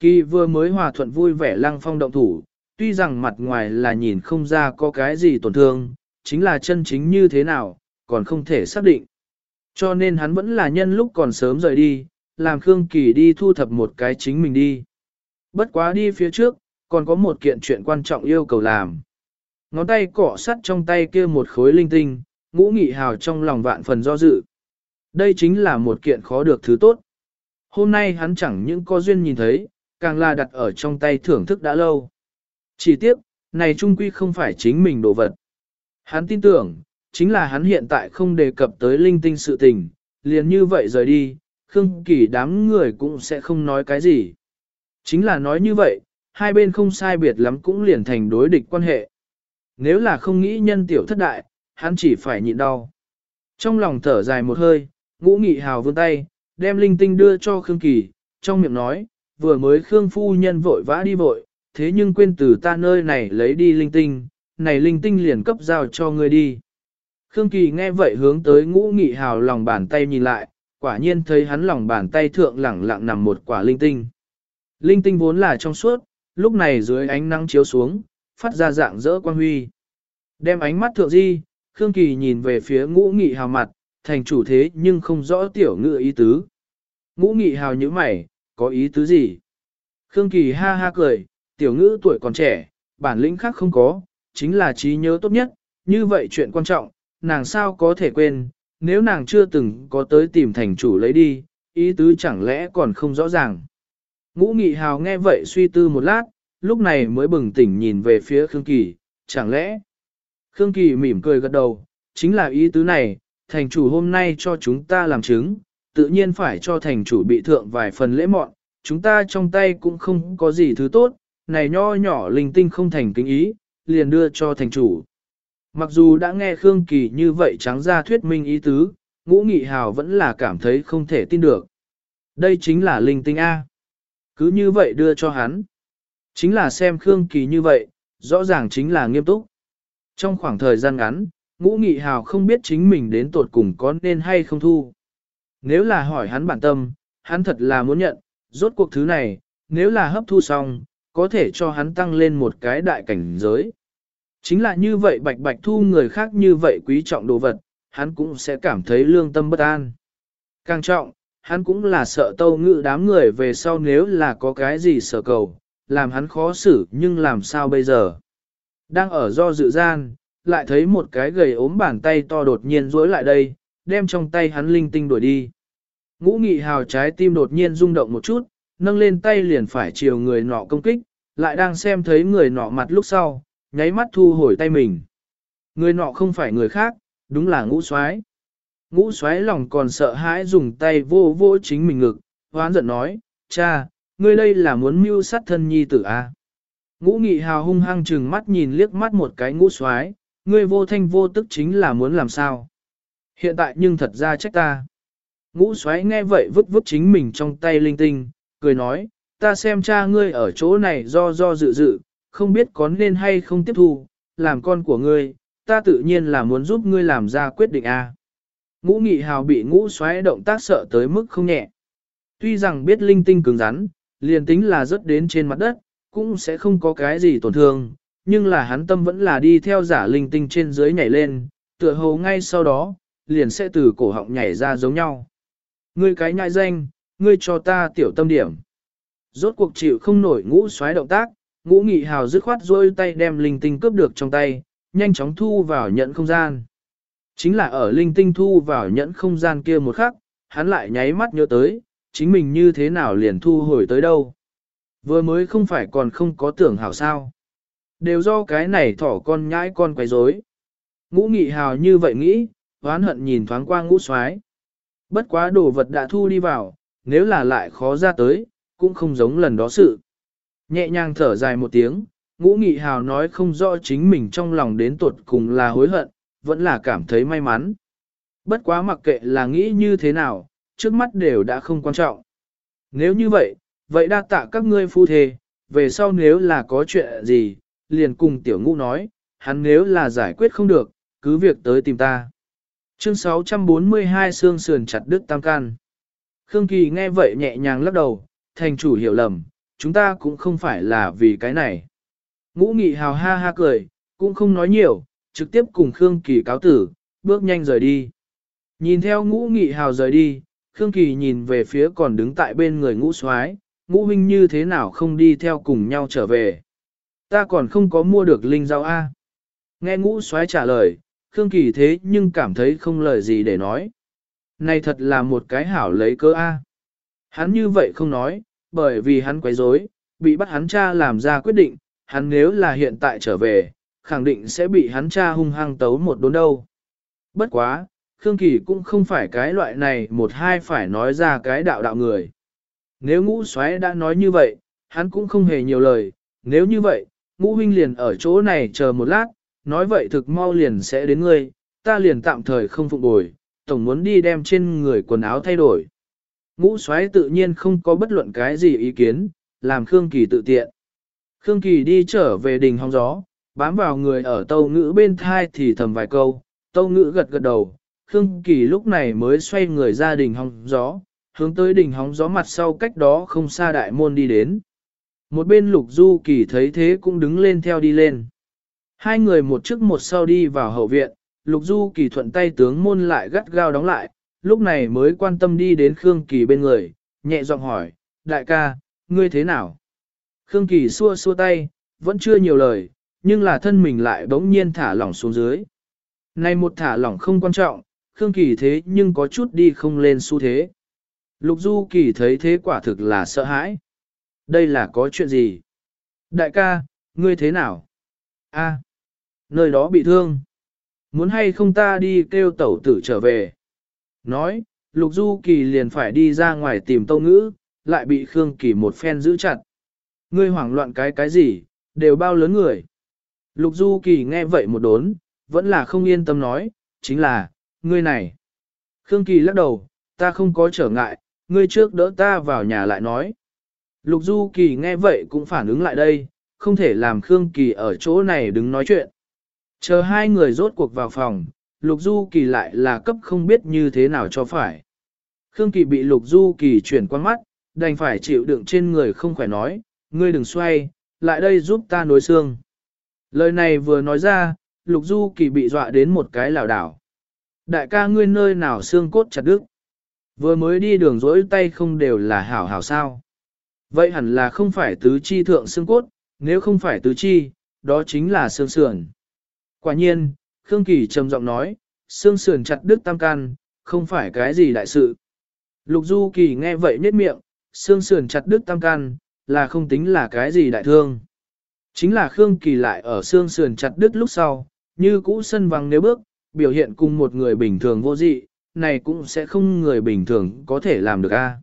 Kỳ vừa mới hòa thuận vui vẻ lăng phong động thủ, tuy rằng mặt ngoài là nhìn không ra có cái gì tổn thương, chính là chân chính như thế nào, còn không thể xác định. Cho nên hắn vẫn là nhân lúc còn sớm rời đi, làm Khương Kỳ đi thu thập một cái chính mình đi. Bất quá đi phía trước, còn có một kiện chuyện quan trọng yêu cầu làm. Ngón tay cọ sắt trong tay kia một khối linh tinh, ngũ nghị hào trong lòng vạn phần do dự. Đây chính là một kiện khó được thứ tốt. Hôm nay hắn chẳng những có duyên nhìn thấy, càng là đặt ở trong tay thưởng thức đã lâu. Chỉ tiếc, này trung quy không phải chính mình đồ vật. Hắn tin tưởng, chính là hắn hiện tại không đề cập tới linh tinh sự tình, liền như vậy rời đi, Khương Kỳ đám người cũng sẽ không nói cái gì. Chính là nói như vậy, hai bên không sai biệt lắm cũng liền thành đối địch quan hệ. Nếu là không nghĩ nhân tiểu thất đại, hắn chỉ phải nhịn đau. Trong lòng thở dài một hơi, ngũ nghị hào vươn tay, đem linh tinh đưa cho Khương Kỳ, trong miệng nói, vừa mới Khương Phu Nhân vội vã đi vội, thế nhưng quên từ ta nơi này lấy đi linh tinh, này linh tinh liền cấp giao cho ngươi đi. Khương Kỳ nghe vậy hướng tới ngũ nghị hào lòng bàn tay nhìn lại, quả nhiên thấy hắn lòng bàn tay thượng lẳng lặng nằm một quả linh tinh. Linh tinh vốn là trong suốt, lúc này dưới ánh nắng chiếu xuống, phát ra dạng rỡ quan huy. Đem ánh mắt thượng di, Khương Kỳ nhìn về phía ngũ nghị hào mặt, thành chủ thế nhưng không rõ tiểu ngựa ý tứ. Ngũ nghị hào như mày, có ý tứ gì? Khương Kỳ ha ha cười, tiểu ngữ tuổi còn trẻ, bản lĩnh khác không có, chính là trí nhớ tốt nhất, như vậy chuyện quan trọng, nàng sao có thể quên, nếu nàng chưa từng có tới tìm thành chủ lấy đi, ý tứ chẳng lẽ còn không rõ ràng. Ngũ Nghị Hào nghe vậy suy tư một lát, lúc này mới bừng tỉnh nhìn về phía Khương Kỳ, chẳng lẽ. Khương Kỳ mỉm cười gật đầu, chính là ý tứ này, thành chủ hôm nay cho chúng ta làm chứng, tự nhiên phải cho thành chủ bị thượng vài phần lễ mọn, chúng ta trong tay cũng không có gì thứ tốt, này nho nhỏ linh tinh không thành kính ý, liền đưa cho thành chủ. Mặc dù đã nghe Khương Kỳ như vậy trắng ra thuyết minh ý tứ, ngũ nghị hào vẫn là cảm thấy không thể tin được. Đây chính là linh tinh A. Cứ như vậy đưa cho hắn. Chính là xem Khương Kỳ như vậy, rõ ràng chính là nghiêm túc. Trong khoảng thời gian ngắn, ngũ nghị hào không biết chính mình đến tột cùng có nên hay không thu. Nếu là hỏi hắn bản tâm, hắn thật là muốn nhận, rốt cuộc thứ này, nếu là hấp thu xong, có thể cho hắn tăng lên một cái đại cảnh giới. Chính là như vậy bạch bạch thu người khác như vậy quý trọng đồ vật, hắn cũng sẽ cảm thấy lương tâm bất an. Càng trọng, hắn cũng là sợ tâu ngự đám người về sau nếu là có cái gì sợ cầu, làm hắn khó xử nhưng làm sao bây giờ. Đang ở do dự gian, lại thấy một cái gầy ốm bàn tay to đột nhiên rối lại đây, đem trong tay hắn linh tinh đuổi đi. Ngũ nghị hào trái tim đột nhiên rung động một chút, nâng lên tay liền phải chiều người nọ công kích, lại đang xem thấy người nọ mặt lúc sau, nháy mắt thu hồi tay mình. Người nọ không phải người khác, đúng là ngũ soái. Ngũ soái lòng còn sợ hãi dùng tay vô vô chính mình ngực, hoán giận nói, cha, ngươi đây là muốn mưu sát thân nhi tử à? Ngũ nghị hào hung hăng chừng mắt nhìn liếc mắt một cái ngũ soái, ngươi vô thanh vô tức chính là muốn làm sao? Hiện tại nhưng thật ra trách ta. Ngũ xoáy nghe vậy vứt vứt chính mình trong tay linh tinh, cười nói, ta xem cha ngươi ở chỗ này do do dự dự, không biết có nên hay không tiếp thu, làm con của ngươi, ta tự nhiên là muốn giúp ngươi làm ra quyết định a. Ngũ nghị hào bị ngũ xoáy động tác sợ tới mức không nhẹ. Tuy rằng biết linh tinh cứng rắn, liền tính là rớt đến trên mặt đất, cũng sẽ không có cái gì tổn thương, nhưng là hắn tâm vẫn là đi theo giả linh tinh trên dưới nhảy lên, tựa hồ ngay sau đó, liền sẽ từ cổ họng nhảy ra giống nhau. Ngươi cái nhại danh, ngươi cho ta tiểu tâm điểm. Rốt cuộc chịu không nổi ngũ xoáy động tác, ngũ nghị hào dứt khoát rôi tay đem linh tinh cướp được trong tay, nhanh chóng thu vào nhận không gian. Chính là ở linh tinh thu vào nhẫn không gian kia một khắc, hắn lại nháy mắt nhớ tới, chính mình như thế nào liền thu hồi tới đâu. Vừa mới không phải còn không có tưởng hảo sao. Đều do cái này thỏ con nhãi con quấy rối. Ngũ nghị hào như vậy nghĩ, hoán hận nhìn thoáng qua ngũ xoái. Bất quá đồ vật đã thu đi vào, nếu là lại khó ra tới, cũng không giống lần đó sự. Nhẹ nhàng thở dài một tiếng, ngũ nghị hào nói không rõ chính mình trong lòng đến tuột cùng là hối hận, vẫn là cảm thấy may mắn. Bất quá mặc kệ là nghĩ như thế nào, trước mắt đều đã không quan trọng. Nếu như vậy, vậy đa tạ các ngươi phu thề, về sau nếu là có chuyện gì, liền cùng tiểu ngũ nói, hắn nếu là giải quyết không được, cứ việc tới tìm ta. Chương 642 xương sườn chặt đứt tam can. Khương Kỳ nghe vậy nhẹ nhàng lắc đầu, thành chủ hiểu lầm, chúng ta cũng không phải là vì cái này. Ngũ nghị hào ha ha cười, cũng không nói nhiều, trực tiếp cùng Khương Kỳ cáo tử, bước nhanh rời đi. Nhìn theo ngũ nghị hào rời đi, Khương Kỳ nhìn về phía còn đứng tại bên người ngũ soái ngũ huynh như thế nào không đi theo cùng nhau trở về. Ta còn không có mua được linh rau A. Nghe ngũ soái trả lời, Khương Kỳ thế nhưng cảm thấy không lời gì để nói. Này thật là một cái hảo lấy cơ A. Hắn như vậy không nói, bởi vì hắn quấy rối, bị bắt hắn cha làm ra quyết định, hắn nếu là hiện tại trở về, khẳng định sẽ bị hắn cha hung hăng tấu một đốn đâu. Bất quá, Khương Kỳ cũng không phải cái loại này một hai phải nói ra cái đạo đạo người. Nếu ngũ xoáy đã nói như vậy, hắn cũng không hề nhiều lời, nếu như vậy, ngũ huynh liền ở chỗ này chờ một lát, nói vậy thực mau liền sẽ đến ngươi, ta liền tạm thời không phục bồi, tổng muốn đi đem trên người quần áo thay đổi. Ngũ xoáy tự nhiên không có bất luận cái gì ý kiến, làm Khương Kỳ tự tiện. Khương Kỳ đi trở về đình hóng gió, bám vào người ở tâu ngữ bên thai thì thầm vài câu, tâu ngữ gật gật đầu, Khương Kỳ lúc này mới xoay người ra đình hóng gió, hướng tới đỉnh hóng gió mặt sau cách đó không xa đại môn đi đến. Một bên lục du kỳ thấy thế cũng đứng lên theo đi lên. Hai người một trước một sau đi vào hậu viện, lục du kỳ thuận tay tướng môn lại gắt gao đóng lại, lúc này mới quan tâm đi đến Khương Kỳ bên người, nhẹ giọng hỏi, đại ca, ngươi thế nào? Khương Kỳ xua xua tay, vẫn chưa nhiều lời, nhưng là thân mình lại bỗng nhiên thả lỏng xuống dưới. Này một thả lỏng không quan trọng, Khương Kỳ thế nhưng có chút đi không lên xu thế. Lục Du Kỳ thấy thế quả thực là sợ hãi. Đây là có chuyện gì? Đại ca, ngươi thế nào? A, nơi đó bị thương. Muốn hay không ta đi kêu tẩu tử trở về? Nói, Lục Du Kỳ liền phải đi ra ngoài tìm tâu ngữ, lại bị Khương Kỳ một phen giữ chặt. Ngươi hoảng loạn cái cái gì, đều bao lớn người. Lục Du Kỳ nghe vậy một đốn, vẫn là không yên tâm nói, chính là, ngươi này. Khương Kỳ lắc đầu, ta không có trở ngại, ngươi trước đỡ ta vào nhà lại nói. Lục Du Kỳ nghe vậy cũng phản ứng lại đây, không thể làm Khương Kỳ ở chỗ này đứng nói chuyện. Chờ hai người rốt cuộc vào phòng, Lục Du Kỳ lại là cấp không biết như thế nào cho phải. Khương Kỳ bị Lục Du Kỳ chuyển qua mắt, đành phải chịu đựng trên người không khỏe nói, ngươi đừng xoay, lại đây giúp ta nối xương. Lời này vừa nói ra, Lục Du Kỳ bị dọa đến một cái lảo đảo. Đại ca ngươi nơi nào xương cốt chặt đứt. Vừa mới đi đường rỗi tay không đều là hảo hảo sao. Vậy hẳn là không phải tứ chi thượng xương cốt, nếu không phải tứ chi, đó chính là xương sườn. Quả nhiên, Khương Kỳ trầm giọng nói, xương sườn chặt đứt tam can, không phải cái gì đại sự. Lục Du Kỳ nghe vậy nhếch miệng, xương sườn chặt đứt tam can, là không tính là cái gì đại thương. Chính là Khương Kỳ lại ở xương sườn chặt đứt lúc sau, như cũ sân vắng nếu bước, biểu hiện cùng một người bình thường vô dị, này cũng sẽ không người bình thường có thể làm được a.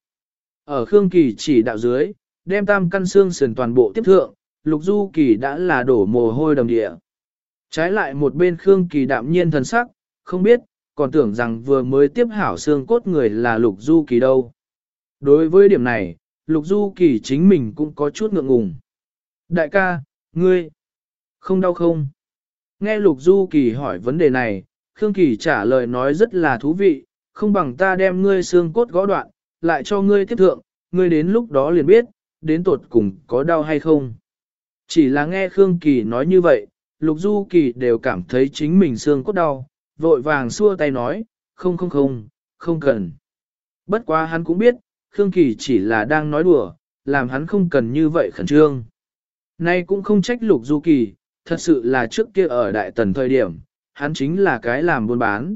Ở Khương Kỳ chỉ đạo dưới, đem tam căn xương sườn toàn bộ tiếp thượng, Lục Du Kỳ đã là đổ mồ hôi đầm địa. Trái lại một bên Khương Kỳ đạm nhiên thần sắc, không biết, còn tưởng rằng vừa mới tiếp hảo xương cốt người là Lục Du Kỳ đâu. Đối với điểm này, Lục Du Kỳ chính mình cũng có chút ngượng ngùng. Đại ca, ngươi, không đau không? Nghe Lục Du Kỳ hỏi vấn đề này, Khương Kỳ trả lời nói rất là thú vị, không bằng ta đem ngươi xương cốt gõ đoạn, lại cho ngươi tiếp thượng, ngươi đến lúc đó liền biết, đến tột cùng có đau hay không. Chỉ là nghe Khương Kỳ nói như vậy, Lục Du Kỳ đều cảm thấy chính mình xương cốt đau, vội vàng xua tay nói, không không không, không cần. Bất quá hắn cũng biết, Khương Kỳ chỉ là đang nói đùa, làm hắn không cần như vậy khẩn trương. Nay cũng không trách Lục Du Kỳ, thật sự là trước kia ở Đại Tần thời điểm, hắn chính là cái làm buôn bán.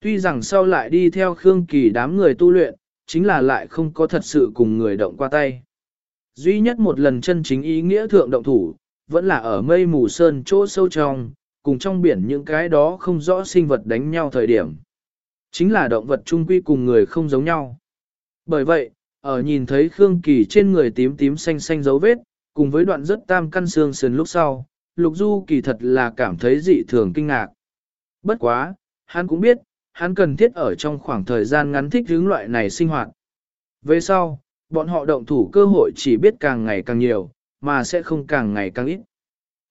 Tuy rằng sau lại đi theo Khương Kỳ đám người tu luyện, chính là lại không có thật sự cùng người động qua tay. Duy nhất một lần chân chính ý nghĩa thượng động thủ, vẫn là ở mây mù sơn chỗ sâu trong, cùng trong biển những cái đó không rõ sinh vật đánh nhau thời điểm. Chính là động vật trung quy cùng người không giống nhau. Bởi vậy, ở nhìn thấy Khương Kỳ trên người tím tím xanh xanh dấu vết, cùng với đoạn rất tam căn xương sườn lúc sau, Lục Du Kỳ thật là cảm thấy dị thường kinh ngạc. Bất quá, hắn cũng biết, hắn cần thiết ở trong khoảng thời gian ngắn thích hướng loại này sinh hoạt. Về sau, bọn họ động thủ cơ hội chỉ biết càng ngày càng nhiều, mà sẽ không càng ngày càng ít.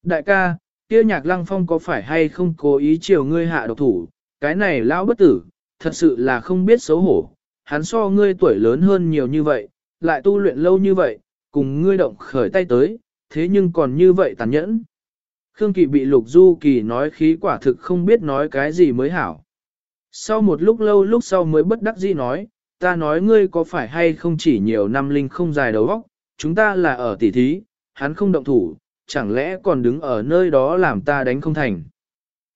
Đại ca, kia nhạc lăng phong có phải hay không cố ý chiều ngươi hạ độc thủ, cái này lão bất tử, thật sự là không biết xấu hổ, hắn so ngươi tuổi lớn hơn nhiều như vậy, lại tu luyện lâu như vậy, cùng ngươi động khởi tay tới, thế nhưng còn như vậy tàn nhẫn. Khương Kỳ bị Lục Du Kỳ nói khí quả thực không biết nói cái gì mới hảo. Sau một lúc lâu lúc sau mới bất đắc dĩ nói, ta nói ngươi có phải hay không chỉ nhiều năm linh không dài đầu óc, chúng ta là ở tỉ thí, hắn không động thủ, chẳng lẽ còn đứng ở nơi đó làm ta đánh không thành.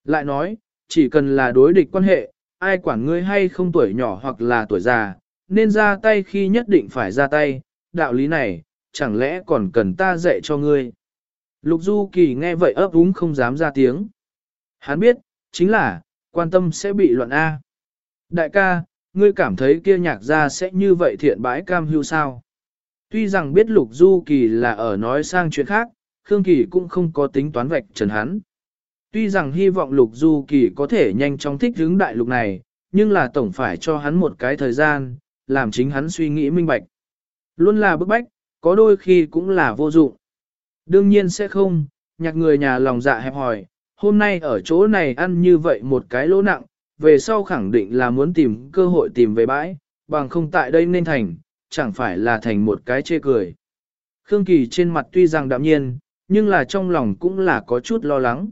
Lại nói, chỉ cần là đối địch quan hệ, ai quản ngươi hay không tuổi nhỏ hoặc là tuổi già, nên ra tay khi nhất định phải ra tay, đạo lý này, chẳng lẽ còn cần ta dạy cho ngươi. Lục Du Kỳ nghe vậy ấp úng không dám ra tiếng. Hắn biết, chính là, quan tâm sẽ bị loạn A. Đại ca, ngươi cảm thấy kia nhạc gia sẽ như vậy thiện bãi cam hưu sao? Tuy rằng biết Lục Du Kỳ là ở nói sang chuyện khác, Khương Kỳ cũng không có tính toán vạch trần hắn. Tuy rằng hy vọng Lục Du Kỳ có thể nhanh chóng thích hướng đại lục này, nhưng là tổng phải cho hắn một cái thời gian, làm chính hắn suy nghĩ minh bạch. Luôn là bức bách, có đôi khi cũng là vô dụng. Đương nhiên sẽ không, nhạc người nhà lòng dạ hẹp hỏi, hôm nay ở chỗ này ăn như vậy một cái lỗ nặng, về sau khẳng định là muốn tìm cơ hội tìm về bãi, bằng không tại đây nên thành, chẳng phải là thành một cái chê cười. Khương Kỳ trên mặt tuy rằng đạm nhiên, nhưng là trong lòng cũng là có chút lo lắng.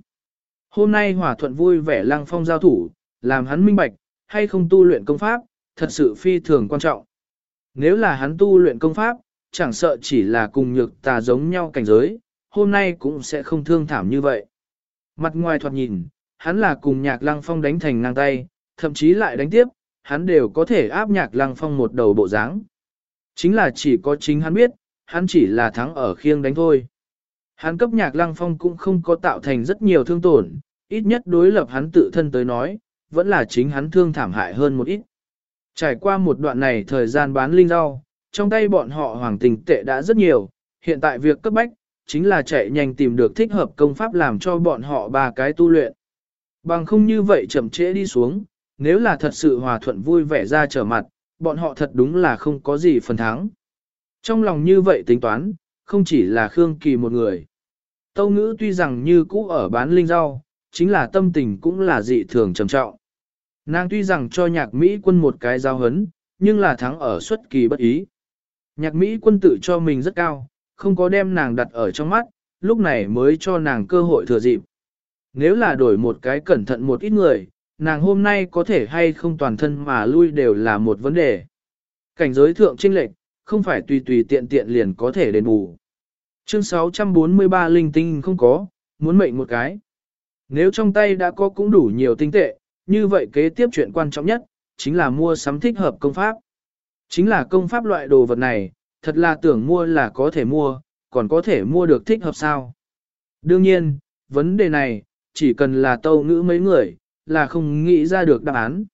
Hôm nay hòa thuận vui vẻ lăng phong giao thủ, làm hắn minh bạch, hay không tu luyện công pháp, thật sự phi thường quan trọng. Nếu là hắn tu luyện công pháp, chẳng sợ chỉ là cùng nhược tà giống nhau cảnh giới, hôm nay cũng sẽ không thương thảm như vậy. Mặt ngoài thoạt nhìn, hắn là cùng nhạc lăng phong đánh thành ngang tay, thậm chí lại đánh tiếp, hắn đều có thể áp nhạc lăng phong một đầu bộ dáng. Chính là chỉ có chính hắn biết, hắn chỉ là thắng ở khiêng đánh thôi. Hắn cấp nhạc lăng phong cũng không có tạo thành rất nhiều thương tổn, ít nhất đối lập hắn tự thân tới nói, vẫn là chính hắn thương thảm hại hơn một ít. Trải qua một đoạn này thời gian bán linh rau, trong tay bọn họ hoàng tình tệ đã rất nhiều, hiện tại việc cấp bách, chính là chạy nhanh tìm được thích hợp công pháp làm cho bọn họ ba cái tu luyện. Bằng không như vậy chậm trễ đi xuống, nếu là thật sự hòa thuận vui vẻ ra trở mặt, bọn họ thật đúng là không có gì phần thắng. Trong lòng như vậy tính toán, không chỉ là Khương Kỳ một người. Tâu ngữ tuy rằng như cũ ở bán linh rau, chính là tâm tình cũng là dị thường trầm trọng. Nàng tuy rằng cho nhạc Mỹ quân một cái giao hấn, nhưng là thắng ở xuất kỳ bất ý. Nhạc Mỹ quân tự cho mình rất cao, không có đem nàng đặt ở trong mắt, lúc này mới cho nàng cơ hội thừa dịp. Nếu là đổi một cái cẩn thận một ít người, nàng hôm nay có thể hay không toàn thân mà lui đều là một vấn đề. Cảnh giới thượng trinh lệch, không phải tùy tùy tiện tiện liền có thể đền bù. Chương 643 linh tinh không có, muốn mệnh một cái. Nếu trong tay đã có cũng đủ nhiều tinh tệ, như vậy kế tiếp chuyện quan trọng nhất, chính là mua sắm thích hợp công pháp. Chính là công pháp loại đồ vật này, thật là tưởng mua là có thể mua, còn có thể mua được thích hợp sao. Đương nhiên, vấn đề này, chỉ cần là tâu ngữ mấy người, là không nghĩ ra được đáp án.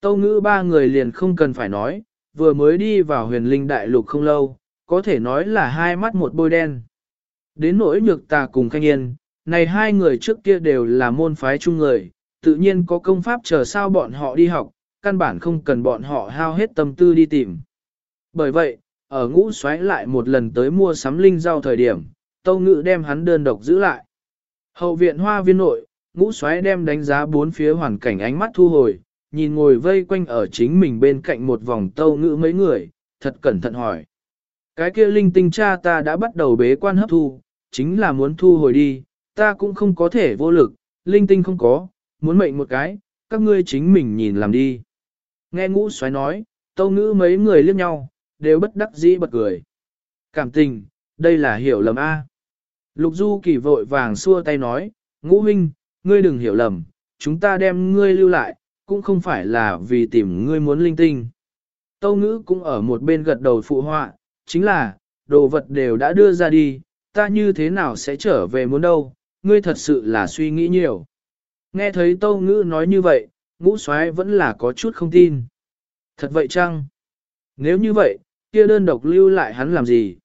Tâu ngữ ba người liền không cần phải nói, vừa mới đi vào huyền linh đại lục không lâu, có thể nói là hai mắt một bôi đen. Đến nỗi nhược tà cùng khanh yên, này hai người trước kia đều là môn phái chung người, tự nhiên có công pháp chờ sao bọn họ đi học, căn bản không cần bọn họ hao hết tâm tư đi tìm. Bởi vậy, ở ngũ xoáy lại một lần tới mua sắm linh rau thời điểm, tâu ngữ đem hắn đơn độc giữ lại. Hậu viện hoa viên nội, ngũ xoáy đem đánh giá bốn phía hoàn cảnh ánh mắt thu hồi, nhìn ngồi vây quanh ở chính mình bên cạnh một vòng tâu ngữ mấy người, thật cẩn thận hỏi. Cái kia linh tinh cha ta đã bắt đầu bế quan hấp thu, chính là muốn thu hồi đi, ta cũng không có thể vô lực, linh tinh không có, muốn mệnh một cái, các ngươi chính mình nhìn làm đi. Nghe ngũ xoáy nói, tâu ngữ mấy người liếc nhau, đều bất đắc dĩ bật cười. Cảm tình, đây là hiểu lầm A. Lục Du kỳ vội vàng xua tay nói, ngũ huynh, ngươi đừng hiểu lầm, chúng ta đem ngươi lưu lại, cũng không phải là vì tìm ngươi muốn linh tinh. Tâu ngữ cũng ở một bên gật đầu phụ họa, chính là, đồ vật đều đã đưa ra đi, ta như thế nào sẽ trở về muốn đâu, ngươi thật sự là suy nghĩ nhiều. Nghe thấy tâu ngữ nói như vậy, ngũ xoáy vẫn là có chút không tin. Thật vậy chăng? Nếu như vậy, kia đơn độc lưu lại hắn làm gì?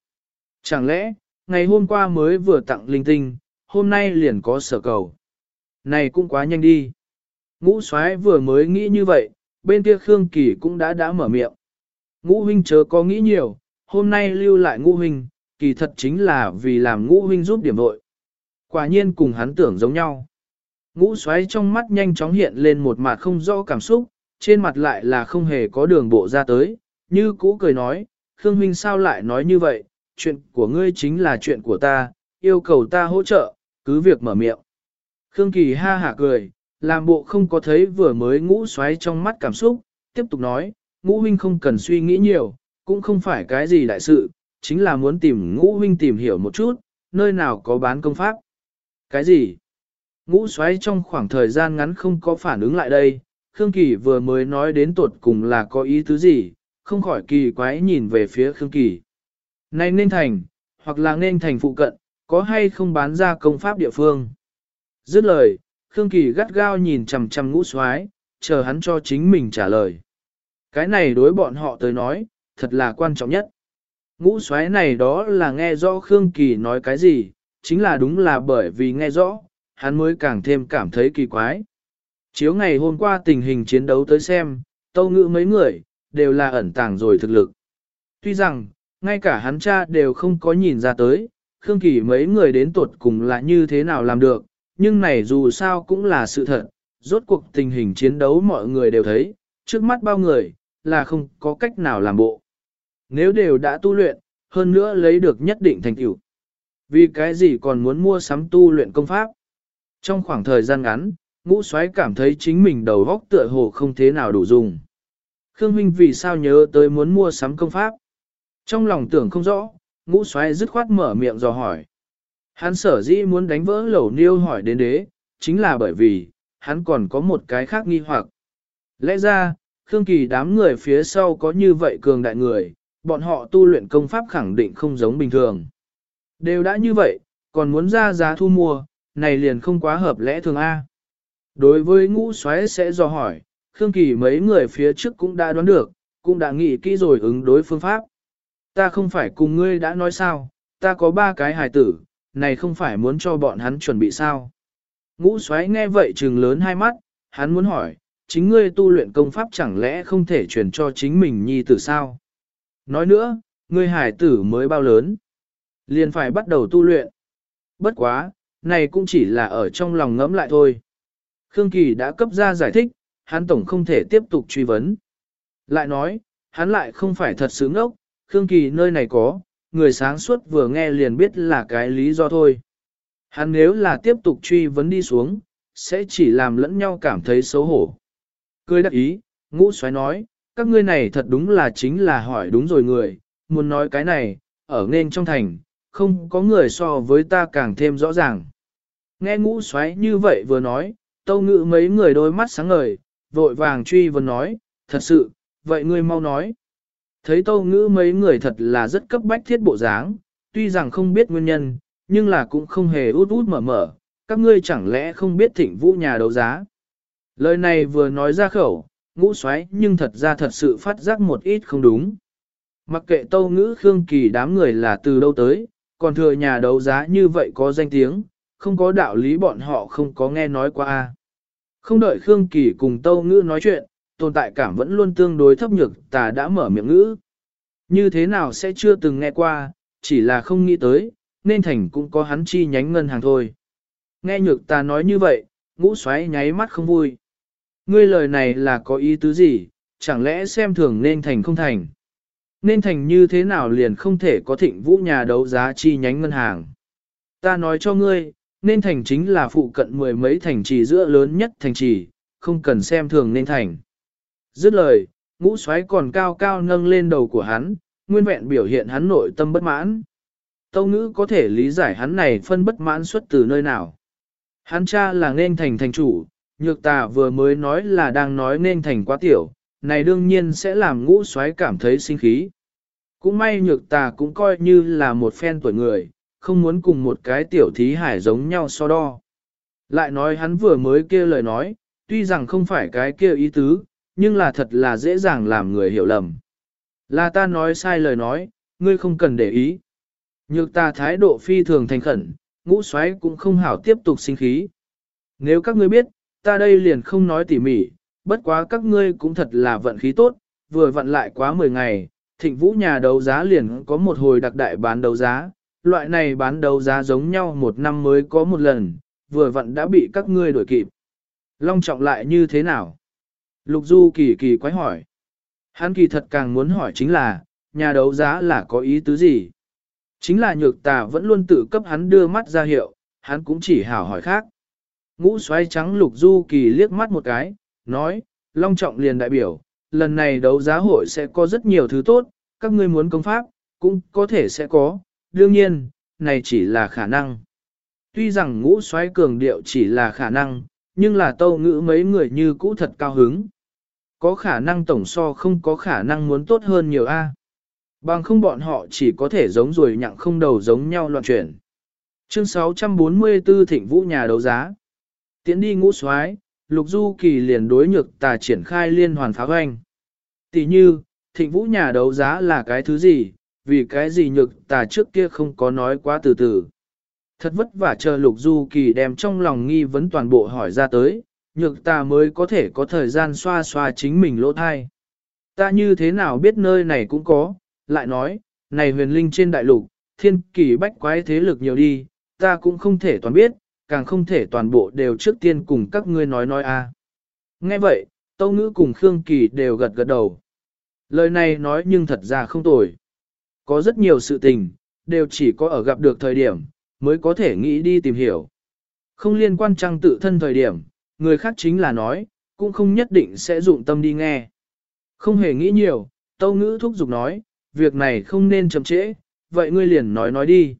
Chẳng lẽ, ngày hôm qua mới vừa tặng linh tinh, hôm nay liền có sở cầu. Này cũng quá nhanh đi. Ngũ soái vừa mới nghĩ như vậy, bên kia Khương Kỳ cũng đã đã mở miệng. Ngũ huynh chớ có nghĩ nhiều, hôm nay lưu lại ngũ huynh, kỳ thật chính là vì làm ngũ huynh giúp điểm vội. Quả nhiên cùng hắn tưởng giống nhau. Ngũ xoáy trong mắt nhanh chóng hiện lên một mặt không rõ cảm xúc, trên mặt lại là không hề có đường bộ ra tới, như cũ cười nói, Khương huynh sao lại nói như vậy, chuyện của ngươi chính là chuyện của ta, yêu cầu ta hỗ trợ, cứ việc mở miệng. Khương Kỳ ha hả cười, làm bộ không có thấy vừa mới ngũ xoáy trong mắt cảm xúc, tiếp tục nói, ngũ huynh không cần suy nghĩ nhiều, cũng không phải cái gì đại sự, chính là muốn tìm ngũ huynh tìm hiểu một chút, nơi nào có bán công pháp. Cái gì? Ngũ xoáy trong khoảng thời gian ngắn không có phản ứng lại đây, Khương Kỳ vừa mới nói đến tuột cùng là có ý tứ gì, không khỏi kỳ quái nhìn về phía Khương Kỳ. Này nên thành, hoặc là nên thành phụ cận, có hay không bán ra công pháp địa phương. Dứt lời, Khương Kỳ gắt gao nhìn chằm chằm ngũ soái, chờ hắn cho chính mình trả lời. Cái này đối bọn họ tới nói, thật là quan trọng nhất. Ngũ xoáy này đó là nghe rõ Khương Kỳ nói cái gì, chính là đúng là bởi vì nghe rõ, hắn mới càng thêm cảm thấy kỳ quái. Chiếu ngày hôm qua tình hình chiến đấu tới xem, tâu ngữ mấy người, đều là ẩn tàng rồi thực lực. Tuy rằng, ngay cả hắn cha đều không có nhìn ra tới, Khương Kỳ mấy người đến tuột cùng là như thế nào làm được, nhưng này dù sao cũng là sự thật, rốt cuộc tình hình chiến đấu mọi người đều thấy, trước mắt bao người, là không có cách nào làm bộ. Nếu đều đã tu luyện, hơn nữa lấy được nhất định thành tựu. Vì cái gì còn muốn mua sắm tu luyện công pháp? Trong khoảng thời gian ngắn, ngũ xoáy cảm thấy chính mình đầu góc tựa hồ không thế nào đủ dùng. Khương minh vì sao nhớ tới muốn mua sắm công pháp? Trong lòng tưởng không rõ, ngũ xoáy dứt khoát mở miệng dò hỏi. Hắn sở dĩ muốn đánh vỡ lẩu niêu hỏi đến đế, chính là bởi vì, hắn còn có một cái khác nghi hoặc. Lẽ ra, Khương Kỳ đám người phía sau có như vậy cường đại người, bọn họ tu luyện công pháp khẳng định không giống bình thường. Đều đã như vậy, còn muốn ra giá thu mua, này liền không quá hợp lẽ thường A. Đối với ngũ xoáy sẽ dò hỏi, Khương Kỳ mấy người phía trước cũng đã đoán được, cũng đã nghĩ kỹ rồi ứng đối phương pháp. Ta không phải cùng ngươi đã nói sao, ta có ba cái hài tử, này không phải muốn cho bọn hắn chuẩn bị sao. Ngũ xoáy nghe vậy trừng lớn hai mắt, hắn muốn hỏi, chính ngươi tu luyện công pháp chẳng lẽ không thể truyền cho chính mình nhi tử sao? Nói nữa, ngươi hải tử mới bao lớn, liền phải bắt đầu tu luyện. Bất quá, này cũng chỉ là ở trong lòng ngẫm lại thôi. Khương Kỳ đã cấp ra giải thích, hắn tổng không thể tiếp tục truy vấn. Lại nói, hắn lại không phải thật sướng ốc, Khương Kỳ nơi này có, người sáng suốt vừa nghe liền biết là cái lý do thôi. Hắn nếu là tiếp tục truy vấn đi xuống, sẽ chỉ làm lẫn nhau cảm thấy xấu hổ. Cười đắc ý, ngũ xoáy nói, các ngươi này thật đúng là chính là hỏi đúng rồi người, muốn nói cái này, ở nên trong thành, không có người so với ta càng thêm rõ ràng. Nghe ngũ xoáy như vậy vừa nói, tâu ngự mấy người đôi mắt sáng ngời, vội vàng truy vấn nói, thật sự, vậy ngươi mau nói. Thấy tâu ngữ mấy người thật là rất cấp bách thiết bộ dáng, tuy rằng không biết nguyên nhân, nhưng là cũng không hề út út mở mở, các ngươi chẳng lẽ không biết thịnh vũ nhà đấu giá. Lời này vừa nói ra khẩu, ngũ xoáy nhưng thật ra thật sự phát giác một ít không đúng. Mặc kệ tâu ngữ Khương Kỳ đám người là từ đâu tới, còn thừa nhà đấu giá như vậy có danh tiếng, không có đạo lý bọn họ không có nghe nói qua. Không đợi Khương Kỳ cùng tâu ngữ nói chuyện, tồn tại cảm vẫn luôn tương đối thấp nhược ta đã mở miệng ngữ. Như thế nào sẽ chưa từng nghe qua, chỉ là không nghĩ tới, nên thành cũng có hắn chi nhánh ngân hàng thôi. Nghe nhược ta nói như vậy, ngũ xoáy nháy mắt không vui. Ngươi lời này là có ý tứ gì, chẳng lẽ xem thường nên thành không thành. Nên thành như thế nào liền không thể có thịnh vũ nhà đấu giá chi nhánh ngân hàng. Ta nói cho ngươi, nên thành chính là phụ cận mười mấy thành trì giữa lớn nhất thành trì, không cần xem thường nên thành. Dứt lời, ngũ xoáy còn cao cao nâng lên đầu của hắn, nguyên vẹn biểu hiện hắn nội tâm bất mãn. Tâu ngữ có thể lý giải hắn này phân bất mãn xuất từ nơi nào. Hắn cha là nên thành thành chủ, nhược tà vừa mới nói là đang nói nên thành quá tiểu, này đương nhiên sẽ làm ngũ xoáy cảm thấy sinh khí. Cũng may nhược tà cũng coi như là một phen tuổi người, không muốn cùng một cái tiểu thí hải giống nhau so đo. Lại nói hắn vừa mới kia lời nói, tuy rằng không phải cái kia ý tứ, nhưng là thật là dễ dàng làm người hiểu lầm. Là ta nói sai lời nói, ngươi không cần để ý. Nhược ta thái độ phi thường thành khẩn, ngũ xoáy cũng không hảo tiếp tục sinh khí. Nếu các ngươi biết, ta đây liền không nói tỉ mỉ, bất quá các ngươi cũng thật là vận khí tốt, vừa vận lại quá 10 ngày, thịnh vũ nhà đấu giá liền có một hồi đặc đại bán đấu giá, loại này bán đấu giá giống nhau một năm mới có một lần, vừa vận đã bị các ngươi đổi kịp. Long trọng lại như thế nào? Lục Du kỳ kỳ quái hỏi. Hắn kỳ thật càng muốn hỏi chính là, nhà đấu giá là có ý tứ gì? Chính là nhược tà vẫn luôn tự cấp hắn đưa mắt ra hiệu, hắn cũng chỉ hảo hỏi khác. Ngũ xoáy trắng lục du kỳ liếc mắt một cái, nói, long trọng liền đại biểu, lần này đấu giá hội sẽ có rất nhiều thứ tốt, các ngươi muốn công pháp, cũng có thể sẽ có, đương nhiên, này chỉ là khả năng. Tuy rằng ngũ xoáy cường điệu chỉ là khả năng, nhưng là tâu ngữ mấy người như cũ thật cao hứng. Có khả năng tổng so không có khả năng muốn tốt hơn nhiều A. Bằng không bọn họ chỉ có thể giống rồi nhặng không đầu giống nhau loạn chuyển. Chương 644 Thịnh Vũ nhà đấu giá. Tiến đi ngũ soái Lục Du Kỳ liền đối nhược tà triển khai liên hoàn phá hoành. Tỷ như, Thịnh Vũ nhà đấu giá là cái thứ gì, vì cái gì nhược tà trước kia không có nói quá từ từ. Thật vất vả chờ Lục Du Kỳ đem trong lòng nghi vấn toàn bộ hỏi ra tới, nhược ta mới có thể có thời gian xoa xoa chính mình lỗ thai. Ta như thế nào biết nơi này cũng có, lại nói, này huyền linh trên đại lục, thiên kỳ bách quái thế lực nhiều đi, ta cũng không thể toàn biết, càng không thể toàn bộ đều trước tiên cùng các ngươi nói nói a. Nghe vậy, Tâu Ngữ cùng Khương Kỳ đều gật gật đầu. Lời này nói nhưng thật ra không tồi. Có rất nhiều sự tình, đều chỉ có ở gặp được thời điểm, mới có thể nghĩ đi tìm hiểu. Không liên quan trang tự thân thời điểm, người khác chính là nói, cũng không nhất định sẽ dụng tâm đi nghe. Không hề nghĩ nhiều, tâu ngữ thúc giục nói, việc này không nên chậm trễ, vậy ngươi liền nói nói đi.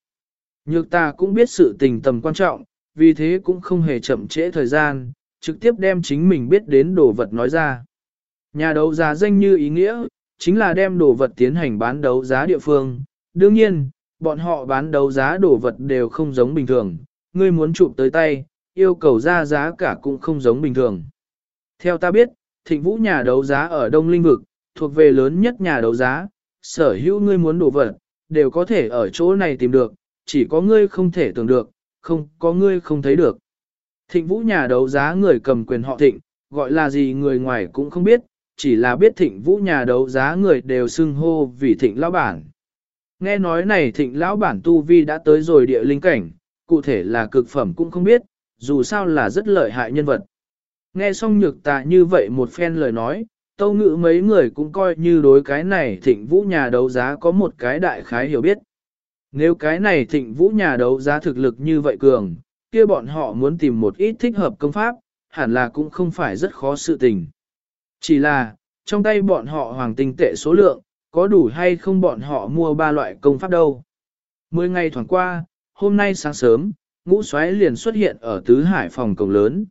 Nhược ta cũng biết sự tình tầm quan trọng, vì thế cũng không hề chậm trễ thời gian, trực tiếp đem chính mình biết đến đồ vật nói ra. Nhà đấu giá danh như ý nghĩa, chính là đem đồ vật tiến hành bán đấu giá địa phương. Đương nhiên, bọn họ bán đấu giá đồ vật đều không giống bình thường, ngươi muốn chụp tới tay, yêu cầu ra giá cả cũng không giống bình thường. Theo ta biết, thịnh vũ nhà đấu giá ở Đông Linh Vực, thuộc về lớn nhất nhà đấu giá, sở hữu ngươi muốn đổ vật, đều có thể ở chỗ này tìm được, chỉ có ngươi không thể tưởng được, không có ngươi không thấy được. Thịnh vũ nhà đấu giá người cầm quyền họ thịnh, gọi là gì người ngoài cũng không biết, chỉ là biết thịnh vũ nhà đấu giá người đều xưng hô vì thịnh lão bản. Nghe nói này thịnh lão bản tu vi đã tới rồi địa linh cảnh, cụ thể là cực phẩm cũng không biết, dù sao là rất lợi hại nhân vật. Nghe xong nhược tà như vậy một phen lời nói, tâu ngữ mấy người cũng coi như đối cái này thịnh vũ nhà đấu giá có một cái đại khái hiểu biết. Nếu cái này thịnh vũ nhà đấu giá thực lực như vậy cường, kia bọn họ muốn tìm một ít thích hợp công pháp, hẳn là cũng không phải rất khó sự tình. Chỉ là, trong tay bọn họ hoàng tinh tệ số lượng, có đủ hay không bọn họ mua ba loại công pháp đâu. Mười ngày thoảng qua, hôm nay sáng sớm, ngũ xoáy liền xuất hiện ở tứ hải phòng cổng lớn.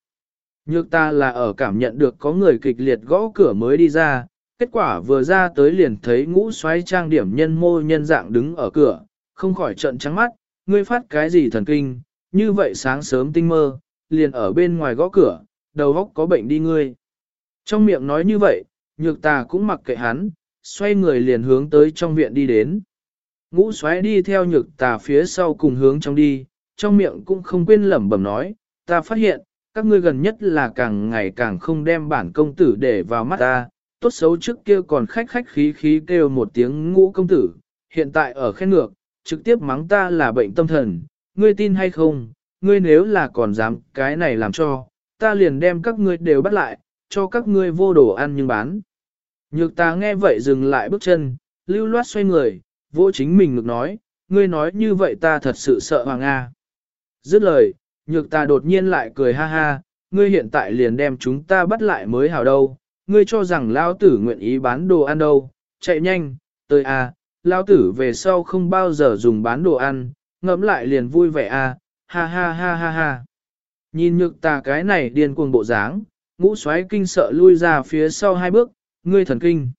Nhược ta là ở cảm nhận được có người kịch liệt gõ cửa mới đi ra, kết quả vừa ra tới liền thấy ngũ xoáy trang điểm nhân mô nhân dạng đứng ở cửa, không khỏi trận trắng mắt, ngươi phát cái gì thần kinh, như vậy sáng sớm tinh mơ, liền ở bên ngoài gõ cửa, đầu góc có bệnh đi ngươi. Trong miệng nói như vậy, nhược ta cũng mặc kệ hắn, xoay người liền hướng tới trong viện đi đến. Ngũ xoáy đi theo nhược tà phía sau cùng hướng trong đi, trong miệng cũng không quên lẩm bẩm nói, ta phát hiện, các ngươi gần nhất là càng ngày càng không đem bản công tử để vào mắt ta, tốt xấu trước kia còn khách khách khí khí kêu một tiếng ngũ công tử, hiện tại ở khen ngược, trực tiếp mắng ta là bệnh tâm thần, ngươi tin hay không, ngươi nếu là còn dám cái này làm cho, ta liền đem các ngươi đều bắt lại, cho các ngươi vô đồ ăn nhưng bán. Nhược ta nghe vậy dừng lại bước chân, lưu loát xoay người, vô chính mình ngược nói, ngươi nói như vậy ta thật sự sợ Hoàng A. Dứt lời, nhược ta đột nhiên lại cười ha ha, ngươi hiện tại liền đem chúng ta bắt lại mới hảo đâu, ngươi cho rằng lao tử nguyện ý bán đồ ăn đâu, chạy nhanh, tới à, lao tử về sau không bao giờ dùng bán đồ ăn, ngẫm lại liền vui vẻ à, ha ha ha ha ha. Nhìn nhược ta cái này điên cuồng bộ dáng, ngũ xoáy kinh sợ lui ra phía sau hai bước, ngươi thần kinh.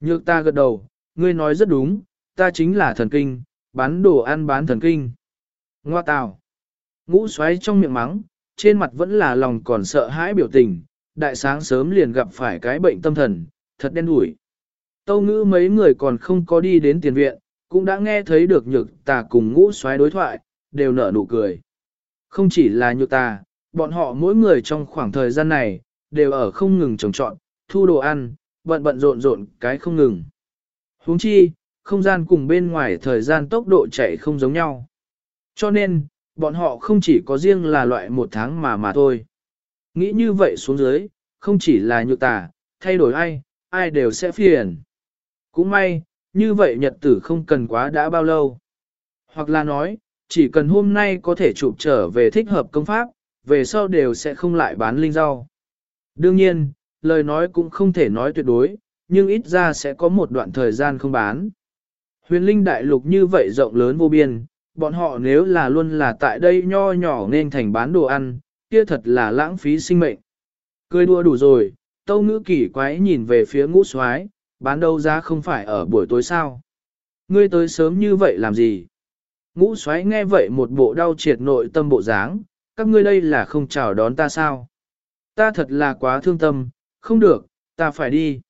Nhược ta gật đầu, ngươi nói rất đúng, ta chính là thần kinh, bán đồ ăn bán thần kinh. Ngoa tào. Ngũ xoáy trong miệng mắng, trên mặt vẫn là lòng còn sợ hãi biểu tình, đại sáng sớm liền gặp phải cái bệnh tâm thần, thật đen đủi. Tâu ngữ mấy người còn không có đi đến tiền viện, cũng đã nghe thấy được nhược tà cùng ngũ xoáy đối thoại, đều nở nụ cười. Không chỉ là nhược tà, bọn họ mỗi người trong khoảng thời gian này, đều ở không ngừng trồng trọn, thu đồ ăn, bận bận rộn rộn cái không ngừng. huống chi, không gian cùng bên ngoài thời gian tốc độ chạy không giống nhau. Cho nên, bọn họ không chỉ có riêng là loại một tháng mà mà thôi. Nghĩ như vậy xuống dưới, không chỉ là nhược tà, thay đổi ai, ai đều sẽ phiền. Cũng may, như vậy nhật tử không cần quá đã bao lâu. Hoặc là nói, chỉ cần hôm nay có thể chụp trở về thích hợp công pháp, về sau đều sẽ không lại bán linh rau. Đương nhiên, lời nói cũng không thể nói tuyệt đối, nhưng ít ra sẽ có một đoạn thời gian không bán. Huyền linh đại lục như vậy rộng lớn vô biên, bọn họ nếu là luôn là tại đây nho nhỏ nên thành bán đồ ăn, kia thật là lãng phí sinh mệnh. Cười đua đủ rồi, tâu ngữ kỳ quái nhìn về phía ngũ soái bán đâu ra không phải ở buổi tối sao. Ngươi tới sớm như vậy làm gì? Ngũ xoáy nghe vậy một bộ đau triệt nội tâm bộ dáng, các ngươi đây là không chào đón ta sao? Ta thật là quá thương tâm, không được, ta phải đi.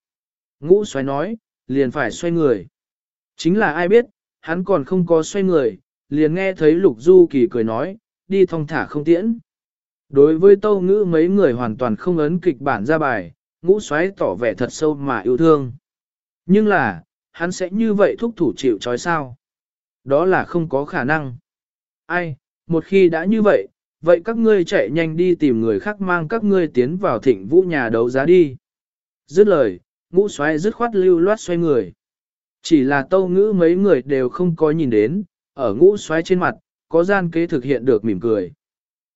Ngũ xoáy nói, liền phải xoay người. Chính là ai biết, hắn còn không có xoay người, liền nghe thấy lục du kỳ cười nói, đi thong thả không tiễn. Đối với tâu ngữ mấy người hoàn toàn không ấn kịch bản ra bài, ngũ xoáy tỏ vẻ thật sâu mà yêu thương. Nhưng là, hắn sẽ như vậy thúc thủ chịu trói sao? Đó là không có khả năng. Ai, một khi đã như vậy, vậy các ngươi chạy nhanh đi tìm người khác mang các ngươi tiến vào thịnh vũ nhà đấu giá đi. Dứt lời, ngũ xoáy dứt khoát lưu loát xoay người. Chỉ là tâu ngữ mấy người đều không có nhìn đến, ở ngũ xoáy trên mặt, có gian kế thực hiện được mỉm cười.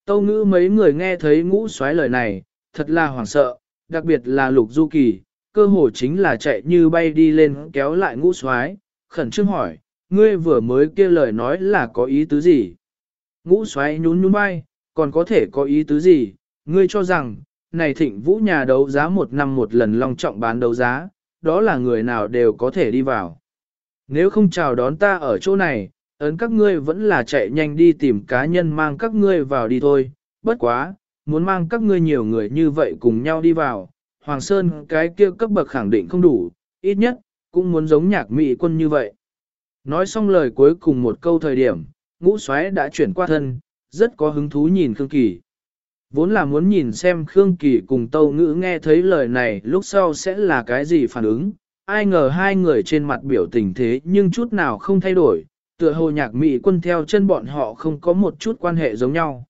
Tâu ngữ mấy người nghe thấy ngũ xoáy lời này, thật là hoảng sợ, đặc biệt là lục du kỳ, cơ hồ chính là chạy như bay đi lên kéo lại ngũ xoáy, khẩn trương hỏi, ngươi vừa mới kia lời nói là có ý tứ gì? Ngũ xoáy nhún nhún bay, còn có thể có ý tứ gì? Ngươi cho rằng, này thịnh vũ nhà đấu giá một năm một lần long trọng bán đấu giá, đó là người nào đều có thể đi vào. Nếu không chào đón ta ở chỗ này, ấn các ngươi vẫn là chạy nhanh đi tìm cá nhân mang các ngươi vào đi thôi, bất quá, muốn mang các ngươi nhiều người như vậy cùng nhau đi vào, Hoàng Sơn cái kia cấp bậc khẳng định không đủ, ít nhất, cũng muốn giống nhạc mỹ quân như vậy. Nói xong lời cuối cùng một câu thời điểm, ngũ xoáy đã chuyển qua thân, rất có hứng thú nhìn Khương Kỳ. Vốn là muốn nhìn xem Khương Kỳ cùng Tâu Ngữ nghe thấy lời này lúc sau sẽ là cái gì phản ứng, ai ngờ hai người trên mặt biểu tình thế nhưng chút nào không thay đổi, tựa hồ nhạc mỹ quân theo chân bọn họ không có một chút quan hệ giống nhau.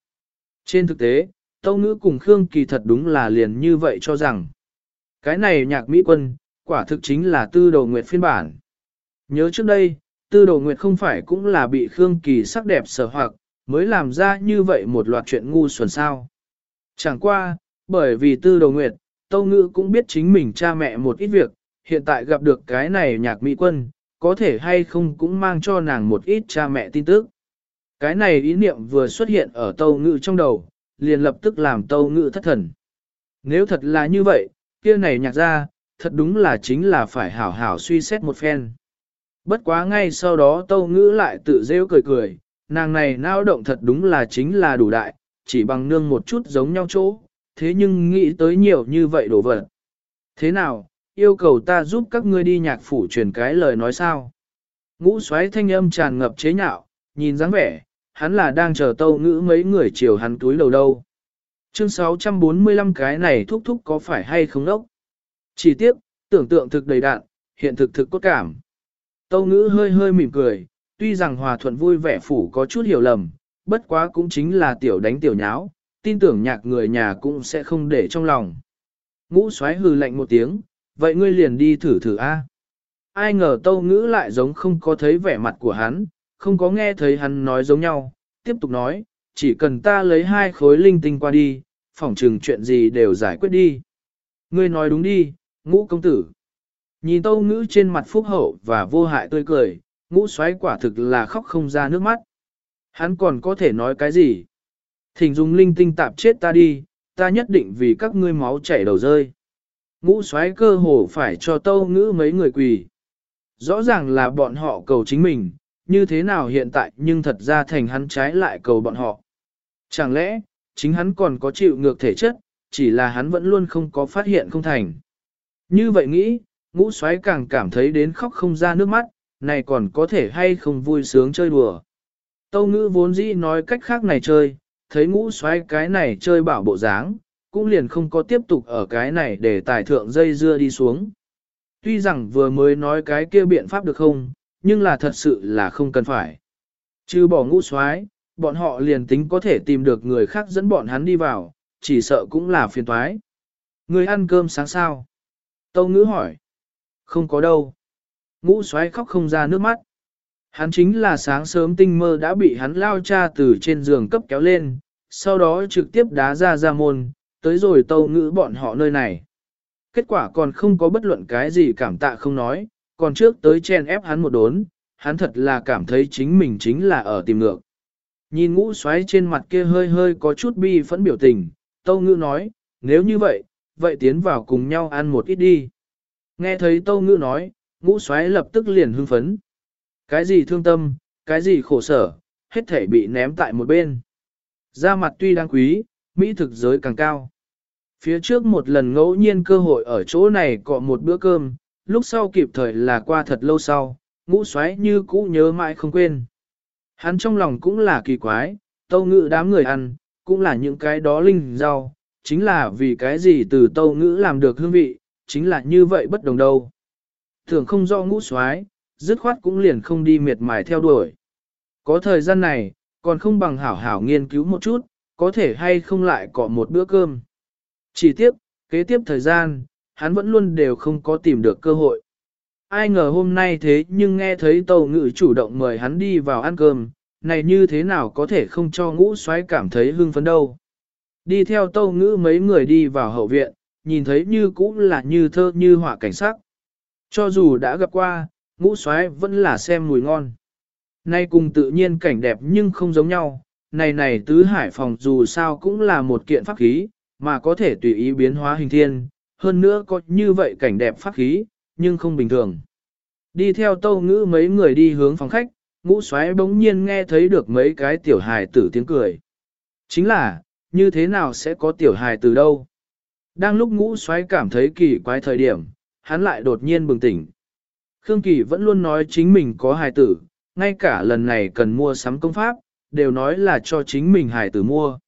Trên thực tế, Tâu Ngữ cùng Khương Kỳ thật đúng là liền như vậy cho rằng cái này nhạc mỹ quân, quả thực chính là tư đầu nguyệt phiên bản. Nhớ trước đây, tư đầu nguyệt không phải cũng là bị Khương Kỳ sắc đẹp sở hoặc, mới làm ra như vậy một loạt chuyện ngu xuẩn sao. Chẳng qua, bởi vì tư đầu nguyệt, Tâu Ngữ cũng biết chính mình cha mẹ một ít việc, hiện tại gặp được cái này nhạc mỹ quân, có thể hay không cũng mang cho nàng một ít cha mẹ tin tức. Cái này ý niệm vừa xuất hiện ở Tâu Ngữ trong đầu, liền lập tức làm Tâu Ngữ thất thần. Nếu thật là như vậy, kia này nhạc ra, thật đúng là chính là phải hảo hảo suy xét một phen. Bất quá ngay sau đó Tâu Ngữ lại tự rêu cười cười, nàng này nao động thật đúng là chính là đủ đại, chỉ bằng nương một chút giống nhau chỗ, thế nhưng nghĩ tới nhiều như vậy đổ vật. Thế nào, yêu cầu ta giúp các ngươi đi nhạc phủ truyền cái lời nói sao? Ngũ xoáy thanh âm tràn ngập chế nhạo, nhìn dáng vẻ, hắn là đang chờ tâu ngữ mấy người chiều hắn túi đầu đâu. Chương 645 cái này thúc thúc có phải hay không đốc? Chỉ tiếp, tưởng tượng thực đầy đạn, hiện thực thực cốt cảm. Tâu ngữ hơi hơi mỉm cười, tuy rằng hòa thuận vui vẻ phủ có chút hiểu lầm, bất quá cũng chính là tiểu đánh tiểu nháo, tin tưởng nhạc người nhà cũng sẽ không để trong lòng. Ngũ xoáy hừ lạnh một tiếng, vậy ngươi liền đi thử thử a. Ai ngờ tâu ngữ lại giống không có thấy vẻ mặt của hắn, không có nghe thấy hắn nói giống nhau, tiếp tục nói, chỉ cần ta lấy hai khối linh tinh qua đi, phỏng chừng chuyện gì đều giải quyết đi. Ngươi nói đúng đi, ngũ công tử. Nhìn tâu ngữ trên mặt phúc hậu và vô hại tươi cười, ngũ xoáy quả thực là khóc không ra nước mắt. Hắn còn có thể nói cái gì? Thỉnh dùng linh tinh tạp chết ta đi, ta nhất định vì các ngươi máu chảy đầu rơi. Ngũ xoáy cơ hồ phải cho tâu ngữ mấy người quỳ. Rõ ràng là bọn họ cầu chính mình, như thế nào hiện tại nhưng thật ra thành hắn trái lại cầu bọn họ. Chẳng lẽ, chính hắn còn có chịu ngược thể chất, chỉ là hắn vẫn luôn không có phát hiện không thành. Như vậy nghĩ, ngũ xoáy càng cảm thấy đến khóc không ra nước mắt, này còn có thể hay không vui sướng chơi đùa. Tâu ngữ vốn dĩ nói cách khác này chơi, thấy ngũ xoáy cái này chơi bảo bộ dáng, cũng liền không có tiếp tục ở cái này để tài thượng dây dưa đi xuống. Tuy rằng vừa mới nói cái kia biện pháp được không, nhưng là thật sự là không cần phải. Chứ bỏ ngũ xoái, bọn họ liền tính có thể tìm được người khác dẫn bọn hắn đi vào, chỉ sợ cũng là phiền toái. Người ăn cơm sáng sao? Tâu ngữ hỏi. Không có đâu. Ngũ xoáy khóc không ra nước mắt. Hắn chính là sáng sớm tinh mơ đã bị hắn lao cha từ trên giường cấp kéo lên, sau đó trực tiếp đá ra ra môn, tới rồi tâu ngữ bọn họ nơi này. Kết quả còn không có bất luận cái gì cảm tạ không nói, còn trước tới chen ép hắn một đốn, hắn thật là cảm thấy chính mình chính là ở tìm ngược. Nhìn ngũ xoáy trên mặt kia hơi hơi có chút bi phẫn biểu tình, tâu ngữ nói, nếu như vậy, vậy tiến vào cùng nhau ăn một ít đi. Nghe thấy tâu ngữ nói, ngũ xoáy lập tức liền hưng phấn. Cái gì thương tâm, cái gì khổ sở, hết thể bị ném tại một bên. Da mặt tuy đáng quý, mỹ thực giới càng cao. Phía trước một lần ngẫu nhiên cơ hội ở chỗ này cọ một bữa cơm, lúc sau kịp thời là qua thật lâu sau, ngũ xoáy như cũ nhớ mãi không quên. Hắn trong lòng cũng là kỳ quái, tâu ngữ đám người ăn, cũng là những cái đó linh rau, chính là vì cái gì từ tâu ngữ làm được hương vị, chính là như vậy bất đồng đâu. Thường không do ngũ xoái, dứt khoát cũng liền không đi miệt mài theo đuổi. Có thời gian này, còn không bằng hảo hảo nghiên cứu một chút, có thể hay không lại cọ một bữa cơm. Chỉ tiếp, kế tiếp thời gian, hắn vẫn luôn đều không có tìm được cơ hội. Ai ngờ hôm nay thế nhưng nghe thấy tàu ngự chủ động mời hắn đi vào ăn cơm, này như thế nào có thể không cho ngũ xoáy cảm thấy hưng phấn đâu. Đi theo tâu ngữ mấy người đi vào hậu viện, nhìn thấy như cũng là như thơ như họa cảnh sắc. Cho dù đã gặp qua, ngũ xoáy vẫn là xem mùi ngon. Nay cùng tự nhiên cảnh đẹp nhưng không giống nhau, này này tứ hải phòng dù sao cũng là một kiện pháp khí, mà có thể tùy ý biến hóa hình thiên, hơn nữa có như vậy cảnh đẹp pháp khí, nhưng không bình thường. Đi theo tâu ngữ mấy người đi hướng phòng khách, ngũ xoáy bỗng nhiên nghe thấy được mấy cái tiểu hài tử tiếng cười. Chính là, như thế nào sẽ có tiểu hài tử đâu? Đang lúc ngũ xoáy cảm thấy kỳ quái thời điểm, hắn lại đột nhiên bừng tỉnh. Khương Kỳ vẫn luôn nói chính mình có hài tử, ngay cả lần này cần mua sắm công pháp, đều nói là cho chính mình hải tử mua.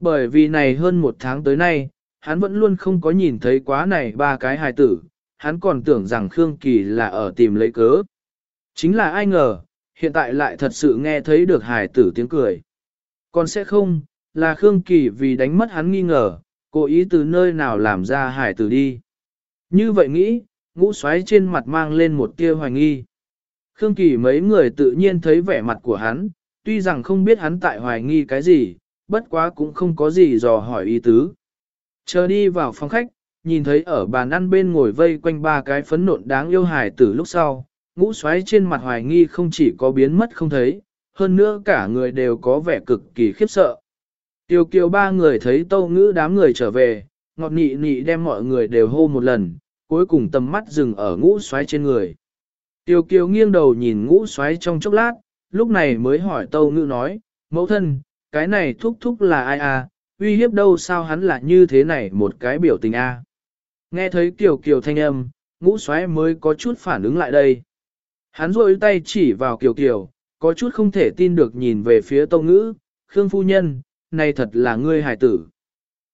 Bởi vì này hơn một tháng tới nay, hắn vẫn luôn không có nhìn thấy quá này ba cái hài tử, hắn còn tưởng rằng Khương Kỳ là ở tìm lấy cớ. Chính là ai ngờ, hiện tại lại thật sự nghe thấy được hài tử tiếng cười. Còn sẽ không, là Khương Kỳ vì đánh mất hắn nghi ngờ, cố ý từ nơi nào làm ra hài tử đi. Như vậy nghĩ, ngũ xoáy trên mặt mang lên một tia hoài nghi. Khương Kỳ mấy người tự nhiên thấy vẻ mặt của hắn, tuy rằng không biết hắn tại hoài nghi cái gì, bất quá cũng không có gì dò hỏi ý tứ. Chờ đi vào phòng khách, nhìn thấy ở bàn ăn bên ngồi vây quanh ba cái phấn nộn đáng yêu hài tử lúc sau, ngũ xoáy trên mặt hoài nghi không chỉ có biến mất không thấy, hơn nữa cả người đều có vẻ cực kỳ khiếp sợ. Tiêu kiều ba người thấy tâu ngữ đám người trở về, ngọt nị nị đem mọi người đều hô một lần, cuối cùng tầm mắt dừng ở ngũ xoáy trên người. Tiêu kiều nghiêng đầu nhìn ngũ xoáy trong chốc lát, lúc này mới hỏi tâu ngữ nói, mẫu thân, cái này thúc thúc là ai à, uy hiếp đâu sao hắn là như thế này một cái biểu tình a à? Nghe thấy kiều kiều thanh âm, ngũ xoáy mới có chút phản ứng lại đây. Hắn rôi tay chỉ vào kiều kiều, có chút không thể tin được nhìn về phía tâu ngữ, Khương phu nhân, này thật là ngươi hải tử.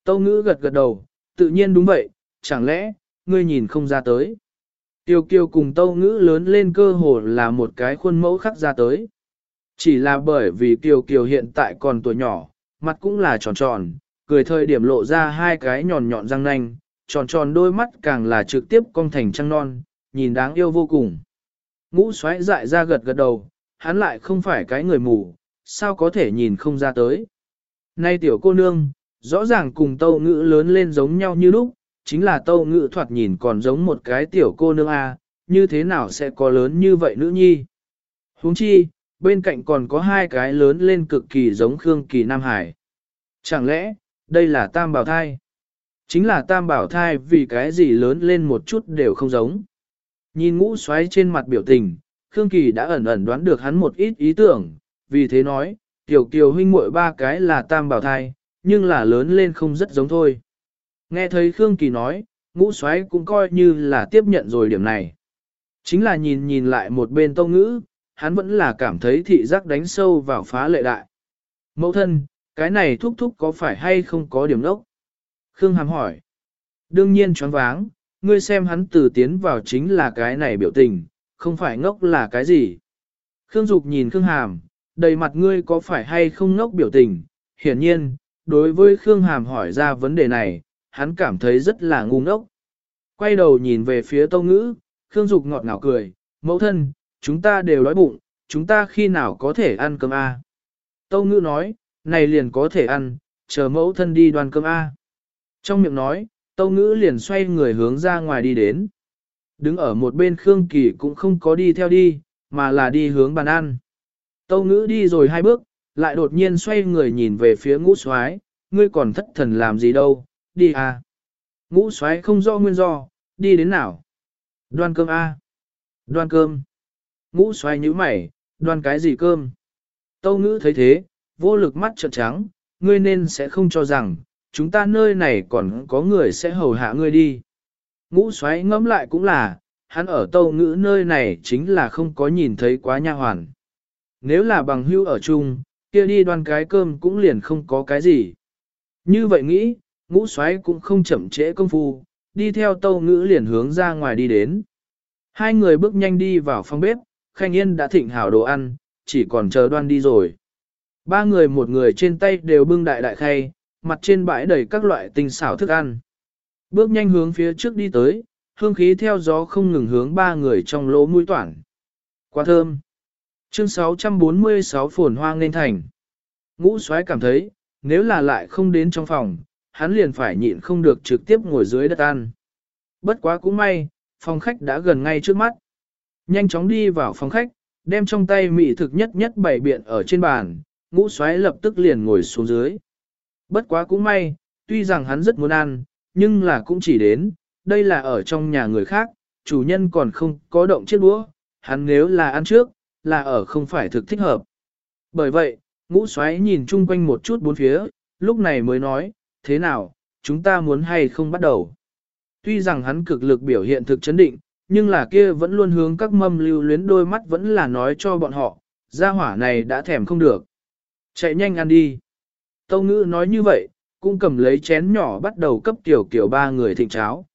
Tâu ngữ gật gật đầu, tự nhiên đúng vậy, chẳng lẽ, ngươi nhìn không ra tới. Tiêu kiều cùng tâu ngữ lớn lên cơ hồ là một cái khuôn mẫu khắc ra tới. Chỉ là bởi vì Kiều Kiều hiện tại còn tuổi nhỏ, mặt cũng là tròn tròn, cười thời điểm lộ ra hai cái nhọn nhọn răng nanh, tròn tròn đôi mắt càng là trực tiếp cong thành trăng non, nhìn đáng yêu vô cùng. Ngũ xoáy dại ra gật gật đầu, hắn lại không phải cái người mù, sao có thể nhìn không ra tới. Nay tiểu cô nương, rõ ràng cùng tâu ngữ lớn lên giống nhau như lúc, chính là tâu ngữ thoạt nhìn còn giống một cái tiểu cô nương A, như thế nào sẽ có lớn như vậy nữ nhi. huống chi, bên cạnh còn có hai cái lớn lên cực kỳ giống Khương Kỳ Nam Hải. Chẳng lẽ, đây là tam bảo thai? Chính là tam bảo thai vì cái gì lớn lên một chút đều không giống. Nhìn ngũ xoáy trên mặt biểu tình, Khương Kỳ đã ẩn ẩn đoán được hắn một ít ý tưởng, vì thế nói, tiểu kiều huynh muội ba cái là tam bảo thai, nhưng là lớn lên không rất giống thôi. Nghe thấy Khương Kỳ nói, ngũ xoáy cũng coi như là tiếp nhận rồi điểm này. Chính là nhìn nhìn lại một bên tâu ngữ, hắn vẫn là cảm thấy thị giác đánh sâu vào phá lệ đại. Mẫu thân, cái này thúc thúc có phải hay không có điểm nốc Khương Hàm hỏi. Đương nhiên choáng váng, ngươi xem hắn từ tiến vào chính là cái này biểu tình, không phải ngốc là cái gì. Khương Dục nhìn Khương Hàm, đầy mặt ngươi có phải hay không ngốc biểu tình, hiển nhiên, đối với Khương Hàm hỏi ra vấn đề này, hắn cảm thấy rất là ngu ngốc. Quay đầu nhìn về phía Tâu Ngữ, Khương Dục ngọt ngào cười, mẫu thân, chúng ta đều đói bụng, chúng ta khi nào có thể ăn cơm A. Tâu ngữ nói, này liền có thể ăn, chờ mẫu thân đi đoàn cơm A. Trong miệng nói, tâu ngữ liền xoay người hướng ra ngoài đi đến. Đứng ở một bên Khương Kỳ cũng không có đi theo đi, mà là đi hướng bàn ăn. Tâu ngữ đi rồi hai bước, lại đột nhiên xoay người nhìn về phía ngũ soái ngươi còn thất thần làm gì đâu, đi à. Ngũ soái không rõ nguyên do, đi đến nào? Đoan cơm a Đoan cơm. Ngũ xoay như mày, đoan cái gì cơm? Tâu ngữ thấy thế, vô lực mắt trợn trắng, ngươi nên sẽ không cho rằng, chúng ta nơi này còn có người sẽ hầu hạ ngươi đi. Ngũ xoáy ngẫm lại cũng là, hắn ở tâu ngữ nơi này chính là không có nhìn thấy quá nha hoàn. Nếu là bằng hưu ở chung, kia đi đoan cái cơm cũng liền không có cái gì. Như vậy nghĩ, ngũ xoáy cũng không chậm trễ công phu, đi theo tâu ngữ liền hướng ra ngoài đi đến. Hai người bước nhanh đi vào phòng bếp, Khanh Yên đã thịnh hảo đồ ăn, chỉ còn chờ đoan đi rồi. Ba người một người trên tay đều bưng đại đại khay, mặt trên bãi đầy các loại tinh xảo thức ăn. Bước nhanh hướng phía trước đi tới, hương khí theo gió không ngừng hướng ba người trong lỗ mũi toản. Quá thơm. Chương 646 phồn hoang nên thành. Ngũ soái cảm thấy, nếu là lại không đến trong phòng, hắn liền phải nhịn không được trực tiếp ngồi dưới đất ăn. Bất quá cũng may, phòng khách đã gần ngay trước mắt. Nhanh chóng đi vào phòng khách, đem trong tay mỹ thực nhất nhất bày biện ở trên bàn, ngũ xoáy lập tức liền ngồi xuống dưới. Bất quá cũng may, tuy rằng hắn rất muốn ăn, nhưng là cũng chỉ đến, đây là ở trong nhà người khác, chủ nhân còn không có động chiếc đũa, hắn nếu là ăn trước, là ở không phải thực thích hợp. Bởi vậy, ngũ xoáy nhìn chung quanh một chút bốn phía, lúc này mới nói, thế nào, chúng ta muốn hay không bắt đầu. Tuy rằng hắn cực lực biểu hiện thực chấn định, nhưng là kia vẫn luôn hướng các mâm lưu luyến đôi mắt vẫn là nói cho bọn họ, gia hỏa này đã thèm không được. Chạy nhanh ăn đi. Tâu ngữ nói như vậy, cũng cầm lấy chén nhỏ bắt đầu cấp tiểu kiểu ba người thịnh cháo.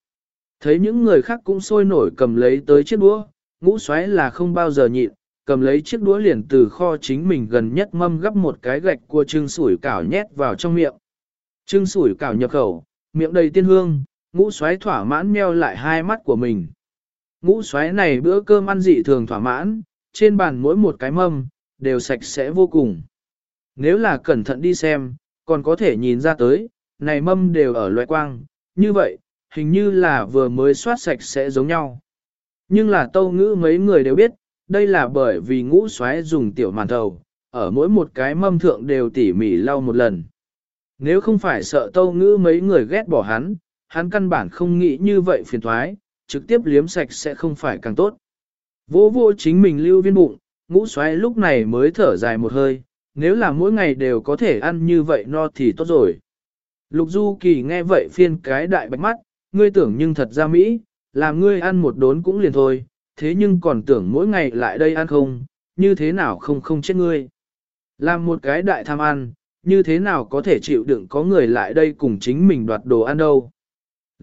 Thấy những người khác cũng sôi nổi cầm lấy tới chiếc đũa, ngũ xoáy là không bao giờ nhịn, cầm lấy chiếc đũa liền từ kho chính mình gần nhất mâm gấp một cái gạch cua trưng sủi cảo nhét vào trong miệng. Trưng sủi cảo nhập khẩu, miệng đầy tiên hương, ngũ xoáy thỏa mãn meo lại hai mắt của mình. Ngũ xoáy này bữa cơm ăn dị thường thỏa mãn, trên bàn mỗi một cái mâm, đều sạch sẽ vô cùng. Nếu là cẩn thận đi xem, còn có thể nhìn ra tới, này mâm đều ở loại quang, như vậy, hình như là vừa mới soát sạch sẽ giống nhau. Nhưng là tâu ngữ mấy người đều biết, đây là bởi vì ngũ xoáy dùng tiểu màn thầu, ở mỗi một cái mâm thượng đều tỉ mỉ lau một lần. Nếu không phải sợ tâu ngữ mấy người ghét bỏ hắn, hắn căn bản không nghĩ như vậy phiền thoái, trực tiếp liếm sạch sẽ không phải càng tốt. Vô vô chính mình lưu viên bụng, ngũ xoáy lúc này mới thở dài một hơi, nếu là mỗi ngày đều có thể ăn như vậy no thì tốt rồi. Lục Du Kỳ nghe vậy phiên cái đại bạch mắt, ngươi tưởng nhưng thật ra Mỹ, làm ngươi ăn một đốn cũng liền thôi, thế nhưng còn tưởng mỗi ngày lại đây ăn không, như thế nào không không chết ngươi. Làm một cái đại tham ăn, như thế nào có thể chịu đựng có người lại đây cùng chính mình đoạt đồ ăn đâu.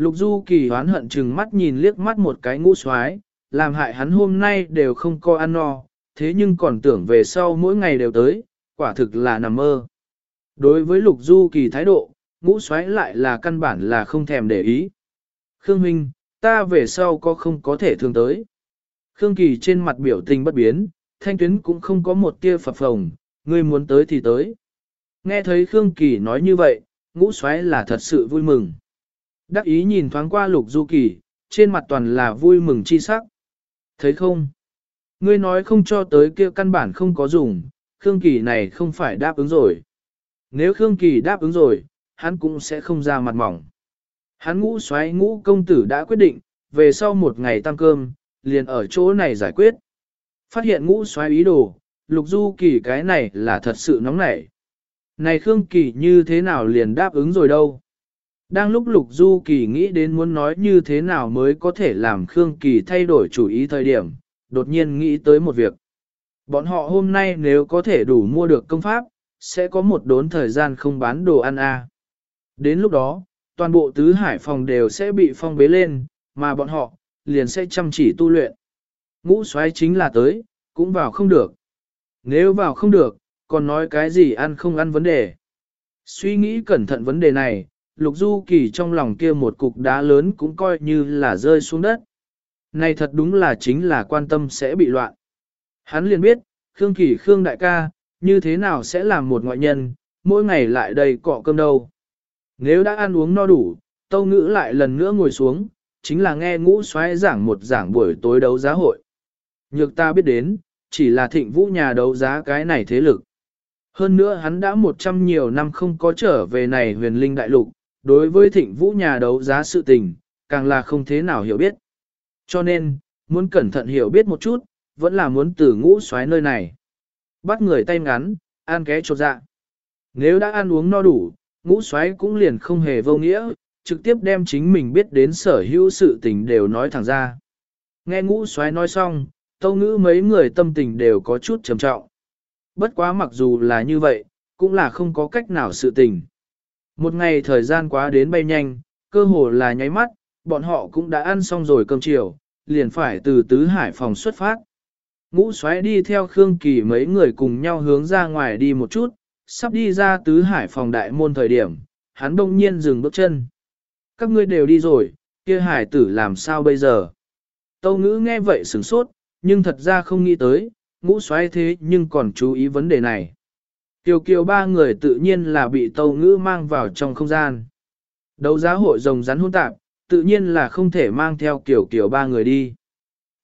Lục Du Kỳ hoán hận chừng mắt nhìn liếc mắt một cái ngũ soái, làm hại hắn hôm nay đều không có ăn no, thế nhưng còn tưởng về sau mỗi ngày đều tới, quả thực là nằm mơ. Đối với Lục Du Kỳ thái độ, ngũ xoáy lại là căn bản là không thèm để ý. Khương Minh, ta về sau có không có thể thương tới. Khương Kỳ trên mặt biểu tình bất biến, thanh tuyến cũng không có một tia phập phồng, ngươi muốn tới thì tới. Nghe thấy Khương Kỳ nói như vậy, ngũ xoáy là thật sự vui mừng. Đắc ý nhìn thoáng qua lục du kỳ, trên mặt toàn là vui mừng chi sắc. Thấy không? Ngươi nói không cho tới kia căn bản không có dùng, Khương Kỳ này không phải đáp ứng rồi. Nếu Khương Kỳ đáp ứng rồi, hắn cũng sẽ không ra mặt mỏng. Hắn ngũ xoáy ngũ công tử đã quyết định, về sau một ngày tăng cơm, liền ở chỗ này giải quyết. Phát hiện ngũ xoáy ý đồ, lục du kỳ cái này là thật sự nóng nảy. Này Khương Kỳ như thế nào liền đáp ứng rồi đâu. Đang lúc Lục Du Kỳ nghĩ đến muốn nói như thế nào mới có thể làm Khương Kỳ thay đổi chủ ý thời điểm, đột nhiên nghĩ tới một việc. Bọn họ hôm nay nếu có thể đủ mua được công pháp, sẽ có một đốn thời gian không bán đồ ăn a. Đến lúc đó, toàn bộ tứ hải phòng đều sẽ bị phong bế lên, mà bọn họ, liền sẽ chăm chỉ tu luyện. Ngũ xoáy chính là tới, cũng vào không được. Nếu vào không được, còn nói cái gì ăn không ăn vấn đề. Suy nghĩ cẩn thận vấn đề này, Lục Du Kỳ trong lòng kia một cục đá lớn cũng coi như là rơi xuống đất. Này thật đúng là chính là quan tâm sẽ bị loạn. Hắn liền biết, Khương Kỳ Khương đại ca, như thế nào sẽ làm một ngoại nhân, mỗi ngày lại đầy cọ cơm đâu. Nếu đã ăn uống no đủ, Tâu Ngữ lại lần nữa ngồi xuống, chính là nghe ngũ xoáy giảng một giảng buổi tối đấu giá hội. Nhược ta biết đến, chỉ là thịnh vũ nhà đấu giá cái này thế lực. Hơn nữa hắn đã một trăm nhiều năm không có trở về này huyền linh đại lục, đối với thịnh vũ nhà đấu giá sự tình, càng là không thế nào hiểu biết. Cho nên, muốn cẩn thận hiểu biết một chút, vẫn là muốn từ ngũ xoáy nơi này. Bắt người tay ngắn, ăn ké chột dạ. Nếu đã ăn uống no đủ, ngũ xoáy cũng liền không hề vô nghĩa, trực tiếp đem chính mình biết đến sở hữu sự tình đều nói thẳng ra. Nghe ngũ xoáy nói xong, tâu ngữ mấy người tâm tình đều có chút trầm trọng. Bất quá mặc dù là như vậy, cũng là không có cách nào sự tình. Một ngày thời gian quá đến bay nhanh, cơ hồ là nháy mắt, bọn họ cũng đã ăn xong rồi cơm chiều, liền phải từ tứ hải phòng xuất phát. Ngũ xoáy đi theo Khương Kỳ mấy người cùng nhau hướng ra ngoài đi một chút, sắp đi ra tứ hải phòng đại môn thời điểm, hắn đông nhiên dừng bước chân. Các ngươi đều đi rồi, kia hải tử làm sao bây giờ? Tâu ngữ nghe vậy sửng sốt, nhưng thật ra không nghĩ tới, ngũ xoáy thế nhưng còn chú ý vấn đề này. Kiều kiều ba người tự nhiên là bị tâu ngữ mang vào trong không gian. Đấu giá hội rồng rắn hôn tạp, tự nhiên là không thể mang theo kiều kiều ba người đi.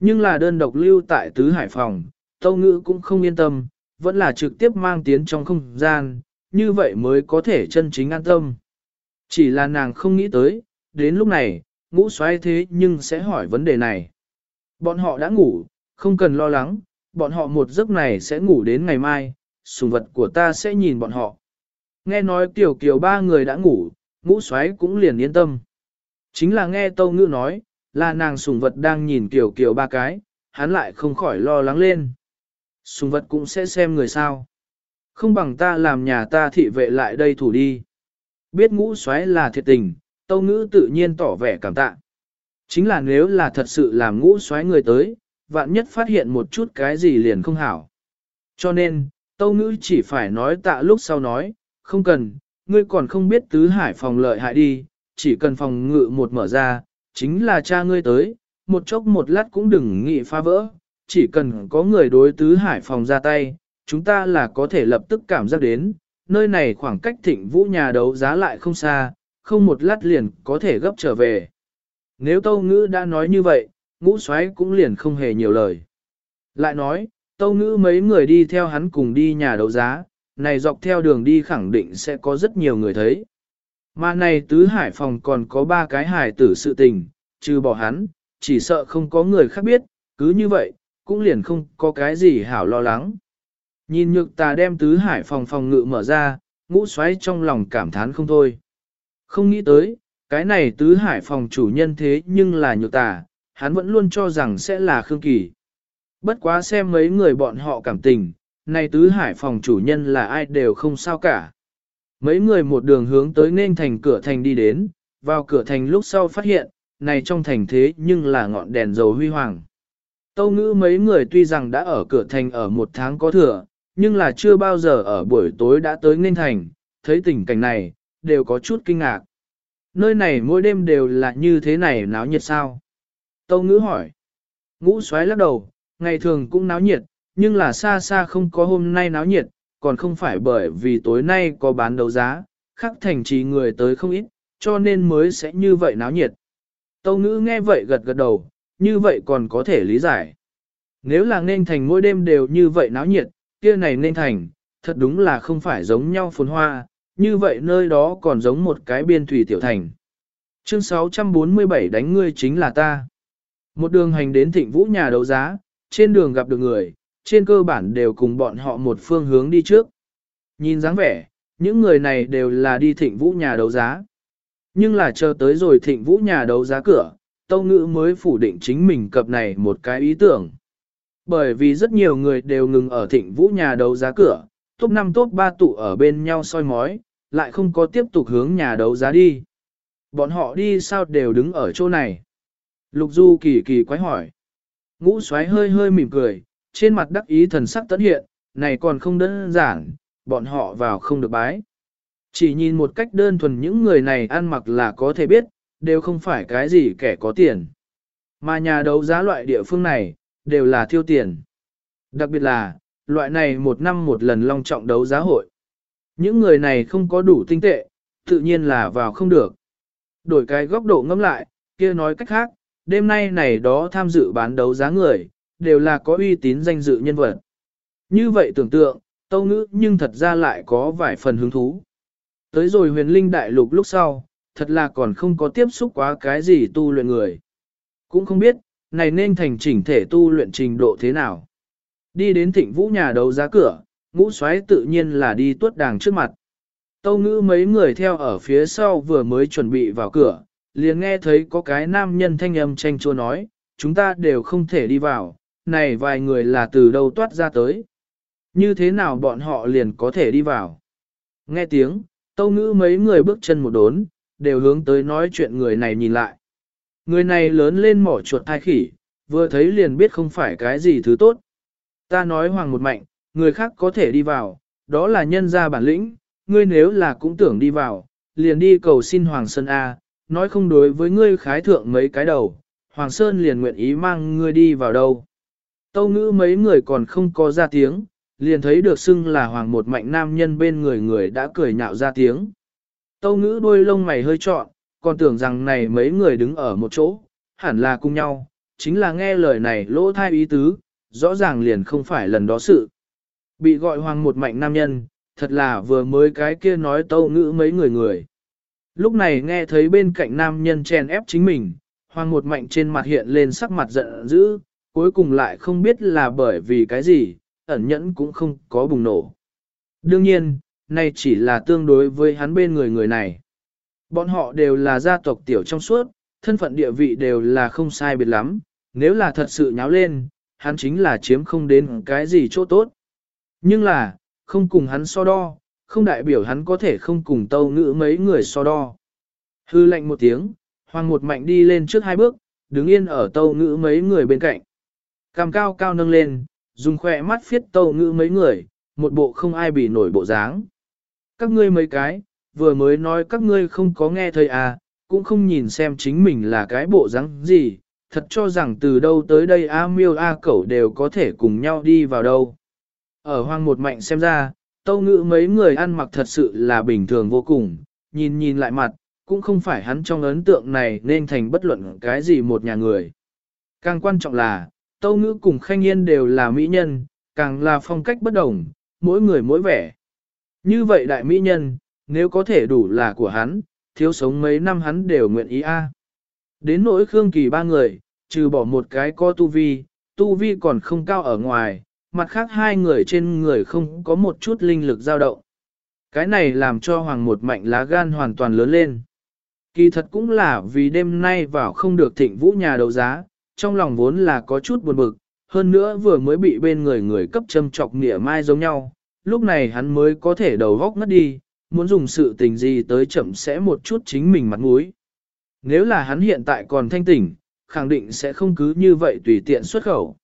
Nhưng là đơn độc lưu tại tứ hải phòng, tâu ngữ cũng không yên tâm, vẫn là trực tiếp mang tiến trong không gian, như vậy mới có thể chân chính an tâm. Chỉ là nàng không nghĩ tới, đến lúc này, ngũ xoáy thế nhưng sẽ hỏi vấn đề này. Bọn họ đã ngủ, không cần lo lắng, bọn họ một giấc này sẽ ngủ đến ngày mai, sùng vật của ta sẽ nhìn bọn họ. Nghe nói tiểu kiều ba người đã ngủ, ngũ xoáy cũng liền yên tâm. Chính là nghe tâu ngữ nói, là nàng sùng vật đang nhìn tiểu kiều ba cái, hắn lại không khỏi lo lắng lên. Sùng vật cũng sẽ xem người sao. Không bằng ta làm nhà ta thị vệ lại đây thủ đi. Biết ngũ xoáy là thiệt tình, tâu ngữ tự nhiên tỏ vẻ cảm tạ. Chính là nếu là thật sự làm ngũ xoáy người tới, vạn nhất phát hiện một chút cái gì liền không hảo. Cho nên, tâu ngữ chỉ phải nói tạ lúc sau nói, không cần, ngươi còn không biết tứ hải phòng lợi hại đi, chỉ cần phòng ngự một mở ra, chính là cha ngươi tới, một chốc một lát cũng đừng nghĩ phá vỡ, chỉ cần có người đối tứ hải phòng ra tay, chúng ta là có thể lập tức cảm giác đến, nơi này khoảng cách thịnh vũ nhà đấu giá lại không xa, không một lát liền có thể gấp trở về. Nếu Tâu Ngữ đã nói như vậy, ngũ xoáy cũng liền không hề nhiều lời. Lại nói, Tâu Ngữ mấy người đi theo hắn cùng đi nhà đấu giá, này dọc theo đường đi khẳng định sẽ có rất nhiều người thấy. Mà này tứ hải phòng còn có ba cái hải tử sự tình, trừ bỏ hắn, chỉ sợ không có người khác biết, cứ như vậy, cũng liền không có cái gì hảo lo lắng. Nhìn nhược tà đem tứ hải phòng phòng ngự mở ra, ngũ xoáy trong lòng cảm thán không thôi. Không nghĩ tới, cái này tứ hải phòng chủ nhân thế nhưng là nhược tà, hắn vẫn luôn cho rằng sẽ là Khương Kỳ. Bất quá xem mấy người bọn họ cảm tình, này tứ hải phòng chủ nhân là ai đều không sao cả. Mấy người một đường hướng tới nên thành cửa thành đi đến, vào cửa thành lúc sau phát hiện, này trong thành thế nhưng là ngọn đèn dầu huy hoàng. Tâu ngữ mấy người tuy rằng đã ở cửa thành ở một tháng có thừa, nhưng là chưa bao giờ ở buổi tối đã tới nên thành, thấy tình cảnh này, đều có chút kinh ngạc. Nơi này mỗi đêm đều là như thế này náo nhiệt sao? Tâu ngữ hỏi. Ngũ xoáy lắc đầu, ngày thường cũng náo nhiệt, nhưng là xa xa không có hôm nay náo nhiệt, còn không phải bởi vì tối nay có bán đấu giá, khắc thành trì người tới không ít, cho nên mới sẽ như vậy náo nhiệt. Tâu ngữ nghe vậy gật gật đầu, như vậy còn có thể lý giải. Nếu là nên thành mỗi đêm đều như vậy náo nhiệt, kia này nên thành, thật đúng là không phải giống nhau phồn hoa, như vậy nơi đó còn giống một cái biên thủy tiểu thành. Chương 647 đánh ngươi chính là ta. Một đường hành đến thịnh vũ nhà đấu giá, trên đường gặp được người, trên cơ bản đều cùng bọn họ một phương hướng đi trước. Nhìn dáng vẻ, những người này đều là đi thịnh vũ nhà đấu giá. Nhưng là chờ tới rồi thịnh vũ nhà đấu giá cửa, Tâu Ngữ mới phủ định chính mình cập này một cái ý tưởng. Bởi vì rất nhiều người đều ngừng ở thịnh vũ nhà đấu giá cửa, top 5 top 3 tụ ở bên nhau soi mói, lại không có tiếp tục hướng nhà đấu giá đi. Bọn họ đi sao đều đứng ở chỗ này. Lục Du kỳ kỳ quái hỏi. Ngũ xoáy hơi hơi mỉm cười, trên mặt đắc ý thần sắc tấn hiện, này còn không đơn giản, bọn họ vào không được bái. Chỉ nhìn một cách đơn thuần những người này ăn mặc là có thể biết, đều không phải cái gì kẻ có tiền. Mà nhà đấu giá loại địa phương này, đều là thiêu tiền. Đặc biệt là, loại này một năm một lần long trọng đấu giá hội. Những người này không có đủ tinh tệ, tự nhiên là vào không được. Đổi cái góc độ ngẫm lại, kia nói cách khác, đêm nay này đó tham dự bán đấu giá người, đều là có uy tín danh dự nhân vật. Như vậy tưởng tượng, tâu ngữ nhưng thật ra lại có vài phần hứng thú. Tới rồi huyền linh đại lục lúc sau, thật là còn không có tiếp xúc quá cái gì tu luyện người. Cũng không biết, này nên thành chỉnh thể tu luyện trình độ thế nào. Đi đến thịnh vũ nhà đấu giá cửa, ngũ xoáy tự nhiên là đi tuốt đàng trước mặt. Tâu ngữ mấy người theo ở phía sau vừa mới chuẩn bị vào cửa, liền nghe thấy có cái nam nhân thanh âm tranh chua nói, chúng ta đều không thể đi vào, này vài người là từ đâu toát ra tới. Như thế nào bọn họ liền có thể đi vào? Nghe tiếng, tâu ngữ mấy người bước chân một đốn, đều hướng tới nói chuyện người này nhìn lại. Người này lớn lên mỏ chuột thai khỉ, vừa thấy liền biết không phải cái gì thứ tốt. Ta nói hoàng một mạnh, người khác có thể đi vào, đó là nhân gia bản lĩnh, ngươi nếu là cũng tưởng đi vào, liền đi cầu xin Hoàng Sơn A, nói không đối với ngươi khái thượng mấy cái đầu, Hoàng Sơn liền nguyện ý mang ngươi đi vào đâu. Tâu ngữ mấy người còn không có ra tiếng, liền thấy được xưng là Hoàng một mạnh nam nhân bên người người đã cười nhạo ra tiếng. Tâu ngữ đôi lông mày hơi trọn, còn tưởng rằng này mấy người đứng ở một chỗ, hẳn là cùng nhau, chính là nghe lời này lỗ thai ý tứ, rõ ràng liền không phải lần đó sự. Bị gọi hoàng một mạnh nam nhân, thật là vừa mới cái kia nói tâu ngữ mấy người người. Lúc này nghe thấy bên cạnh nam nhân chen ép chính mình, hoàng một mạnh trên mặt hiện lên sắc mặt giận dữ, cuối cùng lại không biết là bởi vì cái gì, ẩn nhẫn cũng không có bùng nổ. Đương nhiên, này chỉ là tương đối với hắn bên người người này. Bọn họ đều là gia tộc tiểu trong suốt, thân phận địa vị đều là không sai biệt lắm, nếu là thật sự nháo lên, hắn chính là chiếm không đến cái gì chỗ tốt. Nhưng là, không cùng hắn so đo, không đại biểu hắn có thể không cùng tâu ngữ mấy người so đo. Hư lệnh một tiếng, hoàng một mạnh đi lên trước hai bước, đứng yên ở tâu ngữ mấy người bên cạnh. Cằm cao cao nâng lên, dùng khỏe mắt phiết tâu ngữ mấy người, một bộ không ai bị nổi bộ dáng. Các ngươi mấy cái, vừa mới nói các ngươi không có nghe thầy à, cũng không nhìn xem chính mình là cái bộ dáng gì, thật cho rằng từ đâu tới đây A miêu A cẩu đều có thể cùng nhau đi vào đâu. Ở hoang một mạnh xem ra, tâu ngữ mấy người ăn mặc thật sự là bình thường vô cùng, nhìn nhìn lại mặt, cũng không phải hắn trong ấn tượng này nên thành bất luận cái gì một nhà người. Càng quan trọng là, tâu ngữ cùng khanh yên đều là mỹ nhân, càng là phong cách bất đồng, mỗi người mỗi vẻ. Như vậy đại mỹ nhân, nếu có thể đủ là của hắn, thiếu sống mấy năm hắn đều nguyện ý a. Đến nỗi Khương Kỳ ba người, trừ bỏ một cái co tu vi, tu vi còn không cao ở ngoài, mặt khác hai người trên người không có một chút linh lực dao động. Cái này làm cho hoàng một mạnh lá gan hoàn toàn lớn lên. Kỳ thật cũng là vì đêm nay vào không được thịnh vũ nhà đấu giá, trong lòng vốn là có chút buồn bực, hơn nữa vừa mới bị bên người người cấp châm chọc nịa mai giống nhau, lúc này hắn mới có thể đầu góc ngất đi, muốn dùng sự tình gì tới chậm sẽ một chút chính mình mặt mũi. Nếu là hắn hiện tại còn thanh tỉnh, khẳng định sẽ không cứ như vậy tùy tiện xuất khẩu.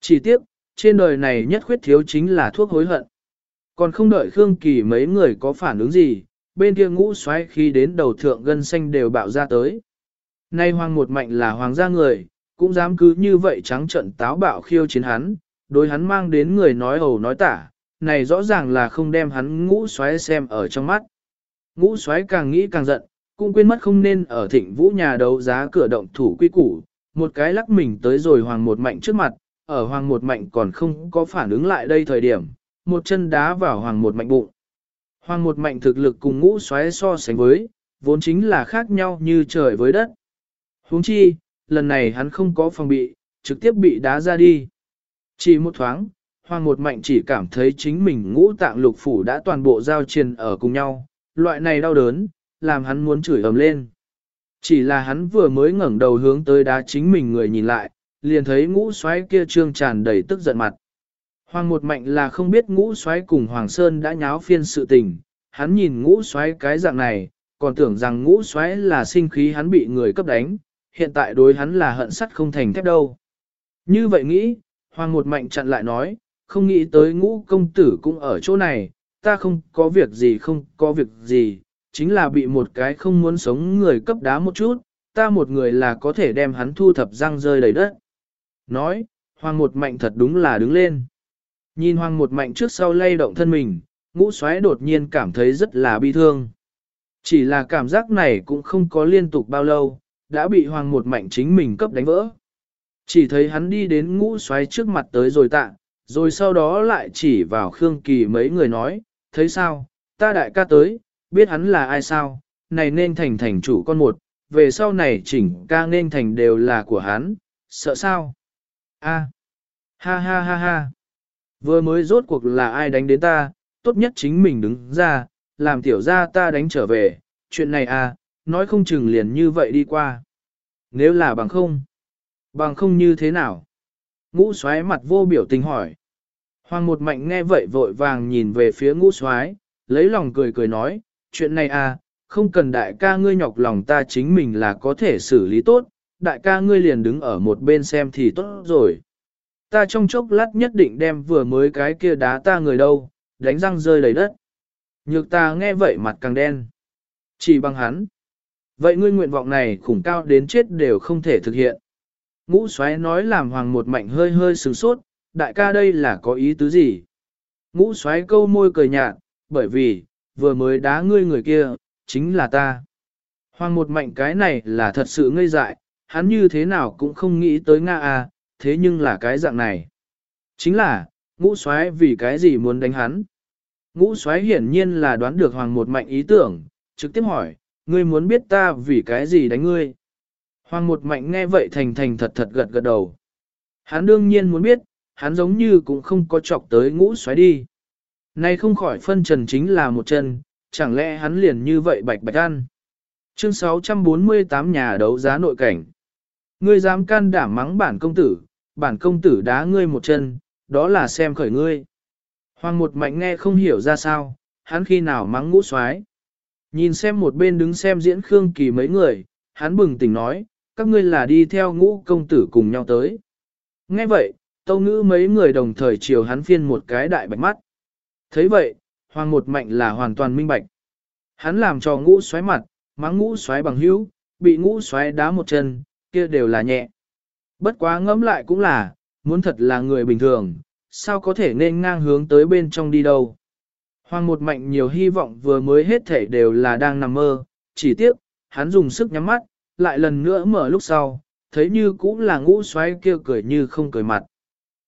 Chỉ tiếc, trên đời này nhất khuyết thiếu chính là thuốc hối hận. Còn không đợi Khương Kỳ mấy người có phản ứng gì, bên kia ngũ xoáy khi đến đầu thượng gân xanh đều bạo ra tới. Nay hoàng một mạnh là hoàng gia người, cũng dám cứ như vậy trắng trận táo bạo khiêu chiến hắn, đối hắn mang đến người nói hầu nói tả, này rõ ràng là không đem hắn ngũ xoáy xem ở trong mắt. Ngũ xoáy càng nghĩ càng giận, cũng quên mất không nên ở thịnh vũ nhà đấu giá cửa động thủ quy củ, một cái lắc mình tới rồi hoàng một mạnh trước mặt, ở hoàng một mạnh còn không có phản ứng lại đây thời điểm, một chân đá vào hoàng một mạnh bụng. Hoàng một mạnh thực lực cùng ngũ xoáy so sánh với, vốn chính là khác nhau như trời với đất. huống chi, lần này hắn không có phòng bị, trực tiếp bị đá ra đi. Chỉ một thoáng, hoàng một mạnh chỉ cảm thấy chính mình ngũ tạng lục phủ đã toàn bộ giao triền ở cùng nhau, loại này đau đớn, làm hắn muốn chửi ầm lên. Chỉ là hắn vừa mới ngẩng đầu hướng tới đá chính mình người nhìn lại, liền thấy ngũ xoáy kia trương tràn đầy tức giận mặt. Hoàng một mạnh là không biết ngũ xoáy cùng Hoàng Sơn đã nháo phiên sự tình, hắn nhìn ngũ xoáy cái dạng này, còn tưởng rằng ngũ xoáy là sinh khí hắn bị người cấp đánh, hiện tại đối hắn là hận sắt không thành thép đâu. Như vậy nghĩ, Hoàng một mạnh chặn lại nói, không nghĩ tới ngũ công tử cũng ở chỗ này, ta không có việc gì không có việc gì, chính là bị một cái không muốn sống người cấp đá một chút, ta một người là có thể đem hắn thu thập răng rơi đầy đất. Nói, hoàng một mạnh thật đúng là đứng lên. Nhìn hoàng một mạnh trước sau lay động thân mình, ngũ xoáy đột nhiên cảm thấy rất là bi thương. Chỉ là cảm giác này cũng không có liên tục bao lâu, đã bị hoàng một mạnh chính mình cấp đánh vỡ. Chỉ thấy hắn đi đến ngũ xoáy trước mặt tới rồi tạ, rồi sau đó lại chỉ vào Khương Kỳ mấy người nói, thấy sao, ta đại ca tới, biết hắn là ai sao, này nên thành thành chủ con một, về sau này chỉnh ca nên thành đều là của hắn, sợ sao? A, ha ha ha ha, vừa mới rốt cuộc là ai đánh đến ta, tốt nhất chính mình đứng ra, làm tiểu ra ta đánh trở về, chuyện này à, nói không chừng liền như vậy đi qua. Nếu là bằng không, bằng không như thế nào? Ngũ xoáy mặt vô biểu tình hỏi. Hoàng một mạnh nghe vậy vội vàng nhìn về phía ngũ xoáy, lấy lòng cười cười nói, chuyện này à, không cần đại ca ngươi nhọc lòng ta chính mình là có thể xử lý tốt, đại ca ngươi liền đứng ở một bên xem thì tốt rồi. Ta trong chốc lát nhất định đem vừa mới cái kia đá ta người đâu, đánh răng rơi đầy đất. Nhược ta nghe vậy mặt càng đen. Chỉ bằng hắn. Vậy ngươi nguyện vọng này khủng cao đến chết đều không thể thực hiện. Ngũ xoáy nói làm hoàng một mạnh hơi hơi sừng sốt, đại ca đây là có ý tứ gì? Ngũ xoáy câu môi cười nhạt, bởi vì, vừa mới đá ngươi người kia, chính là ta. Hoàng một mạnh cái này là thật sự ngây dại, hắn như thế nào cũng không nghĩ tới Nga à, thế nhưng là cái dạng này. Chính là, ngũ xoáy vì cái gì muốn đánh hắn? Ngũ xoáy hiển nhiên là đoán được hoàng một mạnh ý tưởng, trực tiếp hỏi, ngươi muốn biết ta vì cái gì đánh ngươi? Hoàng một mạnh nghe vậy thành thành thật thật gật gật đầu. Hắn đương nhiên muốn biết, hắn giống như cũng không có chọc tới ngũ xoáy đi. Nay không khỏi phân trần chính là một chân, chẳng lẽ hắn liền như vậy bạch bạch ăn. Chương 648 nhà đấu giá nội cảnh. Ngươi dám can đảm mắng bản công tử, bản công tử đá ngươi một chân, đó là xem khởi ngươi. Hoàng một mạnh nghe không hiểu ra sao, hắn khi nào mắng ngũ xoái. Nhìn xem một bên đứng xem diễn Khương Kỳ mấy người, hắn bừng tỉnh nói, các ngươi là đi theo ngũ công tử cùng nhau tới. Nghe vậy, tâu ngữ mấy người đồng thời chiều hắn phiên một cái đại bạch mắt. thấy vậy, hoàng một mạnh là hoàn toàn minh bạch. Hắn làm cho ngũ xoáy mặt, mắng ngũ xoáy bằng hữu, bị ngũ xoáy đá một chân, kia đều là nhẹ. Bất quá ngẫm lại cũng là, muốn thật là người bình thường, sao có thể nên ngang hướng tới bên trong đi đâu. Hoàng một mạnh nhiều hy vọng vừa mới hết thể đều là đang nằm mơ, chỉ tiếc, hắn dùng sức nhắm mắt, lại lần nữa mở lúc sau, thấy như cũng là ngũ xoáy kia cười như không cười mặt.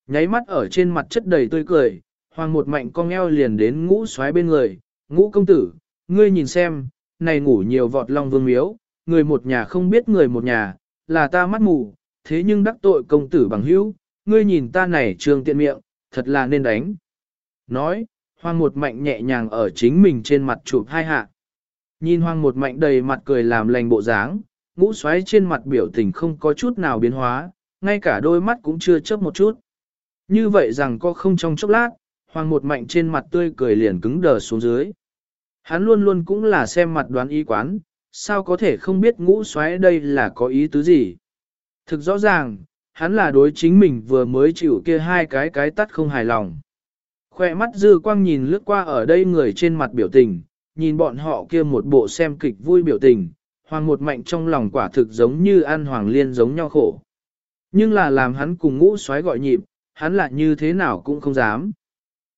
Nháy mắt ở trên mặt chất đầy tươi cười, hoàng một mạnh cong eo liền đến ngũ xoáy bên người, ngũ công tử, ngươi nhìn xem, này ngủ nhiều vọt long vương miếu, người một nhà không biết người một nhà, là ta mắt mù, thế nhưng đắc tội công tử bằng hữu, ngươi nhìn ta này trường tiện miệng, thật là nên đánh. Nói, hoang một mạnh nhẹ nhàng ở chính mình trên mặt chụp hai hạ. Nhìn hoang một mạnh đầy mặt cười làm lành bộ dáng, ngũ xoáy trên mặt biểu tình không có chút nào biến hóa, ngay cả đôi mắt cũng chưa chớp một chút. Như vậy rằng có không trong chốc lát, hoàng một mạnh trên mặt tươi cười liền cứng đờ xuống dưới. Hắn luôn luôn cũng là xem mặt đoán ý quán, sao có thể không biết ngũ xoáy đây là có ý tứ gì. Thực rõ ràng, hắn là đối chính mình vừa mới chịu kia hai cái cái tắt không hài lòng. Khoe mắt dư quang nhìn lướt qua ở đây người trên mặt biểu tình, nhìn bọn họ kia một bộ xem kịch vui biểu tình, hoàng một mạnh trong lòng quả thực giống như ăn hoàng liên giống nhau khổ. Nhưng là làm hắn cùng ngũ xoáy gọi nhịp, hắn lại như thế nào cũng không dám.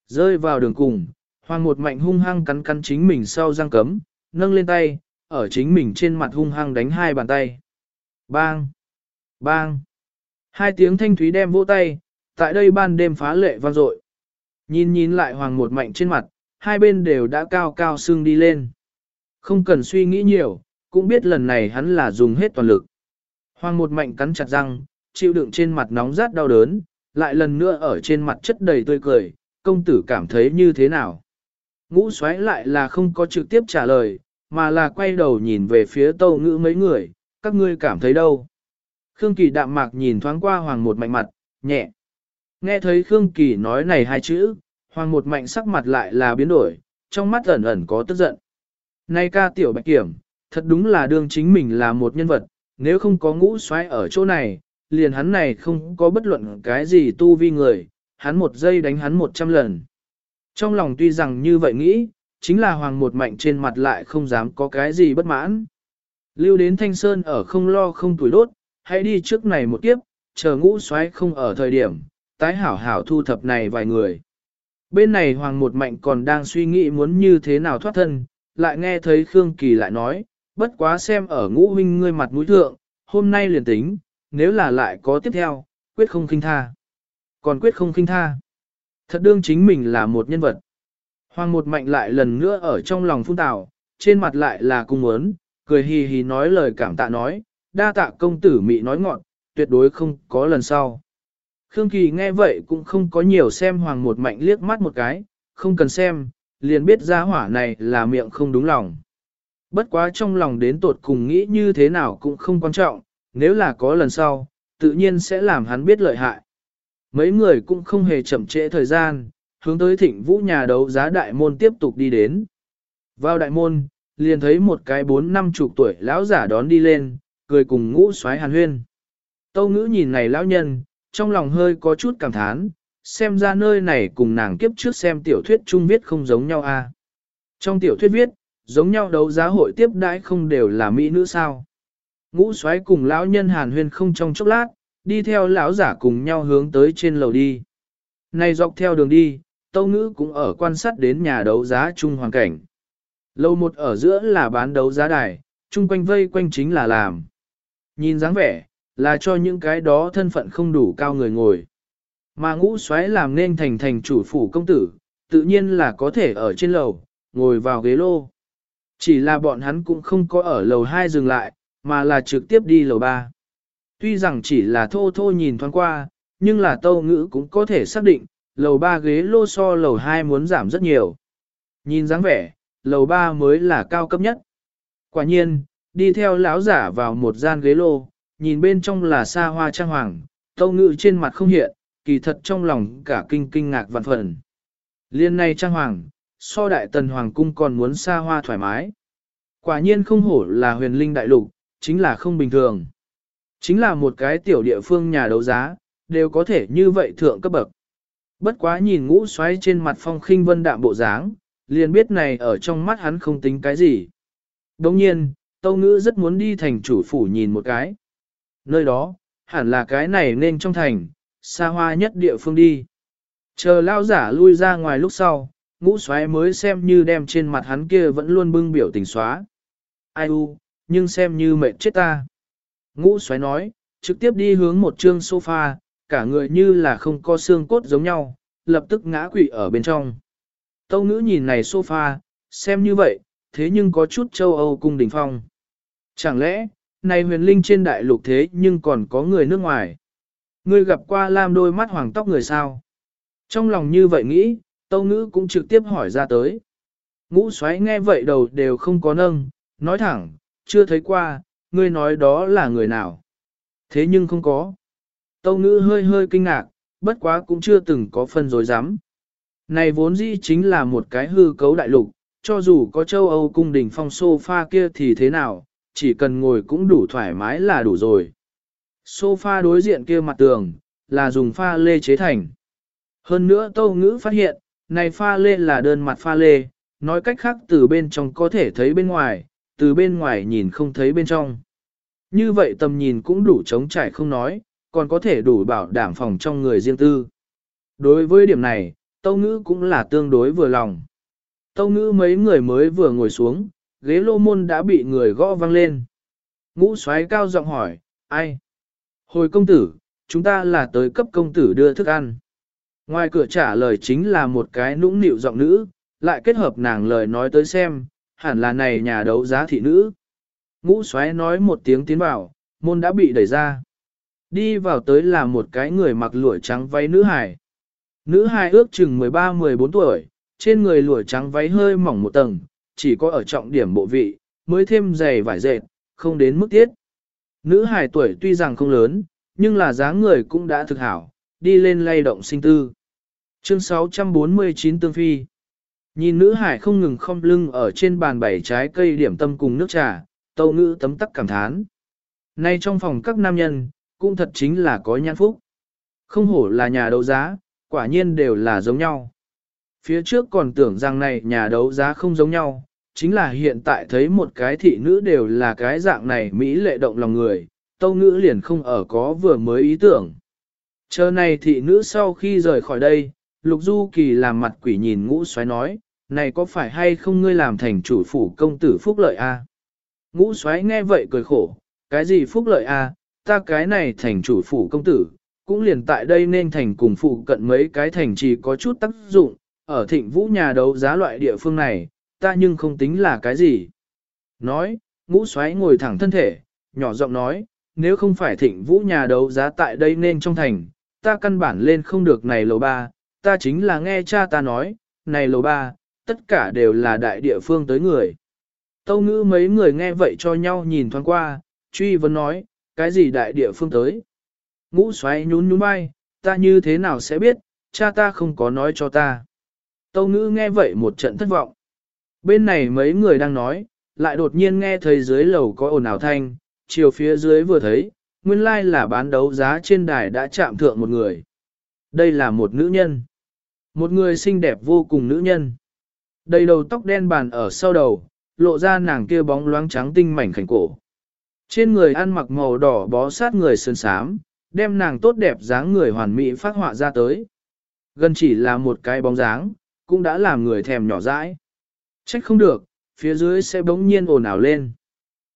Rơi vào đường cùng, hoàng một mạnh hung hăng cắn cắn chính mình sau răng cấm, nâng lên tay, ở chính mình trên mặt hung hăng đánh hai bàn tay. Bang! Bang! Hai tiếng thanh thúy đem vỗ tay, tại đây ban đêm phá lệ vang dội. Nhìn nhìn lại hoàng một mạnh trên mặt, hai bên đều đã cao cao xương đi lên. Không cần suy nghĩ nhiều, cũng biết lần này hắn là dùng hết toàn lực. Hoàng một mạnh cắn chặt răng, chịu đựng trên mặt nóng rát đau đớn, lại lần nữa ở trên mặt chất đầy tươi cười, công tử cảm thấy như thế nào? Ngũ xoáy lại là không có trực tiếp trả lời, mà là quay đầu nhìn về phía tâu ngữ mấy người, các ngươi cảm thấy đâu? Khương Kỳ đạm mạc nhìn thoáng qua hoàng một mạnh mặt, nhẹ. Nghe thấy Khương Kỳ nói này hai chữ, hoàng một mạnh sắc mặt lại là biến đổi, trong mắt ẩn ẩn có tức giận. Nay ca tiểu bạch kiểm, thật đúng là đương chính mình là một nhân vật, nếu không có ngũ xoáy ở chỗ này, liền hắn này không có bất luận cái gì tu vi người, hắn một giây đánh hắn một trăm lần. Trong lòng tuy rằng như vậy nghĩ, chính là hoàng một mạnh trên mặt lại không dám có cái gì bất mãn. Lưu đến thanh sơn ở không lo không tuổi đốt, hãy đi trước này một kiếp, chờ ngũ xoáy không ở thời điểm, tái hảo hảo thu thập này vài người. Bên này Hoàng một mạnh còn đang suy nghĩ muốn như thế nào thoát thân, lại nghe thấy Khương Kỳ lại nói, bất quá xem ở ngũ huynh ngươi mặt mũi thượng, hôm nay liền tính, nếu là lại có tiếp theo, quyết không khinh tha. Còn quyết không khinh tha. Thật đương chính mình là một nhân vật. Hoàng một mạnh lại lần nữa ở trong lòng phun tào, trên mặt lại là cung ớn, cười hì hì nói lời cảm tạ nói, đa tạ công tử mị nói ngọn, tuyệt đối không có lần sau. Khương Kỳ nghe vậy cũng không có nhiều xem hoàng một mạnh liếc mắt một cái, không cần xem, liền biết ra hỏa này là miệng không đúng lòng. Bất quá trong lòng đến tột cùng nghĩ như thế nào cũng không quan trọng, nếu là có lần sau, tự nhiên sẽ làm hắn biết lợi hại. Mấy người cũng không hề chậm trễ thời gian, hướng tới thịnh vũ nhà đấu giá đại môn tiếp tục đi đến. Vào đại môn, liền thấy một cái bốn năm chục tuổi lão giả đón đi lên, cười cùng ngũ xoáy hàn huyên. Tâu ngữ nhìn này lão nhân, trong lòng hơi có chút cảm thán, xem ra nơi này cùng nàng kiếp trước xem tiểu thuyết chung viết không giống nhau a à. Trong tiểu thuyết viết, giống nhau đấu giá hội tiếp đãi không đều là mỹ nữ sao. Ngũ xoáy cùng lão nhân hàn huyên không trong chốc lát, đi theo lão giả cùng nhau hướng tới trên lầu đi. Này dọc theo đường đi, tâu ngữ cũng ở quan sát đến nhà đấu giá chung hoàn cảnh. Lầu một ở giữa là bán đấu giá đài, chung quanh vây quanh chính là làm. Nhìn dáng vẻ, là cho những cái đó thân phận không đủ cao người ngồi. Mà ngũ xoáy làm nên thành thành chủ phủ công tử, tự nhiên là có thể ở trên lầu, ngồi vào ghế lô. Chỉ là bọn hắn cũng không có ở lầu 2 dừng lại, mà là trực tiếp đi lầu 3. Tuy rằng chỉ là thô thô nhìn thoáng qua, nhưng là tâu ngữ cũng có thể xác định, lầu 3 ghế lô so lầu 2 muốn giảm rất nhiều. Nhìn dáng vẻ, lầu 3 mới là cao cấp nhất. Quả nhiên, đi theo lão giả vào một gian ghế lô, nhìn bên trong là xa hoa trang hoàng, tâu ngữ trên mặt không hiện, kỳ thật trong lòng cả kinh kinh ngạc vạn phần. Liên này trang hoàng, so đại tần hoàng cung còn muốn xa hoa thoải mái. Quả nhiên không hổ là huyền linh đại lục, chính là không bình thường. Chính là một cái tiểu địa phương nhà đấu giá, đều có thể như vậy thượng cấp bậc. Bất quá nhìn ngũ xoáy trên mặt phong khinh vân đạm bộ dáng, liền biết này ở trong mắt hắn không tính cái gì. Đồng nhiên, Tâu Ngữ rất muốn đi thành chủ phủ nhìn một cái. Nơi đó, hẳn là cái này nên trong thành, xa hoa nhất địa phương đi. Chờ lao giả lui ra ngoài lúc sau, ngũ xoáy mới xem như đem trên mặt hắn kia vẫn luôn bưng biểu tình xóa. Ai u, nhưng xem như mệt chết ta. Ngũ xoáy nói, trực tiếp đi hướng một trương sofa, cả người như là không có xương cốt giống nhau, lập tức ngã quỵ ở bên trong. Tâu ngữ nhìn này sofa, xem như vậy, thế nhưng có chút châu Âu cung đỉnh phong. Chẳng lẽ, này huyền linh trên đại lục thế nhưng còn có người nước ngoài. Ngươi gặp qua lam đôi mắt hoàng tóc người sao? Trong lòng như vậy nghĩ, tâu ngữ cũng trực tiếp hỏi ra tới. Ngũ xoáy nghe vậy đầu đều không có nâng, nói thẳng, chưa thấy qua, ngươi nói đó là người nào. Thế nhưng không có. Tâu ngữ hơi hơi kinh ngạc, bất quá cũng chưa từng có phân dối dám. Này vốn dĩ chính là một cái hư cấu đại lục, cho dù có châu Âu cung đình phong sofa kia thì thế nào, chỉ cần ngồi cũng đủ thoải mái là đủ rồi. Sofa đối diện kia mặt tường, là dùng pha lê chế thành. Hơn nữa tâu ngữ phát hiện, này pha lê là đơn mặt pha lê, nói cách khác từ bên trong có thể thấy bên ngoài, từ bên ngoài nhìn không thấy bên trong. Như vậy tầm nhìn cũng đủ trống trải không nói, còn có thể đủ bảo đảm phòng trong người riêng tư. Đối với điểm này, Tâu Ngữ cũng là tương đối vừa lòng. Tâu Ngữ mấy người mới vừa ngồi xuống, ghế lô môn đã bị người gõ văng lên. Ngũ xoáy cao giọng hỏi, ai? Hồi công tử, chúng ta là tới cấp công tử đưa thức ăn. Ngoài cửa trả lời chính là một cái nũng nịu giọng nữ, lại kết hợp nàng lời nói tới xem, hẳn là này nhà đấu giá thị nữ. Ngũ xoáy nói một tiếng tiến vào, môn đã bị đẩy ra. Đi vào tới là một cái người mặc lụa trắng váy nữ hài. Nữ hài ước chừng 13-14 tuổi, trên người lụa trắng váy hơi mỏng một tầng, chỉ có ở trọng điểm bộ vị, mới thêm dày vải dệt, không đến mức tiết. Nữ hài tuổi tuy rằng không lớn, nhưng là dáng người cũng đã thực hảo, đi lên lay động sinh tư. Chương 649 Tương Phi Nhìn nữ hải không ngừng không lưng ở trên bàn bảy trái cây điểm tâm cùng nước trà, tâu ngữ tấm tắc cảm thán. Nay trong phòng các nam nhân, cũng thật chính là có nhãn phúc. Không hổ là nhà đấu giá, quả nhiên đều là giống nhau. Phía trước còn tưởng rằng này nhà đấu giá không giống nhau, chính là hiện tại thấy một cái thị nữ đều là cái dạng này Mỹ lệ động lòng người, tâu ngữ liền không ở có vừa mới ý tưởng. Chờ này thị nữ sau khi rời khỏi đây, Lục Du Kỳ làm mặt quỷ nhìn ngũ xoáy nói, này có phải hay không ngươi làm thành chủ phủ công tử phúc lợi a? Ngũ xoáy nghe vậy cười khổ, cái gì phúc lợi a? Ta cái này thành chủ phủ công tử, cũng liền tại đây nên thành cùng phụ cận mấy cái thành chỉ có chút tác dụng, ở thịnh vũ nhà đấu giá loại địa phương này, ta nhưng không tính là cái gì. Nói, ngũ xoáy ngồi thẳng thân thể, nhỏ giọng nói, nếu không phải thịnh vũ nhà đấu giá tại đây nên trong thành, ta căn bản lên không được này lầu ba, ta chính là nghe cha ta nói, này lầu ba, tất cả đều là đại địa phương tới người. Tâu ngữ mấy người nghe vậy cho nhau nhìn thoáng qua, truy vấn nói, cái gì đại địa phương tới? Ngũ xoáy nhún nhún vai, ta như thế nào sẽ biết, cha ta không có nói cho ta. Tâu ngữ nghe vậy một trận thất vọng. Bên này mấy người đang nói, lại đột nhiên nghe thấy dưới lầu có ồn ào thanh, chiều phía dưới vừa thấy, nguyên lai là bán đấu giá trên đài đã chạm thượng một người. Đây là một nữ nhân. Một người xinh đẹp vô cùng nữ nhân. Đầy đầu tóc đen bàn ở sau đầu, lộ ra nàng kia bóng loáng trắng tinh mảnh khảnh cổ. Trên người ăn mặc màu đỏ bó sát người sơn sám, đem nàng tốt đẹp dáng người hoàn mỹ phát họa ra tới. Gần chỉ là một cái bóng dáng, cũng đã làm người thèm nhỏ dãi. Trách không được, phía dưới sẽ bỗng nhiên ồn ào lên.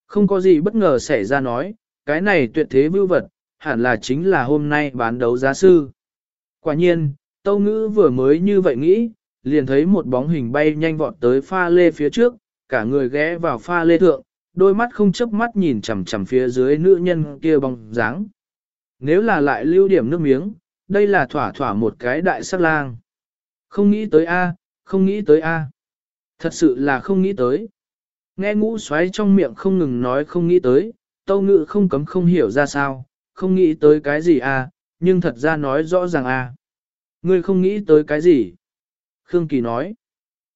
Không có gì bất ngờ xảy ra nói, cái này tuyệt thế vưu vật, hẳn là chính là hôm nay bán đấu giá sư. Quả nhiên, Tâu Ngữ vừa mới như vậy nghĩ, liền thấy một bóng hình bay nhanh vọt tới pha lê phía trước, cả người ghé vào pha lê thượng, đôi mắt không chớp mắt nhìn chằm chằm phía dưới nữ nhân kia bóng dáng. Nếu là lại lưu điểm nước miếng, đây là thỏa thỏa một cái đại sắc lang. Không nghĩ tới A, không nghĩ tới A. Thật sự là không nghĩ tới. Nghe ngũ xoáy trong miệng không ngừng nói không nghĩ tới, tâu ngự không cấm không hiểu ra sao, không nghĩ tới cái gì A, nhưng thật ra nói rõ ràng A. Ngươi không nghĩ tới cái gì? Khương Kỳ nói.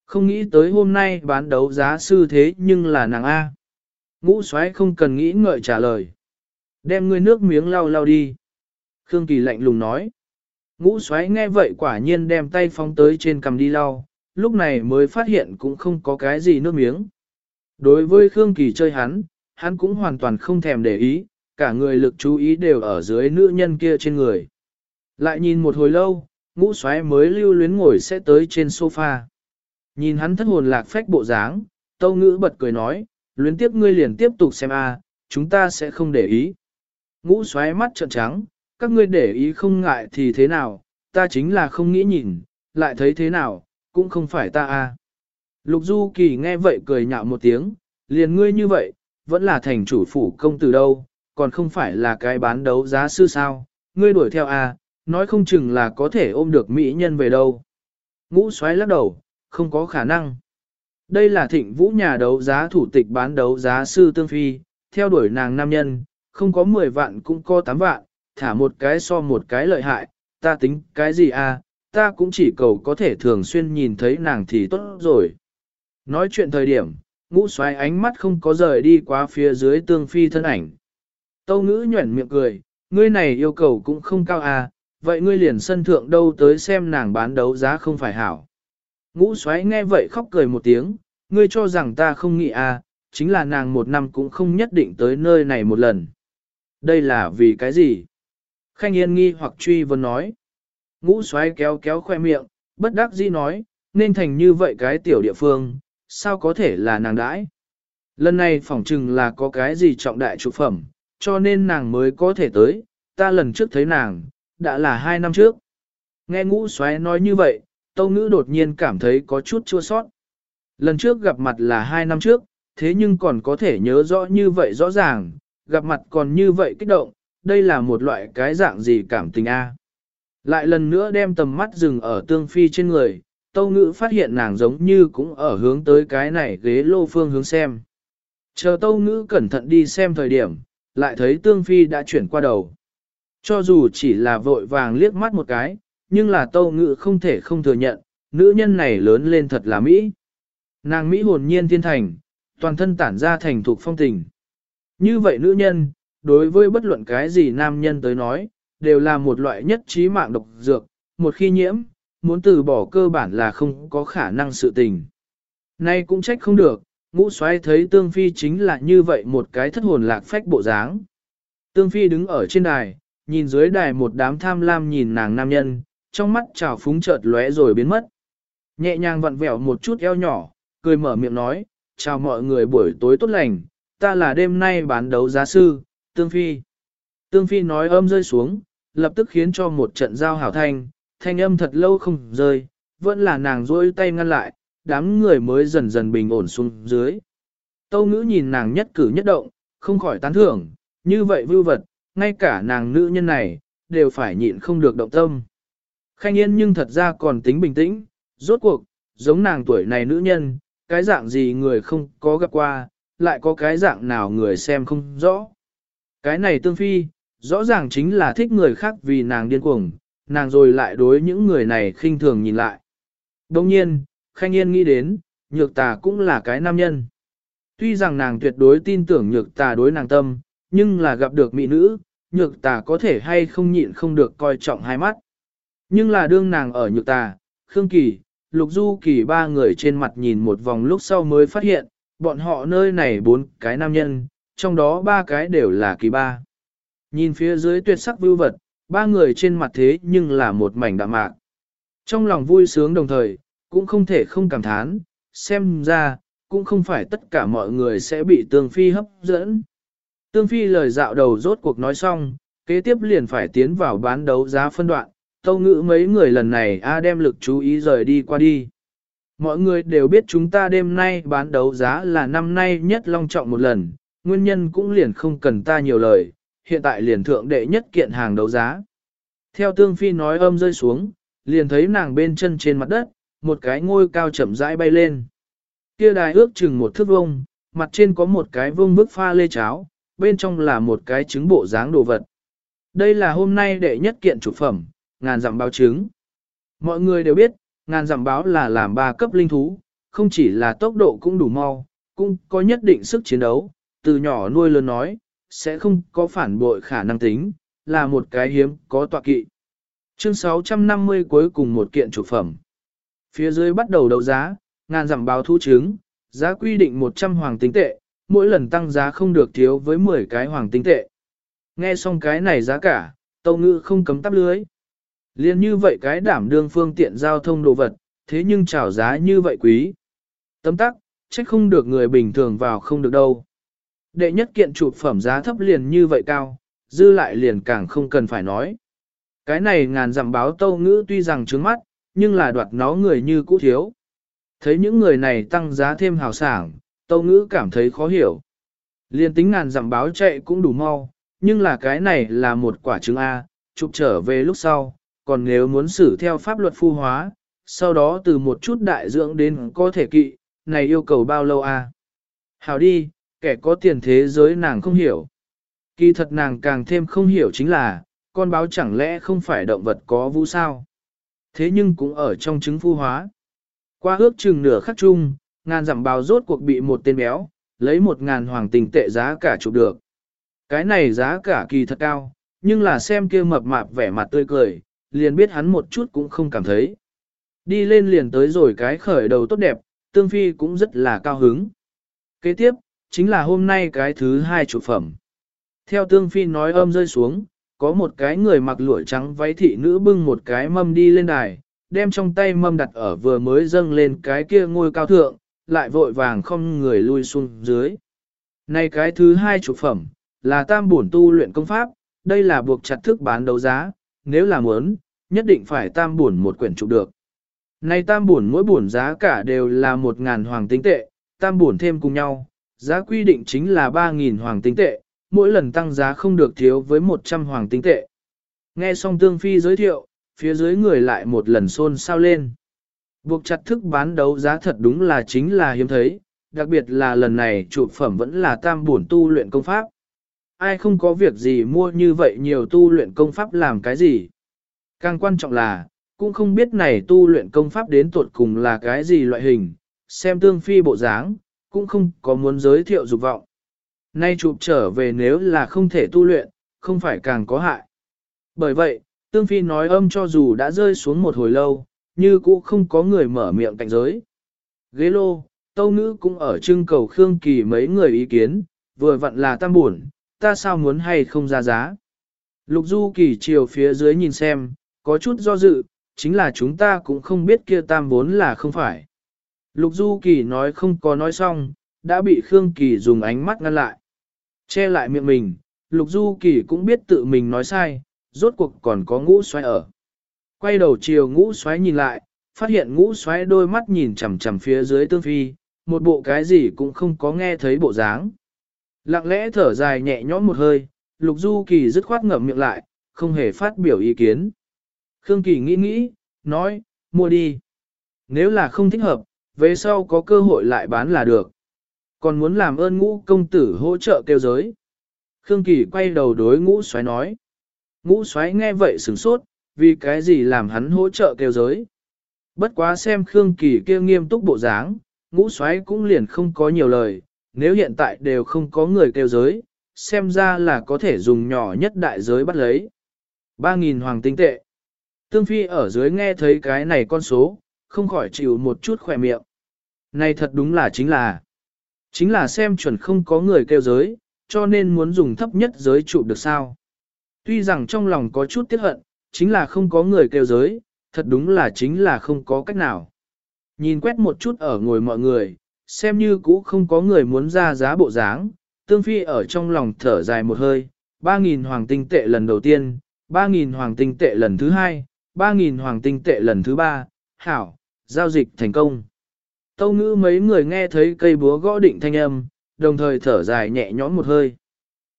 Không nghĩ tới hôm nay bán đấu giá sư thế nhưng là nàng A. Ngũ xoáy không cần nghĩ ngợi trả lời. Đem ngươi nước miếng lau lau đi. Khương Kỳ lạnh lùng nói. Ngũ xoáy nghe vậy quả nhiên đem tay phóng tới trên cầm đi lau, lúc này mới phát hiện cũng không có cái gì nước miếng. Đối với Khương Kỳ chơi hắn, hắn cũng hoàn toàn không thèm để ý, cả người lực chú ý đều ở dưới nữ nhân kia trên người. Lại nhìn một hồi lâu, ngũ xoáy mới lưu luyến ngồi sẽ tới trên sofa. Nhìn hắn thất hồn lạc phách bộ dáng, tâu ngữ bật cười nói, luyến tiếp ngươi liền tiếp tục xem a chúng ta sẽ không để ý. Ngũ xoáy mắt trợn trắng, các ngươi để ý không ngại thì thế nào, ta chính là không nghĩ nhìn, lại thấy thế nào, cũng không phải ta a. Lục Du Kỳ nghe vậy cười nhạo một tiếng, liền ngươi như vậy, vẫn là thành chủ phủ công tử đâu, còn không phải là cái bán đấu giá sư sao, ngươi đuổi theo a, nói không chừng là có thể ôm được mỹ nhân về đâu. Ngũ xoáy lắc đầu, không có khả năng. Đây là thịnh vũ nhà đấu giá thủ tịch bán đấu giá sư Tương Phi, theo đuổi nàng nam nhân, không có 10 vạn cũng có 8 vạn, thả một cái so một cái lợi hại, ta tính cái gì à, ta cũng chỉ cầu có thể thường xuyên nhìn thấy nàng thì tốt rồi. Nói chuyện thời điểm, ngũ xoáy ánh mắt không có rời đi qua phía dưới Tương Phi thân ảnh. Tâu ngữ nhuẩn miệng cười, ngươi này yêu cầu cũng không cao à, vậy ngươi liền sân thượng đâu tới xem nàng bán đấu giá không phải hảo. Ngũ xoáy nghe vậy khóc cười một tiếng, ngươi cho rằng ta không nghĩ à, chính là nàng một năm cũng không nhất định tới nơi này một lần. Đây là vì cái gì? Khanh Yên nghi hoặc truy vấn nói. Ngũ xoáy kéo kéo khoe miệng, bất đắc dĩ nói, nên thành như vậy cái tiểu địa phương, sao có thể là nàng đãi? Lần này phỏng chừng là có cái gì trọng đại trụ phẩm, cho nên nàng mới có thể tới, ta lần trước thấy nàng, đã là hai năm trước. Nghe ngũ xoáy nói như vậy, tâu ngữ đột nhiên cảm thấy có chút chua sót. Lần trước gặp mặt là hai năm trước, thế nhưng còn có thể nhớ rõ như vậy rõ ràng, gặp mặt còn như vậy kích động, đây là một loại cái dạng gì cảm tình a Lại lần nữa đem tầm mắt dừng ở tương phi trên người, tâu ngữ phát hiện nàng giống như cũng ở hướng tới cái này ghế lô phương hướng xem. Chờ tâu ngữ cẩn thận đi xem thời điểm, lại thấy tương phi đã chuyển qua đầu. Cho dù chỉ là vội vàng liếc mắt một cái, nhưng là tâu ngự không thể không thừa nhận, nữ nhân này lớn lên thật là Mỹ. Nàng Mỹ hồn nhiên thiên thành, toàn thân tản ra thành thuộc phong tình. Như vậy nữ nhân, đối với bất luận cái gì nam nhân tới nói, đều là một loại nhất trí mạng độc dược, một khi nhiễm, muốn từ bỏ cơ bản là không có khả năng sự tình. Nay cũng trách không được, ngũ soái thấy tương phi chính là như vậy một cái thất hồn lạc phách bộ dáng. Tương phi đứng ở trên đài, nhìn dưới đài một đám tham lam nhìn nàng nam nhân, trong mắt trào phúng chợt lóe rồi biến mất. Nhẹ nhàng vặn vẹo một chút eo nhỏ, cười mở miệng nói, chào mọi người buổi tối tốt lành, ta là đêm nay bán đấu giá sư, Tương Phi. Tương Phi nói âm rơi xuống, lập tức khiến cho một trận giao hảo thanh, thanh âm thật lâu không rơi, vẫn là nàng rôi tay ngăn lại, đám người mới dần dần bình ổn xuống dưới. Tâu ngữ nhìn nàng nhất cử nhất động, không khỏi tán thưởng, như vậy vưu vật, ngay cả nàng nữ nhân này, đều phải nhịn không được động tâm. Khanh yên nhưng thật ra còn tính bình tĩnh, rốt cuộc, giống nàng tuổi này nữ nhân, cái dạng gì người không có gặp qua, lại có cái dạng nào người xem không rõ. Cái này tương phi, rõ ràng chính là thích người khác vì nàng điên cuồng, nàng rồi lại đối những người này khinh thường nhìn lại. Đồng nhiên, Khanh Yên nghĩ đến, nhược tà cũng là cái nam nhân. Tuy rằng nàng tuyệt đối tin tưởng nhược tà đối nàng tâm, nhưng là gặp được mỹ nữ, nhược tà có thể hay không nhịn không được coi trọng hai mắt. Nhưng là đương nàng ở nhược tà, Khương Kỳ, Lục Du Kỳ ba người trên mặt nhìn một vòng lúc sau mới phát hiện, bọn họ nơi này bốn cái nam nhân, trong đó ba cái đều là kỳ ba. Nhìn phía dưới tuyệt sắc vưu vật, ba người trên mặt thế nhưng là một mảnh đạm mạc. Trong lòng vui sướng đồng thời, cũng không thể không cảm thán, xem ra, cũng không phải tất cả mọi người sẽ bị Tương Phi hấp dẫn. Tương Phi lời dạo đầu rốt cuộc nói xong, kế tiếp liền phải tiến vào bán đấu giá phân đoạn, tâu ngữ mấy người lần này A đem lực chú ý rời đi qua đi. Mọi người đều biết chúng ta đêm nay bán đấu giá là năm nay nhất long trọng một lần, nguyên nhân cũng liền không cần ta nhiều lời, hiện tại liền thượng đệ nhất kiện hàng đấu giá. Theo tương phi nói âm rơi xuống, liền thấy nàng bên chân trên mặt đất, một cái ngôi cao chậm rãi bay lên. Kia đài ước chừng một thước vông, mặt trên có một cái vông bức pha lê cháo, bên trong là một cái trứng bộ dáng đồ vật. Đây là hôm nay đệ nhất kiện chủ phẩm, ngàn dặm báo trứng. Mọi người đều biết, ngàn dặm báo là làm ba cấp linh thú, không chỉ là tốc độ cũng đủ mau, cũng có nhất định sức chiến đấu, từ nhỏ nuôi lớn nói, sẽ không có phản bội khả năng tính, là một cái hiếm có tọa kỵ. Chương 650 cuối cùng một kiện chủ phẩm. Phía dưới bắt đầu đấu giá, ngàn dặm báo thu trứng, giá quy định 100 hoàng tinh tệ, mỗi lần tăng giá không được thiếu với 10 cái hoàng tinh tệ. Nghe xong cái này giá cả, tâu ngữ không cấm tắp lưới. Liên như vậy cái đảm đương phương tiện giao thông đồ vật, thế nhưng trào giá như vậy quý. Tấm tắc, trách không được người bình thường vào không được đâu. Đệ nhất kiện chụp phẩm giá thấp liền như vậy cao, dư lại liền càng không cần phải nói. Cái này ngàn dặm báo tâu ngữ tuy rằng trướng mắt, nhưng là đoạt nó người như cũ thiếu. Thấy những người này tăng giá thêm hào sảng, tâu ngữ cảm thấy khó hiểu. Liên tính ngàn dặm báo chạy cũng đủ mau, nhưng là cái này là một quả trứng A, chụp trở về lúc sau, còn nếu muốn xử theo pháp luật phu hóa, sau đó từ một chút đại dưỡng đến có thể kỵ, này yêu cầu bao lâu à? Hào đi, kẻ có tiền thế giới nàng không hiểu. Kỳ thật nàng càng thêm không hiểu chính là, con báo chẳng lẽ không phải động vật có vũ sao. Thế nhưng cũng ở trong trứng phu hóa. Qua ước chừng nửa khắc chung, ngàn dặm báo rốt cuộc bị một tên béo, lấy một ngàn hoàng tình tệ giá cả chụp được. Cái này giá cả kỳ thật cao, nhưng là xem kia mập mạp vẻ mặt tươi cười, liền biết hắn một chút cũng không cảm thấy. Đi lên liền tới rồi cái khởi đầu tốt đẹp, tương phi cũng rất là cao hứng. Kế tiếp, chính là hôm nay cái thứ hai chủ phẩm. Theo tương phi nói âm rơi xuống, có một cái người mặc lụa trắng váy thị nữ bưng một cái mâm đi lên đài, đem trong tay mâm đặt ở vừa mới dâng lên cái kia ngôi cao thượng, lại vội vàng không người lui xuống dưới. Này cái thứ hai chủ phẩm, là tam bổn tu luyện công pháp, đây là buộc chặt thức bán đấu giá, nếu là muốn, nhất định phải tam buồn một quyển chụp được. Này tam buồn mỗi buồn giá cả đều là một ngàn hoàng tinh tệ, tam buồn thêm cùng nhau, giá quy định chính là 3.000 hoàng tinh tệ, mỗi lần tăng giá không được thiếu với 100 hoàng tinh tệ. Nghe xong Tương Phi giới thiệu, phía dưới người lại một lần xôn xao lên. Buộc chặt thức bán đấu giá thật đúng là chính là hiếm thấy, đặc biệt là lần này trụ phẩm vẫn là tam buồn tu luyện công pháp. Ai không có việc gì mua như vậy nhiều tu luyện công pháp làm cái gì. Càng quan trọng là, cũng không biết này tu luyện công pháp đến tuột cùng là cái gì loại hình, xem tương phi bộ dáng, cũng không có muốn giới thiệu dục vọng. Nay chụp trở về nếu là không thể tu luyện, không phải càng có hại. Bởi vậy, Tương Phi nói âm cho dù đã rơi xuống một hồi lâu, như cũng không có người mở miệng cạnh giới. Ghế lô, tâu nữ cũng ở trưng cầu Khương Kỳ mấy người ý kiến, vừa vặn là tam buồn, ta sao muốn hay không ra giá. Lục Du Kỳ chiều phía dưới nhìn xem, có chút do dự, chính là chúng ta cũng không biết kia tam vốn là không phải. Lục Du Kỳ nói không có nói xong, đã bị Khương Kỳ dùng ánh mắt ngăn lại. Che lại miệng mình, Lục Du Kỳ cũng biết tự mình nói sai, rốt cuộc còn có ngũ xoáy ở. Quay đầu chiều ngũ xoáy nhìn lại, phát hiện ngũ xoáy đôi mắt nhìn chằm chằm phía dưới tương phi, một bộ cái gì cũng không có nghe thấy bộ dáng. Lặng lẽ thở dài nhẹ nhõm một hơi, Lục Du Kỳ dứt khoát ngậm miệng lại, không hề phát biểu ý kiến. Khương Kỳ nghĩ nghĩ, nói, mua đi. Nếu là không thích hợp, về sau có cơ hội lại bán là được. Còn muốn làm ơn ngũ công tử hỗ trợ kêu giới. Khương Kỳ quay đầu đối ngũ xoáy nói. Ngũ xoáy nghe vậy sửng sốt, vì cái gì làm hắn hỗ trợ kêu giới. Bất quá xem Khương Kỳ kia nghiêm túc bộ dáng, ngũ xoáy cũng liền không có nhiều lời, nếu hiện tại đều không có người kêu giới, xem ra là có thể dùng nhỏ nhất đại giới bắt lấy. 3.000 hoàng tinh tệ. Tương Phi ở dưới nghe thấy cái này con số, không khỏi chịu một chút khỏe miệng. Này thật đúng là chính là, chính là xem chuẩn không có người kêu giới, cho nên muốn dùng thấp nhất giới chụp được sao. Tuy rằng trong lòng có chút tiếc hận, chính là không có người kêu giới, thật đúng là chính là không có cách nào. Nhìn quét một chút ở ngồi mọi người, xem như cũ không có người muốn ra giá bộ dáng, tương phi ở trong lòng thở dài một hơi, 3.000 hoàng tinh tệ lần đầu tiên, 3.000 hoàng tinh tệ lần thứ hai, 3.000 hoàng tinh tệ lần thứ ba, hảo, giao dịch thành công. Tâu ngữ mấy người nghe thấy cây búa gõ định thanh âm, đồng thời thở dài nhẹ nhõm một hơi.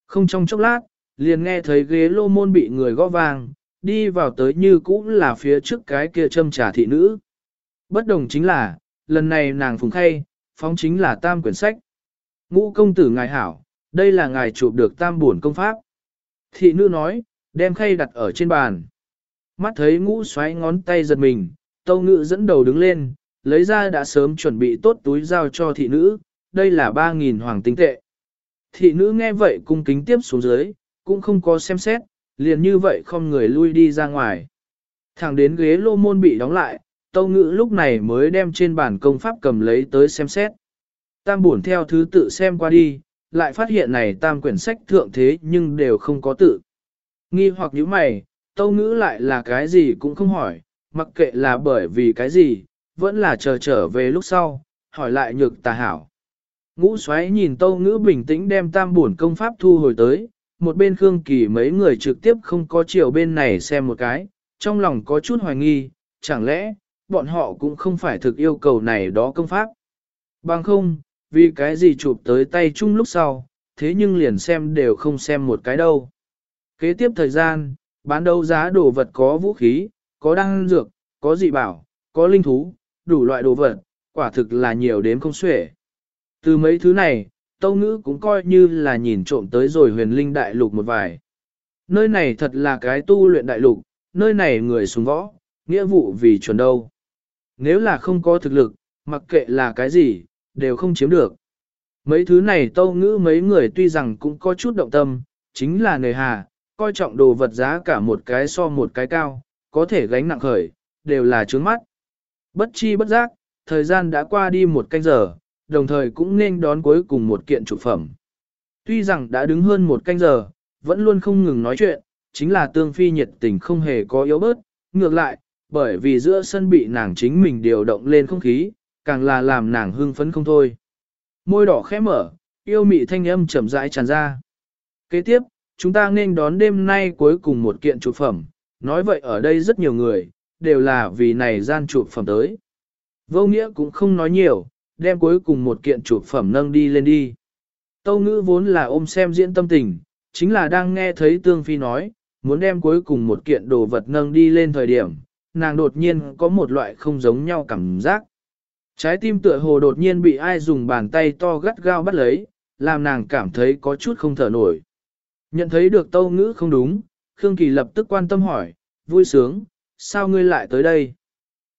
Không trong chốc lát, liền nghe thấy ghế lô môn bị người gõ vàng, đi vào tới như cũ là phía trước cái kia châm trà thị nữ. Bất đồng chính là, lần này nàng phùng khay, phóng chính là tam quyển sách. Ngũ công tử ngài hảo, đây là ngài chụp được tam buồn công pháp. Thị nữ nói, đem khay đặt ở trên bàn. Mắt thấy ngũ xoáy ngón tay giật mình, tâu ngự dẫn đầu đứng lên, lấy ra đã sớm chuẩn bị tốt túi giao cho thị nữ, đây là 3.000 hoàng tinh tệ. Thị nữ nghe vậy cung kính tiếp xuống dưới, cũng không có xem xét, liền như vậy không người lui đi ra ngoài. Thẳng đến ghế lô môn bị đóng lại, tâu ngự lúc này mới đem trên bản công pháp cầm lấy tới xem xét. Tam buồn theo thứ tự xem qua đi, lại phát hiện này tam quyển sách thượng thế nhưng đều không có tự. Nghi hoặc như mày, tâu ngữ lại là cái gì cũng không hỏi, mặc kệ là bởi vì cái gì, vẫn là chờ trở về lúc sau, hỏi lại nhược tà hảo. Ngũ xoáy nhìn tâu ngữ bình tĩnh đem tam buồn công pháp thu hồi tới, một bên Khương Kỳ mấy người trực tiếp không có chiều bên này xem một cái, trong lòng có chút hoài nghi, chẳng lẽ, bọn họ cũng không phải thực yêu cầu này đó công pháp. Bằng không, vì cái gì chụp tới tay chung lúc sau, thế nhưng liền xem đều không xem một cái đâu. Kế tiếp thời gian, bán đấu giá đồ vật có vũ khí, có đăng dược, có dị bảo, có linh thú, đủ loại đồ vật, quả thực là nhiều đến không xuể. Từ mấy thứ này, Tâu Ngữ cũng coi như là nhìn trộm tới rồi huyền linh đại lục một vài. Nơi này thật là cái tu luyện đại lục, nơi này người xuống võ, nghĩa vụ vì chuẩn đâu. Nếu là không có thực lực, mặc kệ là cái gì, đều không chiếm được. Mấy thứ này tâu ngữ mấy người tuy rằng cũng có chút động tâm, chính là nề hà, coi trọng đồ vật giá cả một cái so một cái cao, có thể gánh nặng khởi, đều là trướng mắt. Bất chi bất giác, thời gian đã qua đi một canh giờ, đồng thời cũng nên đón cuối cùng một kiện trụ phẩm. Tuy rằng đã đứng hơn một canh giờ, vẫn luôn không ngừng nói chuyện, chính là tương phi nhiệt tình không hề có yếu bớt, ngược lại, bởi vì giữa sân bị nàng chính mình điều động lên không khí, càng là làm nàng hưng phấn không thôi. Môi đỏ khẽ mở, yêu mị thanh âm chậm rãi tràn ra. Kế tiếp, chúng ta nên đón đêm nay cuối cùng một kiện trụ phẩm, nói vậy ở đây rất nhiều người, đều là vì này gian trụ phẩm tới. Vô nghĩa cũng không nói nhiều, đem cuối cùng một kiện trụ phẩm nâng đi lên đi. Tâu ngữ vốn là ôm xem diễn tâm tình, chính là đang nghe thấy Tương Phi nói, muốn đem cuối cùng một kiện đồ vật nâng đi lên thời điểm, nàng đột nhiên có một loại không giống nhau cảm giác. Trái tim tựa hồ đột nhiên bị ai dùng bàn tay to gắt gao bắt lấy, làm nàng cảm thấy có chút không thở nổi. Nhận thấy được tâu ngữ không đúng, Khương Kỳ lập tức quan tâm hỏi, vui sướng, sao ngươi lại tới đây?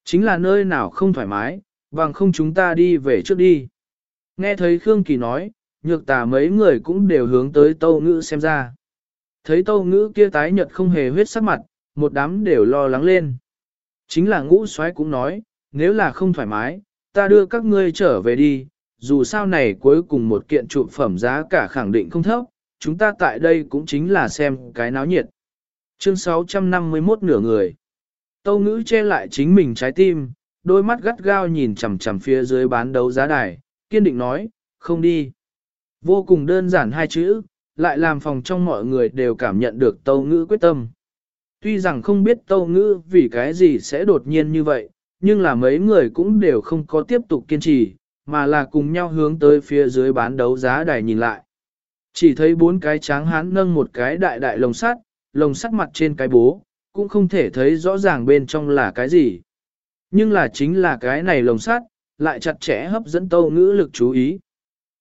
Chính là nơi nào không thoải mái, bằng không chúng ta đi về trước đi. Nghe thấy Khương Kỳ nói, nhược tả mấy người cũng đều hướng tới tâu ngữ xem ra. Thấy tâu ngữ kia tái nhật không hề huyết sắc mặt, một đám đều lo lắng lên. Chính là ngũ xoái cũng nói, nếu là không thoải mái, ta đưa các ngươi trở về đi, dù sao này cuối cùng một kiện trụ phẩm giá cả khẳng định không thấp, chúng ta tại đây cũng chính là xem cái náo nhiệt. Chương 651 nửa người. Tâu ngữ che lại chính mình trái tim, đôi mắt gắt gao nhìn chằm chằm phía dưới bán đấu giá đài, kiên định nói, không đi. Vô cùng đơn giản hai chữ, lại làm phòng trong mọi người đều cảm nhận được tâu ngữ quyết tâm. Tuy rằng không biết tâu ngữ vì cái gì sẽ đột nhiên như vậy, nhưng là mấy người cũng đều không có tiếp tục kiên trì, mà là cùng nhau hướng tới phía dưới bán đấu giá đài nhìn lại. Chỉ thấy bốn cái tráng hán nâng một cái đại đại lồng sắt, lồng sắt mặt trên cái bố, cũng không thể thấy rõ ràng bên trong là cái gì. Nhưng là chính là cái này lồng sắt, lại chặt chẽ hấp dẫn tâu ngữ lực chú ý.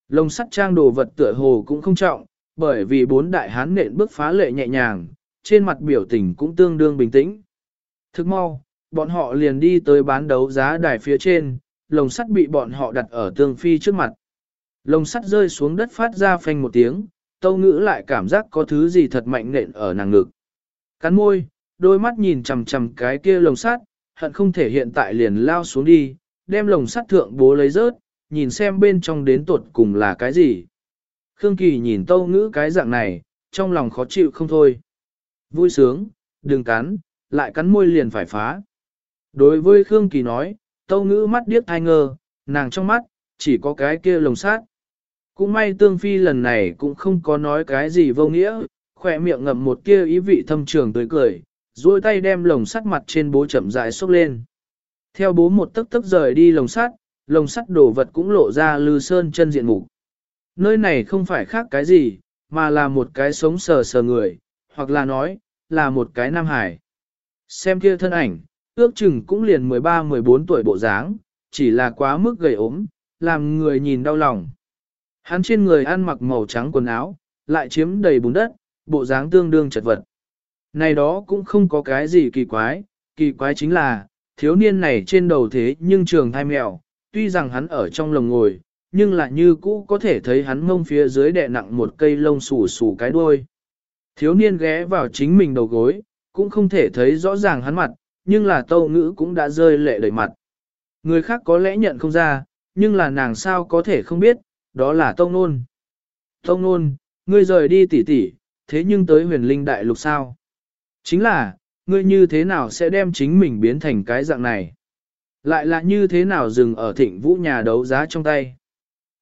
Lồng sắt trang đồ vật tựa hồ cũng không trọng, bởi vì bốn đại hán nện bước phá lệ nhẹ nhàng, trên mặt biểu tình cũng tương đương bình tĩnh. Thức mau, bọn họ liền đi tới bán đấu giá đài phía trên, lồng sắt bị bọn họ đặt ở tương phi trước mặt. Lồng sắt rơi xuống đất phát ra phanh một tiếng, tâu ngữ lại cảm giác có thứ gì thật mạnh nện ở nàng ngực. Cắn môi, đôi mắt nhìn chầm chầm cái kia lồng sắt, hận không thể hiện tại liền lao xuống đi, đem lồng sắt thượng bố lấy rớt, nhìn xem bên trong đến tuột cùng là cái gì. Khương Kỳ nhìn tâu ngữ cái dạng này, trong lòng khó chịu không thôi. Vui sướng, đừng cắn, lại cắn môi liền phải phá. Đối với Khương Kỳ nói, tâu ngữ mắt điếc thai ngơ, nàng trong mắt, chỉ có cái kia lồng sát. Cũng may tương phi lần này cũng không có nói cái gì vô nghĩa, khỏe miệng ngậm một kia ý vị thâm trường tươi cười, duỗi tay đem lồng sắt mặt trên bố chậm rãi xốc lên. Theo bố một tấc tấc rời đi lồng sắt, lồng sắt đổ vật cũng lộ ra lư sơn chân diện mục. Nơi này không phải khác cái gì, mà là một cái sống sờ sờ người, hoặc là nói, là một cái nam hải. Xem kia thân ảnh, ước chừng cũng liền 13-14 tuổi bộ dáng, chỉ là quá mức gầy ốm, làm người nhìn đau lòng. Hắn trên người ăn mặc màu trắng quần áo, lại chiếm đầy bùn đất, bộ dáng tương đương chật vật. Này đó cũng không có cái gì kỳ quái, kỳ quái chính là, thiếu niên này trên đầu thế nhưng trường thai mèo, tuy rằng hắn ở trong lồng ngồi, nhưng lại như cũ có thể thấy hắn mông phía dưới đè nặng một cây lông xù xù cái đuôi. Thiếu niên ghé vào chính mình đầu gối, cũng không thể thấy rõ ràng hắn mặt, nhưng là tâu ngữ cũng đã rơi lệ đầy mặt. Người khác có lẽ nhận không ra, nhưng là nàng sao có thể không biết, đó là tông nôn. Tông nôn, ngươi rời đi tỉ tỉ, thế nhưng tới huyền linh đại lục sao? Chính là, ngươi như thế nào sẽ đem chính mình biến thành cái dạng này? Lại là như thế nào dừng ở thịnh vũ nhà đấu giá trong tay?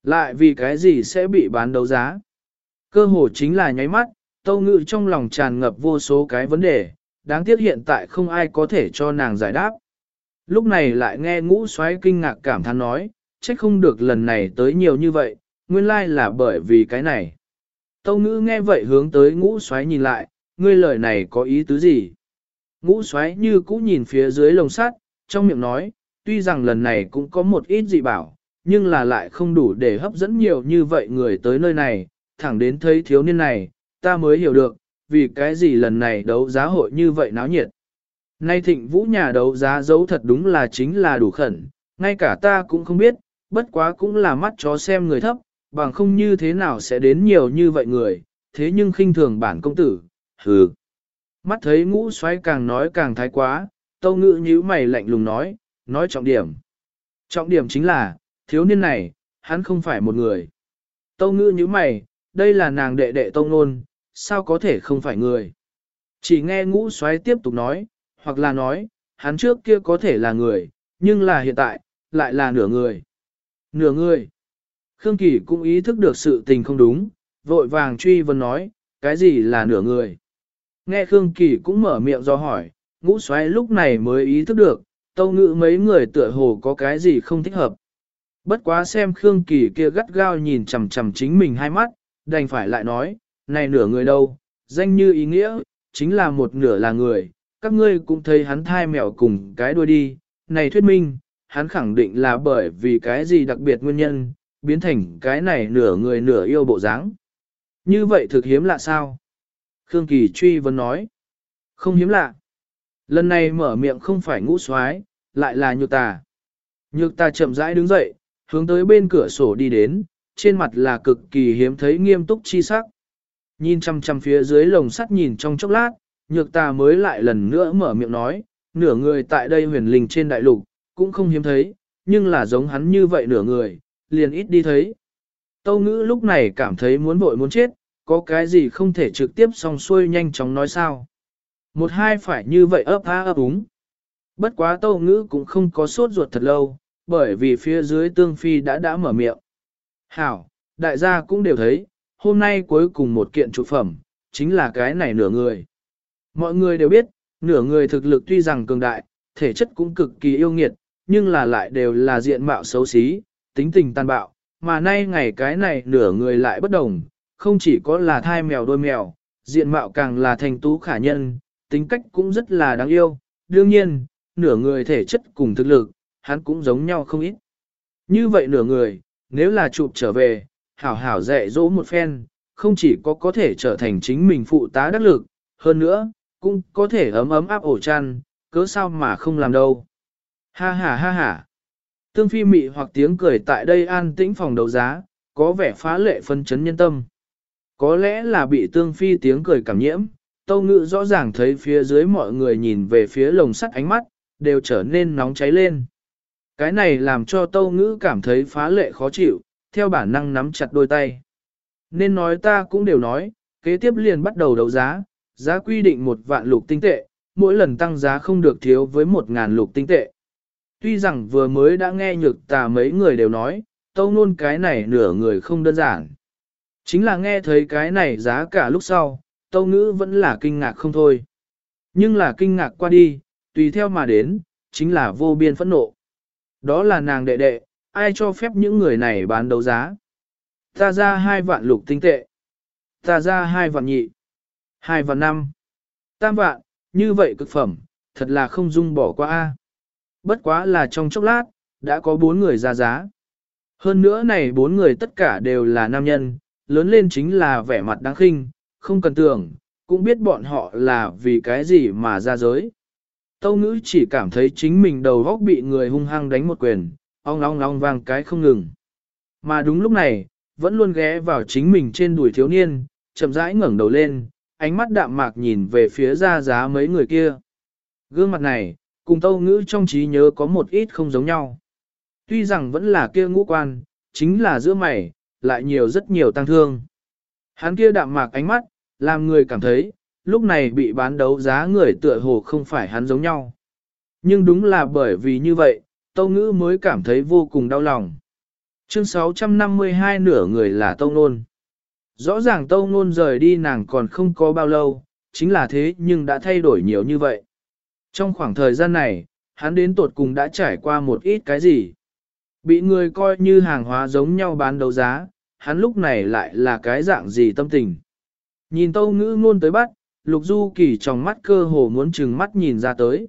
Lại vì cái gì sẽ bị bán đấu giá? Cơ hồ chính là nháy mắt, tâu ngự trong lòng tràn ngập vô số cái vấn đề, đáng tiếc hiện tại không ai có thể cho nàng giải đáp. Lúc này lại nghe ngũ xoáy kinh ngạc cảm thán nói, trách không được lần này tới nhiều như vậy, nguyên lai là bởi vì cái này. Tâu ngữ nghe vậy hướng tới ngũ xoáy nhìn lại, ngươi lời này có ý tứ gì? Ngũ xoáy như cũ nhìn phía dưới lồng sắt, trong miệng nói, tuy rằng lần này cũng có một ít dị bảo, nhưng là lại không đủ để hấp dẫn nhiều như vậy người tới nơi này, thẳng đến thấy thiếu niên này, ta mới hiểu được, vì cái gì lần này đấu giá hội như vậy náo nhiệt. Nay thịnh vũ nhà đấu giá giấu thật đúng là chính là đủ khẩn, ngay cả ta cũng không biết, bất quá cũng là mắt chó xem người thấp, bằng không như thế nào sẽ đến nhiều như vậy người, thế nhưng khinh thường bản công tử, hừ. Mắt thấy ngũ xoáy càng nói càng thái quá, tâu ngữ nhíu mày lạnh lùng nói, nói trọng điểm. Trọng điểm chính là, thiếu niên này, hắn không phải một người. Tâu ngữ nhíu mày, đây là nàng đệ đệ tông nôn, sao có thể không phải người. Chỉ nghe ngũ xoáy tiếp tục nói, hoặc là nói, hắn trước kia có thể là người, nhưng là hiện tại, lại là nửa người. Nửa người. Khương Kỳ cũng ý thức được sự tình không đúng, vội vàng truy vấn nói, cái gì là nửa người. Nghe Khương Kỳ cũng mở miệng do hỏi, ngũ xoáy lúc này mới ý thức được, tâu ngữ mấy người tựa hồ có cái gì không thích hợp. Bất quá xem Khương Kỳ kia gắt gao nhìn chằm chằm chính mình hai mắt, đành phải lại nói, này nửa người đâu, danh như ý nghĩa, chính là một nửa là người, các ngươi cũng thấy hắn thai mẹo cùng cái đuôi đi, này thuyết minh, hắn khẳng định là bởi vì cái gì đặc biệt nguyên nhân, biến thành cái này nửa người nửa yêu bộ dáng. Như vậy thực hiếm lạ sao? Khương Kỳ truy vấn nói. Không hiếm lạ. Lần này mở miệng không phải ngũ soái lại là nhược tà. Nhược tà chậm rãi đứng dậy, hướng tới bên cửa sổ đi đến, trên mặt là cực kỳ hiếm thấy nghiêm túc chi sắc. Nhìn chăm chăm phía dưới lồng sắt nhìn trong chốc lát, nhược tà mới lại lần nữa mở miệng nói, nửa người tại đây huyền linh trên đại lục, cũng không hiếm thấy, nhưng là giống hắn như vậy nửa người, liền ít đi thấy. Tâu ngữ lúc này cảm thấy muốn vội muốn chết, có cái gì không thể trực tiếp xong xuôi nhanh chóng nói sao. Một hai phải như vậy ấp á ấp úng. Bất quá tâu ngữ cũng không có sốt ruột thật lâu, bởi vì phía dưới tương phi đã đã mở miệng. Hảo, đại gia cũng đều thấy, hôm nay cuối cùng một kiện trụ phẩm, chính là cái này nửa người. Mọi người đều biết, nửa người thực lực tuy rằng cường đại, thể chất cũng cực kỳ yêu nghiệt, nhưng là lại đều là diện mạo xấu xí, tính tình tàn bạo, mà nay ngày cái này nửa người lại bất đồng, không chỉ có là thai mèo đôi mèo, diện mạo càng là thành tú khả nhân, tính cách cũng rất là đáng yêu, đương nhiên, nửa người thể chất cùng thực lực, hắn cũng giống nhau không ít. Như vậy nửa người, nếu là chụp trở về, hảo hảo dạy dỗ một phen, không chỉ có có thể trở thành chính mình phụ tá đắc lực, hơn nữa, cũng có thể ấm ấm áp ổ chăn, cớ sao mà không làm đâu. Ha ha ha ha. Tương phi mị hoặc tiếng cười tại đây an tĩnh phòng đấu giá, có vẻ phá lệ phân chấn nhân tâm. Có lẽ là bị tương phi tiếng cười cảm nhiễm, tâu ngự rõ ràng thấy phía dưới mọi người nhìn về phía lồng sắt ánh mắt, đều trở nên nóng cháy lên. Cái này làm cho tâu ngữ cảm thấy phá lệ khó chịu, theo bản năng nắm chặt đôi tay. Nên nói ta cũng đều nói, kế tiếp liền bắt đầu đấu giá, giá quy định một vạn lục tinh tệ, mỗi lần tăng giá không được thiếu với một ngàn lục tinh tệ. Tuy rằng vừa mới đã nghe nhược tà mấy người đều nói, tâu nôn cái này nửa người không đơn giản. Chính là nghe thấy cái này giá cả lúc sau, tâu ngữ vẫn là kinh ngạc không thôi. Nhưng là kinh ngạc qua đi, tùy theo mà đến, chính là vô biên phẫn nộ. Đó là nàng đệ đệ, ai cho phép những người này bán đấu giá. Ta ra hai vạn lục tinh tệ. Ta ra hai vạn nhị. Hai vạn năm. Tam vạn, như vậy cực phẩm, thật là không dung bỏ qua. a. Bất quá là trong chốc lát, đã có bốn người ra giá. Hơn nữa này bốn người tất cả đều là nam nhân, lớn lên chính là vẻ mặt đáng khinh, không cần tưởng, cũng biết bọn họ là vì cái gì mà ra giới. Tâu ngữ chỉ cảm thấy chính mình đầu góc bị người hung hăng đánh một quyền, ong ong ong vang cái không ngừng. Mà đúng lúc này, vẫn luôn ghé vào chính mình trên đùi thiếu niên, chậm rãi ngẩng đầu lên, ánh mắt đạm mạc nhìn về phía ra giá mấy người kia. Gương mặt này, cùng tâu ngữ trong trí nhớ có một ít không giống nhau. Tuy rằng vẫn là kia ngũ quan, chính là giữa mày, lại nhiều rất nhiều tăng thương. Hắn kia đạm mạc ánh mắt, làm người cảm thấy, lúc này bị bán đấu giá người tựa hồ không phải hắn giống nhau. Nhưng đúng là bởi vì như vậy, Tâu Ngữ mới cảm thấy vô cùng đau lòng. Chương 652 nửa người là Tâu Nôn. Rõ ràng Tâu Nôn rời đi nàng còn không có bao lâu, chính là thế nhưng đã thay đổi nhiều như vậy. Trong khoảng thời gian này, hắn đến tột cùng đã trải qua một ít cái gì. Bị người coi như hàng hóa giống nhau bán đấu giá, hắn lúc này lại là cái dạng gì tâm tình. Nhìn Tâu Ngữ ngôn tới bắt, Lục Du Kỳ trong mắt cơ hồ muốn chừng mắt nhìn ra tới.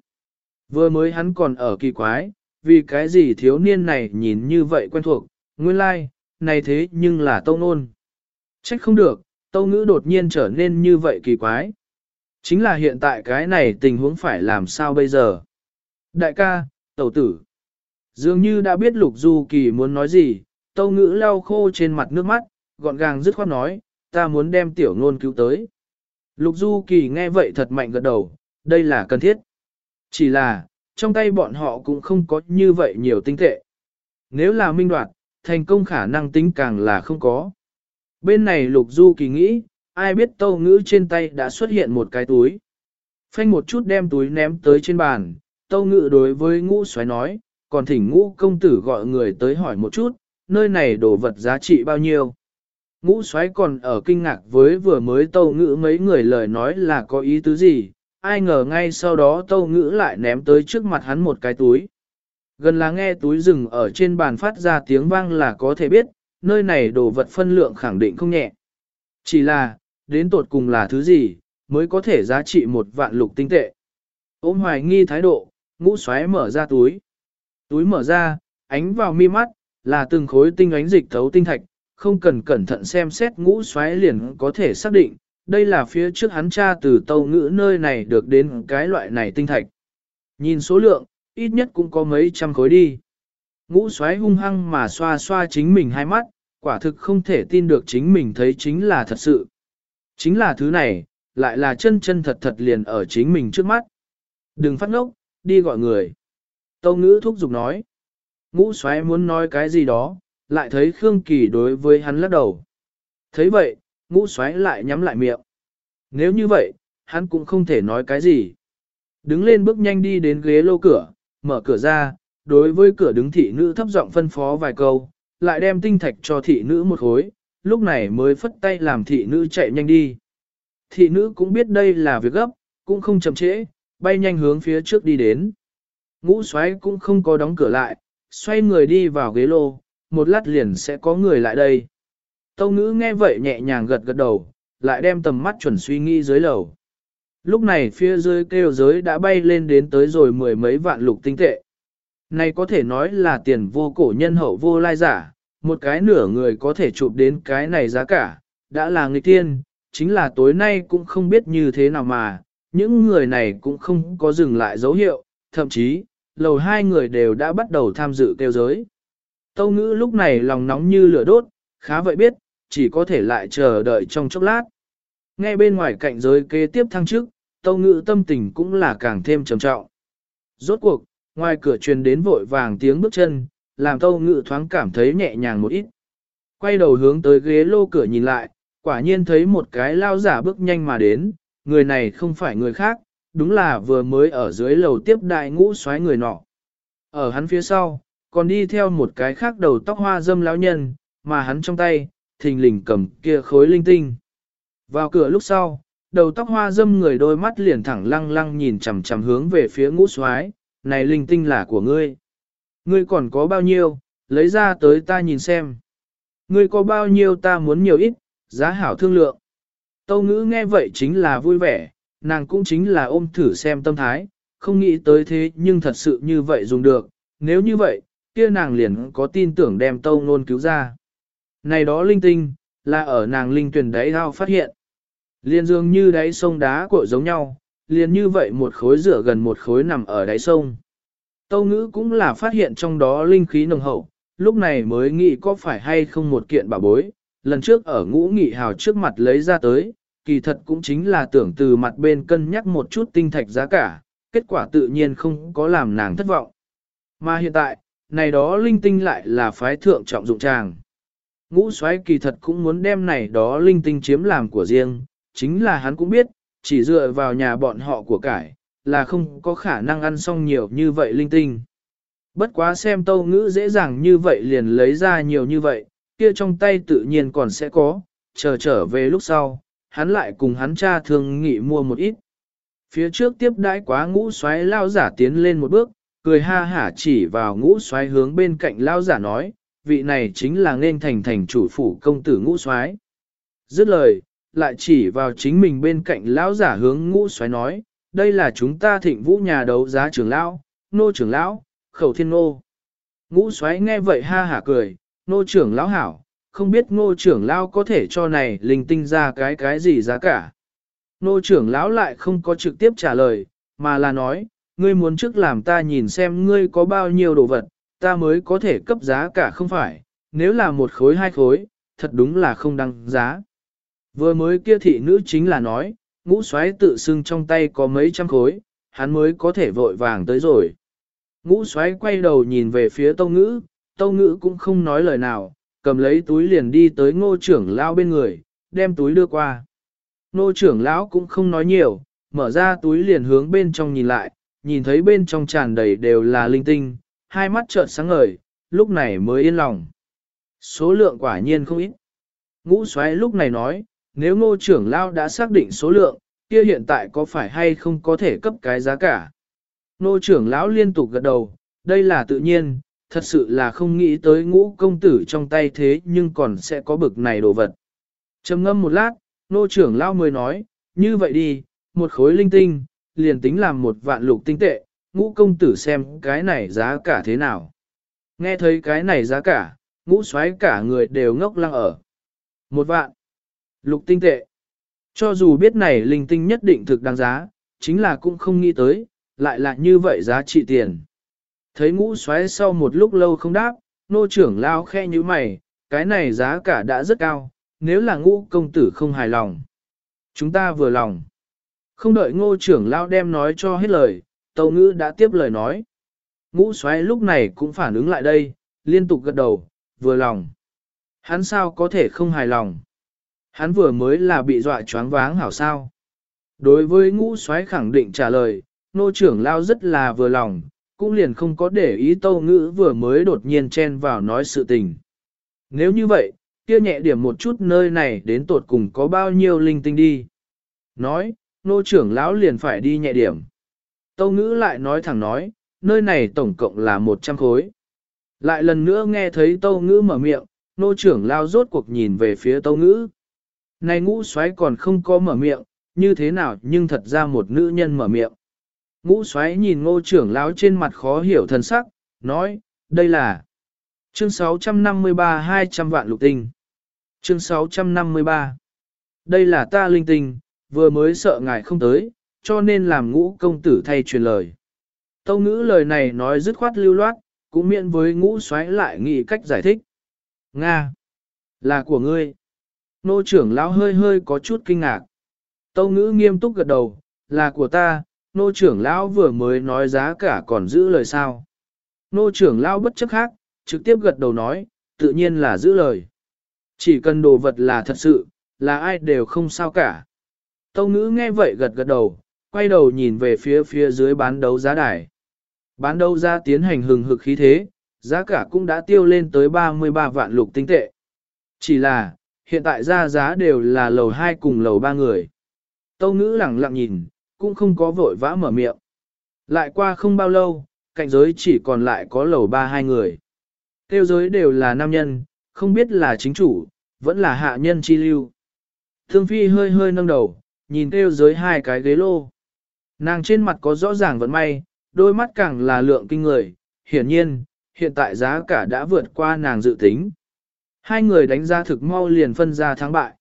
Vừa mới hắn còn ở kỳ quái, vì cái gì thiếu niên này nhìn như vậy quen thuộc, nguyên lai, like, này thế nhưng là tâu nôn. Trách không được, tâu ngữ đột nhiên trở nên như vậy kỳ quái. Chính là hiện tại cái này tình huống phải làm sao bây giờ. Đại ca, tẩu tử. Dường như đã biết lục du kỳ muốn nói gì, tâu ngữ lau khô trên mặt nước mắt, gọn gàng dứt khoát nói, ta muốn đem tiểu ngôn cứu tới. Lục du kỳ nghe vậy thật mạnh gật đầu, đây là cần thiết. Chỉ là, trong tay bọn họ cũng không có như vậy nhiều tinh tệ. Nếu là minh đoạt, thành công khả năng tính càng là không có. Bên này lục du kỳ nghĩ, ai biết tâu ngữ trên tay đã xuất hiện một cái túi. Phanh một chút đem túi ném tới trên bàn, tâu ngữ đối với ngũ xoáy nói, còn thỉnh ngũ công tử gọi người tới hỏi một chút, nơi này đồ vật giá trị bao nhiêu. Ngũ xoáy còn ở kinh ngạc với vừa mới tâu ngữ mấy người lời nói là có ý tứ gì, ai ngờ ngay sau đó tâu ngữ lại ném tới trước mặt hắn một cái túi. Gần là nghe túi rừng ở trên bàn phát ra tiếng vang là có thể biết, nơi này đồ vật phân lượng khẳng định không nhẹ. Chỉ là, đến tột cùng là thứ gì, mới có thể giá trị một vạn lục tinh tệ. Ôm hoài nghi thái độ, ngũ xoáy mở ra túi. Túi mở ra, ánh vào mi mắt, là từng khối tinh ánh dịch thấu tinh thạch, không cần cẩn thận xem xét ngũ xoáy liền có thể xác định, đây là phía trước hắn cha từ tàu ngữ nơi này được đến cái loại này tinh thạch. Nhìn số lượng, ít nhất cũng có mấy trăm khối đi. Ngũ xoáy hung hăng mà xoa xoa chính mình hai mắt, quả thực không thể tin được chính mình thấy chính là thật sự. Chính là thứ này, lại là chân chân thật thật liền ở chính mình trước mắt. Đừng phát ngốc, đi gọi người. Tâu ngữ thúc giục nói. Ngũ xoáy muốn nói cái gì đó, lại thấy Khương Kỳ đối với hắn lắc đầu. thấy vậy, ngũ xoáy lại nhắm lại miệng. Nếu như vậy, hắn cũng không thể nói cái gì. Đứng lên bước nhanh đi đến ghế lô cửa, mở cửa ra, đối với cửa đứng thị nữ thấp giọng phân phó vài câu, lại đem tinh thạch cho thị nữ một khối, lúc này mới phất tay làm thị nữ chạy nhanh đi. Thị nữ cũng biết đây là việc gấp, cũng không chậm trễ, bay nhanh hướng phía trước đi đến. Ngũ xoáy cũng không có đóng cửa lại, xoay người đi vào ghế lô, một lát liền sẽ có người lại đây. Tâu ngữ nghe vậy nhẹ nhàng gật gật đầu, lại đem tầm mắt chuẩn suy nghĩ dưới lầu. Lúc này phía dưới kêu giới đã bay lên đến tới rồi mười mấy vạn lục tinh tệ. Này có thể nói là tiền vô cổ nhân hậu vô lai giả, một cái nửa người có thể chụp đến cái này giá cả, đã là người tiên, chính là tối nay cũng không biết như thế nào mà, những người này cũng không có dừng lại dấu hiệu, thậm chí, lầu hai người đều đã bắt đầu tham dự kêu giới. Tâu ngữ lúc này lòng nóng như lửa đốt, khá vậy biết, chỉ có thể lại chờ đợi trong chốc lát. Nghe bên ngoài cạnh giới kế tiếp thăng chức, tâu ngữ tâm tình cũng là càng thêm trầm trọng. Rốt cuộc, ngoài cửa truyền đến vội vàng tiếng bước chân, làm tâu ngự thoáng cảm thấy nhẹ nhàng một ít. Quay đầu hướng tới ghế lô cửa nhìn lại, quả nhiên thấy một cái lao giả bước nhanh mà đến, người này không phải người khác, đúng là vừa mới ở dưới lầu tiếp đại ngũ xoáy người nọ. Ở hắn phía sau, còn đi theo một cái khác đầu tóc hoa dâm lão nhân, mà hắn trong tay, thình lình cầm kia khối linh tinh. Vào cửa lúc sau, đầu tóc hoa dâm người đôi mắt liền thẳng lăng lăng nhìn chằm chằm hướng về phía ngũ xoái, này linh tinh là của ngươi. Ngươi còn có bao nhiêu, lấy ra tới ta nhìn xem. Ngươi có bao nhiêu ta muốn nhiều ít, giá hảo thương lượng. Tâu ngữ nghe vậy chính là vui vẻ, nàng cũng chính là ôm thử xem tâm thái, không nghĩ tới thế nhưng thật sự như vậy dùng được, nếu như vậy, kia nàng liền có tin tưởng đem tâu nôn cứu ra. Này đó linh tinh, là ở nàng linh tuyển đáy ao phát hiện. liền dường như đáy sông đá cội giống nhau, liền như vậy một khối rửa gần một khối nằm ở đáy sông. Tâu ngữ cũng là phát hiện trong đó linh khí nồng hậu, lúc này mới nghĩ có phải hay không một kiện bảo bối, lần trước ở ngũ nghị hào trước mặt lấy ra tới, kỳ thật cũng chính là tưởng từ mặt bên cân nhắc một chút tinh thạch giá cả, kết quả tự nhiên không có làm nàng thất vọng. Mà hiện tại, này đó linh tinh lại là phái thượng trọng dụng tràng. Ngũ xoáy kỳ thật cũng muốn đem này đó linh tinh chiếm làm của riêng, chính là hắn cũng biết, chỉ dựa vào nhà bọn họ của cải, là không có khả năng ăn xong nhiều như vậy linh tinh. Bất quá xem tâu ngữ dễ dàng như vậy liền lấy ra nhiều như vậy, kia trong tay tự nhiên còn sẽ có, chờ trở về lúc sau, hắn lại cùng hắn cha thường nghị mua một ít. Phía trước tiếp đãi quá ngũ xoáy lao giả tiến lên một bước, cười ha hả chỉ vào ngũ xoáy hướng bên cạnh lao giả nói, vị này chính là nên thành thành chủ phủ công tử ngũ xoáy. Dứt lời, lại chỉ vào chính mình bên cạnh lão giả hướng ngũ xoáy nói, đây là chúng ta thịnh vũ nhà đấu giá trưởng lão, nô trưởng lão, khẩu thiên nô. Ngũ xoáy nghe vậy ha hả cười, nô trưởng lão hảo, không biết ngô trưởng lão có thể cho này linh tinh ra cái cái gì giá cả. Nô trưởng lão lại không có trực tiếp trả lời, mà là nói, ngươi muốn trước làm ta nhìn xem ngươi có bao nhiêu đồ vật, ta mới có thể cấp giá cả không phải, nếu là một khối hai khối, thật đúng là không đăng giá. Vừa mới kia thị nữ chính là nói, ngũ xoáy tự xưng trong tay có mấy trăm khối, hắn mới có thể vội vàng tới rồi. Ngũ xoáy quay đầu nhìn về phía tâu ngữ, tâu ngữ cũng không nói lời nào, cầm lấy túi liền đi tới ngô trưởng lão bên người, đem túi đưa qua. Ngô trưởng lão cũng không nói nhiều, mở ra túi liền hướng bên trong nhìn lại, nhìn thấy bên trong tràn đầy đều là linh tinh, hai mắt trợn sáng ngời, lúc này mới yên lòng. Số lượng quả nhiên không ít. Ngũ xoáy lúc này nói, nếu ngô trưởng lão đã xác định số lượng, kia hiện tại có phải hay không có thể cấp cái giá cả. Ngô trưởng lão liên tục gật đầu, đây là tự nhiên, thật sự là không nghĩ tới ngũ công tử trong tay thế nhưng còn sẽ có bực này đồ vật. trầm ngâm một lát, Ngô trưởng lao mới nói, như vậy đi, một khối linh tinh, liền tính làm một vạn lục tinh tệ, ngũ công tử xem cái này giá cả thế nào. Nghe thấy cái này giá cả, ngũ xoáy cả người đều ngốc lăng ở. Một vạn, lục tinh tệ. Cho dù biết này linh tinh nhất định thực đáng giá, chính là cũng không nghĩ tới, lại là như vậy giá trị tiền. Thấy ngũ xoáy sau một lúc lâu không đáp, nô trưởng lao khe như mày, cái này giá cả đã rất cao, nếu là ngũ công tử không hài lòng. Chúng ta vừa lòng. Không đợi ngô trưởng lao đem nói cho hết lời, tàu ngữ đã tiếp lời nói. Ngũ xoáy lúc này cũng phản ứng lại đây, liên tục gật đầu, vừa lòng. Hắn sao có thể không hài lòng. Hắn vừa mới là bị dọa choáng váng hảo sao. Đối với ngũ Soái khẳng định trả lời, nô trưởng lao rất là vừa lòng, cũng liền không có để ý tâu ngữ vừa mới đột nhiên chen vào nói sự tình. Nếu như vậy, kia nhẹ điểm một chút nơi này đến tột cùng có bao nhiêu linh tinh đi. Nói, nô trưởng lão liền phải đi nhẹ điểm. Tâu ngữ lại nói thẳng nói, nơi này tổng cộng là 100 khối. Lại lần nữa nghe thấy tâu ngữ mở miệng, nô trưởng lao rốt cuộc nhìn về phía tâu ngữ. Này ngũ xoáy còn không có mở miệng, như thế nào nhưng thật ra một nữ nhân mở miệng. Ngũ xoáy nhìn ngô trưởng lão trên mặt khó hiểu thần sắc, nói, đây là chương 653-200 vạn lục tinh. Chương 653 Đây là ta linh tinh, vừa mới sợ ngài không tới, cho nên làm ngũ công tử thay truyền lời. Tâu ngữ lời này nói dứt khoát lưu loát, cũng miễn với ngũ xoáy lại nghĩ cách giải thích. Nga! Là của ngươi. Nô trưởng lão hơi hơi có chút kinh ngạc. Tâu ngữ nghiêm túc gật đầu, là của ta, nô trưởng lão vừa mới nói giá cả còn giữ lời sao. Nô trưởng lão bất chấp khác, trực tiếp gật đầu nói, tự nhiên là giữ lời. Chỉ cần đồ vật là thật sự, là ai đều không sao cả. Tâu ngữ nghe vậy gật gật đầu, quay đầu nhìn về phía phía dưới bán đấu giá đài. Bán đấu giá tiến hành hừng hực khí thế, giá cả cũng đã tiêu lên tới 33 vạn lục tinh tệ. Chỉ là, hiện tại ra giá đều là lầu 2 cùng lầu 3 người. Tâu ngữ lặng lặng nhìn, cũng không có vội vã mở miệng. Lại qua không bao lâu, cạnh giới chỉ còn lại có lầu 3 hai người. Tiêu giới đều là nam nhân, không biết là chính chủ, vẫn là hạ nhân chi lưu. Thương Phi hơi hơi nâng đầu, nhìn tiêu giới hai cái ghế lô. Nàng trên mặt có rõ ràng vận may, đôi mắt càng là lượng kinh người, hiển nhiên, hiện tại giá cả đã vượt qua nàng dự tính. Hai người đánh ra thực mau liền phân ra thắng bại.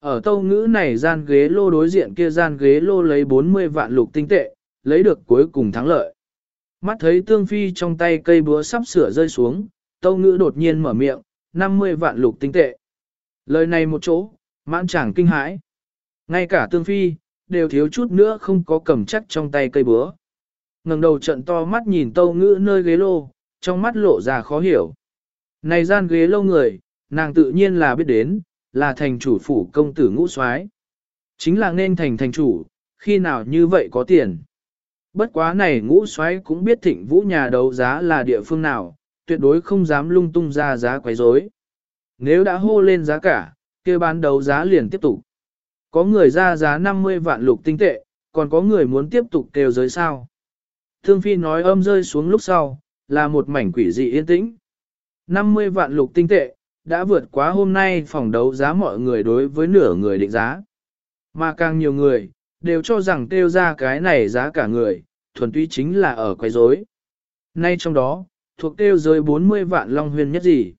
Ở tâu ngữ này gian ghế lô đối diện kia gian ghế lô lấy 40 vạn lục tinh tệ, lấy được cuối cùng thắng lợi. Mắt thấy tương phi trong tay cây búa sắp sửa rơi xuống, tâu ngữ đột nhiên mở miệng, 50 vạn lục tinh tệ. Lời này một chỗ, mãn chẳng kinh hãi. Ngay cả tương phi, đều thiếu chút nữa không có cầm chắc trong tay cây búa. ngẩng đầu trận to mắt nhìn tâu ngữ nơi ghế lô, trong mắt lộ ra khó hiểu. Này gian ghế lâu người, nàng tự nhiên là biết đến, là thành chủ phủ công tử ngũ soái Chính là nên thành thành chủ, khi nào như vậy có tiền. Bất quá này ngũ soái cũng biết thịnh vũ nhà đấu giá là địa phương nào, tuyệt đối không dám lung tung ra giá quấy rối. Nếu đã hô lên giá cả, kia bán đấu giá liền tiếp tục. Có người ra giá 50 vạn lục tinh tệ, còn có người muốn tiếp tục kêu giới sao. Thương Phi nói âm rơi xuống lúc sau, là một mảnh quỷ dị yên tĩnh. 50 vạn lục tinh tệ, đã vượt quá hôm nay phòng đấu giá mọi người đối với nửa người định giá. Mà càng nhiều người, đều cho rằng tiêu ra cái này giá cả người, thuần túy chính là ở quay rối. Nay trong đó, thuộc tiêu rơi 40 vạn long huyền nhất gì.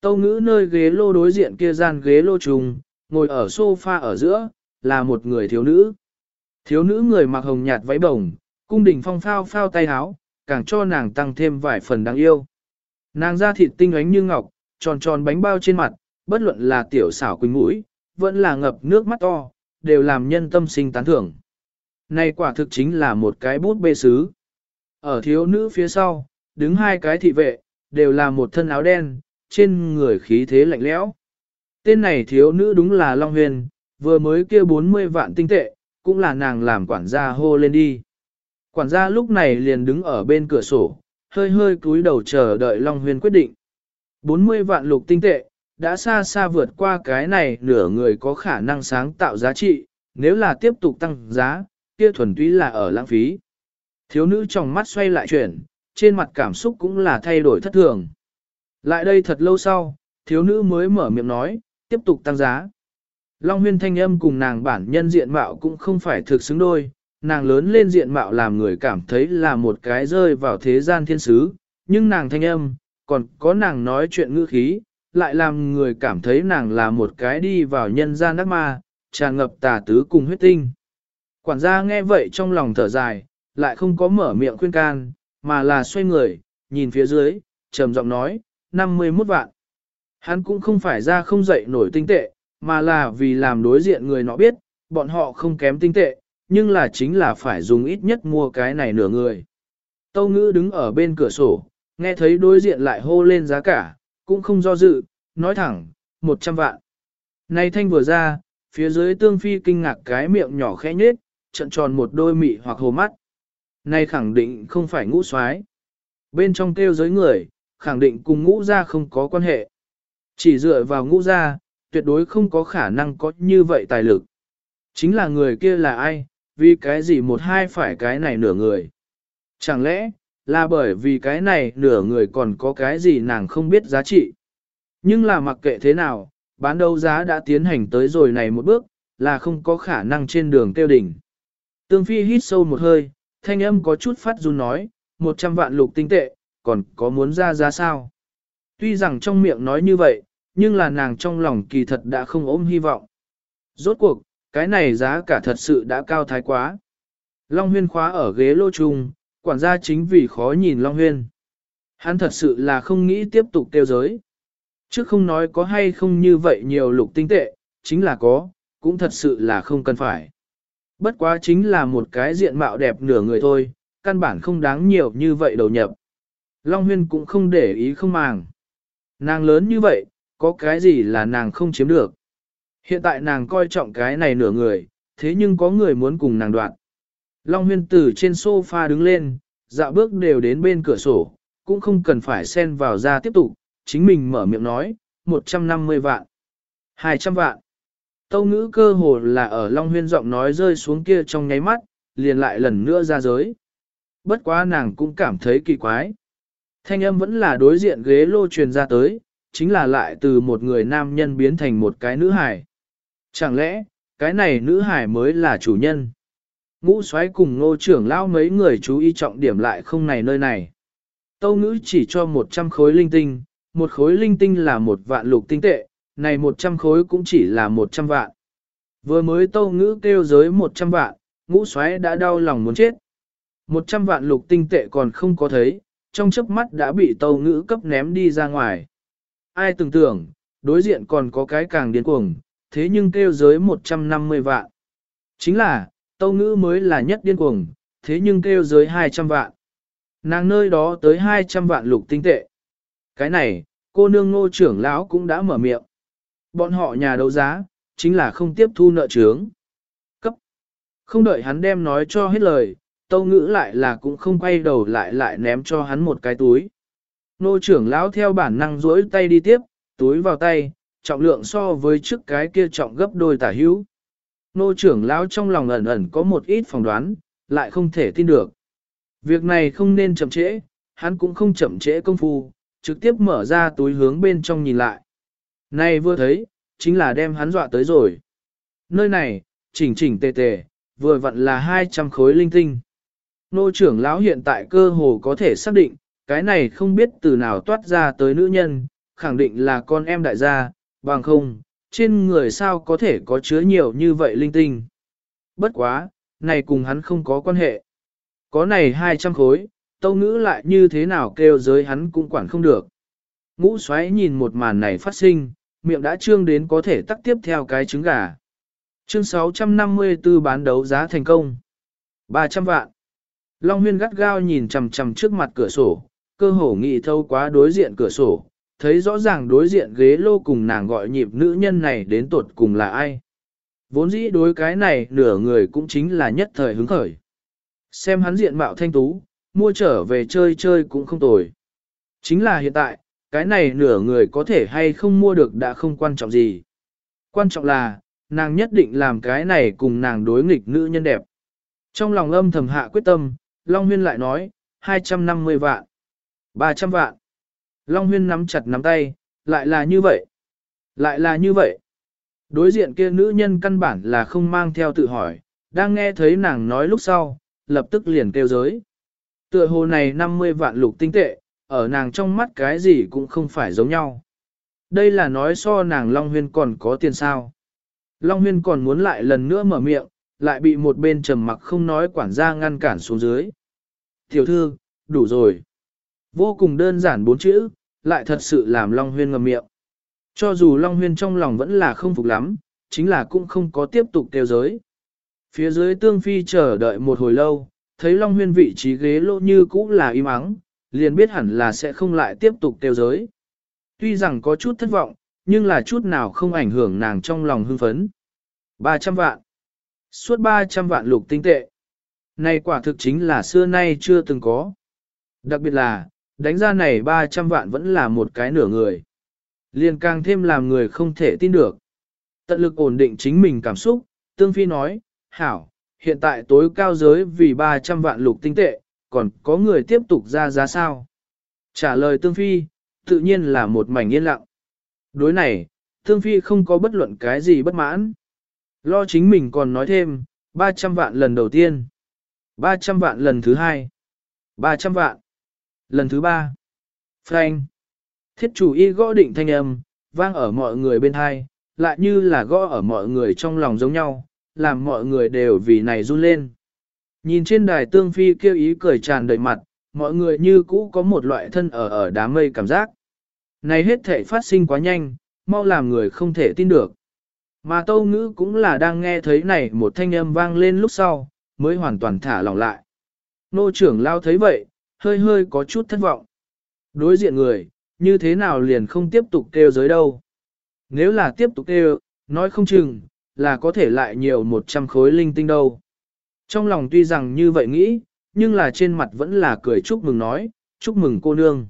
Tâu ngữ nơi ghế lô đối diện kia gian ghế lô trùng, ngồi ở sofa ở giữa, là một người thiếu nữ. Thiếu nữ người mặc hồng nhạt váy bồng, cung đình phong phao phao tay áo, càng cho nàng tăng thêm vài phần đáng yêu. Nàng da thịt tinh ánh như ngọc, tròn tròn bánh bao trên mặt, bất luận là tiểu xảo quỳnh mũi, vẫn là ngập nước mắt to, đều làm nhân tâm sinh tán thưởng. Này quả thực chính là một cái bút bê sứ. Ở thiếu nữ phía sau, đứng hai cái thị vệ, đều là một thân áo đen, trên người khí thế lạnh lẽo. Tên này thiếu nữ đúng là Long Huyền, vừa mới kia 40 vạn tinh tệ, cũng là nàng làm quản gia hô lên đi. Quản gia lúc này liền đứng ở bên cửa sổ, hơi hơi cúi đầu chờ đợi Long Huyền quyết định. 40 vạn lục tinh tệ, đã xa xa vượt qua cái này nửa người có khả năng sáng tạo giá trị, nếu là tiếp tục tăng giá, kia thuần túy là ở lãng phí. Thiếu nữ trong mắt xoay lại chuyển, trên mặt cảm xúc cũng là thay đổi thất thường. Lại đây thật lâu sau, thiếu nữ mới mở miệng nói, tiếp tục tăng giá. Long huyên thanh âm cùng nàng bản nhân diện mạo cũng không phải thực xứng đôi, nàng lớn lên diện mạo làm người cảm thấy là một cái rơi vào thế gian thiên sứ, nhưng nàng thanh âm, còn có nàng nói chuyện ngữ khí, lại làm người cảm thấy nàng là một cái đi vào nhân gian đắc ma, tràn ngập tà tứ cùng huyết tinh. Quản gia nghe vậy trong lòng thở dài, lại không có mở miệng khuyên can, mà là xoay người, nhìn phía dưới, trầm giọng nói, 51 vạn. Hắn cũng không phải ra không dậy nổi tinh tệ, mà là vì làm đối diện người nó biết, bọn họ không kém tinh tệ, nhưng là chính là phải dùng ít nhất mua cái này nửa người. Tâu ngữ đứng ở bên cửa sổ, nghe thấy đối diện lại hô lên giá cả, cũng không do dự, nói thẳng, 100 vạn. Này thanh vừa ra, phía dưới tương phi kinh ngạc cái miệng nhỏ khẽ nhết, trận tròn một đôi mị hoặc hồ mắt. Này khẳng định không phải ngũ soái Bên trong kêu giới người, khẳng định cùng ngũ gia không có quan hệ. Chỉ dựa vào ngũ gia, tuyệt đối không có khả năng có như vậy tài lực. Chính là người kia là ai, vì cái gì một hai phải cái này nửa người. Chẳng lẽ, là bởi vì cái này nửa người còn có cái gì nàng không biết giá trị. Nhưng là mặc kệ thế nào, bán đấu giá đã tiến hành tới rồi này một bước, là không có khả năng trên đường tiêu đỉnh. Tương Phi hít sâu một hơi, thanh âm có chút phát run nói, 100 vạn lục tinh tệ, còn có muốn ra giá sao? Tuy rằng trong miệng nói như vậy, nhưng là nàng trong lòng kỳ thật đã không ôm hy vọng. Rốt cuộc, cái này giá cả thật sự đã cao thái quá. Long huyên khóa ở ghế lô trung, quản gia chính vì khó nhìn Long huyên. Hắn thật sự là không nghĩ tiếp tục tiêu giới. Chứ không nói có hay không như vậy nhiều lục tinh tệ, chính là có, cũng thật sự là không cần phải. Bất quá chính là một cái diện mạo đẹp nửa người thôi, căn bản không đáng nhiều như vậy đầu nhập. Long huyên cũng không để ý không màng. Nàng lớn như vậy, có cái gì là nàng không chiếm được. Hiện tại nàng coi trọng cái này nửa người, thế nhưng có người muốn cùng nàng đoạn. Long huyên Tử trên sofa đứng lên, dạo bước đều đến bên cửa sổ, cũng không cần phải xen vào ra tiếp tục, chính mình mở miệng nói, 150 vạn, 200 vạn. Tâu ngữ cơ hồ là ở Long huyên giọng nói rơi xuống kia trong nháy mắt, liền lại lần nữa ra giới. Bất quá nàng cũng cảm thấy kỳ quái. Thanh âm vẫn là đối diện ghế lô truyền ra tới, chính là lại từ một người nam nhân biến thành một cái nữ hải. Chẳng lẽ, cái này nữ hải mới là chủ nhân? Ngũ xoáy cùng ngô trưởng lao mấy người chú ý trọng điểm lại không này nơi này. Tâu ngữ chỉ cho 100 khối linh tinh, một khối linh tinh là một vạn lục tinh tệ, này 100 khối cũng chỉ là 100 vạn. Vừa mới tâu ngữ kêu giới 100 vạn, ngũ xoáy đã đau lòng muốn chết. 100 vạn lục tinh tệ còn không có thấy, trong chớp mắt đã bị tâu ngữ cấp ném đi ra ngoài. Ai tưởng tưởng, đối diện còn có cái càng điên cuồng, thế nhưng kêu giới 150 vạn. Chính là, tâu ngữ mới là nhất điên cuồng, thế nhưng kêu giới 200 vạn. Nàng nơi đó tới 200 vạn lục tinh tệ. Cái này, cô nương ngô trưởng lão cũng đã mở miệng. Bọn họ nhà đấu giá, chính là không tiếp thu nợ trướng. Cấp. Không đợi hắn đem nói cho hết lời, tâu ngữ lại là cũng không quay đầu lại lại ném cho hắn một cái túi. Nô trưởng lão theo bản năng duỗi tay đi tiếp, túi vào tay, trọng lượng so với trước cái kia trọng gấp đôi tả hữu. Nô trưởng lão trong lòng ẩn ẩn có một ít phỏng đoán, lại không thể tin được. Việc này không nên chậm trễ, hắn cũng không chậm trễ công phu, trực tiếp mở ra túi hướng bên trong nhìn lại. Này vừa thấy, chính là đem hắn dọa tới rồi. Nơi này, chỉnh chỉnh tề tề, vừa vặn là 200 khối linh tinh. Nô trưởng lão hiện tại cơ hồ có thể xác định, cái này không biết từ nào toát ra tới nữ nhân, khẳng định là con em đại gia, bằng không, trên người sao có thể có chứa nhiều như vậy linh tinh. Bất quá, này cùng hắn không có quan hệ. Có này 200 khối, tâu ngữ lại như thế nào kêu giới hắn cũng quản không được. Ngũ xoáy nhìn một màn này phát sinh, miệng đã trương đến có thể tắt tiếp theo cái trứng gà. Chương 654 bán đấu giá thành công. 300 vạn. Long huyên gắt gao nhìn chầm chầm trước mặt cửa sổ, cơ hồ nghị thâu quá đối diện cửa sổ, thấy rõ ràng đối diện ghế lô cùng nàng gọi nhịp nữ nhân này đến tuột cùng là ai. Vốn dĩ đối cái này nửa người cũng chính là nhất thời hứng khởi. Xem hắn diện mạo thanh tú, mua trở về chơi chơi cũng không tồi. Chính là hiện tại, cái này nửa người có thể hay không mua được đã không quan trọng gì. Quan trọng là, nàng nhất định làm cái này cùng nàng đối nghịch nữ nhân đẹp. Trong lòng âm thầm hạ quyết tâm, Long Huyên lại nói, 250 vạn, 300 vạn. Long Huyên nắm chặt nắm tay, lại là như vậy, lại là như vậy. Đối diện kia nữ nhân căn bản là không mang theo tự hỏi, đang nghe thấy nàng nói lúc sau, lập tức liền kêu giới. Tựa hồ này 50 vạn lục tinh tệ, ở nàng trong mắt cái gì cũng không phải giống nhau. Đây là nói so nàng Long Huyên còn có tiền sao. Long Huyên còn muốn lại lần nữa mở miệng, lại bị một bên trầm mặc không nói quản gia ngăn cản xuống dưới. Tiểu thư, đủ rồi. Vô cùng đơn giản bốn chữ, lại thật sự làm Long Huyên ngầm miệng. Cho dù Long Huyên trong lòng vẫn là không phục lắm, chính là cũng không có tiếp tục kêu giới. Phía dưới tương phi chờ đợi một hồi lâu, thấy Long Huyên vị trí ghế lỗ như cũ là im ắng, liền biết hẳn là sẽ không lại tiếp tục kêu giới. Tuy rằng có chút thất vọng, nhưng là chút nào không ảnh hưởng nàng trong lòng hưng phấn. 300 vạn. Suốt 300 vạn lục tinh tệ. Này quả thực chính là xưa nay chưa từng có. Đặc biệt là, đánh ra này 300 vạn vẫn là một cái nửa người. Liền càng thêm làm người không thể tin được. Tận lực ổn định chính mình cảm xúc, Tương Phi nói, Hảo, hiện tại tối cao giới vì 300 vạn lục tinh tệ, còn có người tiếp tục ra giá sao? Trả lời Tương Phi, tự nhiên là một mảnh yên lặng. Đối này, Tương Phi không có bất luận cái gì bất mãn. Lo chính mình còn nói thêm, 300 vạn lần đầu tiên, 300 vạn lần thứ hai, 300 vạn, lần thứ ba. Frank. Thiết chủ y gõ định thanh âm, vang ở mọi người bên hai, lại như là gõ ở mọi người trong lòng giống nhau, làm mọi người đều vì này run lên. Nhìn trên đài tương phi kêu ý cười tràn đầy mặt, mọi người như cũ có một loại thân ở ở đám mây cảm giác. Này hết thể phát sinh quá nhanh, mau làm người không thể tin được. Mà tâu ngữ cũng là đang nghe thấy này một thanh âm vang lên lúc sau, mới hoàn toàn thả lỏng lại. Nô trưởng lao thấy vậy, hơi hơi có chút thất vọng. Đối diện người, như thế nào liền không tiếp tục kêu giới đâu. Nếu là tiếp tục kêu, nói không chừng, là có thể lại nhiều 100 khối linh tinh đâu. Trong lòng tuy rằng như vậy nghĩ, nhưng là trên mặt vẫn là cười chúc mừng nói, chúc mừng cô nương.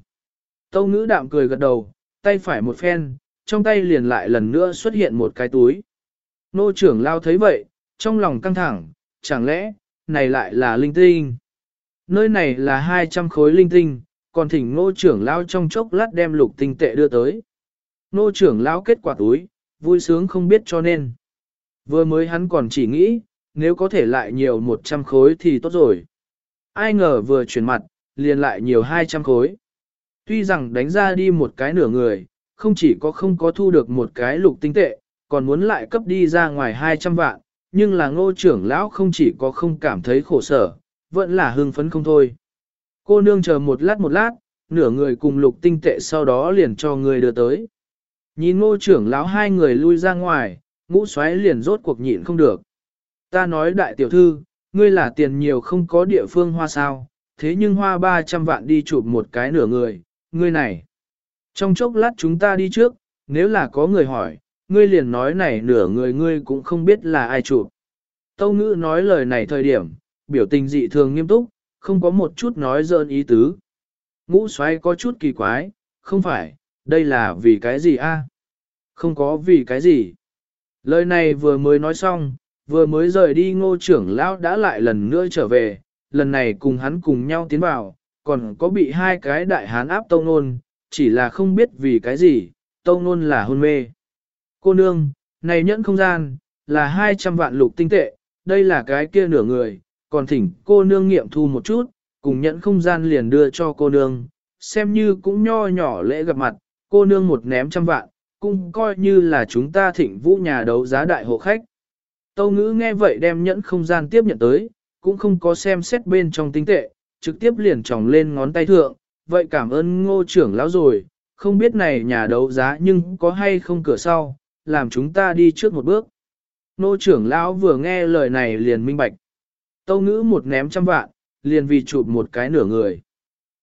Tâu ngữ đạm cười gật đầu, tay phải một phen, trong tay liền lại lần nữa xuất hiện một cái túi. Nô trưởng lao thấy vậy, trong lòng căng thẳng, chẳng lẽ, này lại là linh tinh. Nơi này là 200 khối linh tinh, còn thỉnh nô trưởng lão trong chốc lát đem lục tinh tệ đưa tới. Nô trưởng lão kết quả túi, vui sướng không biết cho nên. Vừa mới hắn còn chỉ nghĩ, nếu có thể lại nhiều 100 khối thì tốt rồi. Ai ngờ vừa chuyển mặt, liền lại nhiều 200 khối. Tuy rằng đánh ra đi một cái nửa người, không chỉ có không có thu được một cái lục tinh tệ, còn muốn lại cấp đi ra ngoài 200 vạn, nhưng là ngô trưởng lão không chỉ có không cảm thấy khổ sở, vẫn là hưng phấn không thôi. Cô nương chờ một lát một lát, nửa người cùng lục tinh tệ sau đó liền cho người đưa tới. Nhìn ngô trưởng lão hai người lui ra ngoài, ngũ xoáy liền rốt cuộc nhịn không được. Ta nói đại tiểu thư, ngươi là tiền nhiều không có địa phương hoa sao, thế nhưng hoa 300 vạn đi chụp một cái nửa người, ngươi này. Trong chốc lát chúng ta đi trước, nếu là có người hỏi, ngươi liền nói này nửa người ngươi cũng không biết là ai chụp. Tâu ngữ nói lời này thời điểm, biểu tình dị thường nghiêm túc, không có một chút nói dơn ý tứ. Ngũ xoay có chút kỳ quái, không phải, đây là vì cái gì a? Không có vì cái gì. Lời này vừa mới nói xong, vừa mới rời đi ngô trưởng lão đã lại lần nữa trở về, lần này cùng hắn cùng nhau tiến vào, còn có bị hai cái đại hán áp tông nôn, chỉ là không biết vì cái gì, tông nôn là hôn mê. Cô nương, này nhẫn không gian, là 200 vạn lục tinh tệ, đây là cái kia nửa người, còn thỉnh cô nương nghiệm thu một chút, cùng nhẫn không gian liền đưa cho cô nương, xem như cũng nho nhỏ lễ gặp mặt, cô nương một ném trăm vạn, cũng coi như là chúng ta thịnh vũ nhà đấu giá đại hộ khách. Tâu ngữ nghe vậy đem nhẫn không gian tiếp nhận tới, cũng không có xem xét bên trong tinh tệ, trực tiếp liền tròng lên ngón tay thượng, vậy cảm ơn ngô trưởng lão rồi, không biết này nhà đấu giá nhưng có hay không cửa sau, làm chúng ta đi trước một bước. Ngô trưởng lão vừa nghe lời này liền minh bạch. Tâu ngữ một ném trăm vạn, liền vì chụp một cái nửa người.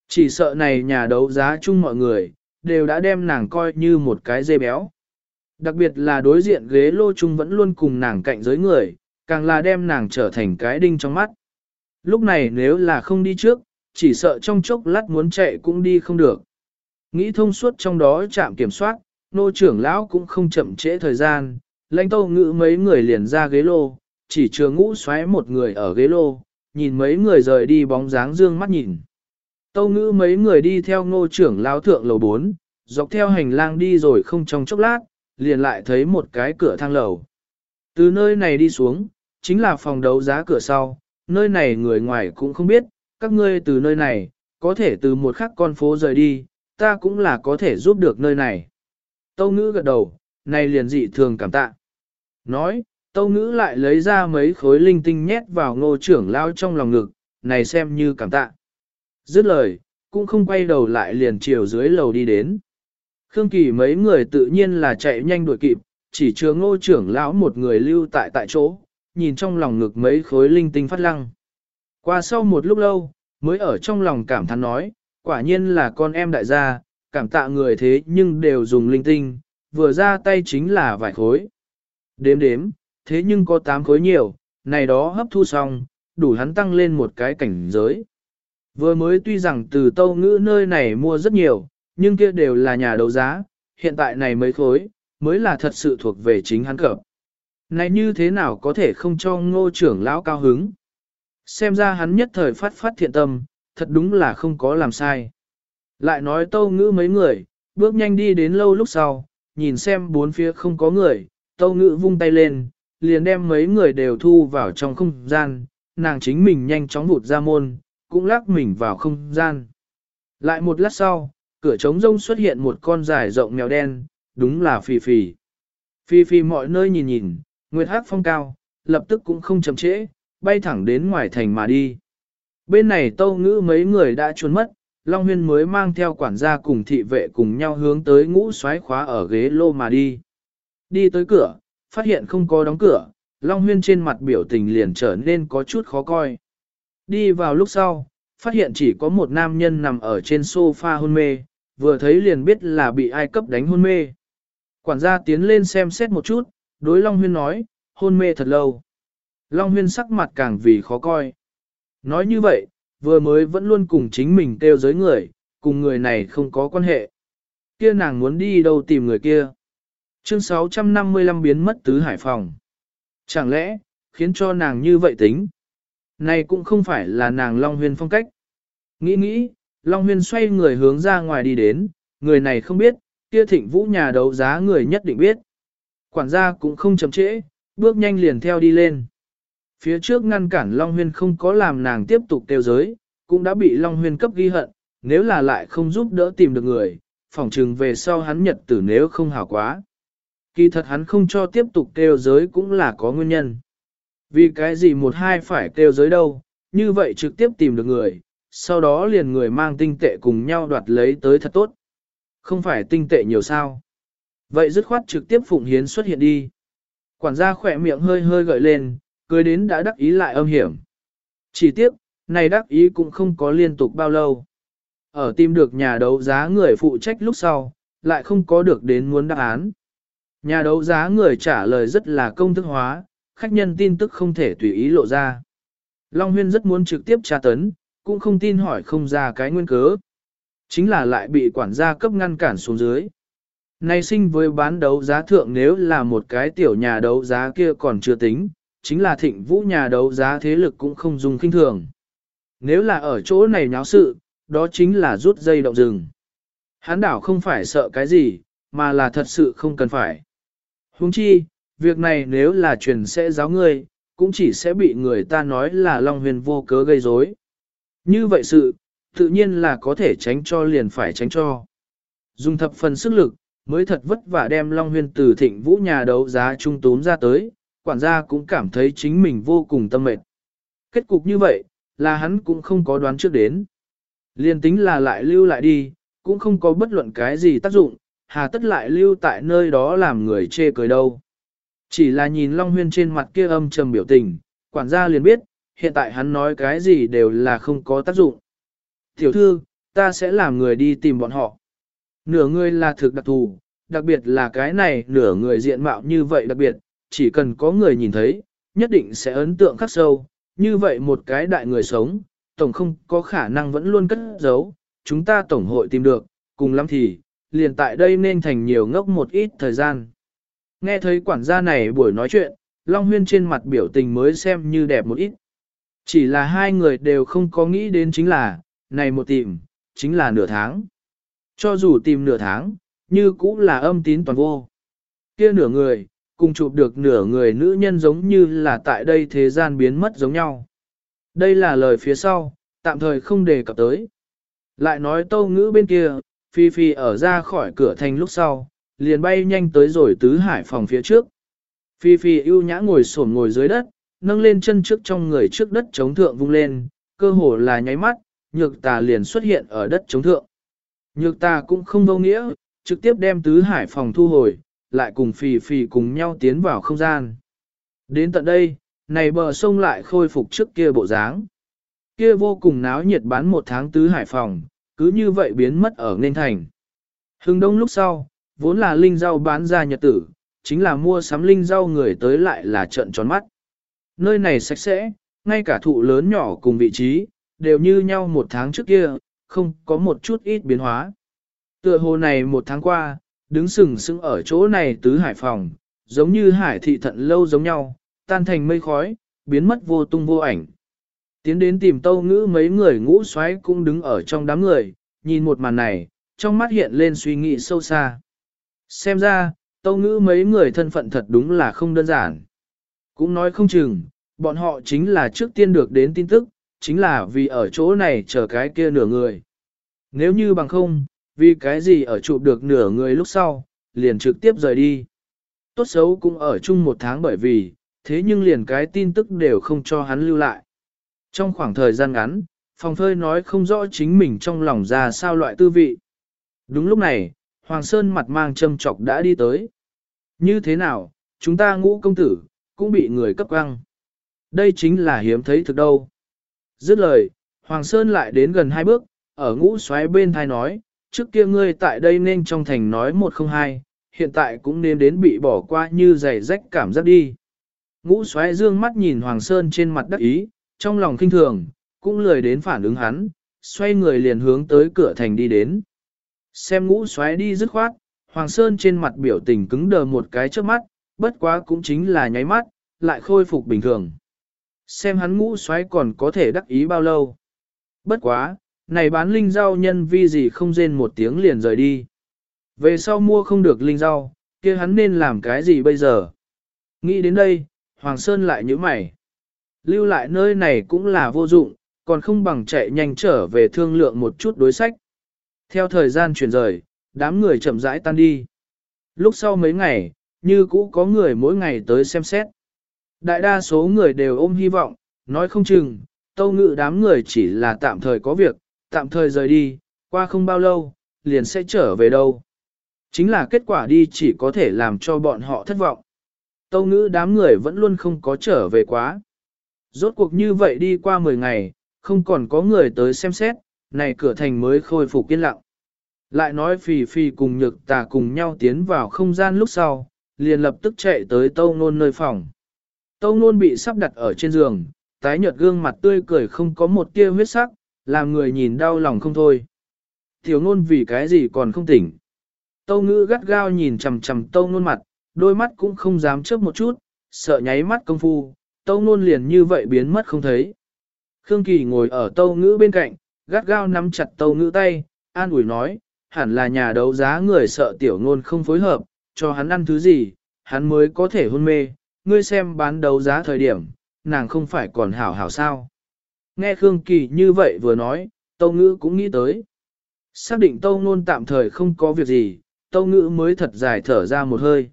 Chỉ sợ này nhà đấu giá chung mọi người, đều đã đem nàng coi như một cái dê béo. Đặc biệt là đối diện ghế lô chung vẫn luôn cùng nàng cạnh giới người, càng là đem nàng trở thành cái đinh trong mắt. Lúc này nếu là không đi trước, chỉ sợ trong chốc lát muốn chạy cũng đi không được. Nghĩ thông suốt trong đó chạm kiểm soát, nô trưởng lão cũng không chậm trễ thời gian, lãnh tâu ngữ mấy người liền ra ghế lô, chỉ trường ngũ xoáy một người ở ghế lô, nhìn mấy người rời đi bóng dáng dương mắt nhìn. Tâu ngữ mấy người đi theo ngô trưởng lão thượng lầu 4, dọc theo hành lang đi rồi không trong chốc lát, liền lại thấy một cái cửa thang lầu. Từ nơi này đi xuống, chính là phòng đấu giá cửa sau, nơi này người ngoài cũng không biết, các ngươi từ nơi này, có thể từ một khắc con phố rời đi, ta cũng là có thể giúp được nơi này. Tâu ngữ gật đầu, này liền dị thường cảm tạ. Nói, tâu ngữ lại lấy ra mấy khối linh tinh nhét vào ngô trưởng lao trong lòng ngực, này xem như cảm tạ. Dứt lời, cũng không quay đầu lại liền chiều dưới lầu đi đến. Khương Kỳ mấy người tự nhiên là chạy nhanh đuổi kịp, chỉ chứa ngô trưởng lão một người lưu tại tại chỗ, nhìn trong lòng ngực mấy khối linh tinh phát lăng. Qua sau một lúc lâu, mới ở trong lòng cảm thán nói, quả nhiên là con em đại gia, cảm tạ người thế nhưng đều dùng linh tinh, vừa ra tay chính là vài khối. Đếm đếm, thế nhưng có 8 khối nhiều, này đó hấp thu xong, đủ hắn tăng lên một cái cảnh giới. Vừa mới tuy rằng từ tâu ngữ nơi này mua rất nhiều, nhưng kia đều là nhà đấu giá, hiện tại này mấy khối, mới là thật sự thuộc về chính hắn cập. Này như thế nào có thể không cho ngô trưởng lão cao hứng? Xem ra hắn nhất thời phát phát thiện tâm, thật đúng là không có làm sai. Lại nói tâu ngữ mấy người, bước nhanh đi đến lâu lúc sau, nhìn xem bốn phía không có người, tâu ngữ vung tay lên, liền đem mấy người đều thu vào trong không gian, nàng chính mình nhanh chóng vụt ra môn, cũng lắc mình vào không gian. Lại một lát sau, cửa trống rông xuất hiện một con dài rộng mèo đen, đúng là phì phì. Phì phì mọi nơi nhìn nhìn, nguyệt hát phong cao, lập tức cũng không chậm trễ, bay thẳng đến ngoài thành mà đi. Bên này tâu ngữ mấy người đã trốn mất, Long Huyên mới mang theo quản gia cùng thị vệ cùng nhau hướng tới ngũ xoáy khóa ở ghế lô mà đi. Đi tới cửa, phát hiện không có đóng cửa, Long Huyên trên mặt biểu tình liền trở nên có chút khó coi. Đi vào lúc sau, phát hiện chỉ có một nam nhân nằm ở trên sofa hôn mê, vừa thấy liền biết là bị ai cấp đánh hôn mê. Quản gia tiến lên xem xét một chút, đối Long Huyên nói, hôn mê thật lâu. Long Huyên sắc mặt càng vì khó coi. Nói như vậy, vừa mới vẫn luôn cùng chính mình kêu giới người, cùng người này không có quan hệ. Kia nàng muốn đi đâu tìm người kia. Chương 655 biến mất tứ hải phòng. Chẳng lẽ, khiến cho nàng như vậy tính? Này cũng không phải là nàng Long Huyên phong cách. Nghĩ nghĩ, Long Huyên xoay người hướng ra ngoài đi đến, người này không biết, kia thịnh vũ nhà đấu giá người nhất định biết. Quản gia cũng không chậm trễ, bước nhanh liền theo đi lên. Phía trước ngăn cản Long Huyên không có làm nàng tiếp tục tiêu giới, cũng đã bị Long Huyên cấp ghi hận, nếu là lại không giúp đỡ tìm được người, phỏng trừng về sau hắn nhật tử nếu không hảo quá. Kỳ thật hắn không cho tiếp tục kêu giới cũng là có nguyên nhân. Vì cái gì một hai phải kêu giới đâu, như vậy trực tiếp tìm được người, sau đó liền người mang tinh tệ cùng nhau đoạt lấy tới thật tốt. Không phải tinh tệ nhiều sao. Vậy dứt khoát trực tiếp phụng hiến xuất hiện đi. Quản gia khỏe miệng hơi hơi gợi lên, cười đến đã đắc ý lại âm hiểm. Chỉ tiếc, này đắc ý cũng không có liên tục bao lâu. Ở tìm được nhà đấu giá người phụ trách lúc sau, lại không có được đến muốn đáp án. Nhà đấu giá người trả lời rất là công thức hóa, khách nhân tin tức không thể tùy ý lộ ra. Long Huyên rất muốn trực tiếp tra tấn, cũng không tin hỏi không ra cái nguyên cớ. Chính là lại bị quản gia cấp ngăn cản xuống dưới. Nay sinh với bán đấu giá thượng nếu là một cái tiểu nhà đấu giá kia còn chưa tính, chính là thịnh vũ nhà đấu giá thế lực cũng không dùng kinh thường. Nếu là ở chỗ này nháo sự, đó chính là rút dây động rừng. Hán đảo không phải sợ cái gì, mà là thật sự không cần phải. Huống chi, việc này nếu là truyền sẽ giáo ngươi, cũng chỉ sẽ bị người ta nói là Long Huyền vô cớ gây rối. Như vậy sự, tự nhiên là có thể tránh cho liền phải tránh cho. Dùng thập phần sức lực, mới thật vất vả đem Long Huyền từ thịnh vũ nhà đấu giá trung tốn ra tới, quản gia cũng cảm thấy chính mình vô cùng tâm mệt. Kết cục như vậy, là hắn cũng không có đoán trước đến. Liên tính là lại lưu lại đi, cũng không có bất luận cái gì tác dụng, hà tất lại lưu tại nơi đó làm người chê cười đâu. Chỉ là nhìn Long Huyên trên mặt kia âm trầm biểu tình, quản gia liền biết, hiện tại hắn nói cái gì đều là không có tác dụng. Tiểu thư, ta sẽ làm người đi tìm bọn họ. Nửa người là thực đặc thù, đặc biệt là cái này nửa người diện mạo như vậy đặc biệt, chỉ cần có người nhìn thấy, nhất định sẽ ấn tượng khắc sâu, như vậy một cái đại người sống, tổng không có khả năng vẫn luôn cất giấu, chúng ta tổng hội tìm được, cùng lắm thì, liền tại đây nên thành nhiều ngốc một ít thời gian. Nghe thấy quản gia này buổi nói chuyện, Long Huyên trên mặt biểu tình mới xem như đẹp một ít. Chỉ là hai người đều không có nghĩ đến chính là, này một tìm, chính là nửa tháng. Cho dù tìm nửa tháng, như cũng là âm tín toàn vô. kia nửa người, cùng chụp được nửa người nữ nhân giống như là tại đây thế gian biến mất giống nhau. Đây là lời phía sau, tạm thời không đề cập tới. Lại nói tâu ngữ bên kia, Phi Phi ở ra khỏi cửa thành lúc sau, liền bay nhanh tới rồi tứ hải phòng phía trước. Phi Phi ưu nhã ngồi xổm ngồi dưới đất, nâng lên chân trước trong người trước đất chống thượng vung lên, cơ hồ là nháy mắt, nhược tà liền xuất hiện ở đất chống thượng. Nhược tà cũng không vô nghĩa, trực tiếp đem tứ hải phòng thu hồi, lại cùng Phi Phi cùng nhau tiến vào không gian. Đến tận đây, này bờ sông lại khôi phục trước kia bộ dáng. Kia vô cùng náo nhiệt bán một tháng tứ hải phòng, cứ như vậy biến mất ở nên thành. Hưng đông lúc sau, vốn là linh rau bán ra nhật tử, chính là mua sắm linh rau người tới lại là trận tròn mắt. Nơi này sạch sẽ, Ngay cả thụ lớn nhỏ cùng vị trí, đều như nhau một tháng trước kia, không có một chút ít biến hóa. Tựa hồ này một tháng qua, đứng sừng sững ở chỗ này tứ hải phòng, giống như hải thị thận lâu giống nhau, tan thành mây khói, biến mất vô tung vô ảnh. Tiến đến tìm tâu ngữ mấy người ngũ xoáy cũng đứng ở trong đám người, nhìn một màn này, trong mắt hiện lên suy nghĩ sâu xa. Xem ra, tâu ngữ mấy người thân phận thật đúng là không đơn giản. Cũng nói không chừng, bọn họ chính là trước tiên được đến tin tức, chính là vì ở chỗ này chờ cái kia nửa người. Nếu như bằng không, vì cái gì ở chụp được nửa người lúc sau, liền trực tiếp rời đi. Tốt xấu cũng ở chung một tháng bởi vì, thế nhưng liền cái tin tức đều không cho hắn lưu lại. Trong khoảng thời gian ngắn, phòng phơi nói không rõ chính mình trong lòng ra sao loại tư vị. Đúng lúc này, Hoàng Sơn mặt mang châm chọc đã đi tới. Như thế nào, chúng ta ngũ công tử, cũng bị người cấp quăng. Đây chính là hiếm thấy thực đâu. Dứt lời, Hoàng Sơn lại đến gần hai bước, ở ngũ xoáy bên thai nói, trước kia ngươi tại đây nên trong thành nói một không hai, hiện tại cũng nên đến bị bỏ qua như giày rách cảm giác đi. Ngũ xoáy dương mắt nhìn Hoàng Sơn trên mặt đắc ý, trong lòng kinh thường, cũng lười đến phản ứng hắn, xoay người liền hướng tới cửa thành đi đến. Xem ngũ xoáy đi dứt khoát, Hoàng Sơn trên mặt biểu tình cứng đờ một cái trước mắt, bất quá cũng chính là nháy mắt, lại khôi phục bình thường. Xem hắn ngũ xoáy còn có thể đắc ý bao lâu. Bất quá, này bán linh rau nhân vi gì không rên một tiếng liền rời đi. Về sau mua không được linh rau, kia hắn nên làm cái gì bây giờ? Nghĩ đến đây, Hoàng Sơn lại nhíu mày. Lưu lại nơi này cũng là vô dụng, còn không bằng chạy nhanh trở về thương lượng một chút đối sách. Theo thời gian chuyển rời, đám người chậm rãi tan đi. Lúc sau mấy ngày, như cũ có người mỗi ngày tới xem xét. Đại đa số người đều ôm hy vọng, nói không chừng, tâu ngự đám người chỉ là tạm thời có việc, tạm thời rời đi, qua không bao lâu, liền sẽ trở về đâu. Chính là kết quả đi chỉ có thể làm cho bọn họ thất vọng. Tâu ngữ đám người vẫn luôn không có trở về quá. Rốt cuộc như vậy đi qua 10 ngày, không còn có người tới xem xét, này cửa thành mới khôi phục yên lặng. Lại nói phì phì cùng nhược tà cùng nhau tiến vào không gian lúc sau, liền lập tức chạy tới tâu nôn nơi phòng. Tâu nôn bị sắp đặt ở trên giường, tái nhợt gương mặt tươi cười không có một tia huyết sắc, làm người nhìn đau lòng không thôi. Thiếu nôn vì cái gì còn không tỉnh. Tâu ngữ gắt gao nhìn chầm chầm tâu nôn mặt, đôi mắt cũng không dám chớp một chút, sợ nháy mắt công phu, tâu nôn liền như vậy biến mất không thấy. Khương Kỳ ngồi ở tâu ngữ bên cạnh, gắt gao nắm chặt tâu ngữ tay, an ủi nói, hẳn là nhà đấu giá người sợ tiểu nôn không phối hợp, cho hắn ăn thứ gì, hắn mới có thể hôn mê, ngươi xem bán đấu giá thời điểm, nàng không phải còn hảo hảo sao. Nghe Khương Kỳ như vậy vừa nói, tâu ngữ cũng nghĩ tới. Xác định tâu nôn tạm thời không có việc gì, tâu ngữ mới thật dài thở ra một hơi.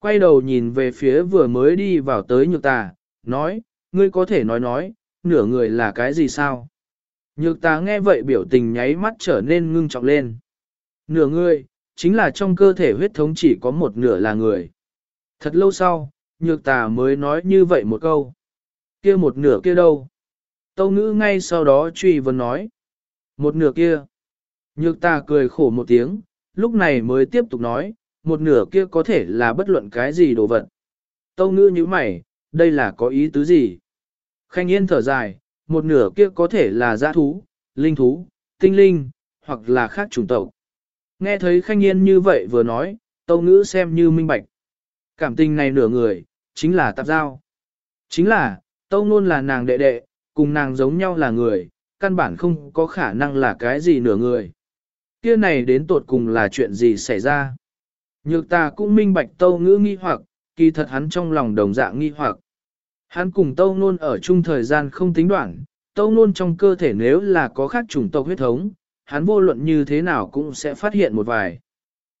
Quay đầu nhìn về phía vừa mới đi vào tới nhược tà, nói, ngươi có thể nói nói, nửa người là cái gì sao? Nhược ta nghe vậy biểu tình nháy mắt trở nên ngưng trọng lên. Nửa người, chính là trong cơ thể huyết thống chỉ có một nửa là người. Thật lâu sau, nhược tà mới nói như vậy một câu. Kia một nửa kia đâu? Tâu ngữ ngay sau đó truy vấn nói. Một nửa kia. Nhược tà cười khổ một tiếng, lúc này mới tiếp tục nói, một nửa kia có thể là bất luận cái gì đồ vật. Tâu ngữ như mày, đây là có ý tứ gì? Khanh yên thở dài, một nửa kia có thể là giã thú, linh thú, tinh linh, hoặc là khác chủng tộc. Nghe thấy khanh yên như vậy vừa nói, tâu ngữ xem như minh bạch. Cảm tình này nửa người, chính là tạp giao. Chính là, tâu nôn là nàng đệ đệ, cùng nàng giống nhau là người, căn bản không có khả năng là cái gì nửa người. Kia này đến tột cùng là chuyện gì xảy ra? Nhược ta cũng minh bạch tâu ngữ nghi hoặc, kỳ thật hắn trong lòng đồng dạng nghi hoặc. Hắn cùng tâu nôn ở chung thời gian không tính đoạn, tâu nôn trong cơ thể nếu là có khác chủng tộc huyết thống, hắn vô luận như thế nào cũng sẽ phát hiện một vài.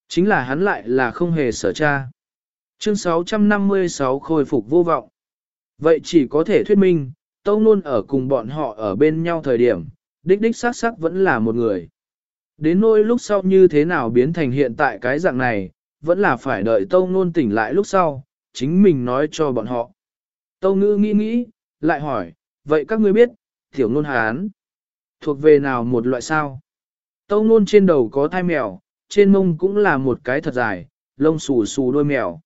Chính là hắn lại là không hề sở tra. Chương 656 khôi phục vô vọng. Vậy chỉ có thể thuyết minh, tâu nôn ở cùng bọn họ ở bên nhau thời điểm, đích đích sát sát vẫn là một người. Đến nỗi lúc sau như thế nào biến thành hiện tại cái dạng này, vẫn là phải đợi tâu nôn tỉnh lại lúc sau, chính mình nói cho bọn họ. Tâu ngữ nghĩ nghĩ, lại hỏi, vậy các ngươi biết, tiểu nôn hán, thuộc về nào một loại sao? Tâu nôn trên đầu có thai mèo, trên mông cũng là một cái thật dài, lông xù xù đôi mèo.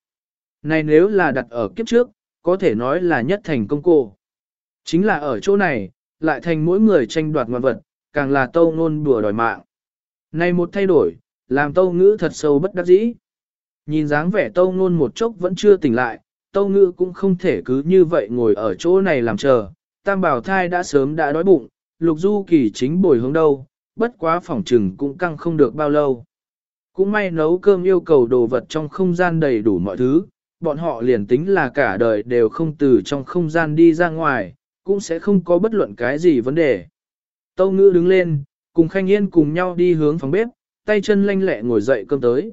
Này nếu là đặt ở kiếp trước, có thể nói là nhất thành công cô. Chính là ở chỗ này, lại thành mỗi người tranh đoạt ngoan vật, càng là tâu ngôn đùa đòi mạng. Này một thay đổi, làm tâu ngữ thật sâu bất đắc dĩ. Nhìn dáng vẻ tâu ngôn một chốc vẫn chưa tỉnh lại, tâu ngữ cũng không thể cứ như vậy ngồi ở chỗ này làm chờ. Tam bảo thai đã sớm đã đói bụng, lục du kỳ chính bồi hướng đâu, bất quá phòng trừng cũng căng không được bao lâu. Cũng may nấu cơm yêu cầu đồ vật trong không gian đầy đủ mọi thứ, bọn họ liền tính là cả đời đều không từ trong không gian đi ra ngoài, cũng sẽ không có bất luận cái gì vấn đề. Tâu ngữ đứng lên, cùng Khanh Yên cùng nhau đi hướng phòng bếp, tay chân lanh lẹ ngồi dậy cơm tới.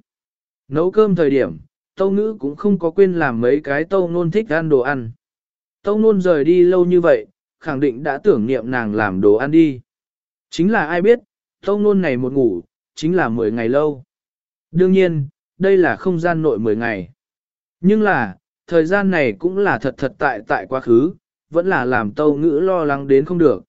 Nấu cơm thời điểm, Tâu ngữ cũng không có quên làm mấy cái Tâu nôn thích ăn đồ ăn. Tâu nôn rời đi lâu như vậy, khẳng định đã tưởng niệm nàng làm đồ ăn đi. Chính là ai biết, Tâu nôn này một ngủ, chính là 10 ngày lâu. Đương nhiên, đây là không gian nội 10 ngày. Nhưng là, thời gian này cũng là thật thật tại tại quá khứ, vẫn là làm tâu ngữ lo lắng đến không được.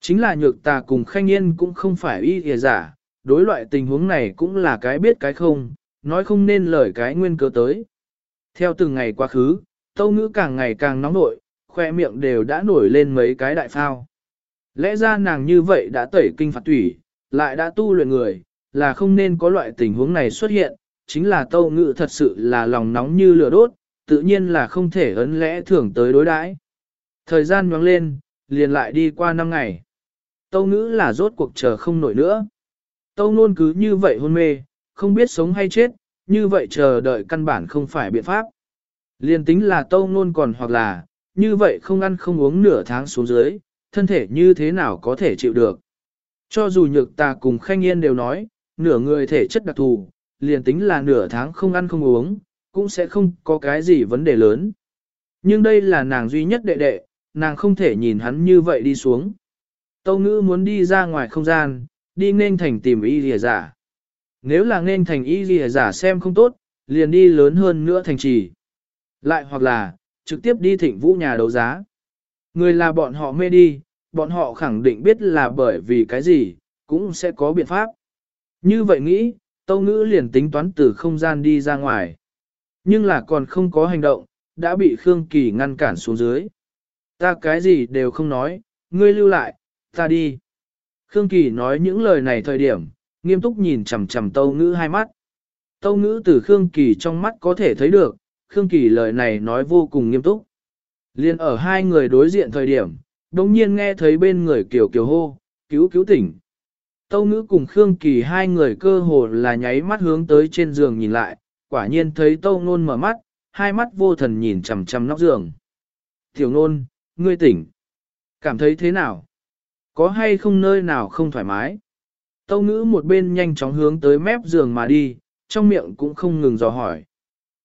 Chính là nhược tà cùng khanh yên cũng không phải y thìa giả, đối loại tình huống này cũng là cái biết cái không, nói không nên lời cái nguyên cớ tới. Theo từng ngày quá khứ, tâu ngữ càng ngày càng nóng nội, khoe miệng đều đã nổi lên mấy cái đại phao. Lẽ ra nàng như vậy đã tẩy kinh phạt tủy, lại đã tu luyện người, là không nên có loại tình huống này xuất hiện, chính là tâu ngữ thật sự là lòng nóng như lửa đốt, tự nhiên là không thể ấn lẽ thường tới đối đãi. Thời gian nhoáng lên, liền lại đi qua 5 ngày. Tâu ngữ là rốt cuộc chờ không nổi nữa. Tâu nôn cứ như vậy hôn mê, không biết sống hay chết, như vậy chờ đợi căn bản không phải biện pháp. Liên tính là tâu nôn còn hoặc là, như vậy không ăn không uống nửa tháng xuống dưới, thân thể như thế nào có thể chịu được. Cho dù nhược ta cùng khanh yên đều nói, nửa người thể chất đặc thù, liền tính là nửa tháng không ăn không uống, cũng sẽ không có cái gì vấn đề lớn. Nhưng đây là nàng duy nhất đệ đệ, nàng không thể nhìn hắn như vậy đi xuống. Tâu ngữ muốn đi ra ngoài không gian, đi nên thành tìm y lìa giả. Nếu là nên thành y ghi giả xem không tốt, liền đi lớn hơn nữa thành trì. Lại hoặc là, trực tiếp đi thịnh vũ nhà đấu giá. Người là bọn họ mê đi, bọn họ khẳng định biết là bởi vì cái gì, cũng sẽ có biện pháp. Như vậy nghĩ, Tâu Ngữ liền tính toán từ không gian đi ra ngoài. Nhưng là còn không có hành động, đã bị Khương Kỳ ngăn cản xuống dưới. Ta cái gì đều không nói, ngươi lưu lại, ta đi. Khương Kỳ nói những lời này thời điểm, nghiêm túc nhìn chằm chằm Tâu Ngữ hai mắt. Tâu Ngữ từ Khương Kỳ trong mắt có thể thấy được, Khương Kỳ lời này nói vô cùng nghiêm túc. Liên ở hai người đối diện thời điểm, đồng nhiên nghe thấy bên người kiểu kiểu hô, cứu cứu tỉnh. Tâu ngữ cùng Khương Kỳ hai người cơ hồ là nháy mắt hướng tới trên giường nhìn lại, quả nhiên thấy Tâu Nôn mở mắt, hai mắt vô thần nhìn chằm chằm nóc giường. Tiểu Nôn, ngươi tỉnh. Cảm thấy thế nào? Có hay không nơi nào không thoải mái? Tâu ngữ một bên nhanh chóng hướng tới mép giường mà đi, trong miệng cũng không ngừng dò hỏi.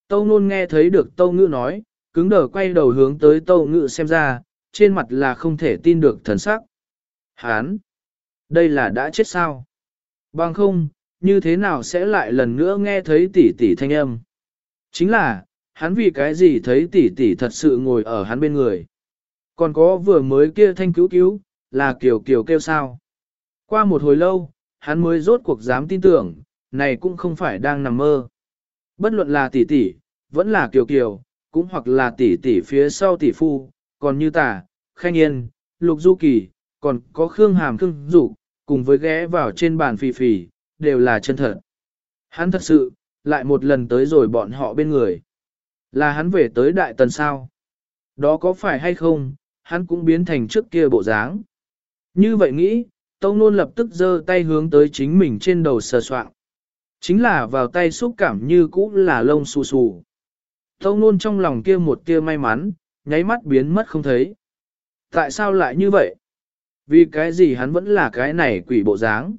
Tâu Nôn nghe thấy được Tâu ngữ nói, cứng đờ quay đầu hướng tới Tâu ngữ xem ra, trên mặt là không thể tin được thần sắc. Hán! Đây là đã chết sao? Bằng không, như thế nào sẽ lại lần nữa nghe thấy tỷ tỷ thanh âm? Chính là, hắn vì cái gì thấy tỷ tỷ thật sự ngồi ở hắn bên người. Còn có vừa mới kia thanh cứu cứu, là kiều kiều kêu sao. Qua một hồi lâu, hắn mới rốt cuộc dám tin tưởng, này cũng không phải đang nằm mơ. Bất luận là tỷ tỷ, vẫn là kiều kiều, cũng hoặc là tỷ tỷ phía sau tỷ phu, còn như tả, khanh yên, lục du kỳ, còn có Khương Hàm Khương Dụ, cùng với ghé vào trên bàn phì phì, đều là chân thật. Hắn thật sự, lại một lần tới rồi bọn họ bên người. Là hắn về tới Đại Tần sao? Đó có phải hay không, hắn cũng biến thành trước kia bộ dáng. Như vậy nghĩ, Tông Nôn lập tức giơ tay hướng tới chính mình trên đầu sờ soạng. Chính là vào tay xúc cảm như cũ là lông xù xù. Tông Nôn trong lòng kia một tia may mắn, nháy mắt biến mất không thấy. Tại sao lại như vậy? Vì cái gì hắn vẫn là cái này quỷ bộ dáng.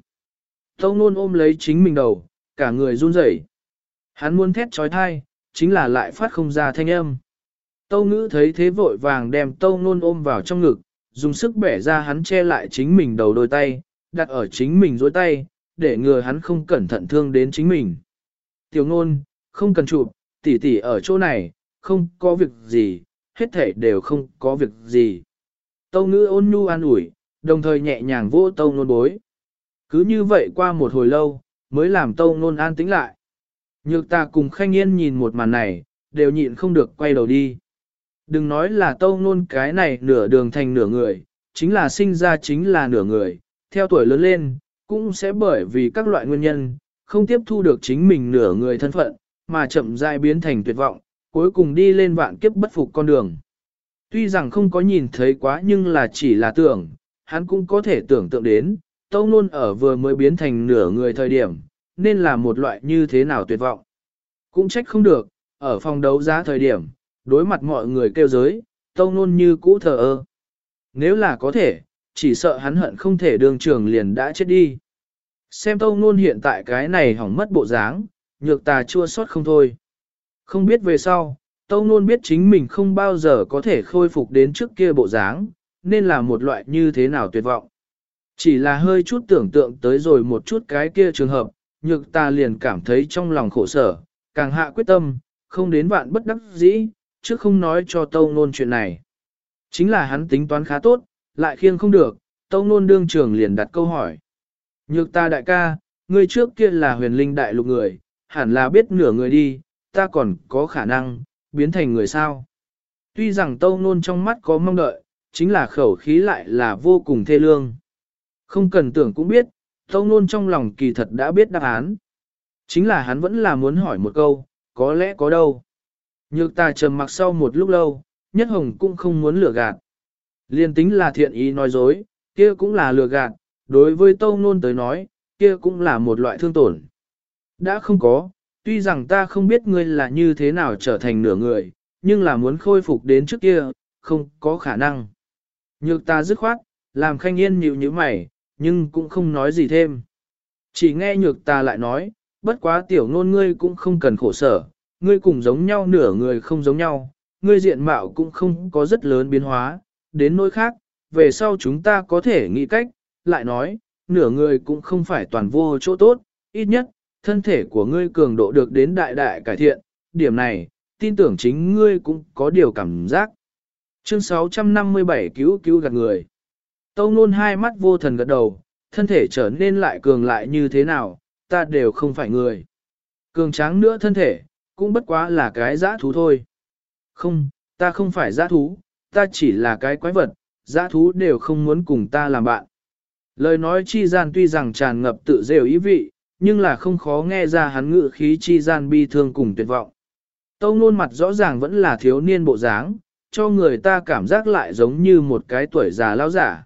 Tâu nôn ôm lấy chính mình đầu, cả người run rẩy. Hắn muốn thét trói thai, chính là lại phát không ra thanh âm. Tâu ngữ thấy thế vội vàng đem tâu nôn ôm vào trong ngực, dùng sức bẻ ra hắn che lại chính mình đầu đôi tay, đặt ở chính mình dối tay, để ngừa hắn không cẩn thận thương đến chính mình. Tiểu nôn, không cần chụp, tỷ tỷ ở chỗ này, không có việc gì, hết thể đều không có việc gì. Tâu ngữ ôn nhu an ủi, đồng thời nhẹ nhàng vỗ tâu nôn bối. Cứ như vậy qua một hồi lâu, mới làm tâu nôn an tĩnh lại. Nhược ta cùng khanh yên nhìn một màn này, đều nhịn không được quay đầu đi. Đừng nói là tâu nôn cái này nửa đường thành nửa người, chính là sinh ra chính là nửa người, theo tuổi lớn lên, cũng sẽ bởi vì các loại nguyên nhân, không tiếp thu được chính mình nửa người thân phận, mà chậm rãi biến thành tuyệt vọng, cuối cùng đi lên vạn kiếp bất phục con đường. Tuy rằng không có nhìn thấy quá nhưng là chỉ là tưởng, hắn cũng có thể tưởng tượng đến, tâu nôn ở vừa mới biến thành nửa người thời điểm, nên là một loại như thế nào tuyệt vọng. Cũng trách không được, ở phòng đấu giá thời điểm, đối mặt mọi người kêu giới, tâu nôn như cũ thờ ơ. Nếu là có thể, chỉ sợ hắn hận không thể đường trường liền đã chết đi. Xem tâu nôn hiện tại cái này hỏng mất bộ dáng, nhược tà chua sót không thôi. Không biết về sau, tâu nôn biết chính mình không bao giờ có thể khôi phục đến trước kia bộ dáng, nên là một loại như thế nào tuyệt vọng. Chỉ là hơi chút tưởng tượng tới rồi một chút cái kia trường hợp, nhược ta liền cảm thấy trong lòng khổ sở, càng hạ quyết tâm, không đến vạn bất đắc dĩ, chứ không nói cho tâu nôn chuyện này. Chính là hắn tính toán khá tốt, lại khiêng không được, tâu nôn đương trường liền đặt câu hỏi. Nhược ta đại ca, ngươi trước kia là huyền linh đại lục người, hẳn là biết nửa người đi, ta còn có khả năng, biến thành người sao. Tuy rằng tâu nôn trong mắt có mong đợi, chính là khẩu khí lại là vô cùng thê lương. Không cần tưởng cũng biết, tâu nôn trong lòng kỳ thật đã biết đáp án. Chính là hắn vẫn là muốn hỏi một câu, có lẽ có đâu. Nhược ta trầm mặc sau một lúc lâu, nhất hồng cũng không muốn lừa gạt. Liên tính là thiện ý nói dối, kia cũng là lừa gạt, đối với tâu nôn tới nói, kia cũng là một loại thương tổn. Đã không có, tuy rằng ta không biết ngươi là như thế nào trở thành nửa người, nhưng là muốn khôi phục đến trước kia, không có khả năng. Nhược ta dứt khoát, làm khanh yên nhịu như mày, nhưng cũng không nói gì thêm. Chỉ nghe nhược ta lại nói, bất quá tiểu Nôn ngươi cũng không cần khổ sở, ngươi cùng giống nhau nửa người không giống nhau, ngươi diện mạo cũng không có rất lớn biến hóa, đến nỗi khác, về sau chúng ta có thể nghĩ cách, lại nói, nửa người cũng không phải toàn vô chỗ tốt, ít nhất, thân thể của ngươi cường độ được đến đại đại cải thiện, điểm này, tin tưởng chính ngươi cũng có điều cảm giác. Chương 657 cứu cứu gạt người. Tâu nôn hai mắt vô thần gật đầu, thân thể trở nên lại cường lại như thế nào, ta đều không phải người. Cường tráng nữa thân thể, cũng bất quá là cái giã thú thôi. Không, ta không phải giã thú, ta chỉ là cái quái vật, giã thú đều không muốn cùng ta làm bạn. Lời nói chi gian tuy rằng tràn ngập tự rêu ý vị, nhưng là không khó nghe ra hắn ngự khí chi gian bi thương cùng tuyệt vọng. Tâu nôn mặt rõ ràng vẫn là thiếu niên bộ dáng, cho người ta cảm giác lại giống như một cái tuổi già lao giả.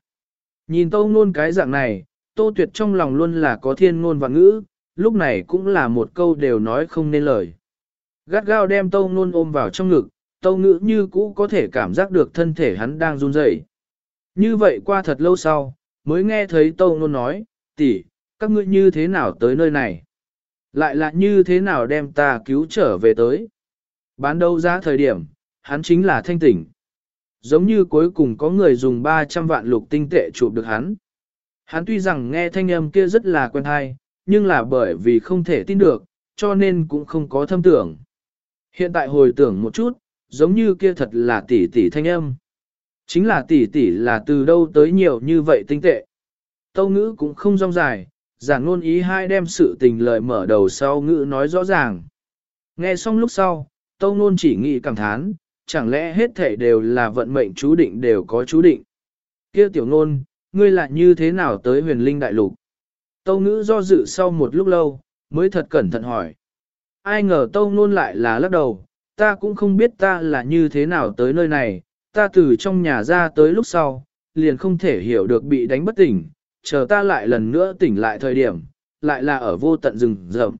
Nhìn tâu nôn cái dạng này, tô tuyệt trong lòng luôn là có thiên ngôn và ngữ, lúc này cũng là một câu đều nói không nên lời. Gắt gao đem tâu nôn ôm vào trong ngực, tâu ngữ như cũ có thể cảm giác được thân thể hắn đang run rẩy. Như vậy qua thật lâu sau, mới nghe thấy tâu nôn nói, tỷ, các ngươi như thế nào tới nơi này? Lại là như thế nào đem ta cứu trở về tới? Bán đâu ra thời điểm, hắn chính là thanh tỉnh. Giống như cuối cùng có người dùng 300 vạn lục tinh tệ chụp được hắn. Hắn tuy rằng nghe thanh âm kia rất là quen hay, nhưng là bởi vì không thể tin được, cho nên cũng không có thâm tưởng. Hiện tại hồi tưởng một chút, giống như kia thật là tỷ tỷ thanh âm. Chính là tỷ tỷ là từ đâu tới nhiều như vậy tinh tệ. Tâu ngữ cũng không rong dài, giảng ngôn ý hai đem sự tình lời mở đầu sau ngữ nói rõ ràng. Nghe xong lúc sau, tâu ngôn chỉ nghĩ cảm thán, chẳng lẽ hết thể đều là vận mệnh chú định đều có chú định. kia tiểu ngôn, ngươi lại như thế nào tới huyền linh đại lục? Tâu ngữ do dự sau một lúc lâu, mới thật cẩn thận hỏi. Ai ngờ tâu Nôn lại là lắc đầu, ta cũng không biết ta là như thế nào tới nơi này, ta từ trong nhà ra tới lúc sau, liền không thể hiểu được bị đánh bất tỉnh, chờ ta lại lần nữa tỉnh lại thời điểm, lại là ở vô tận rừng rậm.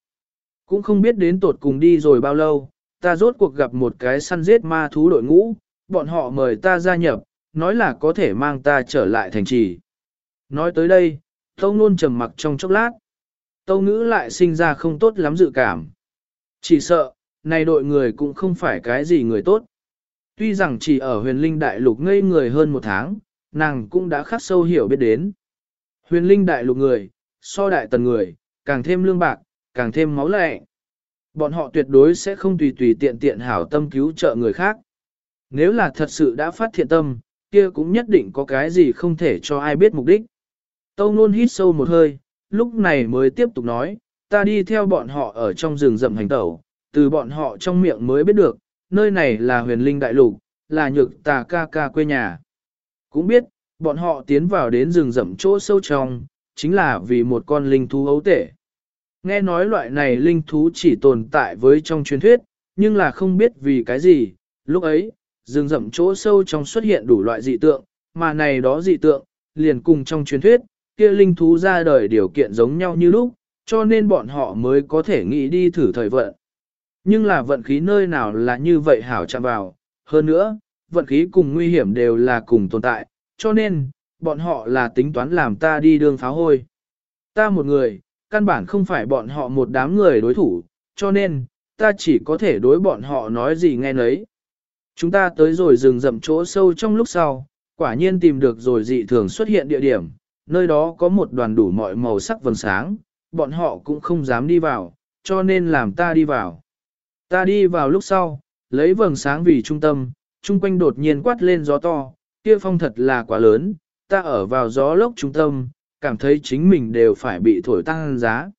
Cũng không biết đến tột cùng đi rồi bao lâu, ta rốt cuộc gặp một cái săn giết ma thú đội ngũ, bọn họ mời ta gia nhập, nói là có thể mang ta trở lại thành trì. Nói tới đây, Tâu Nôn trầm mặc trong chốc lát. Tâu Ngữ lại sinh ra không tốt lắm dự cảm. Chỉ sợ, này đội người cũng không phải cái gì người tốt. Tuy rằng chỉ ở huyền linh đại lục ngây người hơn một tháng, nàng cũng đã khắc sâu hiểu biết đến. Huyền linh đại lục người, so đại tần người, càng thêm lương bạc, càng thêm máu lệ. Bọn họ tuyệt đối sẽ không tùy tùy tiện tiện hảo tâm cứu trợ người khác. Nếu là thật sự đã phát thiện tâm, kia cũng nhất định có cái gì không thể cho ai biết mục đích. Tâu nôn hít sâu một hơi, lúc này mới tiếp tục nói, ta đi theo bọn họ ở trong rừng rậm hành tẩu, từ bọn họ trong miệng mới biết được, nơi này là huyền linh đại lục, là nhược tà ca ca quê nhà. Cũng biết, bọn họ tiến vào đến rừng rậm chỗ sâu trong, chính là vì một con linh thú ấu tể. Nghe nói loại này linh thú chỉ tồn tại với trong truyền thuyết, nhưng là không biết vì cái gì, lúc ấy, rừng rậm chỗ sâu trong xuất hiện đủ loại dị tượng, mà này đó dị tượng, liền cùng trong truyền thuyết, kia linh thú ra đời điều kiện giống nhau như lúc, cho nên bọn họ mới có thể nghĩ đi thử thời vận. Nhưng là vận khí nơi nào là như vậy hảo chạm vào, hơn nữa, vận khí cùng nguy hiểm đều là cùng tồn tại, cho nên, bọn họ là tính toán làm ta đi đường pháo hôi. Ta một người, căn bản không phải bọn họ một đám người đối thủ, cho nên, ta chỉ có thể đối bọn họ nói gì nghe nấy. Chúng ta tới rồi rừng rậm chỗ sâu trong lúc sau, quả nhiên tìm được rồi dị thường xuất hiện địa điểm, nơi đó có một đoàn đủ mọi màu sắc vầng sáng, bọn họ cũng không dám đi vào, cho nên làm ta đi vào. Ta đi vào lúc sau, lấy vầng sáng vì trung tâm, chung quanh đột nhiên quát lên gió to, kia phong thật là quá lớn, ta ở vào gió lốc trung tâm, cảm thấy chính mình đều phải bị thổi tăng giá.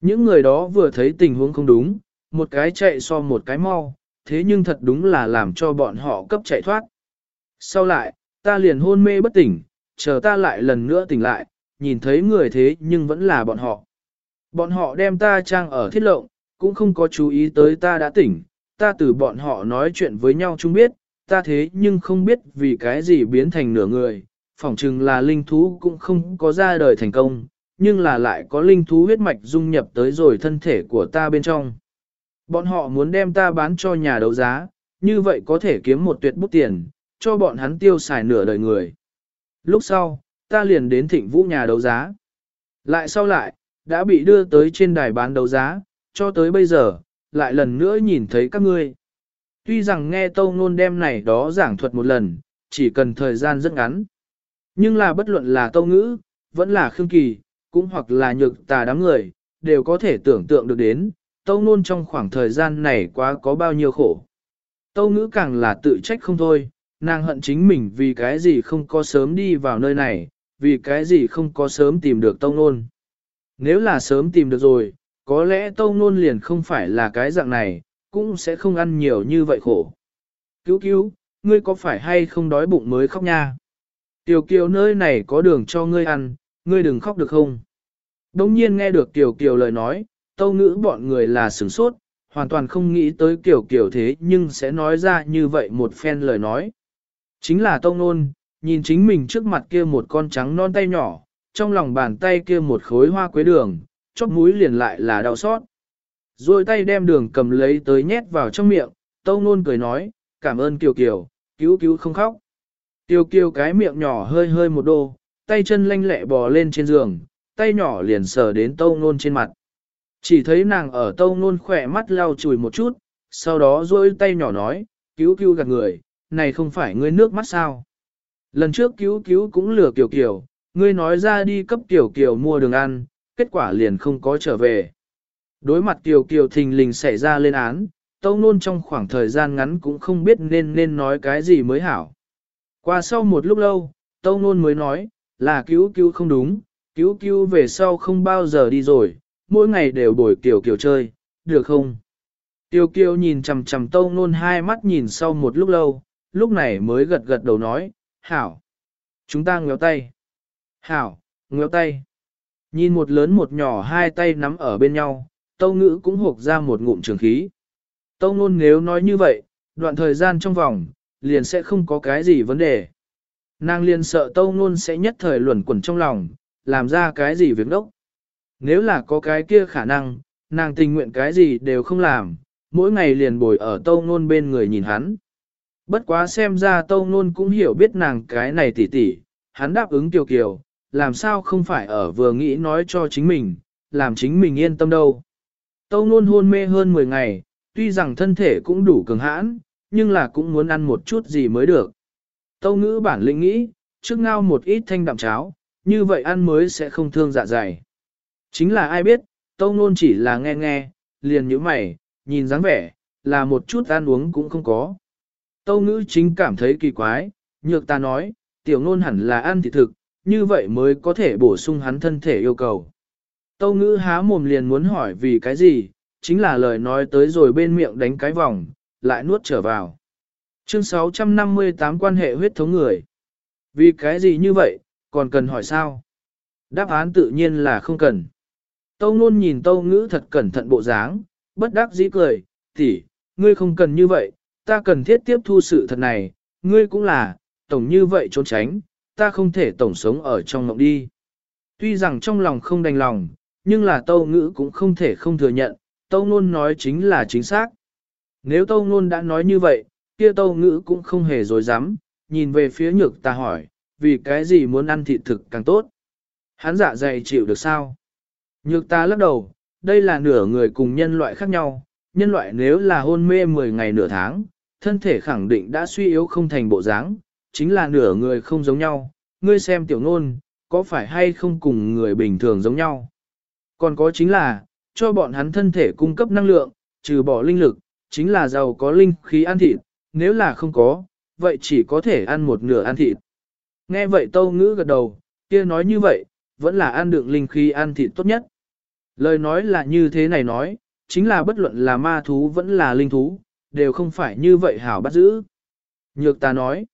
Những người đó vừa thấy tình huống không đúng, một cái chạy so một cái mau, thế nhưng thật đúng là làm cho bọn họ cấp chạy thoát. Sau lại, ta liền hôn mê bất tỉnh, chờ ta lại lần nữa tỉnh lại, nhìn thấy người thế nhưng vẫn là bọn họ. Bọn họ đem ta trang ở thiết lộng, cũng không có chú ý tới ta đã tỉnh, ta từ bọn họ nói chuyện với nhau chung biết, ta thế nhưng không biết vì cái gì biến thành nửa người, phỏng chừng là linh thú cũng không có ra đời thành công, nhưng là lại có linh thú huyết mạch dung nhập tới rồi thân thể của ta bên trong. Bọn họ muốn đem ta bán cho nhà đấu giá, như vậy có thể kiếm một tuyệt bút tiền, cho bọn hắn tiêu xài nửa đời người. Lúc sau, ta liền đến thịnh vũ nhà đấu giá. Lại sau lại, đã bị đưa tới trên đài bán đấu giá, cho tới bây giờ, lại lần nữa nhìn thấy các ngươi. Tuy rằng nghe tâu nôn đem này đó giảng thuật một lần, chỉ cần thời gian rất ngắn. Nhưng là bất luận là tâu ngữ, vẫn là khương kỳ, cũng hoặc là nhược tà đám người, đều có thể tưởng tượng được đến, tâu nôn trong khoảng thời gian này quá có bao nhiêu khổ. Tâu ngữ càng là tự trách không thôi, nàng hận chính mình vì cái gì không có sớm đi vào nơi này, vì cái gì không có sớm tìm được tâu nôn. Nếu là sớm tìm được rồi, có lẽ tâu nôn liền không phải là cái dạng này, cũng sẽ không ăn nhiều như vậy khổ. Cứu cứu, ngươi có phải hay không đói bụng mới khóc nha? Tiểu kiều nơi này có đường cho ngươi ăn, ngươi đừng khóc được không? Đông nhiên nghe được Tiểu kiều lời nói, tâu ngữ bọn người là sửng sốt, hoàn toàn không nghĩ tới kiểu kiểu thế nhưng sẽ nói ra như vậy một phen lời nói. Chính là tâu nôn, nhìn chính mình trước mặt kia một con trắng non tay nhỏ, trong lòng bàn tay kia một khối hoa quế đường, chóp mũi liền lại là đau xót. Rồi tay đem đường cầm lấy tới nhét vào trong miệng, tâu nôn cười nói, cảm ơn Kiều Kiều, cứu cứu không khóc. Kiều Kiều cái miệng nhỏ hơi hơi một đô, tay chân lanh lẹ bò lên trên giường, tay nhỏ liền sờ đến tâu nôn trên mặt. Chỉ thấy nàng ở tâu nôn khỏe mắt lau chùi một chút, sau đó duỗi tay nhỏ nói, cứu cứu gạt người, này không phải ngươi nước mắt sao. Lần trước cứu cứu cũng lừa Kiều Kiều, ngươi nói ra đi cấp tiểu Kiều mua đường ăn, kết quả liền không có trở về. Đối mặt tiểu Kiều thình lình xảy ra lên án, Tâu Nôn trong khoảng thời gian ngắn cũng không biết nên nên nói cái gì mới hảo. Qua sau một lúc lâu, Tâu Nôn mới nói, là cứu cứu không đúng, cứu cứu về sau không bao giờ đi rồi, mỗi ngày đều bồi tiểu Kiều chơi, được không? Tiêu Kiều nhìn chằm chằm Tâu Nôn hai mắt nhìn sau một lúc lâu, lúc này mới gật gật đầu nói, hảo. Chúng ta ngéo tay. Hảo, ngéo tay. Nhìn một lớn một nhỏ hai tay nắm ở bên nhau, Tâu Ngữ cũng hộp ra một ngụm trường khí. Tâu Nôn nếu nói như vậy, đoạn thời gian trong vòng, liền sẽ không có cái gì vấn đề. Nàng liền sợ Tâu Nôn sẽ nhất thời luẩn quẩn trong lòng, làm ra cái gì việc đốc. Nếu là có cái kia khả năng, nàng tình nguyện cái gì đều không làm, mỗi ngày liền bồi ở Tâu Nôn bên người nhìn hắn. Bất quá xem ra Tâu Nôn cũng hiểu biết nàng cái này tỉ tỉ, hắn đáp ứng kiều kiều, làm sao không phải ở vừa nghĩ nói cho chính mình, làm chính mình yên tâm đâu. Tâu Nôn hôn mê hơn 10 ngày, tuy rằng thân thể cũng đủ cường hãn, nhưng là cũng muốn ăn một chút gì mới được. Tâu ngữ bản lĩnh nghĩ, trước ngao một ít thanh đạm cháo, như vậy ăn mới sẽ không thương dạ dày. Chính là ai biết, Tâu Nôn chỉ là nghe nghe, liền như mày, nhìn dáng vẻ, là một chút ăn uống cũng không có. Tâu ngữ chính cảm thấy kỳ quái, nhược ta nói, tiểu nôn hẳn là ăn thịt thực, như vậy mới có thể bổ sung hắn thân thể yêu cầu. Tâu ngữ há mồm liền muốn hỏi vì cái gì, chính là lời nói tới rồi bên miệng đánh cái vòng, lại nuốt trở vào. Chương 658 quan hệ huyết thống người. Vì cái gì như vậy, còn cần hỏi sao? Đáp án tự nhiên là không cần. Tâu luôn nhìn tâu ngữ thật cẩn thận bộ dáng, bất đắc dĩ cười, tỷ, ngươi không cần như vậy, ta cần thiết tiếp thu sự thật này, ngươi cũng là, tổng như vậy trốn tránh, ta không thể tổng sống ở trong mộng đi. Tuy rằng trong lòng không đành lòng, nhưng là tâu ngữ cũng không thể không thừa nhận, tâu nôn nói chính là chính xác. Nếu tâu nôn đã nói như vậy, kia tâu ngữ cũng không hề dối dám, nhìn về phía nhược ta hỏi, vì cái gì muốn ăn thịt thực càng tốt. Hắn dạ dày chịu được sao? Nhược ta lắc đầu, đây là nửa người cùng nhân loại khác nhau, nhân loại nếu là hôn mê 10 ngày nửa tháng, thân thể khẳng định đã suy yếu không thành bộ dáng, chính là nửa người không giống nhau, ngươi xem tiểu ngôn, có phải hay không cùng người bình thường giống nhau. Còn có chính là, cho bọn hắn thân thể cung cấp năng lượng, trừ bỏ linh lực, chính là giàu có linh khí ăn thịt, nếu là không có, vậy chỉ có thể ăn một nửa ăn thịt. Nghe vậy tâu ngữ gật đầu, kia nói như vậy, vẫn là ăn được linh khí ăn thịt tốt nhất. Lời nói là như thế này nói, chính là bất luận là ma thú vẫn là linh thú, đều không phải như vậy hảo bắt giữ. Nhược ta nói,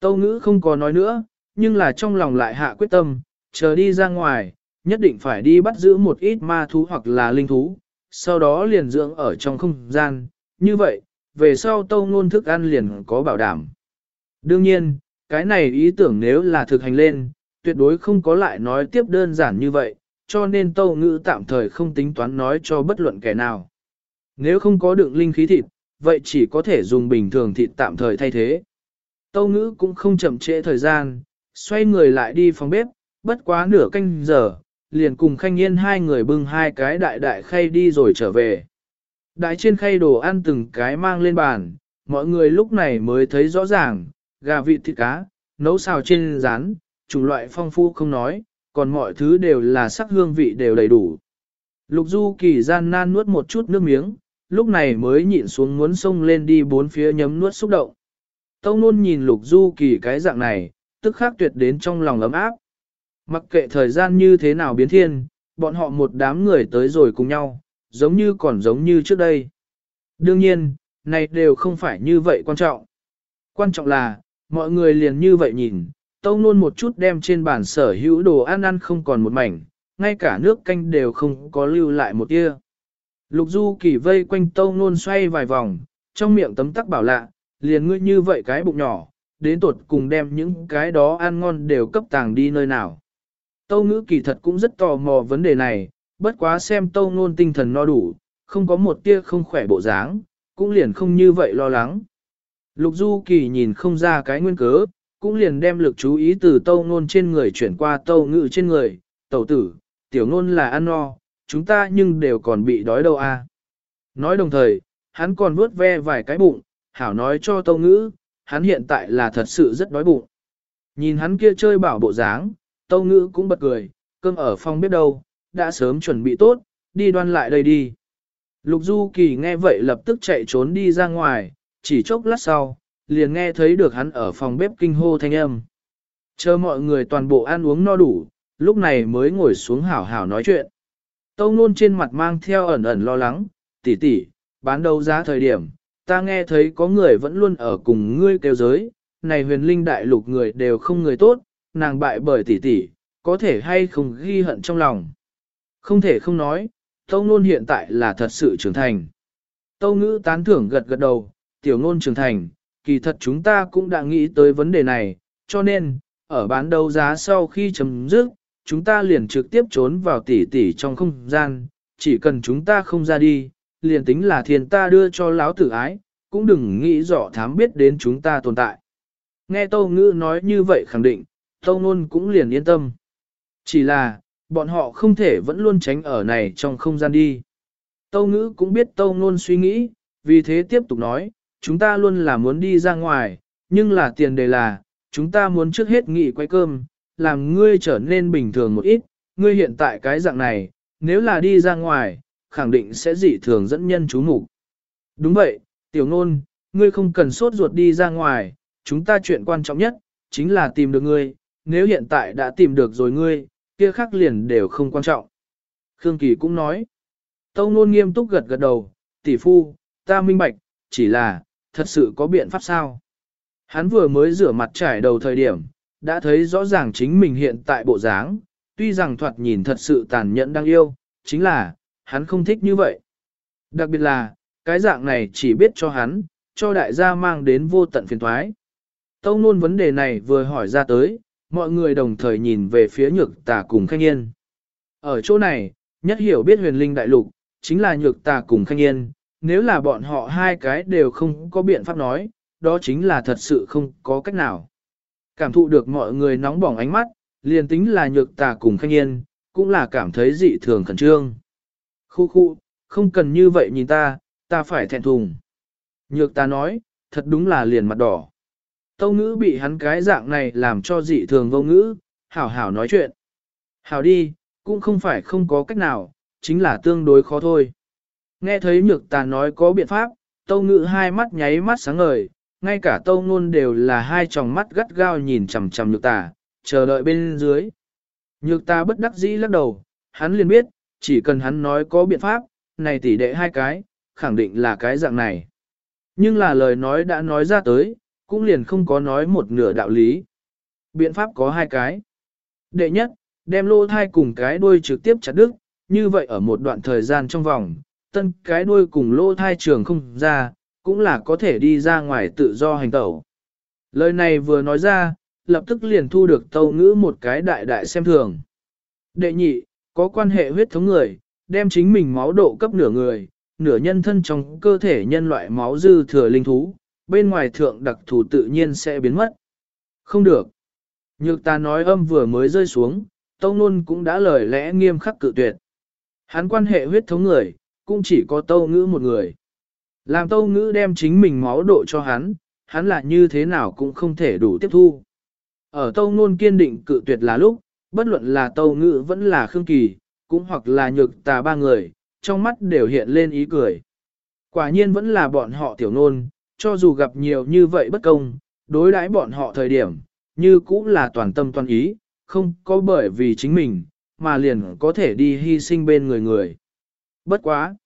tâu ngữ không có nói nữa, nhưng là trong lòng lại hạ quyết tâm, chờ đi ra ngoài, nhất định phải đi bắt giữ một ít ma thú hoặc là linh thú, sau đó liền dưỡng ở trong không gian, như vậy, về sau tâu ngôn thức ăn liền có bảo đảm. Đương nhiên, cái này ý tưởng nếu là thực hành lên, tuyệt đối không có lại nói tiếp đơn giản như vậy, cho nên tâu ngữ tạm thời không tính toán nói cho bất luận kẻ nào. Nếu không có đựng linh khí thịt, vậy chỉ có thể dùng bình thường thịt tạm thời thay thế. Tâu ngữ cũng không chậm trễ thời gian, xoay người lại đi phòng bếp, bất quá nửa canh giờ, liền cùng khanh yên hai người bưng hai cái đại đại khay đi rồi trở về. Đại trên khay đồ ăn từng cái mang lên bàn, mọi người lúc này mới thấy rõ ràng, gà vịt thịt cá, nấu xào trên rán, chủng loại phong phú không nói, còn mọi thứ đều là sắc hương vị đều đầy đủ. Lục Du Kỳ gian nan nuốt một chút nước miếng, lúc này mới nhịn xuống muốn xông lên đi bốn phía nhấm nuốt xúc động. Tâu nôn nhìn Lục Du Kỳ cái dạng này, tức khắc tuyệt đến trong lòng ấm áp. Mặc kệ thời gian như thế nào biến thiên, bọn họ một đám người tới rồi cùng nhau, giống như còn giống như trước đây. Đương nhiên, này đều không phải như vậy quan trọng. Quan trọng là, mọi người liền như vậy nhìn, tâu nôn một chút đem trên bàn sở hữu đồ ăn ăn không còn một mảnh, ngay cả nước canh đều không có lưu lại một tia. Lục du kỳ vây quanh tâu nôn xoay vài vòng, trong miệng tấm tắc bảo lạ, liền ngươi như vậy cái bụng nhỏ, đến tột cùng đem những cái đó ăn ngon đều cấp tàng đi nơi nào. Tâu ngữ kỳ thật cũng rất tò mò vấn đề này, bất quá xem tâu ngôn tinh thần no đủ, không có một tia không khỏe bộ dáng, cũng liền không như vậy lo lắng. Lục du kỳ nhìn không ra cái nguyên cớ, cũng liền đem lực chú ý từ tâu ngôn trên người chuyển qua tâu ngữ trên người, tẩu tử, tiểu ngôn là ăn no, chúng ta nhưng đều còn bị đói đâu a. À. Nói đồng thời, hắn còn vuốt ve vài cái bụng, hảo nói cho tâu ngữ, hắn hiện tại là thật sự rất đói bụng. Nhìn hắn kia chơi bảo bộ dáng, tâu ngữ cũng bật cười, cơm ở phòng bếp đâu, đã sớm chuẩn bị tốt, đi đoan lại đây đi. Lục Du Kỳ nghe vậy lập tức chạy trốn đi ra ngoài, chỉ chốc lát sau, liền nghe thấy được hắn ở phòng bếp kinh hô thanh âm. Chờ mọi người toàn bộ ăn uống no đủ, lúc này mới ngồi xuống hảo hảo nói chuyện. Tâu nôn trên mặt mang theo ẩn ẩn lo lắng, tỷ tỷ, bán đấu giá thời điểm, ta nghe thấy có người vẫn luôn ở cùng ngươi kêu giới, này huyền linh đại lục người đều không người tốt, nàng bại bởi tỷ tỷ, có thể hay không ghi hận trong lòng. Không thể không nói, tâu nôn hiện tại là thật sự trưởng thành. Tâu ngữ tán thưởng gật gật đầu, tiểu ngôn trưởng thành, kỳ thật chúng ta cũng đã nghĩ tới vấn đề này, cho nên, ở bán đấu giá sau khi chấm dứt, chúng ta liền trực tiếp trốn vào tỷ tỷ trong không gian, chỉ cần chúng ta không ra đi, liền tính là thiên ta đưa cho lão tử ái, cũng đừng nghĩ rõ thám biết đến chúng ta tồn tại. Nghe Tâu Ngữ nói như vậy khẳng định, Tâu Nôn cũng liền yên tâm. Chỉ là, bọn họ không thể vẫn luôn tránh ở này trong không gian đi. Tâu Ngữ cũng biết Tâu Nôn suy nghĩ, vì thế tiếp tục nói, chúng ta luôn là muốn đi ra ngoài, nhưng là tiền đề là, chúng ta muốn trước hết nghỉ quay cơm, làm ngươi trở nên bình thường một ít, ngươi hiện tại cái dạng này, nếu là đi ra ngoài, khẳng định sẽ dị thường dẫn nhân chú mục. Đúng vậy, tiểu nôn, ngươi không cần sốt ruột đi ra ngoài, chúng ta chuyện quan trọng nhất, chính là tìm được ngươi, nếu hiện tại đã tìm được rồi ngươi, kia khác liền đều không quan trọng. Khương Kỳ cũng nói, Tâu nôn nghiêm túc gật gật đầu, tỷ phu, ta minh bạch, chỉ là, thật sự có biện pháp sao? Hắn vừa mới rửa mặt trải đầu thời điểm, đã thấy rõ ràng chính mình hiện tại bộ dáng, tuy rằng thoạt nhìn thật sự tàn nhẫn đang yêu, chính là, hắn không thích như vậy. Đặc biệt là, cái dạng này chỉ biết cho hắn, cho đại gia mang đến vô tận phiền thoái. Tâu nôn vấn đề này vừa hỏi ra tới, mọi người đồng thời nhìn về phía nhược tà cùng khanh yên. Ở chỗ này, nhất hiểu biết huyền linh đại lục, chính là nhược tà cùng khanh yên, nếu là bọn họ hai cái đều không có biện pháp nói, đó chính là thật sự không có cách nào. Cảm thụ được mọi người nóng bỏng ánh mắt, liền tính là nhược tà cùng khanh yên, cũng là cảm thấy dị thường khẩn trương. Khu khu, không cần như vậy nhìn ta, ta phải thẹn thùng. Nhược ta nói, thật đúng là liền mặt đỏ. Tâu ngữ bị hắn cái dạng này làm cho dị thường vô ngữ, hảo hảo nói chuyện. Hảo đi, cũng không phải không có cách nào, chính là tương đối khó thôi. Nghe thấy nhược ta nói có biện pháp, tâu ngữ hai mắt nháy mắt sáng ngời, ngay cả tâu ngôn đều là hai tròng mắt gắt gao nhìn chầm chầm nhược ta, chờ đợi bên dưới. Nhược ta bất đắc dĩ lắc đầu, hắn liền biết, chỉ cần hắn nói có biện pháp, này tỷ đệ hai cái, khẳng định là cái dạng này. Nhưng là lời nói đã nói ra tới, cũng liền không có nói một nửa đạo lý. Biện pháp có hai cái. Đệ nhất, đem lô thai cùng cái đuôi trực tiếp chặt đứt, như vậy ở một đoạn thời gian trong vòng, tân cái đuôi cùng lô thai trường không ra, cũng là có thể đi ra ngoài tự do hành tẩu. Lời này vừa nói ra, lập tức liền thu được tâu ngữ một cái đại đại xem thường. Đệ nhị, có quan hệ huyết thống người, đem chính mình máu độ cấp nửa người, nửa nhân thân trong cơ thể nhân loại máu dư thừa linh thú, bên ngoài thượng đặc thù tự nhiên sẽ biến mất. Không được. Nhược ta nói âm vừa mới rơi xuống, Tông Nôn cũng đã lời lẽ nghiêm khắc cự tuyệt. Hắn quan hệ huyết thống người, cũng chỉ có Tâu Ngữ một người. Làm Tâu Ngữ đem chính mình máu độ cho hắn, hắn là như thế nào cũng không thể đủ tiếp thu. Ở Tâu Nôn kiên định cự tuyệt là lúc, bất luận là Tâu Ngữ vẫn là Khương Kỳ, cũng hoặc là nhược tà ba người, trong mắt đều hiện lên ý cười. Quả nhiên vẫn là bọn họ tiểu nôn, cho dù gặp nhiều như vậy bất công, đối đãi bọn họ thời điểm, như cũng là toàn tâm toàn ý, không có bởi vì chính mình, mà liền có thể đi hy sinh bên người người. Bất quá!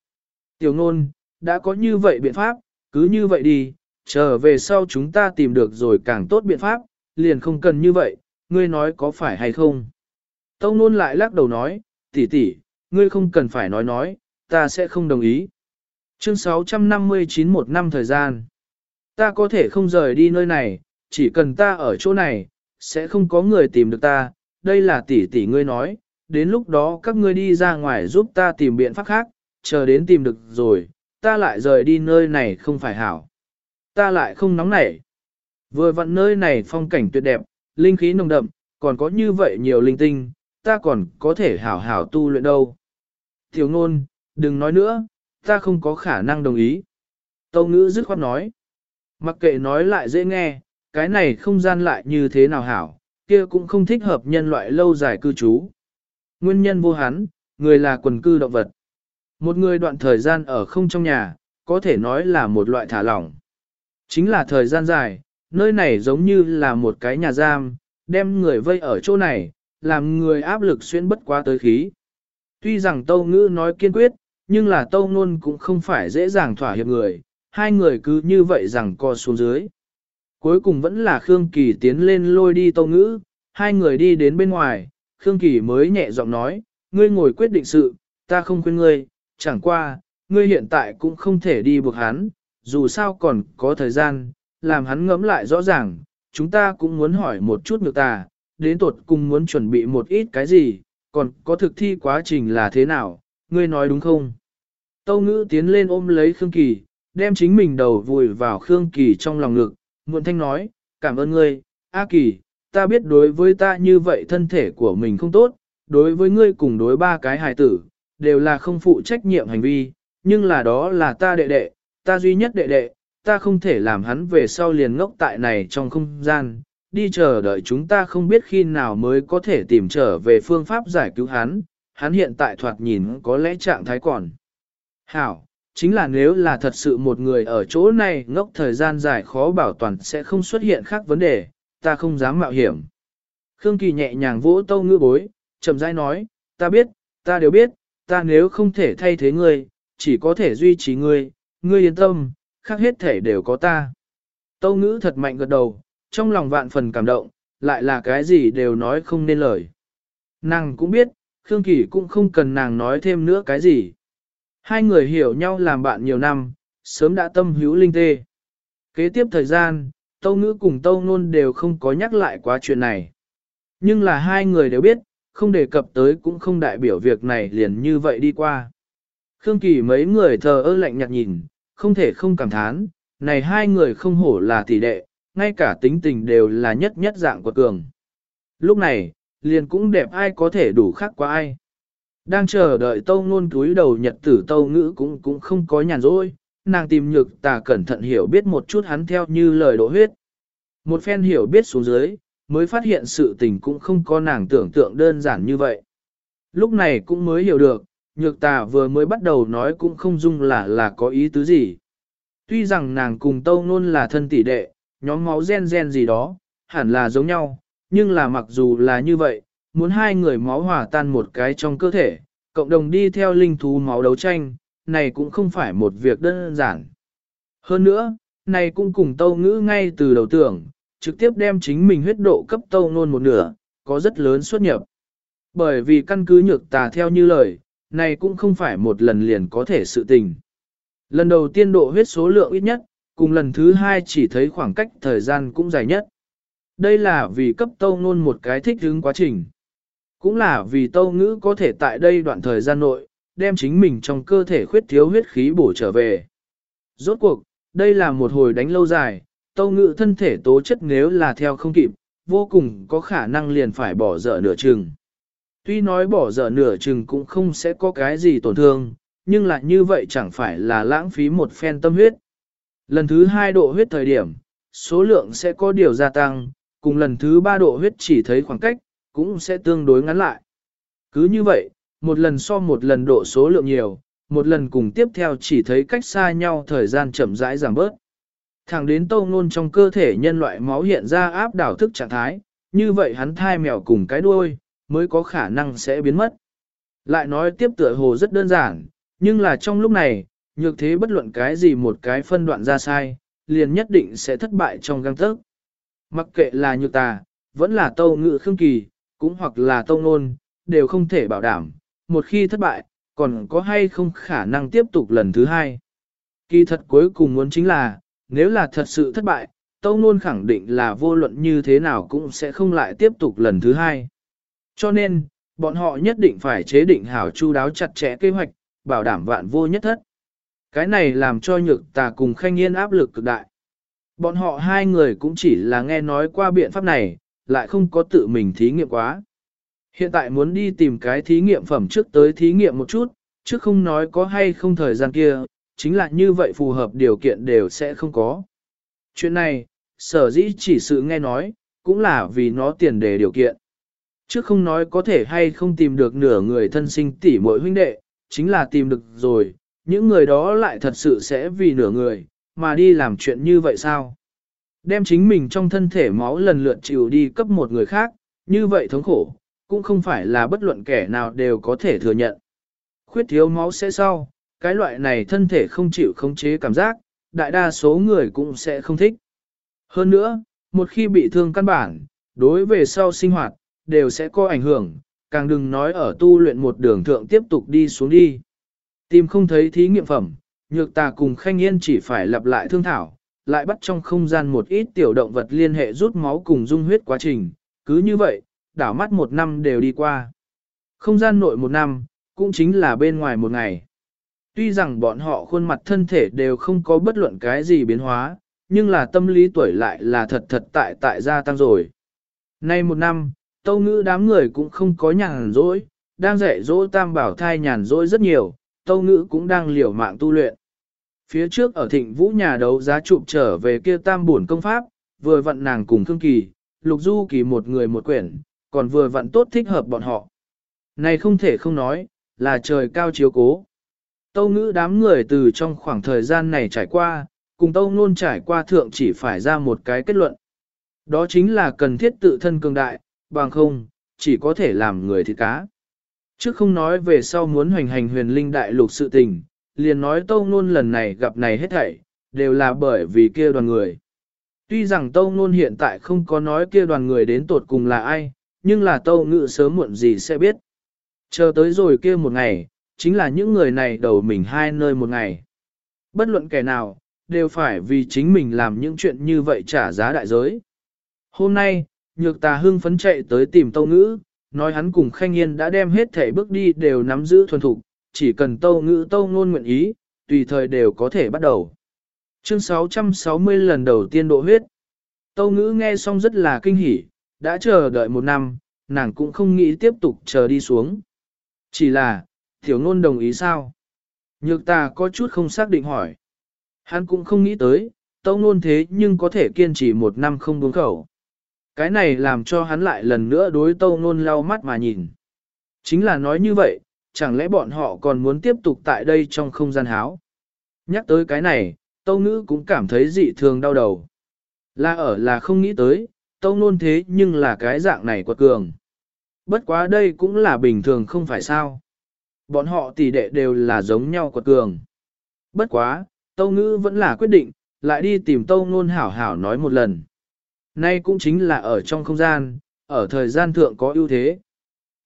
Tiểu nôn, đã có như vậy biện pháp, cứ như vậy đi, trở về sau chúng ta tìm được rồi càng tốt biện pháp, liền không cần như vậy, ngươi nói có phải hay không? Tông nôn lại lắc đầu nói, tỷ tỷ, ngươi không cần phải nói nói, ta sẽ không đồng ý. Chương 659 một năm thời gian. Ta có thể không rời đi nơi này, chỉ cần ta ở chỗ này, sẽ không có người tìm được ta, đây là tỷ tỷ ngươi nói, đến lúc đó các ngươi đi ra ngoài giúp ta tìm biện pháp khác, chờ đến tìm được rồi, ta lại rời đi nơi này không phải hảo. Ta lại không nóng nảy. Vừa vặn nơi này phong cảnh tuyệt đẹp, linh khí nồng đậm, còn có như vậy nhiều linh tinh, ta còn có thể hảo hảo tu luyện đâu. Tiểu ngôn, đừng nói nữa, ta không có khả năng đồng ý. Tâu ngữ dứt khoát nói. Mặc kệ nói lại dễ nghe, cái này không gian lại như thế nào hảo, kia cũng không thích hợp nhân loại lâu dài cư trú. Nguyên nhân vô hắn, người là quần cư động vật. Một người đoạn thời gian ở không trong nhà, có thể nói là một loại thả lỏng. Chính là thời gian dài, nơi này giống như là một cái nhà giam, đem người vây ở chỗ này, làm người áp lực xuyên bất quá tới khí. Tuy rằng Tâu Ngữ nói kiên quyết, nhưng là Tâu Nôn cũng không phải dễ dàng thỏa hiệp người, hai người cứ như vậy rằng co xuống dưới. Cuối cùng vẫn là Khương Kỳ tiến lên lôi đi Tâu Ngữ, hai người đi đến bên ngoài, Khương Kỳ mới nhẹ giọng nói, ngươi ngồi quyết định sự, ta không khuyên ngươi, chẳng qua, ngươi hiện tại cũng không thể đi buộc hắn, dù sao còn có thời gian, làm hắn ngẫm lại rõ ràng, chúng ta cũng muốn hỏi một chút ngược ta, đến tột cùng muốn chuẩn bị một ít cái gì, còn có thực thi quá trình là thế nào, ngươi nói đúng không? Tâu ngữ tiến lên ôm lấy Khương Kỳ, đem chính mình đầu vùi vào Khương Kỳ trong lòng ngực, muộn thanh nói, cảm ơn ngươi, A Kỳ, ta biết đối với ta như vậy thân thể của mình không tốt, đối với ngươi cùng đối ba cái hài tử, đều là không phụ trách nhiệm hành vi, nhưng là đó là ta đệ đệ, ta duy nhất đệ đệ, ta không thể làm hắn về sau liền ngốc tại này trong không gian, đi chờ đợi chúng ta không biết khi nào mới có thể tìm trở về phương pháp giải cứu hắn, hắn hiện tại thoạt nhìn có lẽ trạng thái còn. Hảo, chính là nếu là thật sự một người ở chỗ này ngốc thời gian dài khó bảo toàn sẽ không xuất hiện khác vấn đề, ta không dám mạo hiểm. Khương Kỳ nhẹ nhàng vỗ tâu ngư bối, chậm rãi nói, ta biết, ta đều biết, ta nếu không thể thay thế ngươi, chỉ có thể duy trì ngươi, ngươi yên tâm, Khác hết thể đều có ta. Tâu ngữ thật mạnh gật đầu, trong lòng vạn phần cảm động, lại là cái gì đều nói không nên lời. Nàng cũng biết, Khương Kỳ cũng không cần nàng nói thêm nữa cái gì. Hai người hiểu nhau làm bạn nhiều năm, sớm đã tâm hữu linh tê. Kế tiếp thời gian, Tâu Ngữ cùng Tâu Nôn đều không có nhắc lại quá chuyện này. Nhưng là hai người đều biết, không đề cập tới cũng không đại biểu việc này liền như vậy đi qua. Khương Kỳ mấy người thờ ơ lạnh nhạt nhìn, không thể không cảm thán, này hai người không hổ là tỷ đệ, ngay cả tính tình đều là nhất nhất dạng của cường. Lúc này, liền cũng đẹp ai có thể đủ khác qua ai. Đang chờ đợi tâu ngôn túi đầu nhật tử tâu ngữ cũng cũng không có nhàn rỗi, nàng tìm nhược tà cẩn thận hiểu biết một chút hắn theo như lời độ huyết. Một phen hiểu biết xuống dưới, mới phát hiện sự tình cũng không có nàng tưởng tượng đơn giản như vậy. Lúc này cũng mới hiểu được, nhược tà vừa mới bắt đầu nói cũng không dung là là có ý tứ gì. Tuy rằng nàng cùng tâu ngôn là thân tỷ đệ, nhóm máu gen gen gì đó, hẳn là giống nhau, nhưng là mặc dù là như vậy, muốn hai người máu hòa tan một cái trong cơ thể, cộng đồng đi theo linh thú máu đấu tranh, này cũng không phải một việc đơn giản. Hơn nữa, này cũng cùng tâu ngữ ngay từ đầu tưởng, trực tiếp đem chính mình huyết độ cấp tâu nôn một nửa, có rất lớn xuất nhập. Bởi vì căn cứ nhược tà theo như lời, này cũng không phải một lần liền có thể sự tình. Lần đầu tiên độ huyết số lượng ít nhất, cùng lần thứ hai chỉ thấy khoảng cách thời gian cũng dài nhất. Đây là vì cấp tâu ngôn một cái thích ứng quá trình. Cũng là vì tâu ngữ có thể tại đây đoạn thời gian nội, đem chính mình trong cơ thể khuyết thiếu huyết khí bổ trở về. Rốt cuộc, đây là một hồi đánh lâu dài, tâu ngữ thân thể tố chất nếu là theo không kịp, vô cùng có khả năng liền phải bỏ dở nửa chừng. Tuy nói bỏ dở nửa chừng cũng không sẽ có cái gì tổn thương, nhưng lại như vậy chẳng phải là lãng phí một phen tâm huyết. Lần thứ hai độ huyết thời điểm, số lượng sẽ có điều gia tăng, cùng lần thứ ba độ huyết chỉ thấy khoảng cách, cũng sẽ tương đối ngắn lại. Cứ như vậy, một lần so một lần độ số lượng nhiều, một lần cùng tiếp theo chỉ thấy cách xa nhau thời gian chậm rãi giảm bớt. Thẳng đến tâu ngôn trong cơ thể nhân loại máu hiện ra áp đảo thức trạng thái, như vậy hắn thai mèo cùng cái đuôi, mới có khả năng sẽ biến mất. Lại nói tiếp tựa hồ rất đơn giản, nhưng là trong lúc này, nhược thế bất luận cái gì một cái phân đoạn ra sai, liền nhất định sẽ thất bại trong găng tớc. Mặc kệ là nhược tà, vẫn là tâu ngự khương kỳ, cũng hoặc là tâu nôn, đều không thể bảo đảm, một khi thất bại, còn có hay không khả năng tiếp tục lần thứ hai. Kỳ thật cuối cùng muốn chính là, nếu là thật sự thất bại, tâu nôn khẳng định là vô luận như thế nào cũng sẽ không lại tiếp tục lần thứ hai. Cho nên, bọn họ nhất định phải chế định hảo chu đáo chặt chẽ kế hoạch, bảo đảm vạn vô nhất thất. Cái này làm cho nhược tà cùng khanh yên áp lực cực đại. Bọn họ hai người cũng chỉ là nghe nói qua biện pháp này, lại không có tự mình thí nghiệm quá. Hiện tại muốn đi tìm cái thí nghiệm phẩm trước tới thí nghiệm một chút, chứ không nói có hay không thời gian kia, chính là như vậy phù hợp điều kiện đều sẽ không có. Chuyện này, sở dĩ chỉ sự nghe nói, cũng là vì nó tiền đề điều kiện. Chứ không nói có thể hay không tìm được nửa người thân sinh tỷ mỗi huynh đệ, chính là tìm được rồi, những người đó lại thật sự sẽ vì nửa người, mà đi làm chuyện như vậy sao? Đem chính mình trong thân thể máu lần lượt chịu đi cấp một người khác, như vậy thống khổ, cũng không phải là bất luận kẻ nào đều có thể thừa nhận. Khuyết thiếu máu sẽ sau, cái loại này thân thể không chịu khống chế cảm giác, đại đa số người cũng sẽ không thích. Hơn nữa, một khi bị thương căn bản, đối về sau sinh hoạt, đều sẽ có ảnh hưởng, càng đừng nói ở tu luyện một đường thượng tiếp tục đi xuống đi. Tìm không thấy thí nghiệm phẩm, nhược tà cùng khanh yên chỉ phải lặp lại thương thảo, lại bắt trong không gian một ít tiểu động vật liên hệ rút máu cùng dung huyết quá trình, cứ như vậy, đảo mắt một năm đều đi qua. Không gian nội một năm, cũng chính là bên ngoài một ngày. Tuy rằng bọn họ khuôn mặt thân thể đều không có bất luận cái gì biến hóa, nhưng là tâm lý tuổi lại là thật thật tại tại gia tăng rồi. Nay một năm, tâu ngữ đám người cũng không có nhàn rỗi, đang dạy dỗ tam bảo thai nhàn rỗi rất nhiều, tâu ngữ cũng đang liều mạng tu luyện. Phía trước ở thịnh vũ nhà đấu giá chụp trở về kia tam buồn công pháp, vừa vận nàng cùng thương kỳ, lục du kỳ một người một quyển, còn vừa vận tốt thích hợp bọn họ. Này không thể không nói, là trời cao chiếu cố. Tâu ngữ đám người từ trong khoảng thời gian này trải qua, cùng tâu ngôn trải qua thượng chỉ phải ra một cái kết luận. Đó chính là cần thiết tự thân cường đại, bằng không, chỉ có thể làm người thịt cá. Trước không nói về sau muốn hoành hành huyền linh đại lục sự tình, liền nói tâu nôn lần này gặp này hết thảy, đều là bởi vì kia đoàn người. Tuy rằng Tâu Nôn hiện tại không có nói kia đoàn người đến tột cùng là ai, nhưng là Tâu Ngự sớm muộn gì sẽ biết. Chờ tới rồi kia một ngày, chính là những người này đầu mình hai nơi một ngày. Bất luận kẻ nào, đều phải vì chính mình làm những chuyện như vậy trả giá đại giới. Hôm nay, nhược tà hưng phấn chạy tới tìm Tâu Ngữ, nói hắn cùng Khanh Yên đã đem hết thể bước đi đều nắm giữ thuần thục, chỉ cần Tâu Ngữ Tâu Ngôn nguyện ý, tùy thời đều có thể bắt đầu. Chương 660 lần đầu tiên độ huyết. Tâu Ngữ nghe xong rất là kinh hỉ, đã chờ đợi một năm, nàng cũng không nghĩ tiếp tục chờ đi xuống. Chỉ là, Tiểu Ngôn đồng ý sao? Nhược ta có chút không xác định hỏi. Hắn cũng không nghĩ tới, Tâu Ngôn thế nhưng có thể kiên trì một năm không buông khẩu. Cái này làm cho hắn lại lần nữa đối Tâu Ngôn lau mắt mà nhìn. Chính là nói như vậy, chẳng lẽ bọn họ còn muốn tiếp tục tại đây trong không gian háo? Nhắc tới cái này, Tâu Ngữ cũng cảm thấy dị thường đau đầu. Là ở là không nghĩ tới, Tâu Nôn thế nhưng là cái dạng này quật cường. Bất quá đây cũng là bình thường không phải sao. Bọn họ tỷ đệ đều là giống nhau quật cường. Bất quá, Tâu Ngữ vẫn là quyết định, lại đi tìm Tâu Nôn hảo hảo nói một lần. Nay cũng chính là ở trong không gian, ở thời gian thượng có ưu thế.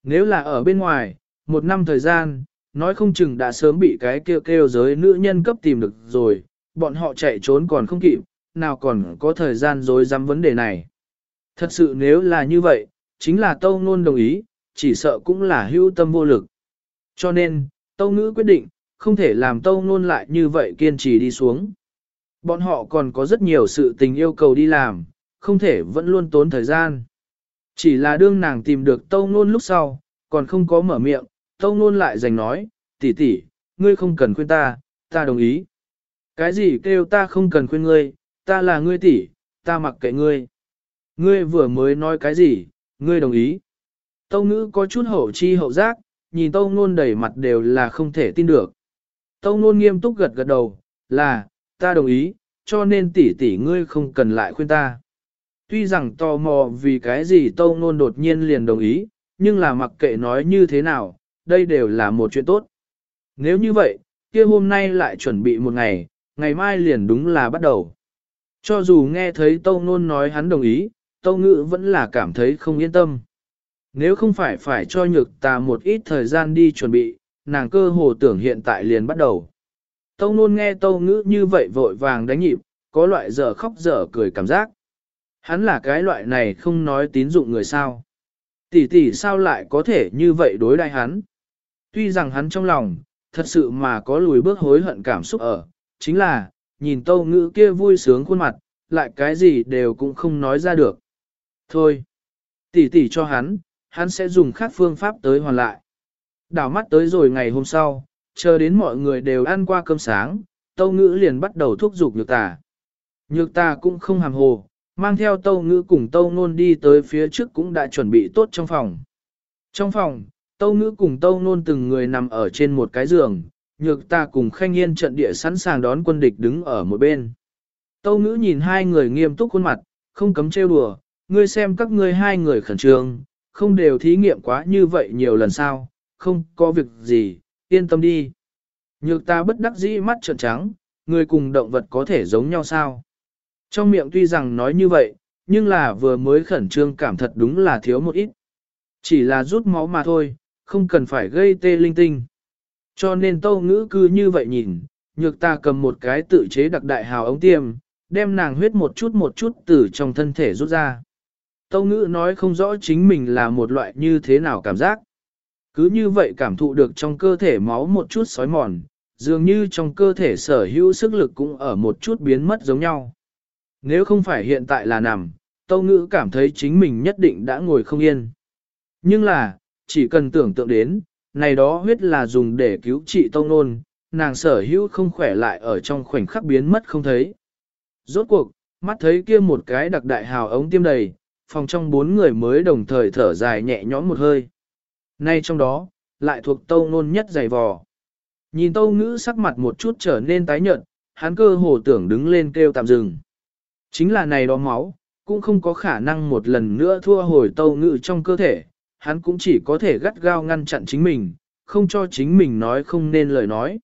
Nếu là ở bên ngoài, một năm thời gian, nói không chừng đã sớm bị cái kêu kêu giới nữ nhân cấp tìm được rồi, bọn họ chạy trốn còn không kịp, nào còn có thời gian dối dám vấn đề này. Thật sự nếu là như vậy, chính là Tâu Nôn đồng ý, chỉ sợ cũng là hưu tâm vô lực. Cho nên, Tâu Ngữ quyết định, không thể làm Tâu Nôn lại như vậy kiên trì đi xuống. Bọn họ còn có rất nhiều sự tình yêu cầu đi làm, không thể vẫn luôn tốn thời gian. Chỉ là đương nàng tìm được Tâu Nôn lúc sau, còn không có mở miệng, Tâu Nôn lại giành nói, tỷ tỷ, ngươi không cần khuyên ta, ta đồng ý. Cái gì kêu ta không cần khuyên ngươi, ta là ngươi tỷ, ta mặc kệ ngươi. Ngươi vừa mới nói cái gì, ngươi đồng ý. Tâu ngữ có chút hậu chi hậu giác, nhìn tâu ngôn đầy mặt đều là không thể tin được. Tâu ngôn nghiêm túc gật gật đầu, là, ta đồng ý, cho nên tỷ tỷ ngươi không cần lại khuyên ta. Tuy rằng tò mò vì cái gì tâu Nôn đột nhiên liền đồng ý, nhưng là mặc kệ nói như thế nào, đây đều là một chuyện tốt. Nếu như vậy, kia hôm nay lại chuẩn bị một ngày, ngày mai liền đúng là bắt đầu. Cho dù nghe thấy Tâu Nôn nói hắn đồng ý, Tâu Ngữ vẫn là cảm thấy không yên tâm. Nếu không phải phải cho nhược ta một ít thời gian đi chuẩn bị, nàng cơ hồ tưởng hiện tại liền bắt đầu. Tâu Nôn nghe Tâu Ngữ như vậy vội vàng đánh nhịp, có loại dở khóc dở cười cảm giác. Hắn là cái loại này không nói tín dụng người sao. Tỷ tỷ sao lại có thể như vậy đối đại hắn. Tuy rằng hắn trong lòng, thật sự mà có lùi bước hối hận cảm xúc ở, chính là, nhìn tâu ngữ kia vui sướng khuôn mặt, lại cái gì đều cũng không nói ra được. Thôi, tỷ tỷ cho hắn, hắn sẽ dùng khác phương pháp tới hoàn lại. Đảo mắt tới rồi ngày hôm sau, chờ đến mọi người đều ăn qua cơm sáng, tâu ngữ liền bắt đầu thúc giục nhược tà. Nhược tà cũng không hàm hồ, mang theo tâu ngữ cùng tâu nôn đi tới phía trước cũng đã chuẩn bị tốt trong phòng. Trong phòng, tâu ngữ cùng tâu nôn từng người nằm ở trên một cái giường, nhược ta cùng khanh yên trận địa sẵn sàng đón quân địch đứng ở một bên. Tâu ngữ nhìn hai người nghiêm túc khuôn mặt, không cấm trêu đùa, ngươi xem các ngươi hai người khẩn trương, không đều thí nghiệm quá như vậy nhiều lần sao, không có việc gì, yên tâm đi. Nhược ta bất đắc dĩ mắt trợn trắng, người cùng động vật có thể giống nhau sao. Trong miệng tuy rằng nói như vậy, nhưng là vừa mới khẩn trương cảm thật đúng là thiếu một ít. Chỉ là rút máu mà thôi, không cần phải gây tê linh tinh. Cho nên tâu ngữ cứ như vậy nhìn, nhược ta cầm một cái tự chế đặc đại hào ống tiêm, đem nàng huyết một chút một chút từ trong thân thể rút ra. Tâu ngữ nói không rõ chính mình là một loại như thế nào cảm giác. Cứ như vậy cảm thụ được trong cơ thể máu một chút sói mòn, dường như trong cơ thể sở hữu sức lực cũng ở một chút biến mất giống nhau. Nếu không phải hiện tại là nằm, tâu ngữ cảm thấy chính mình nhất định đã ngồi không yên. Nhưng là, chỉ cần tưởng tượng đến, này đó huyết là dùng để cứu trị Tâu nôn, nàng sở hữu không khỏe lại ở trong khoảnh khắc biến mất không thấy. Rốt cuộc, mắt thấy kia một cái đặc đại hào ống tiêm đầy, phòng trong bốn người mới đồng thời thở dài nhẹ nhõm một hơi. Nay trong đó, lại thuộc tâu nôn nhất dày vò. Nhìn tâu ngữ sắc mặt một chút trở nên tái nhợt, hắn cơ hồ tưởng đứng lên kêu tạm dừng. Chính là này đó máu, cũng không có khả năng một lần nữa thua hồi tâu ngự trong cơ thể, hắn cũng chỉ có thể gắt gao ngăn chặn chính mình, không cho chính mình nói không nên lời nói.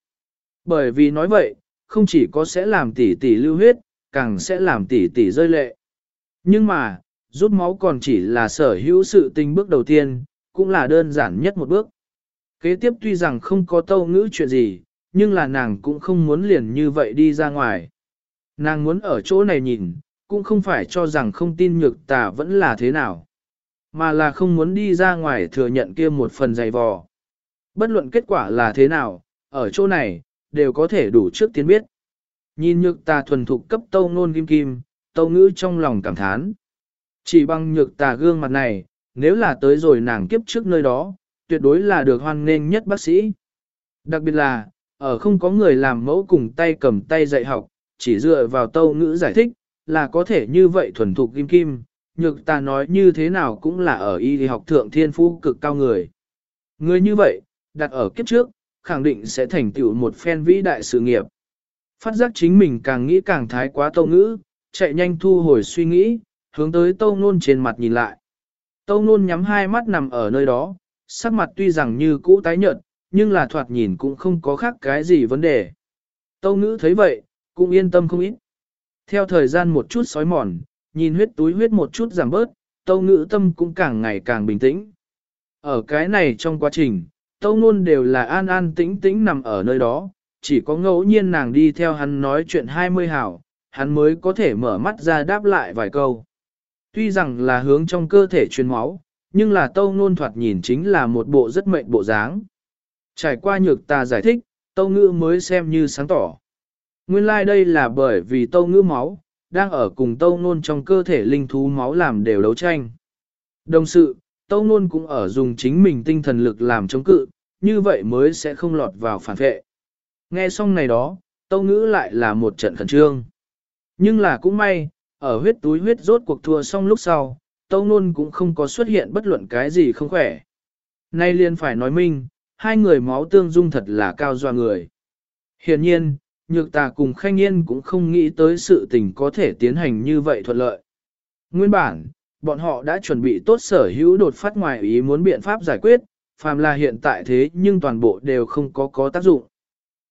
Bởi vì nói vậy, không chỉ có sẽ làm tỷ tỷ lưu huyết, càng sẽ làm tỷ tỷ rơi lệ. Nhưng mà, rút máu còn chỉ là sở hữu sự tình bước đầu tiên, cũng là đơn giản nhất một bước. Kế tiếp tuy rằng không có tâu ngữ chuyện gì, nhưng là nàng cũng không muốn liền như vậy đi ra ngoài. Nàng muốn ở chỗ này nhìn, cũng không phải cho rằng không tin nhược tà vẫn là thế nào, mà là không muốn đi ra ngoài thừa nhận kia một phần dày vò. Bất luận kết quả là thế nào, ở chỗ này, đều có thể đủ trước tiên biết. Nhìn nhược tà thuần thục cấp tâu ngôn kim kim, tâu ngữ trong lòng cảm thán. Chỉ bằng nhược tà gương mặt này, nếu là tới rồi nàng kiếp trước nơi đó, tuyệt đối là được hoan nghênh nhất bác sĩ. Đặc biệt là, ở không có người làm mẫu cùng tay cầm tay dạy học, chỉ dựa vào tâu ngữ giải thích, là có thể như vậy thuần thục kim kim, nhược ta nói như thế nào cũng là ở y học thượng thiên phú cực cao người. Người như vậy, đặt ở kiếp trước, khẳng định sẽ thành tựu một phen vĩ đại sự nghiệp. Phát giác chính mình càng nghĩ càng thái quá tâu ngữ, chạy nhanh thu hồi suy nghĩ, hướng tới tâu nôn trên mặt nhìn lại. Tâu nôn nhắm hai mắt nằm ở nơi đó, sắc mặt tuy rằng như cũ tái nhợt, nhưng là thoạt nhìn cũng không có khác cái gì vấn đề. Tâu ngữ thấy vậy, cũng yên tâm không ít. Theo thời gian một chút sói mòn, nhìn huyết túi huyết một chút giảm bớt, tâu ngữ tâm cũng càng ngày càng bình tĩnh. Ở cái này trong quá trình, tâu ngôn đều là an an tĩnh tĩnh nằm ở nơi đó, chỉ có ngẫu nhiên nàng đi theo hắn nói chuyện 20 hảo, hắn mới có thể mở mắt ra đáp lại vài câu. Tuy rằng là hướng trong cơ thể truyền máu, nhưng là tâu ngôn thoạt nhìn chính là một bộ rất mệnh bộ dáng. Trải qua nhược ta giải thích, tâu ngữ mới xem như sáng tỏ. Nguyên lai like đây là bởi vì tâu ngữ máu, đang ở cùng tâu nôn trong cơ thể linh thú máu làm đều đấu tranh. Đồng sự, tâu nôn cũng ở dùng chính mình tinh thần lực làm chống cự, như vậy mới sẽ không lọt vào phản vệ. Nghe xong này đó, tâu ngữ lại là một trận khẩn trương. Nhưng là cũng may, ở huyết túi huyết rốt cuộc thua xong lúc sau, tâu nôn cũng không có xuất hiện bất luận cái gì không khỏe. Nay liền phải nói minh, hai người máu tương dung thật là cao doa người. Hiện nhiên, nhược tà cùng khanh yên cũng không nghĩ tới sự tình có thể tiến hành như vậy thuận lợi. Nguyên bản, bọn họ đã chuẩn bị tốt sở hữu đột phát ngoài ý muốn biện pháp giải quyết, phàm là hiện tại thế nhưng toàn bộ đều không có có tác dụng.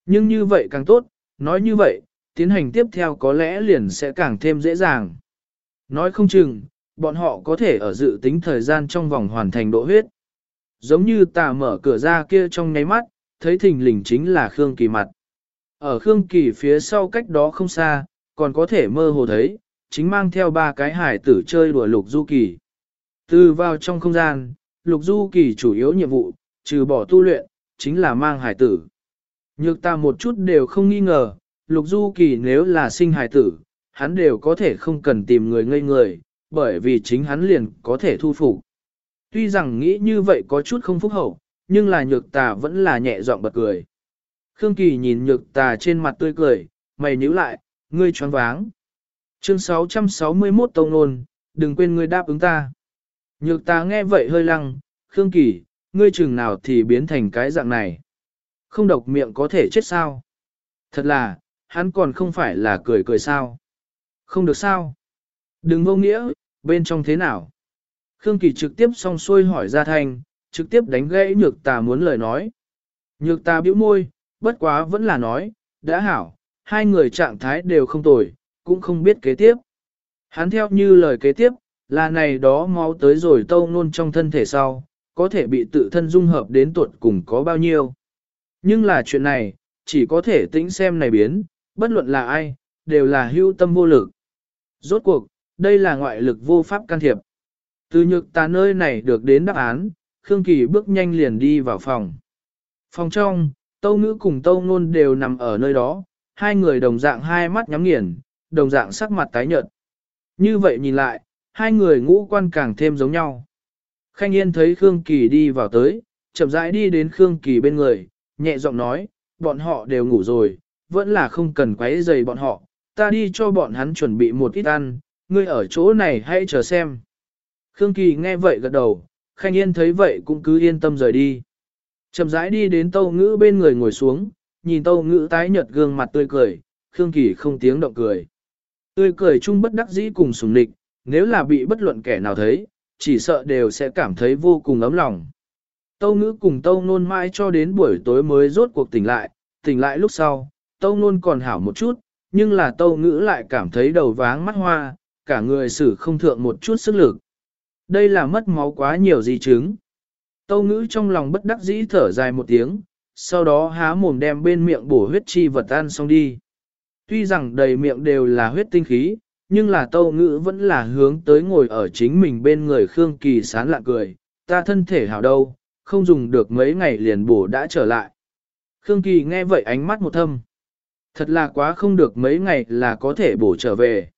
Nhưng như vậy càng tốt, nói như vậy, tiến hành tiếp theo có lẽ liền sẽ càng thêm dễ dàng. Nói không chừng, bọn họ có thể ở dự tính thời gian trong vòng hoàn thành độ huyết. Giống như tà mở cửa ra kia trong nháy mắt, thấy thình lình chính là Khương Kỳ mặt. Ở Khương Kỳ phía sau cách đó không xa, còn có thể mơ hồ thấy, chính mang theo ba cái hải tử chơi đùa Lục Du Kỳ. Từ vào trong không gian, Lục Du Kỳ chủ yếu nhiệm vụ, trừ bỏ tu luyện, chính là mang hải tử. Nhược ta một chút đều không nghi ngờ, Lục Du Kỳ nếu là sinh hải tử, hắn đều có thể không cần tìm người ngây người, bởi vì chính hắn liền có thể thu phục. Tuy rằng nghĩ như vậy có chút không phúc hậu, nhưng là nhược tà vẫn là nhẹ giọng bật cười. Khương Kỳ nhìn nhược tà trên mặt tươi cười, mày nhíu lại, ngươi choáng váng. Chương 661 Tông Nôn, đừng quên ngươi đáp ứng ta. Nhược tà nghe vậy hơi lăng, Khương Kỳ, ngươi chừng nào thì biến thành cái dạng này. Không độc miệng có thể chết sao? Thật là, hắn còn không phải là cười cười sao? Không được sao? Đừng vô nghĩa, bên trong thế nào? Khương Kỳ trực tiếp song xuôi hỏi ra thành, trực tiếp đánh gãy nhược tà muốn lời nói. Nhược tà bĩu môi, bất quá vẫn là nói, đã hảo, hai người trạng thái đều không tồi, cũng không biết kế tiếp. Hắn theo như lời kế tiếp, là này đó máu tới rồi tâu nôn trong thân thể sau, có thể bị tự thân dung hợp đến tuột cùng có bao nhiêu. Nhưng là chuyện này, chỉ có thể tĩnh xem này biến, bất luận là ai, đều là hưu tâm vô lực. Rốt cuộc, đây là ngoại lực vô pháp can thiệp. Từ nhược ta nơi này được đến đáp án, Khương Kỳ bước nhanh liền đi vào phòng. Phòng trong, Tâu Ngữ cùng Tâu Nôn đều nằm ở nơi đó, hai người đồng dạng hai mắt nhắm nghiền, đồng dạng sắc mặt tái nhợt. Như vậy nhìn lại, hai người ngũ quan càng thêm giống nhau. Khanh Yên thấy Khương Kỳ đi vào tới, chậm rãi đi đến Khương Kỳ bên người, nhẹ giọng nói, bọn họ đều ngủ rồi, vẫn là không cần quấy rầy bọn họ, ta đi cho bọn hắn chuẩn bị một ít ăn, ngươi ở chỗ này hãy chờ xem. Khương Kỳ nghe vậy gật đầu, Khanh Yên thấy vậy cũng cứ yên tâm rời đi. Chậm rãi đi đến Tâu Ngữ bên người ngồi xuống, nhìn Tâu Ngữ tái nhợt gương mặt tươi cười, Khương Kỳ không tiếng động cười. Tươi cười chung bất đắc dĩ cùng sùng nịch, nếu là bị bất luận kẻ nào thấy, chỉ sợ đều sẽ cảm thấy vô cùng ấm lòng. Tâu Ngữ cùng Tâu Nôn mãi cho đến buổi tối mới rốt cuộc tỉnh lại, tỉnh lại lúc sau, tâu nôn còn hảo một chút, nhưng là tâu ngữ lại cảm thấy đầu váng mắt hoa, cả người xử không thượng một chút sức lực. Đây là mất máu quá nhiều di chứng. Tâu ngữ trong lòng bất đắc dĩ thở dài một tiếng, sau đó há mồm đem bên miệng bổ huyết chi vật ăn xong đi. Tuy rằng đầy miệng đều là huyết tinh khí, nhưng là tâu ngữ vẫn là hướng tới ngồi ở chính mình bên người Khương Kỳ sán lạ cười, ta thân thể hảo đâu, không dùng được mấy ngày liền bổ đã trở lại. Khương Kỳ nghe vậy ánh mắt một thâm. Thật là quá không được mấy ngày là có thể bổ trở về.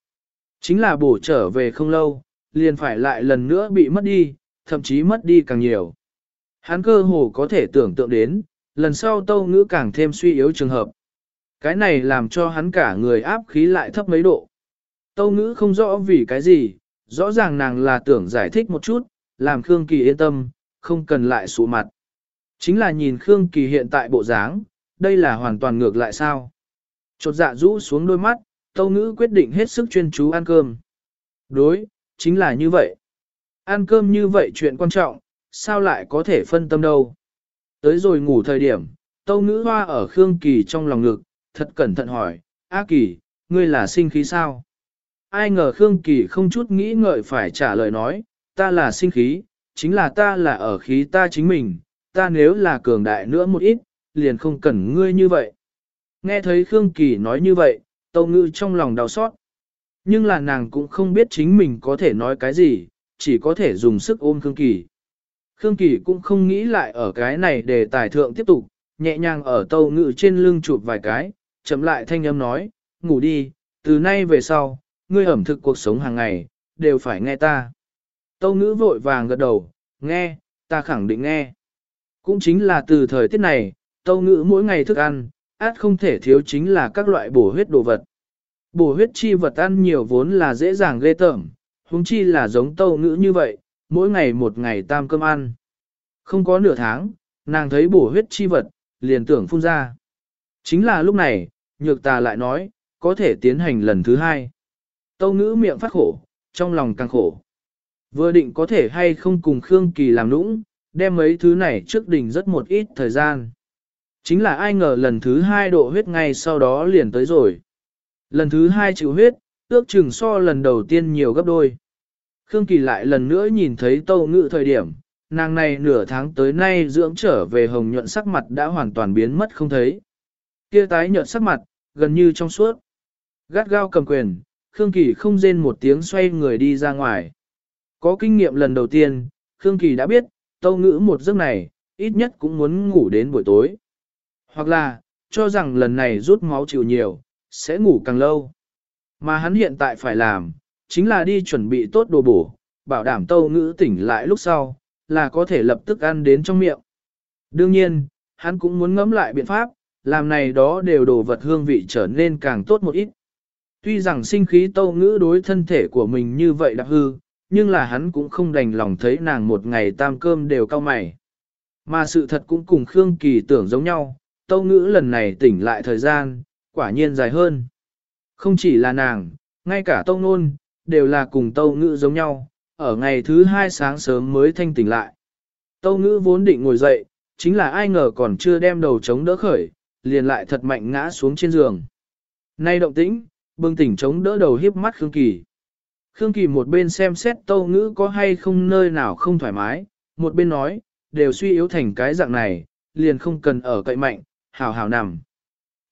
Chính là bổ trở về không lâu, liền phải lại lần nữa bị mất đi, thậm chí mất đi càng nhiều. Hắn cơ hồ có thể tưởng tượng đến, lần sau tâu ngữ càng thêm suy yếu trường hợp. Cái này làm cho hắn cả người áp khí lại thấp mấy độ. Tâu ngữ không rõ vì cái gì, rõ ràng nàng là tưởng giải thích một chút, làm Khương Kỳ yên tâm, không cần lại sụ mặt. Chính là nhìn Khương Kỳ hiện tại bộ dáng, đây là hoàn toàn ngược lại sao. Chột dạ rũ xuống đôi mắt, tâu ngữ quyết định hết sức chuyên chú ăn cơm. Đối, chính là như vậy. Ăn cơm như vậy chuyện quan trọng, sao lại có thể phân tâm đâu. Tới rồi ngủ thời điểm, tâu ngữ hoa ở Khương Kỳ trong lòng ngực, thật cẩn thận hỏi, A Kỳ, ngươi là sinh khí sao? Ai ngờ Khương Kỳ không chút nghĩ ngợi phải trả lời nói, ta là sinh khí, chính là ta là ở khí ta chính mình, ta nếu là cường đại nữa một ít, liền không cần ngươi như vậy. Nghe thấy Khương Kỳ nói như vậy, Tâu Ngữ trong lòng đau xót. Nhưng là nàng cũng không biết chính mình có thể nói cái gì, chỉ có thể dùng sức ôm Khương Kỳ. Khương Kỳ cũng không nghĩ lại ở cái này để tài thượng tiếp tục, nhẹ nhàng ở Tâu ngự trên lưng chụp vài cái, chậm lại thanh âm nói, ngủ đi, từ nay về sau, ngươi ẩm thực cuộc sống hàng ngày, đều phải nghe ta. Tâu Ngữ vội vàng gật đầu, nghe, ta khẳng định nghe. Cũng chính là từ thời tiết này, Tâu Ngữ mỗi ngày thức ăn, át không thể thiếu chính là các loại bổ huyết đồ vật. Bổ huyết chi vật ăn nhiều vốn là dễ dàng ghê tởm, huống chi là giống tâu ngữ như vậy, mỗi ngày một ngày tam cơm ăn. Không có nửa tháng, nàng thấy bổ huyết chi vật, liền tưởng phun ra. Chính là lúc này, nhược tà lại nói, có thể tiến hành lần thứ hai. Tâu ngữ miệng phát khổ, trong lòng càng khổ. Vừa định có thể hay không cùng Khương Kỳ làm nũng, đem mấy thứ này trước đỉnh rất một ít thời gian. Chính là ai ngờ lần thứ hai độ huyết ngay sau đó liền tới rồi. Lần thứ hai chịu huyết, ước chừng so lần đầu tiên nhiều gấp đôi. Khương Kỳ lại lần nữa nhìn thấy tâu ngự thời điểm, nàng này nửa tháng tới nay dưỡng trở về hồng nhuận sắc mặt đã hoàn toàn biến mất không thấy. Kia tái nhợt sắc mặt, gần như trong suốt. Gắt gao cầm quyền, Khương Kỳ không rên một tiếng xoay người đi ra ngoài. Có kinh nghiệm lần đầu tiên, Khương Kỳ đã biết, tâu ngữ một giấc này, ít nhất cũng muốn ngủ đến buổi tối. Hoặc là, cho rằng lần này rút máu chịu nhiều, sẽ ngủ càng lâu. Mà hắn hiện tại phải làm, chính là đi chuẩn bị tốt đồ bổ, bảo đảm tâu ngữ tỉnh lại lúc sau, là có thể lập tức ăn đến trong miệng. Đương nhiên, hắn cũng muốn ngẫm lại biện pháp, làm này đó đều đồ vật hương vị trở nên càng tốt một ít. Tuy rằng sinh khí tâu ngữ đối thân thể của mình như vậy đã hư, nhưng là hắn cũng không đành lòng thấy nàng một ngày tam cơm đều cao mày. Mà sự thật cũng cùng Khương Kỳ tưởng giống nhau, tâu ngữ lần này tỉnh lại thời gian, quả nhiên dài hơn. Không chỉ là nàng, ngay cả tâu nôn, đều là cùng tâu ngữ giống nhau, ở ngày thứ hai sáng sớm mới thanh tỉnh lại. Tâu ngữ vốn định ngồi dậy, chính là ai ngờ còn chưa đem đầu chống đỡ khởi, liền lại thật mạnh ngã xuống trên giường. Nay động tĩnh, bừng tỉnh chống đỡ đầu hiếp mắt Khương Kỳ. Khương Kỳ một bên xem xét tâu ngữ có hay không nơi nào không thoải mái, một bên nói, đều suy yếu thành cái dạng này, liền không cần ở cậy mạnh, hào hào nằm.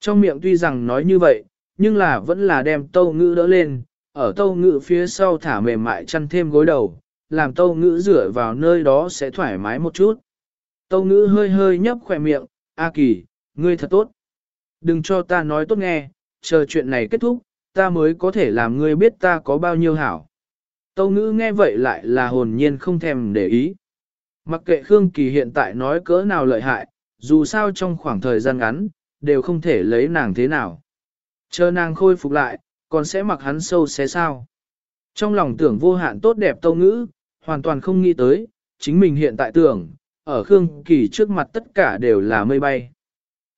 Trong miệng tuy rằng nói như vậy, nhưng là vẫn là đem tâu ngữ đỡ lên, ở tâu ngữ phía sau thả mềm mại chăn thêm gối đầu, làm tâu ngữ rửa vào nơi đó sẽ thoải mái một chút. Tâu ngữ hơi hơi nhấp khỏe miệng, A kỳ, ngươi thật tốt. Đừng cho ta nói tốt nghe, chờ chuyện này kết thúc, ta mới có thể làm ngươi biết ta có bao nhiêu hảo. Tâu ngữ nghe vậy lại là hồn nhiên không thèm để ý. Mặc kệ Khương Kỳ hiện tại nói cỡ nào lợi hại, dù sao trong khoảng thời gian ngắn, đều không thể lấy nàng thế nào. Chờ nàng khôi phục lại, còn sẽ mặc hắn sâu xé sao. Trong lòng tưởng vô hạn tốt đẹp tâu ngữ, hoàn toàn không nghĩ tới, chính mình hiện tại tưởng, ở Khương Kỳ trước mặt tất cả đều là mây bay.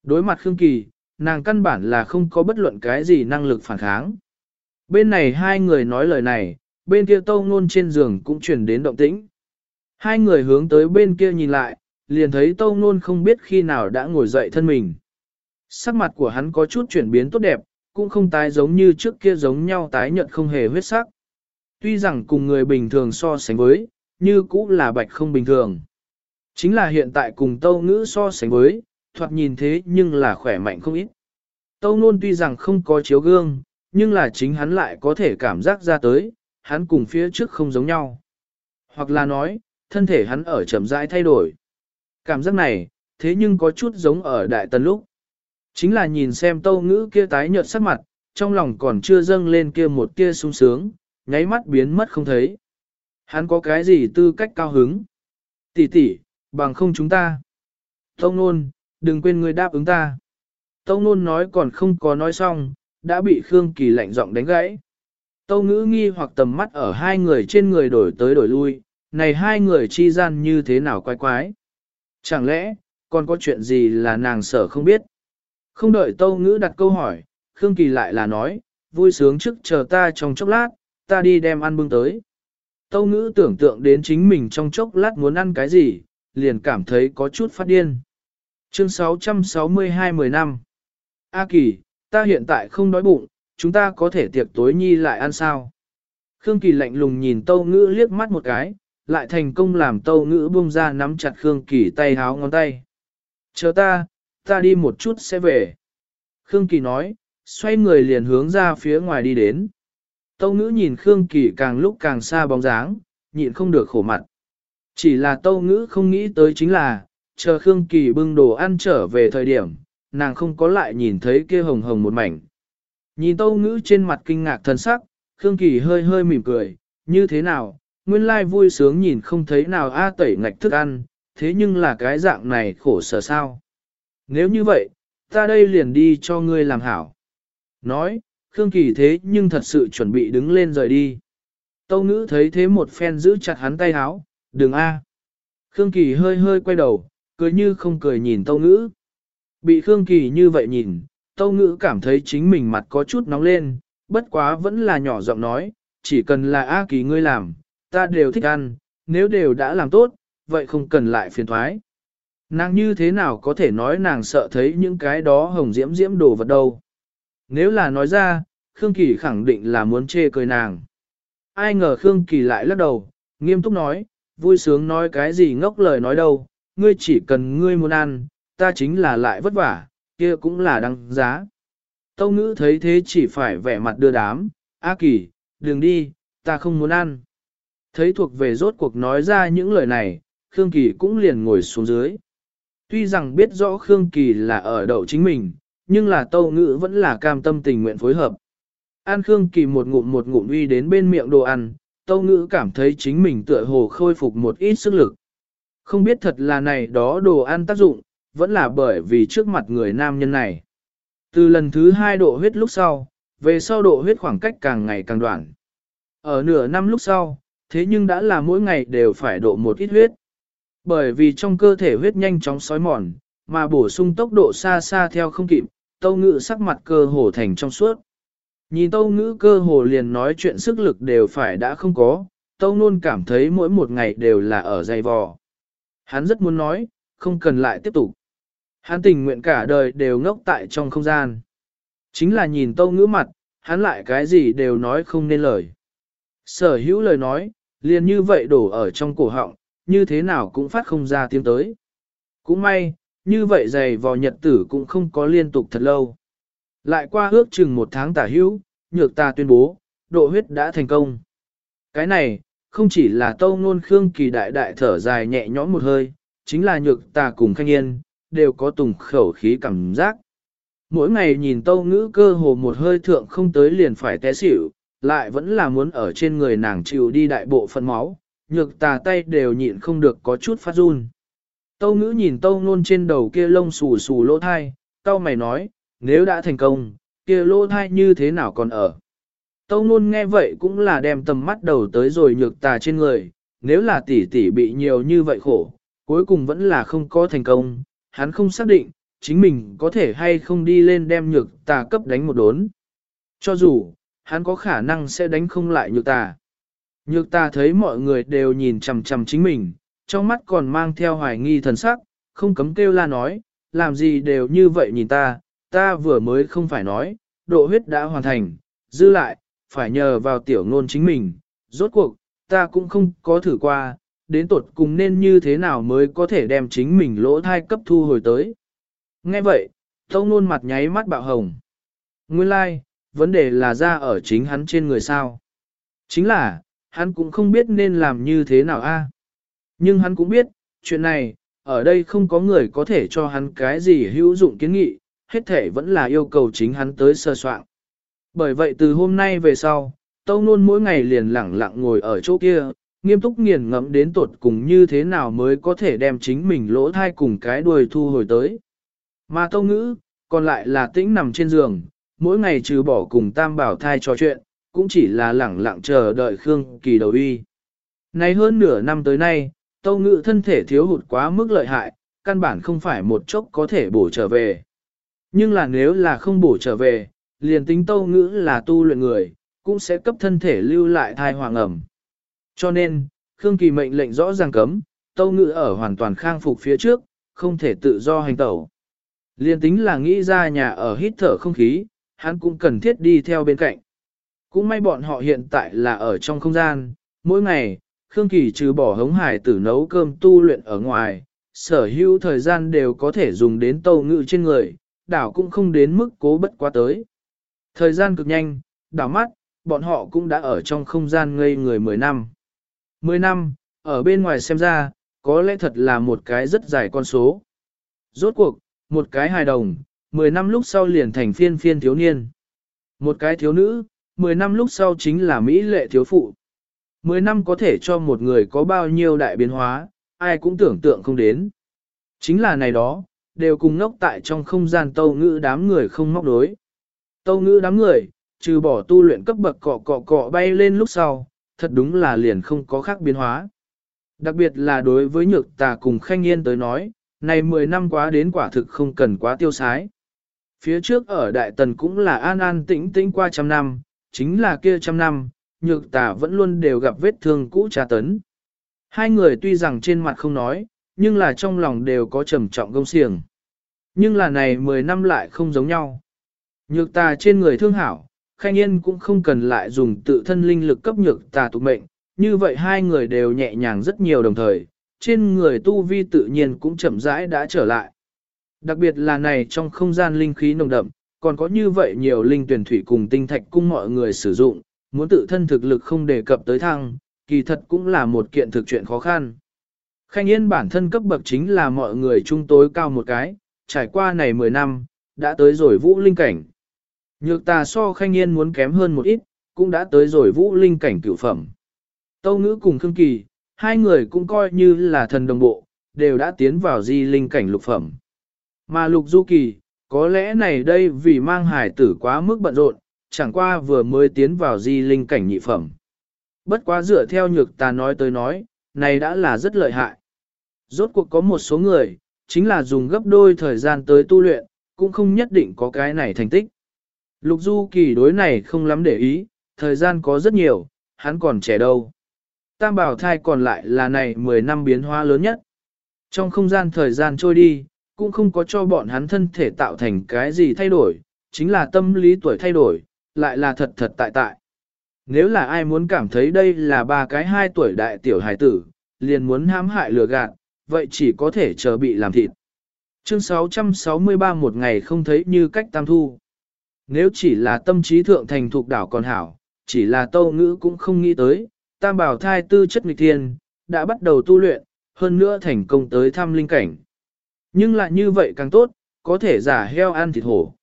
Đối mặt Khương Kỳ, nàng căn bản là không có bất luận cái gì năng lực phản kháng. Bên này hai người nói lời này, bên kia tâu ngôn trên giường cũng chuyển đến động tĩnh. Hai người hướng tới bên kia nhìn lại, liền thấy tâu ngôn không biết khi nào đã ngồi dậy thân mình. Sắc mặt của hắn có chút chuyển biến tốt đẹp, cũng không tái giống như trước kia giống nhau tái nhận không hề huyết sắc. Tuy rằng cùng người bình thường so sánh với, như cũ là bạch không bình thường. Chính là hiện tại cùng tâu ngữ so sánh với, thoạt nhìn thế nhưng là khỏe mạnh không ít. Tâu nôn tuy rằng không có chiếu gương, nhưng là chính hắn lại có thể cảm giác ra tới, hắn cùng phía trước không giống nhau. Hoặc là nói, thân thể hắn ở chậm rãi thay đổi. Cảm giác này, thế nhưng có chút giống ở đại tần lúc. Chính là nhìn xem tâu ngữ kia tái nhợt sắc mặt, trong lòng còn chưa dâng lên kia một kia sung sướng, nháy mắt biến mất không thấy. Hắn có cái gì tư cách cao hứng? Tỷ tỷ, bằng không chúng ta. Tông nôn, đừng quên người đáp ứng ta. Tông nôn nói còn không có nói xong, đã bị Khương Kỳ lạnh giọng đánh gãy. Tâu ngữ nghi hoặc tầm mắt ở hai người trên người đổi tới đổi lui, này hai người chi gian như thế nào quái quái. Chẳng lẽ, còn có chuyện gì là nàng sợ không biết? Không đợi tâu ngữ đặt câu hỏi, Khương Kỳ lại là nói, vui sướng trước chờ ta trong chốc lát, ta đi đem ăn bưng tới. Tâu ngữ tưởng tượng đến chính mình trong chốc lát muốn ăn cái gì, liền cảm thấy có chút phát điên. Chương 662 10 năm A Kỳ, ta hiện tại không đói bụng, chúng ta có thể tiệc tối nhi lại ăn sao? Khương Kỳ lạnh lùng nhìn Tâu Ngữ liếc mắt một cái, lại thành công làm Tâu Ngữ buông ra nắm chặt Khương Kỳ tay háo ngón tay. Chờ ta, ta đi một chút sẽ về. Khương Kỳ nói, xoay người liền hướng ra phía ngoài đi đến. Tâu Ngữ nhìn Khương Kỳ càng lúc càng xa bóng dáng, nhịn không được khổ mặt. Chỉ là Tâu Ngữ không nghĩ tới chính là, chờ Khương Kỳ bưng đồ ăn trở về thời điểm, nàng không có lại nhìn thấy kia hồng hồng một mảnh. Nhìn tâu ngữ trên mặt kinh ngạc thân sắc, Khương Kỳ hơi hơi mỉm cười, như thế nào, nguyên lai vui sướng nhìn không thấy nào a tẩy ngạch thức ăn, thế nhưng là cái dạng này khổ sở sao. Nếu như vậy, ta đây liền đi cho ngươi làm hảo. Nói, Khương Kỳ thế nhưng thật sự chuẩn bị đứng lên rời đi. Tâu ngữ thấy thế một phen giữ chặt hắn tay háo, đừng a. Khương Kỳ hơi hơi quay đầu, cười như không cười nhìn tâu ngữ. Bị Khương Kỳ như vậy nhìn, Tâu Ngữ cảm thấy chính mình mặt có chút nóng lên, bất quá vẫn là nhỏ giọng nói, chỉ cần là A Kỳ ngươi làm, ta đều thích ăn, nếu đều đã làm tốt, vậy không cần lại phiền thoái. Nàng như thế nào có thể nói nàng sợ thấy những cái đó hồng diễm diễm đồ vật đâu. Nếu là nói ra, Khương Kỳ khẳng định là muốn chê cười nàng. Ai ngờ Khương Kỳ lại lắc đầu, nghiêm túc nói, vui sướng nói cái gì ngốc lời nói đâu, ngươi chỉ cần ngươi muốn ăn, ta chính là lại vất vả, kia cũng là đăng giá. Tâu ngữ thấy thế chỉ phải vẻ mặt đưa đám, A kỳ, đừng đi, ta không muốn ăn. Thấy thuộc về rốt cuộc nói ra những lời này, Khương Kỳ cũng liền ngồi xuống dưới. Tuy rằng biết rõ Khương Kỳ là ở đậu chính mình, nhưng là tâu ngữ vẫn là cam tâm tình nguyện phối hợp. An Khương Kỳ một ngụm một ngụm uy đến bên miệng đồ ăn, tâu ngữ cảm thấy chính mình tựa hồ khôi phục một ít sức lực. Không biết thật là này đó đồ ăn tác dụng, vẫn là bởi vì trước mặt người nam nhân này. Từ lần thứ hai độ huyết lúc sau, về sau độ huyết khoảng cách càng ngày càng đoạn. Ở nửa năm lúc sau, thế nhưng đã là mỗi ngày đều phải độ một ít huyết. Bởi vì trong cơ thể huyết nhanh chóng sói mòn, mà bổ sung tốc độ xa xa theo không kịp, tâu ngữ sắc mặt cơ hồ thành trong suốt. Nhìn tâu ngữ cơ hồ liền nói chuyện sức lực đều phải đã không có, tâu nôn cảm thấy mỗi một ngày đều là ở dày vò. Hắn rất muốn nói, không cần lại tiếp tục. Hắn tình nguyện cả đời đều ngốc tại trong không gian. Chính là nhìn tâu ngữ mặt, hắn lại cái gì đều nói không nên lời. Sở hữu lời nói, liền như vậy đổ ở trong cổ họng, như thế nào cũng phát không ra tiếng tới. Cũng may, như vậy dày vò nhật tử cũng không có liên tục thật lâu. Lại qua ước chừng một tháng tả hữu, nhược ta tuyên bố, độ huyết đã thành công. Cái này, không chỉ là tâu ngôn khương kỳ đại đại thở dài nhẹ nhõm một hơi, chính là nhược ta cùng khanh yên, đều có tùng khẩu khí cảm giác. Mỗi ngày nhìn tâu ngữ cơ hồ một hơi thượng không tới liền phải té xỉu, lại vẫn là muốn ở trên người nàng chịu đi đại bộ phận máu, nhược tà tay đều nhịn không được có chút phát run. Tâu ngữ nhìn tâu nôn trên đầu kia lông xù xù lỗ thai, tâu mày nói, nếu đã thành công, kia lỗ thai như thế nào còn ở. Tâu nôn nghe vậy cũng là đem tầm mắt đầu tới rồi nhược tà trên người, nếu là tỷ tỷ bị nhiều như vậy khổ, cuối cùng vẫn là không có thành công, hắn không xác định, chính mình có thể hay không đi lên đem nhược tà cấp đánh một đốn. Cho dù, hắn có khả năng sẽ đánh không lại nhược tà. Nhược ta thấy mọi người đều nhìn chằm chằm chính mình, trong mắt còn mang theo hoài nghi thần sắc, không cấm kêu la nói, làm gì đều như vậy nhìn ta, ta vừa mới không phải nói, độ huyết đã hoàn thành, dư lại, phải nhờ vào tiểu ngôn chính mình, rốt cuộc, ta cũng không có thử qua, đến tột cùng nên như thế nào mới có thể đem chính mình lỗ thai cấp thu hồi tới. Nghe vậy, tông ngôn mặt nháy mắt bạo hồng. Nguyên lai, like, vấn đề là ra ở chính hắn trên người sao. Chính là, hắn cũng không biết nên làm như thế nào a. Nhưng hắn cũng biết, chuyện này, ở đây không có người có thể cho hắn cái gì hữu dụng kiến nghị, hết thể vẫn là yêu cầu chính hắn tới sơ soạn. Bởi vậy từ hôm nay về sau, Tâu Nôn mỗi ngày liền lẳng lặng ngồi ở chỗ kia, nghiêm túc nghiền ngẫm đến tột cùng như thế nào mới có thể đem chính mình lỗ thai cùng cái đuôi thu hồi tới. Mà Tâu Ngữ, còn lại là tĩnh nằm trên giường, mỗi ngày trừ bỏ cùng Tam Bảo thai trò chuyện, cũng chỉ là lẳng lặng chờ đợi Khương Kỳ đầu uy. Nay hơn nửa năm tới nay, Tâu Ngự thân thể thiếu hụt quá mức lợi hại, căn bản không phải một chốc có thể bổ trở về. Nhưng là nếu là không bổ trở về, liền tính Tâu Ngự là tu luyện người, cũng sẽ cấp thân thể lưu lại thai hoàng ẩm. Cho nên, Khương Kỳ mệnh lệnh rõ ràng cấm, Tâu Ngự ở hoàn toàn khang phục phía trước, không thể tự do hành tẩu. Liên tính là nghĩ ra nhà ở hít thở không khí, hắn cũng cần thiết đi theo bên cạnh. Cũng may bọn họ hiện tại là ở trong không gian, mỗi ngày, Khương Kỳ trừ bỏ hống hải tử nấu cơm tu luyện ở ngoài, sở hữu thời gian đều có thể dùng đến tâu ngự trên người, đảo cũng không đến mức cố bất quá tới. Thời gian cực nhanh, đảo mắt, bọn họ cũng đã ở trong không gian ngây người 10 năm. 10 năm, ở bên ngoài xem ra, có lẽ thật là một cái rất dài con số. Rốt cuộc, một cái hài đồng, 10 năm lúc sau liền thành phiên phiên thiếu niên. Một cái thiếu nữ, 10 năm lúc sau chính là Mỹ lệ thiếu phụ. 10 năm có thể cho một người có bao nhiêu đại biến hóa, ai cũng tưởng tượng không đến. Chính là này đó, đều cùng ngốc tại trong không gian tâu ngữ đám người không móc đối. Tâu ngữ đám người, trừ bỏ tu luyện cấp bậc cọ cọ cọ bay lên lúc sau, thật đúng là liền không có khác biến hóa. Đặc biệt là đối với nhược tà cùng khanh yên tới nói, này 10 năm quá đến quả thực không cần quá tiêu sái. Phía trước ở Đại Tần cũng là an an tĩnh tĩnh qua trăm năm, chính là kia trăm năm, nhược tà vẫn luôn đều gặp vết thương cũ tra tấn. Hai người tuy rằng trên mặt không nói, nhưng là trong lòng đều có trầm trọng gông xiềng. Nhưng là này 10 năm lại không giống nhau. Nhược tà trên người thương hảo, khanh yên cũng không cần lại dùng tự thân linh lực cấp nhược tà tục mệnh, như vậy hai người đều nhẹ nhàng rất nhiều đồng thời, trên người tu vi tự nhiên cũng chậm rãi đã trở lại. Đặc biệt là này trong không gian linh khí nồng đậm, còn có như vậy nhiều linh tuyển thủy cùng tinh thạch cung mọi người sử dụng, muốn tự thân thực lực không đề cập tới thăng, kỳ thật cũng là một kiện thực chuyện khó khăn. Khanh Yên bản thân cấp bậc chính là mọi người trung tối cao một cái, trải qua này 10 năm, đã tới rồi vũ linh cảnh. Nhược tà so Khanh Yên muốn kém hơn một ít, cũng đã tới rồi vũ linh cảnh cửu phẩm. Tâu ngữ cùng Khương Kỳ, hai người cũng coi như là thần đồng bộ, đều đã tiến vào di linh cảnh lục phẩm. Mà lục du kỳ, có lẽ này đây vì mang hải tử quá mức bận rộn, chẳng qua vừa mới tiến vào di linh cảnh nhị phẩm. Bất quá dựa theo nhược ta nói tới nói, này đã là rất lợi hại. Rốt cuộc có một số người, chính là dùng gấp đôi thời gian tới tu luyện, cũng không nhất định có cái này thành tích. Lục du kỳ đối này không lắm để ý, thời gian có rất nhiều, hắn còn trẻ đâu. Tam bảo thai còn lại là này 10 năm biến hóa lớn nhất. Trong không gian thời gian trôi đi, cũng không có cho bọn hắn thân thể tạo thành cái gì thay đổi, chính là tâm lý tuổi thay đổi, lại là thật thật tại tại. Nếu là ai muốn cảm thấy đây là ba cái hai tuổi đại tiểu hài tử, liền muốn hãm hại lừa gạt, vậy chỉ có thể chờ bị làm thịt. Chương 663 một ngày không thấy như cách tam thu. Nếu chỉ là tâm trí thượng thành thuộc đảo còn hảo, chỉ là tâu ngữ cũng không nghĩ tới, tam bảo thai tư chất nghịch thiên, đã bắt đầu tu luyện, hơn nữa thành công tới thăm linh cảnh. Nhưng lại như vậy càng tốt, có thể giả heo ăn thịt hổ.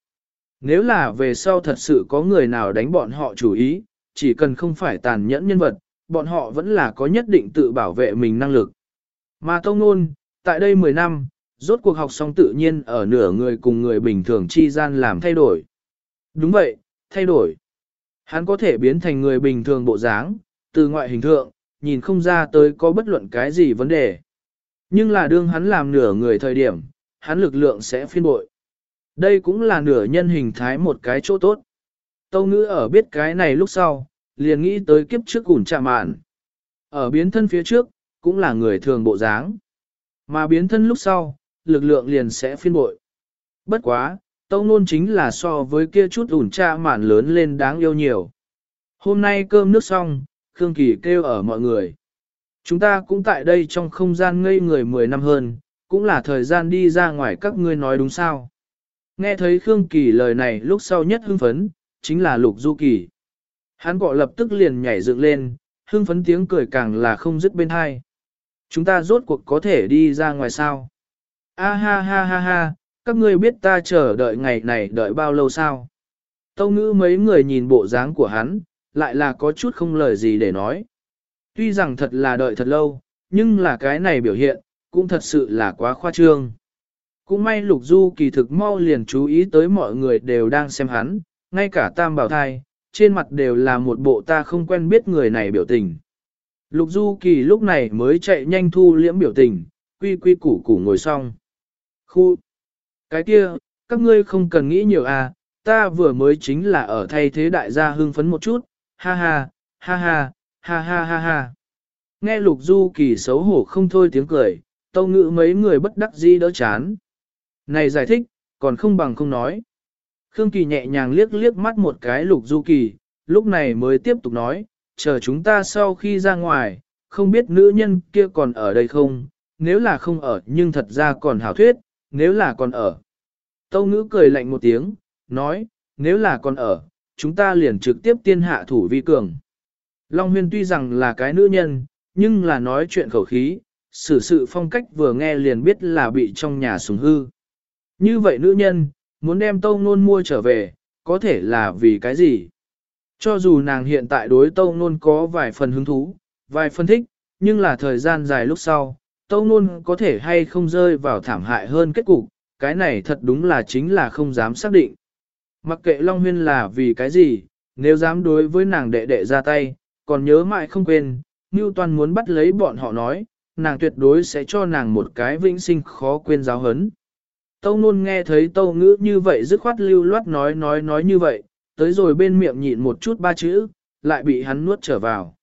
Nếu là về sau thật sự có người nào đánh bọn họ chủ ý, chỉ cần không phải tàn nhẫn nhân vật, bọn họ vẫn là có nhất định tự bảo vệ mình năng lực. Mà Tông Nôn, tại đây 10 năm, rốt cuộc học xong tự nhiên ở nửa người cùng người bình thường chi gian làm thay đổi. Đúng vậy, thay đổi. Hắn có thể biến thành người bình thường bộ dáng, từ ngoại hình thượng, nhìn không ra tới có bất luận cái gì vấn đề. Nhưng là đương hắn làm nửa người thời điểm, hắn lực lượng sẽ phiên bội. Đây cũng là nửa nhân hình thái một cái chỗ tốt. Tâu ngữ ở biết cái này lúc sau, liền nghĩ tới kiếp trước củn trà mạn. Ở biến thân phía trước, cũng là người thường bộ dáng. Mà biến thân lúc sau, lực lượng liền sẽ phiên bội. Bất quá, Tâu nôn chính là so với kia chút ủn cha mạn lớn lên đáng yêu nhiều. Hôm nay cơm nước xong, Khương Kỳ kêu ở mọi người. Chúng ta cũng tại đây trong không gian ngây người 10 năm hơn, cũng là thời gian đi ra ngoài các ngươi nói đúng sao. Nghe thấy Khương Kỳ lời này lúc sau nhất hưng phấn, chính là Lục Du Kỳ. Hắn gọi lập tức liền nhảy dựng lên, hưng phấn tiếng cười càng là không dứt bên hai. Chúng ta rốt cuộc có thể đi ra ngoài sao? A ha ha ha ha, các ngươi biết ta chờ đợi ngày này đợi bao lâu sao? Tâu ngữ mấy người nhìn bộ dáng của hắn, lại là có chút không lời gì để nói. Tuy rằng thật là đợi thật lâu, nhưng là cái này biểu hiện, cũng thật sự là quá khoa trương. Cũng may lục du kỳ thực mau liền chú ý tới mọi người đều đang xem hắn, ngay cả tam bảo thai, trên mặt đều là một bộ ta không quen biết người này biểu tình. Lục du kỳ lúc này mới chạy nhanh thu liễm biểu tình, quy quy củ củ ngồi xong. Khu! Cái kia, các ngươi không cần nghĩ nhiều à, ta vừa mới chính là ở thay thế đại gia hưng phấn một chút, ha ha, ha ha, ha ha ha ha. Nghe lục du kỳ xấu hổ không thôi tiếng cười, tâu ngữ mấy người bất đắc dĩ đỡ chán. Này giải thích, còn không bằng không nói. Khương Kỳ nhẹ nhàng liếc liếc mắt một cái lục du kỳ, lúc này mới tiếp tục nói, chờ chúng ta sau khi ra ngoài, không biết nữ nhân kia còn ở đây không, nếu là không ở nhưng thật ra còn hảo thuyết, nếu là còn ở. Tâu ngữ cười lạnh một tiếng, nói, nếu là còn ở, chúng ta liền trực tiếp tiên hạ thủ vi cường. Long Huyên tuy rằng là cái nữ nhân, nhưng là nói chuyện khẩu khí, xử sự phong cách vừa nghe liền biết là bị trong nhà sùng hư. Như vậy nữ nhân, muốn đem tâu nôn mua trở về, có thể là vì cái gì? Cho dù nàng hiện tại đối tâu nôn có vài phần hứng thú, vài phân thích, nhưng là thời gian dài lúc sau, tâu nôn có thể hay không rơi vào thảm hại hơn kết cục, cái này thật đúng là chính là không dám xác định. Mặc kệ Long Huyên là vì cái gì, nếu dám đối với nàng đệ đệ ra tay, còn nhớ mãi không quên, Toàn muốn bắt lấy bọn họ nói, nàng tuyệt đối sẽ cho nàng một cái vĩnh sinh khó quên giáo hấn. Tâu nôn nghe thấy tâu ngữ như vậy dứt khoát lưu loát nói nói nói như vậy, tới rồi bên miệng nhịn một chút ba chữ, lại bị hắn nuốt trở vào.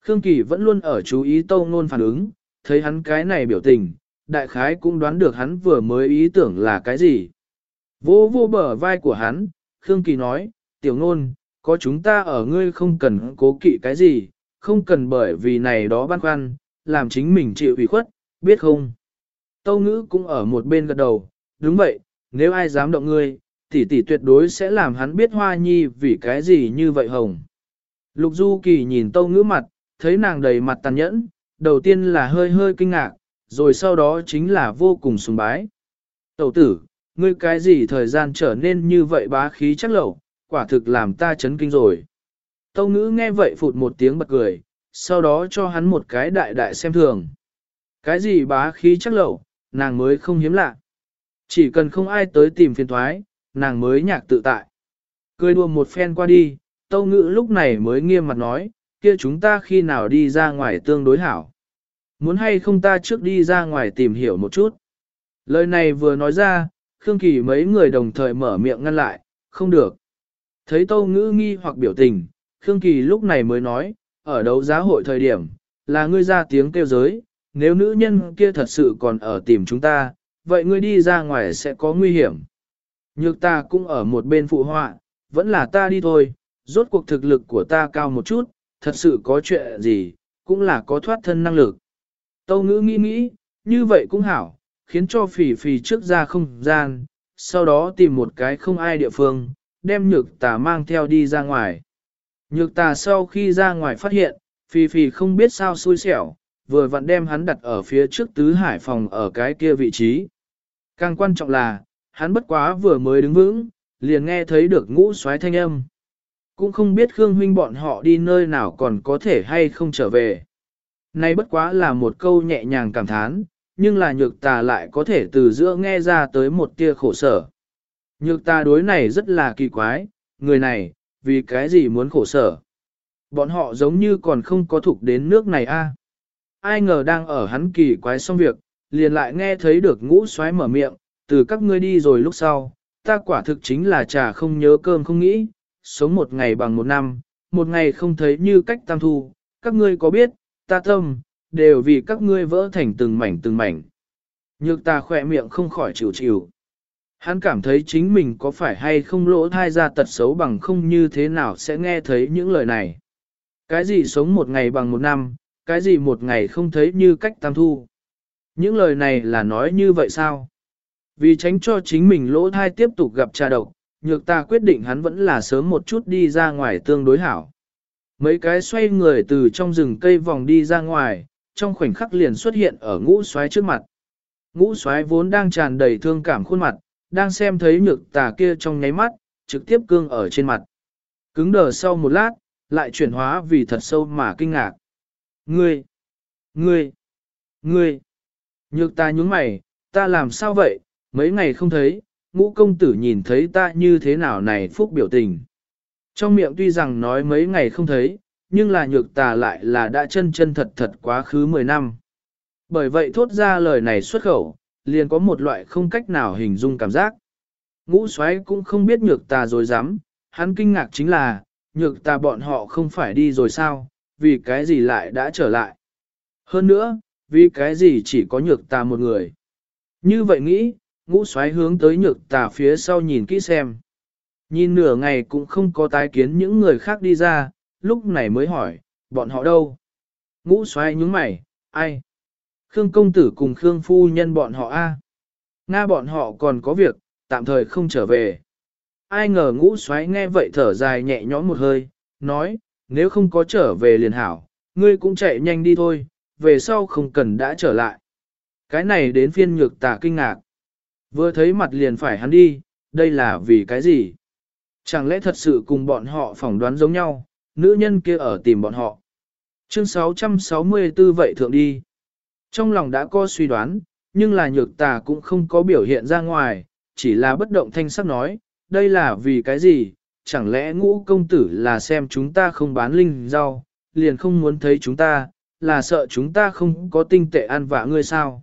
Khương Kỳ vẫn luôn ở chú ý tâu nôn phản ứng, thấy hắn cái này biểu tình, đại khái cũng đoán được hắn vừa mới ý tưởng là cái gì. Vô vô bờ vai của hắn, Khương Kỳ nói, tiểu nôn, có chúng ta ở ngươi không cần cố kỵ cái gì, không cần bởi vì này đó băn khoăn, làm chính mình chịu ủy khuất, biết không? Tâu ngữ cũng ở một bên gật đầu, đúng vậy, nếu ai dám động ngươi, tỷ tỷ tuyệt đối sẽ làm hắn biết hoa nhi vì cái gì như vậy hồng. Lục Du Kỳ nhìn tâu ngữ mặt, thấy nàng đầy mặt tàn nhẫn, đầu tiên là hơi hơi kinh ngạc, rồi sau đó chính là vô cùng sùng bái. Tẩu tử, ngươi cái gì thời gian trở nên như vậy bá khí chắc lẩu, quả thực làm ta chấn kinh rồi. Tâu ngữ nghe vậy phụt một tiếng bật cười, sau đó cho hắn một cái đại đại xem thường. Cái gì bá khí chắc lẩu, nàng mới không hiếm lạ. Chỉ cần không ai tới tìm phiền thoái, nàng mới nhạc tự tại. Cười đùa một phen qua đi, tâu ngữ lúc này mới nghiêm mặt nói, kia chúng ta khi nào đi ra ngoài tương đối hảo. Muốn hay không ta trước đi ra ngoài tìm hiểu một chút. Lời này vừa nói ra, Khương Kỳ mấy người đồng thời mở miệng ngăn lại, không được. Thấy tâu ngữ nghi hoặc biểu tình, Khương Kỳ lúc này mới nói, ở đấu giá hội thời điểm, là ngươi ra tiếng kêu giới, nếu nữ nhân kia thật sự còn ở tìm chúng ta, vậy ngươi đi ra ngoài sẽ có nguy hiểm. Nhược ta cũng ở một bên phụ họa, vẫn là ta đi thôi, rốt cuộc thực lực của ta cao một chút, thật sự có chuyện gì, cũng là có thoát thân năng lực. Tâu ngữ nghĩ nghĩ, như vậy cũng hảo, khiến cho phỉ phỉ trước ra không gian, sau đó tìm một cái không ai địa phương, đem nhược tà mang theo đi ra ngoài. Nhược tà sau khi ra ngoài phát hiện, phi phi không biết sao xui xẻo, vừa vặn đem hắn đặt ở phía trước tứ hải phòng ở cái kia vị trí. Càng quan trọng là, hắn bất quá vừa mới đứng vững, liền nghe thấy được ngũ xoáy thanh âm. Cũng không biết Khương huynh bọn họ đi nơi nào còn có thể hay không trở về. Nay bất quá là một câu nhẹ nhàng cảm thán, nhưng là nhược tà lại có thể từ giữa nghe ra tới một tia khổ sở. Nhược ta đối này rất là kỳ quái, người này, vì cái gì muốn khổ sở. Bọn họ giống như còn không có thuộc đến nước này a. Ai ngờ đang ở hắn kỳ quái xong việc, liền lại nghe thấy được ngũ xoáy mở miệng, từ các ngươi đi rồi lúc sau, ta quả thực chính là trà không nhớ cơm không nghĩ, sống một ngày bằng một năm, một ngày không thấy như cách tam thu, các ngươi có biết, ta tâm, đều vì các ngươi vỡ thành từng mảnh từng mảnh. Nhược ta khỏe miệng không khỏi chịu chịu. Hắn cảm thấy chính mình có phải hay không lỗ thai ra tật xấu bằng không như thế nào sẽ nghe thấy những lời này. Cái gì sống một ngày bằng một năm, cái gì một ngày không thấy như cách tam thu. Những lời này là nói như vậy sao? Vì tránh cho chính mình lỗ thai tiếp tục gặp trà độc, nhược ta quyết định hắn vẫn là sớm một chút đi ra ngoài tương đối hảo. Mấy cái xoay người từ trong rừng cây vòng đi ra ngoài, trong khoảnh khắc liền xuất hiện ở ngũ xoáy trước mặt. Ngũ xoáy vốn đang tràn đầy thương cảm khuôn mặt, đang xem thấy nhược tà kia trong nháy mắt, trực tiếp cương ở trên mặt. Cứng đờ sau một lát, lại chuyển hóa vì thật sâu mà kinh ngạc. Ngươi! Ngươi! Ngươi! Nhược ta nhúng mày, ta làm sao vậy, mấy ngày không thấy, ngũ công tử nhìn thấy ta như thế nào này phúc biểu tình. Trong miệng tuy rằng nói mấy ngày không thấy, nhưng là nhược tà lại là đã chân chân thật thật quá khứ 10 năm. Bởi vậy thốt ra lời này xuất khẩu, liền có một loại không cách nào hình dung cảm giác. Ngũ xoáy cũng không biết nhược tà rồi dám, hắn kinh ngạc chính là, nhược tà bọn họ không phải đi rồi sao, vì cái gì lại đã trở lại. Hơn nữa, vì cái gì chỉ có nhược tà một người. Như vậy nghĩ, ngũ xoáy hướng tới nhược tà phía sau nhìn kỹ xem. Nhìn nửa ngày cũng không có tái kiến những người khác đi ra, lúc này mới hỏi, bọn họ đâu? Ngũ xoáy nhướng mày, ai? Khương công tử cùng Khương phu nhân bọn họ a. Nga bọn họ còn có việc, tạm thời không trở về. Ai ngờ ngũ xoáy nghe vậy thở dài nhẹ nhõm một hơi, nói, nếu không có trở về liền hảo, ngươi cũng chạy nhanh đi thôi, về sau không cần đã trở lại. Cái này đến phiên nhược tà kinh ngạc. Vừa thấy mặt liền phải hắn đi, đây là vì cái gì? Chẳng lẽ thật sự cùng bọn họ phỏng đoán giống nhau, nữ nhân kia ở tìm bọn họ. Chương 664 vậy thượng đi. Trong lòng đã có suy đoán, nhưng là nhược tà cũng không có biểu hiện ra ngoài, chỉ là bất động thanh sắc nói, đây là vì cái gì, chẳng lẽ ngũ công tử là xem chúng ta không bán linh rau, liền không muốn thấy chúng ta, là sợ chúng ta không có tinh tệ ăn vạ ngươi sao.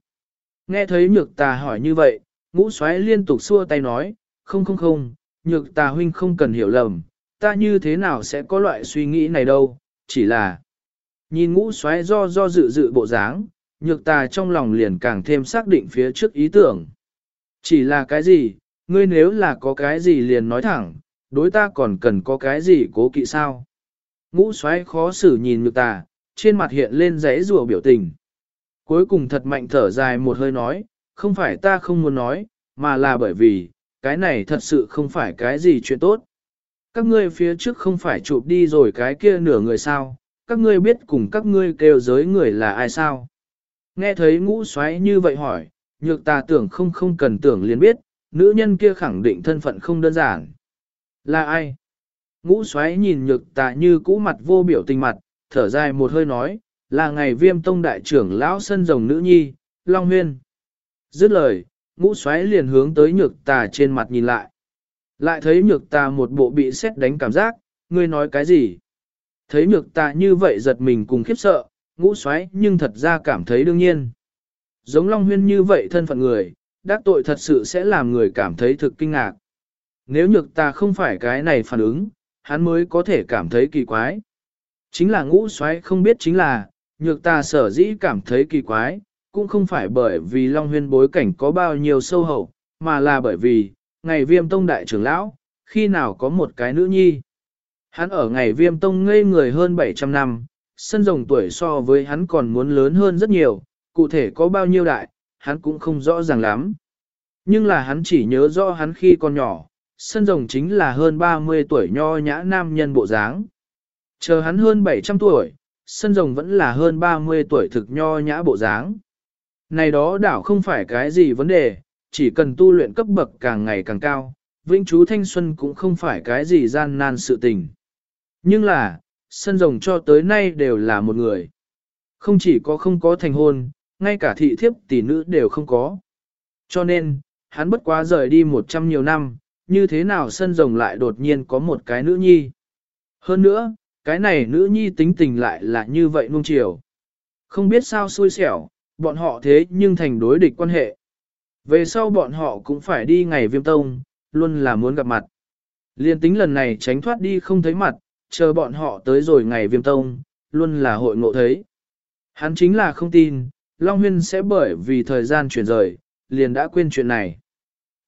Nghe thấy nhược tà hỏi như vậy, ngũ xoáy liên tục xua tay nói, không không không, nhược tà huynh không cần hiểu lầm, ta như thế nào sẽ có loại suy nghĩ này đâu, chỉ là nhìn ngũ xoáy do do dự dự bộ dáng, nhược tà trong lòng liền càng thêm xác định phía trước ý tưởng. Chỉ là cái gì, ngươi nếu là có cái gì liền nói thẳng, đối ta còn cần có cái gì cố kỵ sao. Ngũ xoáy khó xử nhìn nhược tà, trên mặt hiện lên rẽ rùa biểu tình. Cuối cùng thật mạnh thở dài một hơi nói, không phải ta không muốn nói, mà là bởi vì, cái này thật sự không phải cái gì chuyện tốt. Các ngươi phía trước không phải chụp đi rồi cái kia nửa người sao, các ngươi biết cùng các ngươi kêu giới người là ai sao. Nghe thấy ngũ xoáy như vậy hỏi, nhược ta tưởng không không cần tưởng liền biết, nữ nhân kia khẳng định thân phận không đơn giản. Là ai? Ngũ xoáy nhìn nhược tà như cũ mặt vô biểu tình mặt, thở dài một hơi nói, là ngày viêm tông đại trưởng lão sân rồng nữ nhi, Long Huyên. Dứt lời, ngũ xoáy liền hướng tới nhược tà trên mặt nhìn lại. Lại thấy nhược tà một bộ bị xét đánh cảm giác, ngươi nói cái gì? Thấy nhược tà như vậy giật mình cùng khiếp sợ, ngũ xoáy nhưng thật ra cảm thấy đương nhiên. Giống Long Huyên như vậy thân phận người, đắc tội thật sự sẽ làm người cảm thấy thực kinh ngạc. Nếu nhược ta không phải cái này phản ứng, hắn mới có thể cảm thấy kỳ quái. Chính là ngũ xoáy không biết chính là, nhược ta sở dĩ cảm thấy kỳ quái, cũng không phải bởi vì Long Huyên bối cảnh có bao nhiêu sâu hậu, mà là bởi vì, ngày viêm tông đại trưởng lão, khi nào có một cái nữ nhi. Hắn ở ngày viêm tông ngây người hơn 700 năm, sân rồng tuổi so với hắn còn muốn lớn hơn rất nhiều, cụ thể có bao nhiêu đại, hắn cũng không rõ ràng lắm. Nhưng là hắn chỉ nhớ rõ hắn khi còn nhỏ, sân rồng chính là hơn 30 tuổi nho nhã nam nhân bộ dáng. Chờ hắn hơn 700 tuổi, sân rồng vẫn là hơn 30 tuổi thực nho nhã bộ dáng. Này đó đảo không phải cái gì vấn đề, chỉ cần tu luyện cấp bậc càng ngày càng cao, vĩnh chú thanh xuân cũng không phải cái gì gian nan sự tình. Nhưng là, sân rồng cho tới nay đều là một người. Không chỉ có không có thành hôn, ngay cả thị thiếp tỷ nữ đều không có. Cho nên, hắn bất quá rời đi một trăm nhiều năm, như thế nào sân rồng lại đột nhiên có một cái nữ nhi. Hơn nữa, cái này nữ nhi tính tình lại là như vậy nuông chiều. Không biết sao xui xẻo, bọn họ thế nhưng thành đối địch quan hệ. Về sau bọn họ cũng phải đi ngày viêm tông, luôn là muốn gặp mặt. Liên tính lần này tránh thoát đi không thấy mặt, chờ bọn họ tới rồi ngày viêm tông, luôn là hội ngộ thấy. Hắn chính là không tin, Long Huyên sẽ bởi vì thời gian chuyển rời, liền đã quên chuyện này.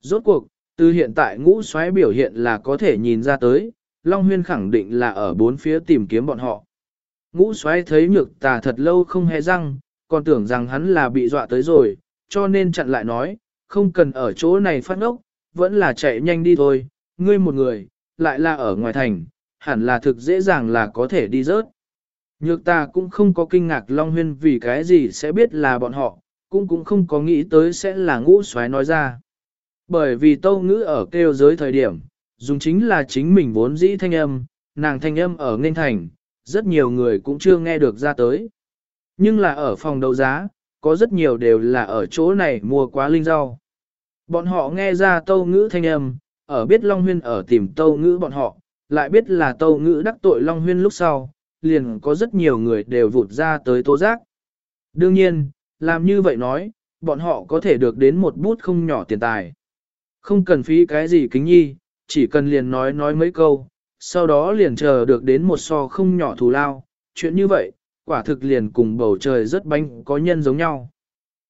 Rốt cuộc, Từ hiện tại ngũ xoáy biểu hiện là có thể nhìn ra tới, Long Huyên khẳng định là ở bốn phía tìm kiếm bọn họ. Ngũ xoáy thấy nhược tà thật lâu không hề răng, còn tưởng rằng hắn là bị dọa tới rồi, cho nên chặn lại nói, không cần ở chỗ này phát ngốc, vẫn là chạy nhanh đi thôi, ngươi một người, lại là ở ngoài thành, hẳn là thực dễ dàng là có thể đi rớt. Nhược ta cũng không có kinh ngạc Long Huyên vì cái gì sẽ biết là bọn họ, cũng cũng không có nghĩ tới sẽ là ngũ xoáy nói ra. Bởi vì tâu ngữ ở kêu giới thời điểm, dùng chính là chính mình vốn dĩ thanh âm, nàng thanh âm ở Ninh thành, rất nhiều người cũng chưa nghe được ra tới. Nhưng là ở phòng đấu giá, có rất nhiều đều là ở chỗ này mua quá linh rau. Bọn họ nghe ra tâu ngữ thanh âm, ở biết Long Huyên ở tìm tâu ngữ bọn họ, lại biết là tâu ngữ đắc tội Long Huyên lúc sau, liền có rất nhiều người đều vụt ra tới tố giác. Đương nhiên, làm như vậy nói, bọn họ có thể được đến một bút không nhỏ tiền tài. Không cần phí cái gì kính nhi, chỉ cần liền nói nói mấy câu, sau đó liền chờ được đến một so không nhỏ thù lao. Chuyện như vậy, quả thực liền cùng bầu trời rất bánh có nhân giống nhau.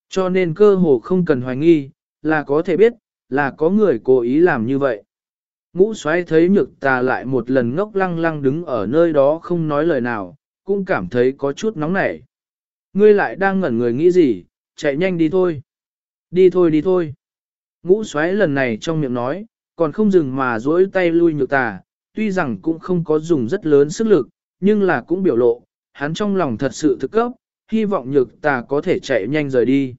Cho nên cơ hồ không cần hoài nghi, là có thể biết, là có người cố ý làm như vậy. Ngũ xoáy thấy nhược tà lại một lần ngốc lăng lăng đứng ở nơi đó không nói lời nào, cũng cảm thấy có chút nóng nảy. Ngươi lại đang ngẩn người nghĩ gì, chạy nhanh đi thôi. Đi thôi đi thôi. Ngũ xoáy lần này trong miệng nói, còn không dừng mà duỗi tay lui nhược tà, tuy rằng cũng không có dùng rất lớn sức lực, nhưng là cũng biểu lộ, hắn trong lòng thật sự thực cấp, hy vọng nhược tà có thể chạy nhanh rời đi.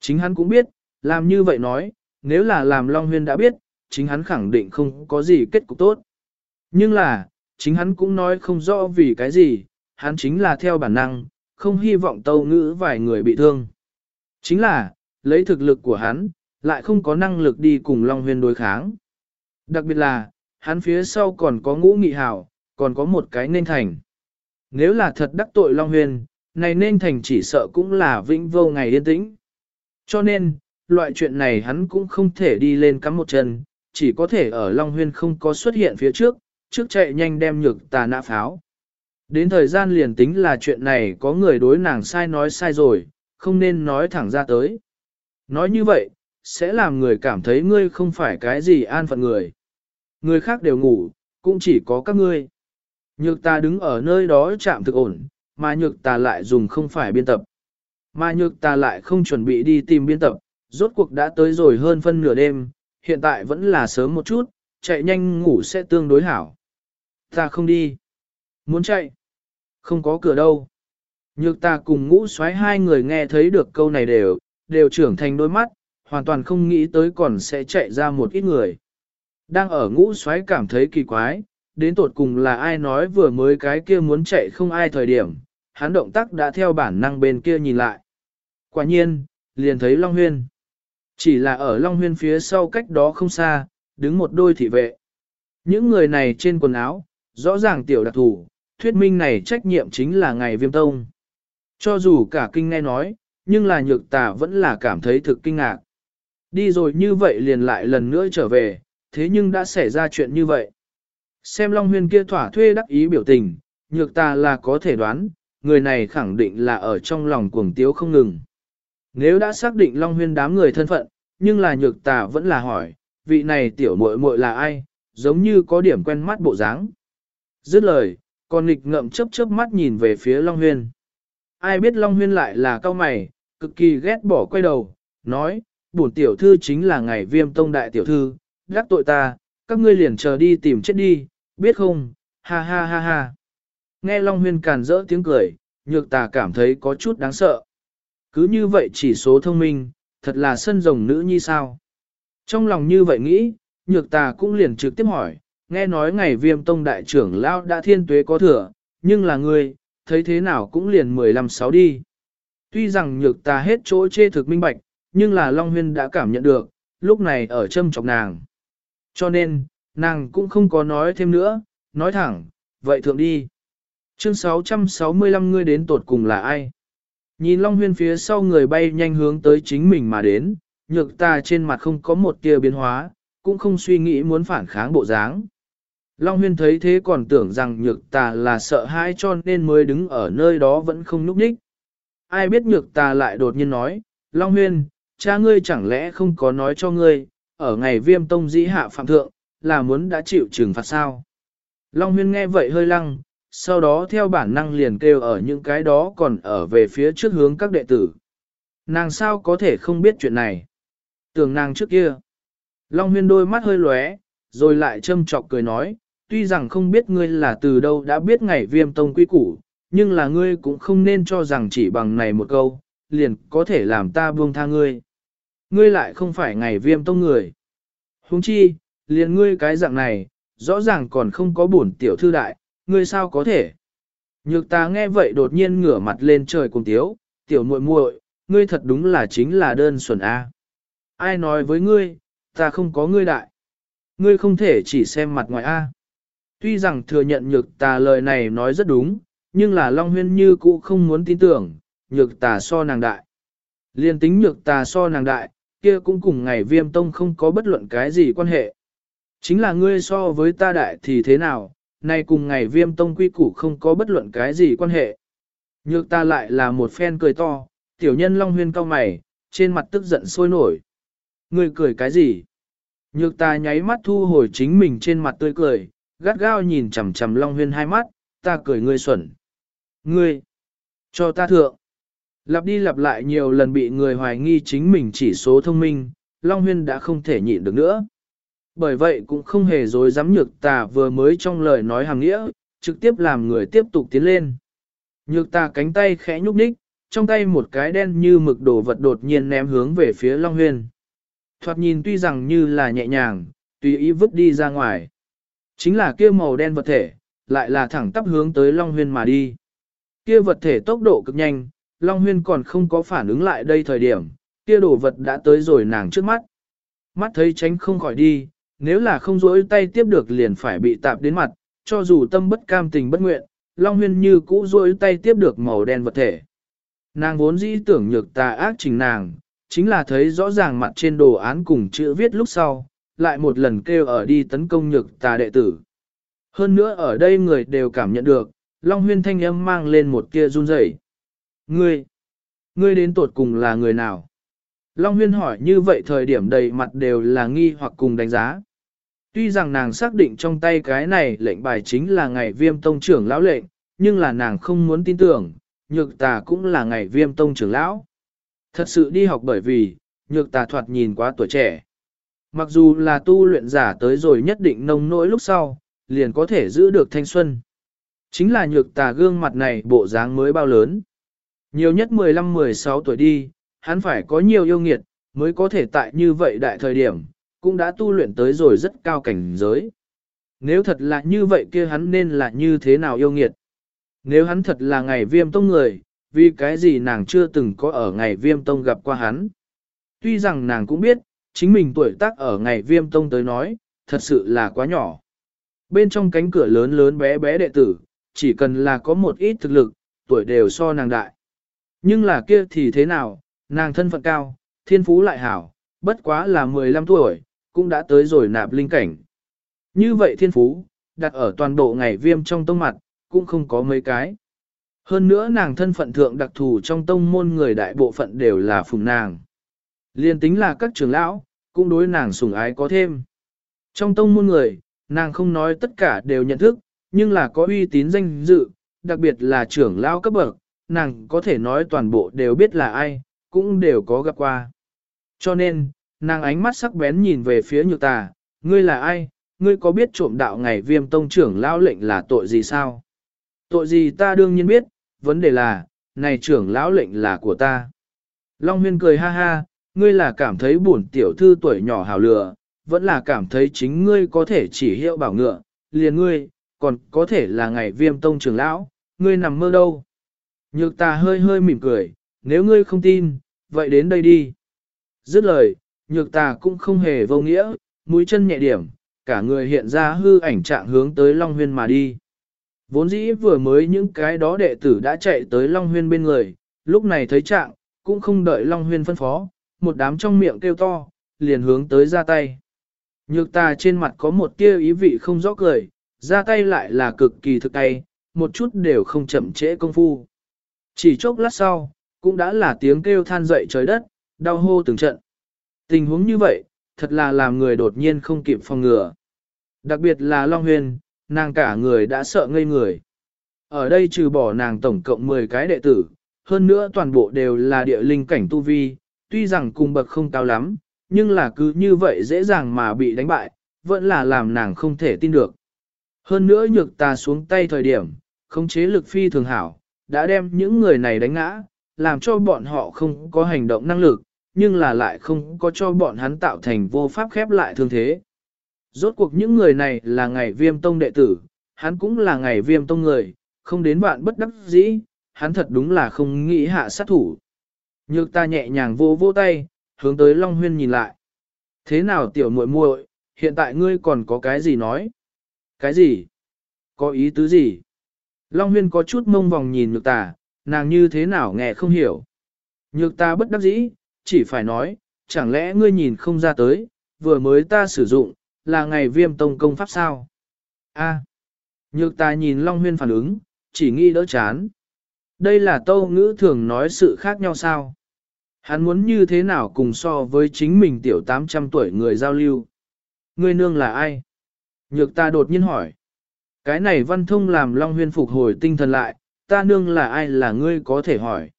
Chính hắn cũng biết, làm như vậy nói, nếu là làm Long Huyên đã biết, chính hắn khẳng định không có gì kết cục tốt. Nhưng là, chính hắn cũng nói không rõ vì cái gì, hắn chính là theo bản năng, không hy vọng tâu ngữ vài người bị thương. Chính là, lấy thực lực của hắn, lại không có năng lực đi cùng Long Huyên đối kháng. Đặc biệt là, hắn phía sau còn có ngũ nghị hảo, còn có một cái nên thành. Nếu là thật đắc tội Long Huyên, này nên thành chỉ sợ cũng là vĩnh vô ngày yên tĩnh. Cho nên, loại chuyện này hắn cũng không thể đi lên cắm một chân, chỉ có thể ở Long Huyên không có xuất hiện phía trước, trước chạy nhanh đem nhược tà nã pháo. Đến thời gian liền tính là chuyện này có người đối nàng sai nói sai rồi, không nên nói thẳng ra tới. Nói như vậy, sẽ làm người cảm thấy ngươi không phải cái gì an phận người. Người khác đều ngủ, cũng chỉ có các ngươi. Nhược ta đứng ở nơi đó chạm thực ổn, mà nhược ta lại dùng không phải biên tập. Mà nhược ta lại không chuẩn bị đi tìm biên tập, rốt cuộc đã tới rồi hơn phân nửa đêm, hiện tại vẫn là sớm một chút, chạy nhanh ngủ sẽ tương đối hảo. Ta không đi. Muốn chạy. Không có cửa đâu. Nhược ta cùng ngũ xoáy hai người nghe thấy được câu này đều, đều trưởng thành đôi mắt, hoàn toàn không nghĩ tới còn sẽ chạy ra một ít người. Đang ở ngũ xoáy cảm thấy kỳ quái, đến tột cùng là ai nói vừa mới cái kia muốn chạy không ai thời điểm, hắn động tác đã theo bản năng bên kia nhìn lại. Quả nhiên, liền thấy Long Huyên. Chỉ là ở Long Huyên phía sau cách đó không xa, đứng một đôi thị vệ. Những người này trên quần áo, rõ ràng tiểu đặc thủ, thuyết minh này trách nhiệm chính là ngày viêm tông. Cho dù cả kinh nghe nói, nhưng là nhược tà vẫn là cảm thấy thực kinh ngạc. Đi rồi như vậy liền lại lần nữa trở về, thế nhưng đã xảy ra chuyện như vậy. Xem Long Huyên kia thỏa thuê đắc ý biểu tình, nhược ta là có thể đoán, người này khẳng định là ở trong lòng cuồng tiếu không ngừng. Nếu đã xác định Long Huyên đám người thân phận, nhưng là nhược tà vẫn là hỏi, vị này tiểu muội muội là ai, giống như có điểm quen mắt bộ dáng. Dứt lời, còn nghịch ngậm chớp chớp mắt nhìn về phía Long Huyên. Ai biết Long Huyên lại là cao mày, cực kỳ ghét bỏ quay đầu, nói, bổn tiểu thư chính là ngày viêm tông đại tiểu thư, gác tội ta, các ngươi liền chờ đi tìm chết đi, biết không, ha ha ha ha. Nghe Long Huyên càn rỡ tiếng cười, nhược tà cảm thấy có chút đáng sợ. Cứ như vậy chỉ số thông minh, thật là sân rồng nữ như sao. Trong lòng như vậy nghĩ, nhược tà cũng liền trực tiếp hỏi, nghe nói ngày viêm tông đại trưởng lao đã thiên tuế có thừa, nhưng là ngươi, thấy thế nào cũng liền 15-6 đi. Tuy rằng nhược tà hết chỗ chê thực minh bạch, nhưng là Long Huyên đã cảm nhận được, lúc này ở châm chọc nàng. Cho nên, nàng cũng không có nói thêm nữa, nói thẳng, vậy thượng đi. Chương 665 ngươi đến tột cùng là ai? Nhìn Long Huyên phía sau người bay nhanh hướng tới chính mình mà đến, nhược ta trên mặt không có một tia biến hóa, cũng không suy nghĩ muốn phản kháng bộ dáng. Long Huyên thấy thế còn tưởng rằng nhược tà là sợ hãi cho nên mới đứng ở nơi đó vẫn không núp đích. Ai biết nhược tà lại đột nhiên nói, Long Huyên, cha ngươi chẳng lẽ không có nói cho ngươi, ở ngày viêm tông dĩ hạ phạm thượng, là muốn đã chịu trừng phạt sao. Long huyên nghe vậy hơi lăng, sau đó theo bản năng liền kêu ở những cái đó còn ở về phía trước hướng các đệ tử. Nàng sao có thể không biết chuyện này? Tưởng nàng trước kia. Long huyên đôi mắt hơi lóe, rồi lại châm chọc cười nói, tuy rằng không biết ngươi là từ đâu đã biết ngày viêm tông quy củ, nhưng là ngươi cũng không nên cho rằng chỉ bằng này một câu, liền có thể làm ta buông tha ngươi. Ngươi lại không phải ngày viêm tông người. huống chi, liền ngươi cái dạng này, rõ ràng còn không có bổn tiểu thư đại, ngươi sao có thể? Nhược ta nghe vậy đột nhiên ngửa mặt lên trời cùng tiếu, tiểu muội muội, ngươi thật đúng là chính là đơn xuẩn A. Ai nói với ngươi, ta không có ngươi đại. Ngươi không thể chỉ xem mặt ngoài A. Tuy rằng thừa nhận nhược tà lời này nói rất đúng, nhưng là Long Huyên như cũ không muốn tin tưởng, nhược tà so nàng đại. Liên tính nhược tà so nàng đại, kia cũng cùng ngày viêm tông không có bất luận cái gì quan hệ. Chính là ngươi so với ta đại thì thế nào, nay cùng ngày viêm tông quy củ không có bất luận cái gì quan hệ. Nhược ta lại là một phen cười to, tiểu nhân long huyên cao mày, trên mặt tức giận sôi nổi. người cười cái gì? Nhược ta nháy mắt thu hồi chính mình trên mặt tươi cười, gắt gao nhìn chằm chằm long huyên hai mắt, ta cười ngươi xuẩn. Ngươi! Cho ta thượng! Lặp đi lặp lại nhiều lần bị người hoài nghi chính mình chỉ số thông minh, Long Huyên đã không thể nhịn được nữa. Bởi vậy cũng không hề dối dám nhược tà vừa mới trong lời nói hàng nghĩa, trực tiếp làm người tiếp tục tiến lên. Nhược tà cánh tay khẽ nhúc nhích, trong tay một cái đen như mực đồ vật đột nhiên ném hướng về phía Long Huyên. Thoạt nhìn tuy rằng như là nhẹ nhàng, tùy ý vứt đi ra ngoài. Chính là kia màu đen vật thể, lại là thẳng tắp hướng tới Long Huyên mà đi. Kia vật thể tốc độ cực nhanh, Long Huyên còn không có phản ứng lại đây thời điểm, kia đồ vật đã tới rồi nàng trước mắt. Mắt thấy tránh không khỏi đi, nếu là không rỗi tay tiếp được liền phải bị tạp đến mặt, cho dù tâm bất cam tình bất nguyện, Long Huyên như cũ rỗi tay tiếp được màu đen vật thể. Nàng vốn dĩ tưởng nhược tà ác trình nàng, chính là thấy rõ ràng mặt trên đồ án cùng chữ viết lúc sau, lại một lần kêu ở đi tấn công nhược tà đệ tử. Hơn nữa ở đây người đều cảm nhận được, Long Huyên thanh âm mang lên một kia run rẩy. Ngươi, ngươi đến tột cùng là người nào? Long Huyên hỏi như vậy thời điểm đầy mặt đều là nghi hoặc cùng đánh giá. Tuy rằng nàng xác định trong tay cái này lệnh bài chính là ngày viêm tông trưởng lão lệnh, nhưng là nàng không muốn tin tưởng, nhược tà cũng là ngày viêm tông trưởng lão. Thật sự đi học bởi vì, nhược tà thoạt nhìn quá tuổi trẻ. Mặc dù là tu luyện giả tới rồi nhất định nông nỗi lúc sau, liền có thể giữ được thanh xuân. Chính là nhược tà gương mặt này bộ dáng mới bao lớn. Nhiều nhất 15-16 tuổi đi, hắn phải có nhiều yêu nghiệt, mới có thể tại như vậy đại thời điểm, cũng đã tu luyện tới rồi rất cao cảnh giới. Nếu thật là như vậy kia hắn nên là như thế nào yêu nghiệt? Nếu hắn thật là ngày viêm tông người, vì cái gì nàng chưa từng có ở ngày viêm tông gặp qua hắn? Tuy rằng nàng cũng biết, chính mình tuổi tác ở ngày viêm tông tới nói, thật sự là quá nhỏ. Bên trong cánh cửa lớn lớn bé bé đệ tử, chỉ cần là có một ít thực lực, tuổi đều so nàng đại. Nhưng là kia thì thế nào, nàng thân phận cao, thiên phú lại hảo, bất quá là 15 tuổi, cũng đã tới rồi nạp linh cảnh. Như vậy thiên phú, đặt ở toàn bộ ngày viêm trong tông mặt, cũng không có mấy cái. Hơn nữa nàng thân phận thượng đặc thù trong tông môn người đại bộ phận đều là phùng nàng. Liên tính là các trưởng lão, cũng đối nàng sủng ái có thêm. Trong tông môn người, nàng không nói tất cả đều nhận thức, nhưng là có uy tín danh dự, đặc biệt là trưởng lão cấp bậc, nàng có thể nói toàn bộ đều biết là ai, cũng đều có gặp qua. Cho nên, nàng ánh mắt sắc bén nhìn về phía nhược tà, ngươi là ai, ngươi có biết trộm đạo ngày viêm tông trưởng lão lệnh là tội gì sao? Tội gì ta đương nhiên biết, vấn đề là, này trưởng lão lệnh là của ta. Long huyên cười ha ha, ngươi là cảm thấy buồn tiểu thư tuổi nhỏ hào lừa, vẫn là cảm thấy chính ngươi có thể chỉ hiệu bảo ngựa, liền ngươi, còn có thể là ngày viêm tông trưởng lão, ngươi nằm mơ đâu. Nhược tà hơi hơi mỉm cười, nếu ngươi không tin, vậy đến đây đi. Dứt lời, nhược tà cũng không hề vô nghĩa, mũi chân nhẹ điểm, cả người hiện ra hư ảnh trạng hướng tới Long Huyên mà đi. Vốn dĩ vừa mới những cái đó đệ tử đã chạy tới Long Huyên bên người, lúc này thấy trạng, cũng không đợi Long Huyên phân phó, một đám trong miệng kêu to, liền hướng tới ra tay. Nhược tà trên mặt có một tia ý vị không rõ cười, ra tay lại là cực kỳ thực tay, một chút đều không chậm trễ công phu. Chỉ chốc lát sau, cũng đã là tiếng kêu than dậy trời đất, đau hô từng trận. Tình huống như vậy, thật là làm người đột nhiên không kịp phòng ngừa. Đặc biệt là Long Huyền, nàng cả người đã sợ ngây người. Ở đây trừ bỏ nàng tổng cộng 10 cái đệ tử, hơn nữa toàn bộ đều là địa linh cảnh tu vi, tuy rằng cùng bậc không cao lắm, nhưng là cứ như vậy dễ dàng mà bị đánh bại, vẫn là làm nàng không thể tin được. Hơn nữa nhược ta xuống tay thời điểm, khống chế lực phi thường hảo, đã đem những người này đánh ngã, làm cho bọn họ không có hành động năng lực, nhưng là lại không có cho bọn hắn tạo thành vô pháp khép lại thương thế. Rốt cuộc những người này là ngày viêm tông đệ tử, hắn cũng là ngày viêm tông người, không đến bạn bất đắc dĩ, hắn thật đúng là không nghĩ hạ sát thủ. Nhược ta nhẹ nhàng vô vô tay, hướng tới Long Huyên nhìn lại. Thế nào tiểu muội muội, hiện tại ngươi còn có cái gì nói? Cái gì? Có ý tứ gì? Long Huyên có chút mông vòng nhìn nhược ta, nàng như thế nào nghe không hiểu. Nhược ta bất đắc dĩ, chỉ phải nói, chẳng lẽ ngươi nhìn không ra tới, vừa mới ta sử dụng, là ngày viêm tông công pháp sao? A. Nhược ta nhìn Long Huyên phản ứng, chỉ nghi đỡ chán. Đây là tâu ngữ thường nói sự khác nhau sao? Hắn muốn như thế nào cùng so với chính mình tiểu 800 tuổi người giao lưu? Ngươi nương là ai? Nhược ta đột nhiên hỏi. Cái này văn thông làm Long Huyên phục hồi tinh thần lại, ta nương là ai là ngươi có thể hỏi.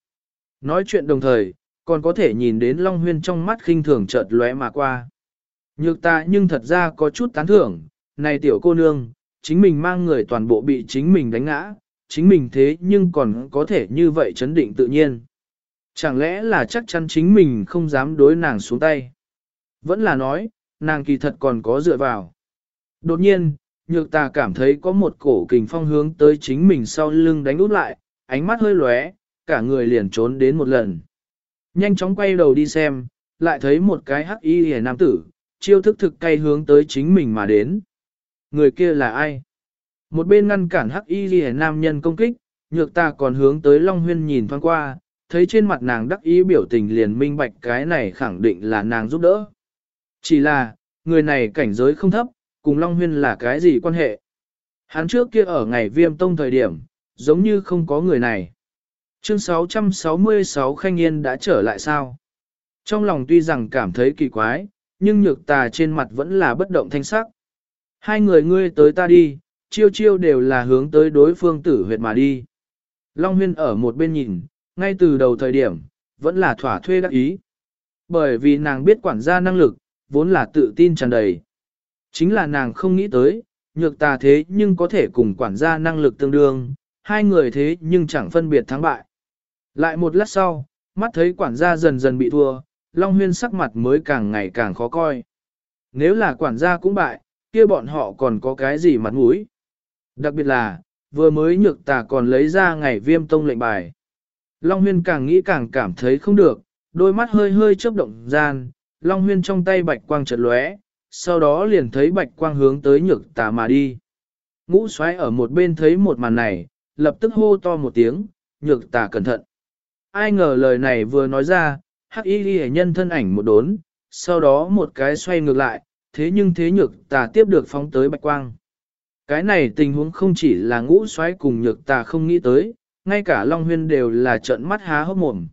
Nói chuyện đồng thời, còn có thể nhìn đến Long Huyên trong mắt khinh thường chợt lóe mà qua. Nhược ta nhưng thật ra có chút tán thưởng, này tiểu cô nương, chính mình mang người toàn bộ bị chính mình đánh ngã, chính mình thế nhưng còn có thể như vậy chấn định tự nhiên. Chẳng lẽ là chắc chắn chính mình không dám đối nàng xuống tay. Vẫn là nói, nàng kỳ thật còn có dựa vào. Đột nhiên, nhược ta cảm thấy có một cổ kình phong hướng tới chính mình sau lưng đánh út lại, ánh mắt hơi lóe, cả người liền trốn đến một lần. Nhanh chóng quay đầu đi xem, lại thấy một cái hắc y hề nam tử, chiêu thức thực cay hướng tới chính mình mà đến. Người kia là ai? Một bên ngăn cản hắc y hề nam nhân công kích, nhược ta còn hướng tới Long Huyên nhìn thoáng qua, thấy trên mặt nàng đắc ý biểu tình liền minh bạch cái này khẳng định là nàng giúp đỡ. Chỉ là, người này cảnh giới không thấp, cùng Long Huyên là cái gì quan hệ? Hắn trước kia ở ngày viêm tông thời điểm, giống như không có người này. Chương 666 Khanh Yên đã trở lại sao? Trong lòng tuy rằng cảm thấy kỳ quái, nhưng nhược tà trên mặt vẫn là bất động thanh sắc. Hai người ngươi tới ta đi, chiêu chiêu đều là hướng tới đối phương tử huyệt mà đi. Long Huyên ở một bên nhìn, ngay từ đầu thời điểm, vẫn là thỏa thuê đắc ý. Bởi vì nàng biết quản gia năng lực, vốn là tự tin tràn đầy. Chính là nàng không nghĩ tới, nhược tà thế nhưng có thể cùng quản gia năng lực tương đương, hai người thế nhưng chẳng phân biệt thắng bại. Lại một lát sau, mắt thấy quản gia dần dần bị thua, Long Huyên sắc mặt mới càng ngày càng khó coi. Nếu là quản gia cũng bại, kia bọn họ còn có cái gì mặt mũi? Đặc biệt là, vừa mới nhược tà còn lấy ra ngày viêm tông lệnh bài. Long Huyên càng nghĩ càng cảm thấy không được, đôi mắt hơi hơi chớp động gian, Long Huyên trong tay bạch quang chợt lóe, sau đó liền thấy bạch quang hướng tới nhược tà mà đi. Ngũ xoáy ở một bên thấy một màn này, lập tức hô to một tiếng, nhược tà cẩn thận. Ai ngờ lời này vừa nói ra, hắc y ghi nhân thân ảnh một đốn, sau đó một cái xoay ngược lại, thế nhưng thế nhược tà tiếp được phóng tới bạch quang. Cái này tình huống không chỉ là ngũ xoáy cùng nhược tà không nghĩ tới, ngay cả Long Huyên đều là trợn mắt há hốc mồm.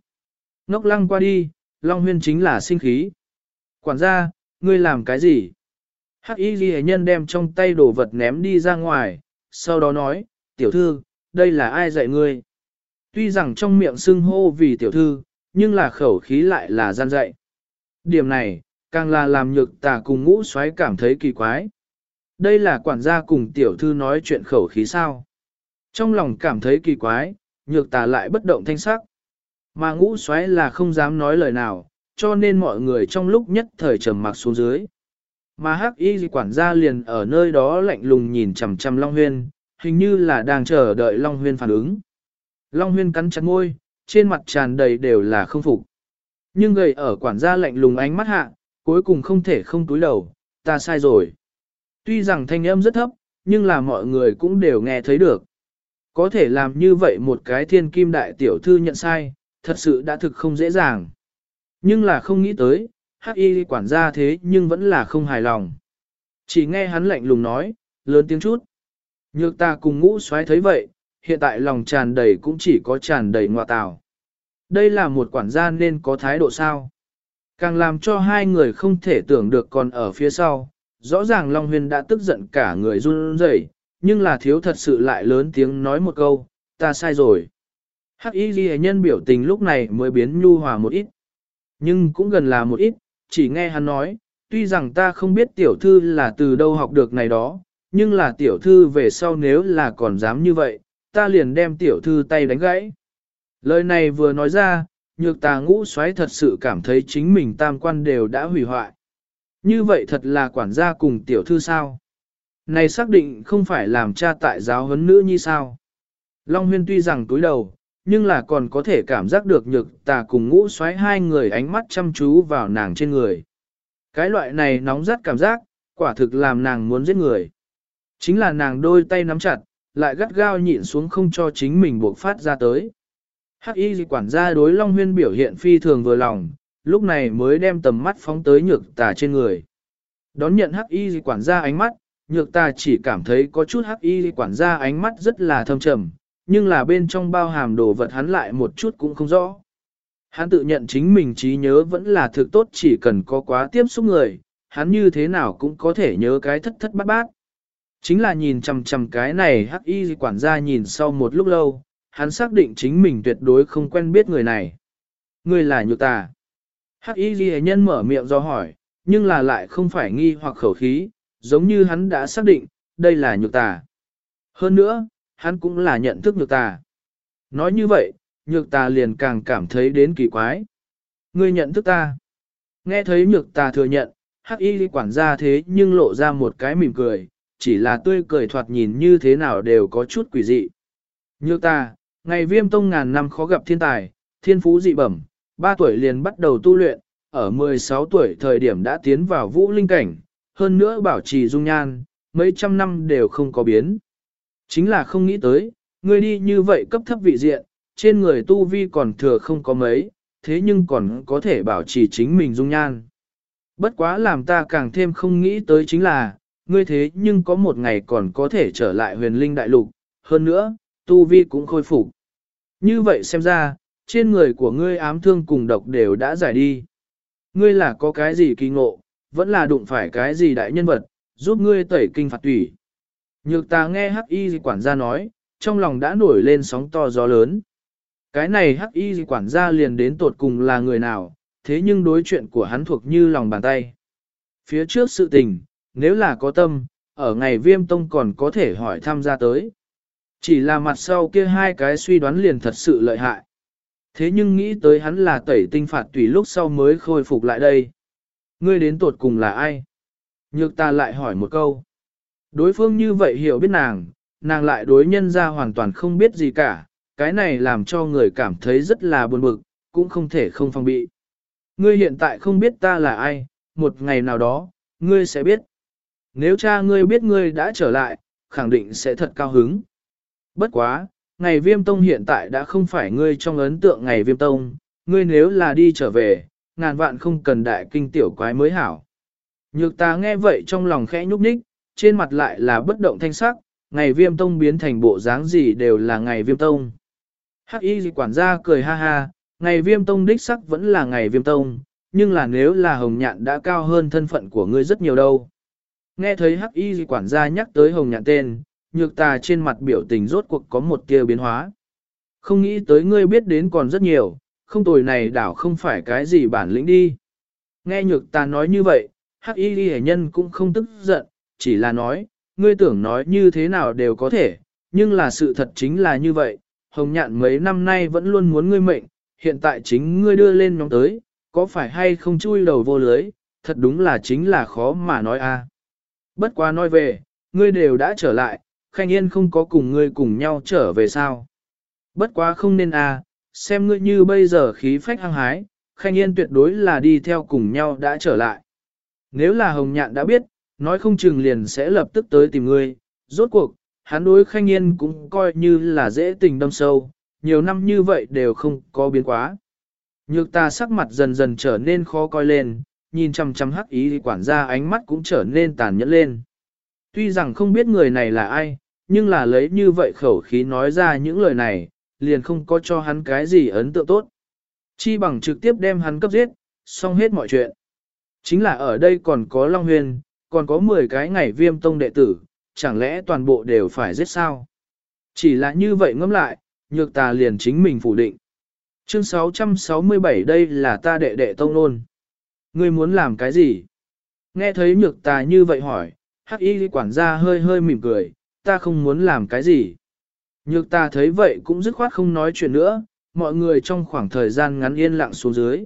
Ngốc lăng qua đi, Long Huyên chính là sinh khí. Quản gia, ngươi làm cái gì? Hắc y ghi nhân đem trong tay đồ vật ném đi ra ngoài, sau đó nói, tiểu thư, đây là ai dạy ngươi? Tuy rằng trong miệng xưng hô vì tiểu thư, nhưng là khẩu khí lại là gian dạy. Điểm này, càng là làm nhược tà cùng ngũ xoáy cảm thấy kỳ quái. Đây là quản gia cùng tiểu thư nói chuyện khẩu khí sao. Trong lòng cảm thấy kỳ quái, nhược tà lại bất động thanh sắc. Mà ngũ xoáy là không dám nói lời nào, cho nên mọi người trong lúc nhất thời trầm mặc xuống dưới. Mà hắc y quản gia liền ở nơi đó lạnh lùng nhìn chằm chằm Long Huyên, hình như là đang chờ đợi Long Huyên phản ứng. Long Huyên cắn chặt môi, trên mặt tràn đầy đều là không phục. Nhưng gầy ở quản gia lạnh lùng ánh mắt hạ, cuối cùng không thể không túi đầu, ta sai rồi. Tuy rằng thanh âm rất thấp, nhưng là mọi người cũng đều nghe thấy được. Có thể làm như vậy một cái thiên kim đại tiểu thư nhận sai, thật sự đã thực không dễ dàng. Nhưng là không nghĩ tới, hắc y quản gia thế nhưng vẫn là không hài lòng. Chỉ nghe hắn lạnh lùng nói, lớn tiếng chút. Nhược ta cùng ngũ xoáy thấy vậy, hiện tại lòng tràn đầy cũng chỉ có tràn đầy ngọa tào. Đây là một quản gia nên có thái độ sao. Càng làm cho hai người không thể tưởng được còn ở phía sau, rõ ràng Long Huyên đã tức giận cả người run rẩy, nhưng là thiếu thật sự lại lớn tiếng nói một câu, ta sai rồi. Hắc y ghi nhân biểu tình lúc này mới biến nhu hòa một ít. Nhưng cũng gần là một ít, chỉ nghe hắn nói, tuy rằng ta không biết tiểu thư là từ đâu học được này đó, nhưng là tiểu thư về sau nếu là còn dám như vậy, ta liền đem tiểu thư tay đánh gãy. Lời này vừa nói ra, nhược tà ngũ xoáy thật sự cảm thấy chính mình tam quan đều đã hủy hoại. Như vậy thật là quản gia cùng tiểu thư sao? Này xác định không phải làm cha tại giáo huấn nữ như sao? Long huyên tuy rằng túi đầu, nhưng là còn có thể cảm giác được nhược tà cùng ngũ xoáy hai người ánh mắt chăm chú vào nàng trên người. Cái loại này nóng rất cảm giác, quả thực làm nàng muốn giết người. Chính là nàng đôi tay nắm chặt, lại gắt gao nhịn xuống không cho chính mình buộc phát ra tới. Hắc y quản gia đối Long Huyên biểu hiện phi thường vừa lòng, lúc này mới đem tầm mắt phóng tới nhược tà trên người. Đón nhận hắc y quản gia ánh mắt, nhược tà chỉ cảm thấy có chút hắc y quản gia ánh mắt rất là thâm trầm, nhưng là bên trong bao hàm đồ vật hắn lại một chút cũng không rõ. Hắn tự nhận chính mình trí nhớ vẫn là thực tốt chỉ cần có quá tiếp xúc người, hắn như thế nào cũng có thể nhớ cái thất thất bát bát. Chính là nhìn chằm chằm cái này hắc y quản gia nhìn sau một lúc lâu, hắn xác định chính mình tuyệt đối không quen biết người này. Người là nhược tà. Hắc y ghi nhân mở miệng do hỏi, nhưng là lại không phải nghi hoặc khẩu khí, giống như hắn đã xác định, đây là nhược tà. Hơn nữa, hắn cũng là nhận thức nhược tà. Nói như vậy, nhược tà liền càng cảm thấy đến kỳ quái. Ngươi nhận thức ta. Nghe thấy nhược tà thừa nhận, hắc y quản gia thế nhưng lộ ra một cái mỉm cười, chỉ là tươi cười thoạt nhìn như thế nào đều có chút quỷ dị. Như ta, ngày viêm tông ngàn năm khó gặp thiên tài, thiên phú dị bẩm, 3 tuổi liền bắt đầu tu luyện, ở 16 tuổi thời điểm đã tiến vào vũ linh cảnh, hơn nữa bảo trì dung nhan, mấy trăm năm đều không có biến. Chính là không nghĩ tới, người đi như vậy cấp thấp vị diện, trên người tu vi còn thừa không có mấy, thế nhưng còn có thể bảo trì chính mình dung nhan. Bất quá làm ta càng thêm không nghĩ tới chính là, ngươi thế nhưng có một ngày còn có thể trở lại huyền linh đại lục, hơn nữa, tu vi cũng khôi phục. Như vậy xem ra, trên người của ngươi ám thương cùng độc đều đã giải đi. Ngươi là có cái gì kỳ ngộ, vẫn là đụng phải cái gì đại nhân vật, giúp ngươi tẩy kinh phạt tủy. Nhược ta nghe hắc y quản gia nói, trong lòng đã nổi lên sóng to gió lớn. Cái này hắc y quản gia liền đến tột cùng là người nào, thế nhưng đối chuyện của hắn thuộc như lòng bàn tay. Phía trước sự tình, nếu là có tâm, ở ngày viêm tông còn có thể hỏi tham gia tới. Chỉ là mặt sau kia hai cái suy đoán liền thật sự lợi hại. Thế nhưng nghĩ tới hắn là tẩy tinh phạt tùy lúc sau mới khôi phục lại đây. Ngươi đến tột cùng là ai? Nhược ta lại hỏi một câu. Đối phương như vậy hiểu biết nàng, nàng lại đối nhân ra hoàn toàn không biết gì cả, cái này làm cho người cảm thấy rất là buồn bực, cũng không thể không phòng bị. Ngươi hiện tại không biết ta là ai, một ngày nào đó, ngươi sẽ biết. Nếu cha ngươi biết ngươi đã trở lại, khẳng định sẽ thật cao hứng. Bất quá, ngày viêm tông hiện tại đã không phải ngươi trong ấn tượng ngày viêm tông, ngươi nếu là đi trở về, ngàn vạn không cần đại kinh tiểu quái mới hảo. Nhược ta nghe vậy trong lòng khẽ nhúc nhích, trên mặt lại là bất động thanh sắc, ngày viêm tông biến thành bộ dáng gì đều là ngày viêm tông. Hắc y quản gia cười ha ha, ngày viêm tông đích sắc vẫn là ngày viêm tông, nhưng là nếu là hồng nhạn đã cao hơn thân phận của ngươi rất nhiều đâu. Nghe thấy hắc y quản gia nhắc tới hồng nhạn tên, nhược tà trên mặt biểu tình rốt cuộc có một tia biến hóa. Không nghĩ tới ngươi biết đến còn rất nhiều, không tồi này đảo không phải cái gì bản lĩnh đi. Nghe nhược tà nói như vậy, hắc y ghi nhân cũng không tức giận, chỉ là nói, ngươi tưởng nói như thế nào đều có thể, nhưng là sự thật chính là như vậy, hồng nhạn mấy năm nay vẫn luôn muốn ngươi mệnh, hiện tại chính ngươi đưa lên nhóm tới, có phải hay không chui đầu vô lưới, thật đúng là chính là khó mà nói a. Bất quá nói về, ngươi đều đã trở lại, Khanh Yên không có cùng ngươi cùng nhau trở về sao. Bất quá không nên à? xem ngươi như bây giờ khí phách hăng hái, Khanh Yên tuyệt đối là đi theo cùng nhau đã trở lại. Nếu là Hồng Nhạn đã biết, nói không chừng liền sẽ lập tức tới tìm ngươi, rốt cuộc, hắn đối Khanh Yên cũng coi như là dễ tình đâm sâu, nhiều năm như vậy đều không có biến quá. Nhược ta sắc mặt dần dần trở nên khó coi lên, nhìn chăm chăm hắc ý thì quản gia ánh mắt cũng trở nên tàn nhẫn lên. Tuy rằng không biết người này là ai, nhưng là lấy như vậy khẩu khí nói ra những lời này, liền không có cho hắn cái gì ấn tượng tốt. Chi bằng trực tiếp đem hắn cấp giết, xong hết mọi chuyện. Chính là ở đây còn có Long Huyền, còn có 10 cái ngày viêm tông đệ tử, chẳng lẽ toàn bộ đều phải giết sao? Chỉ là như vậy ngẫm lại, nhược tà liền chính mình phủ định. Chương 667 đây là ta đệ đệ tông nôn. Ngươi muốn làm cái gì? Nghe thấy nhược tà như vậy hỏi, hắc y quản gia hơi hơi mỉm cười, ta không muốn làm cái gì. Nhược tà thấy vậy cũng dứt khoát không nói chuyện nữa, mọi người trong khoảng thời gian ngắn yên lặng xuống dưới.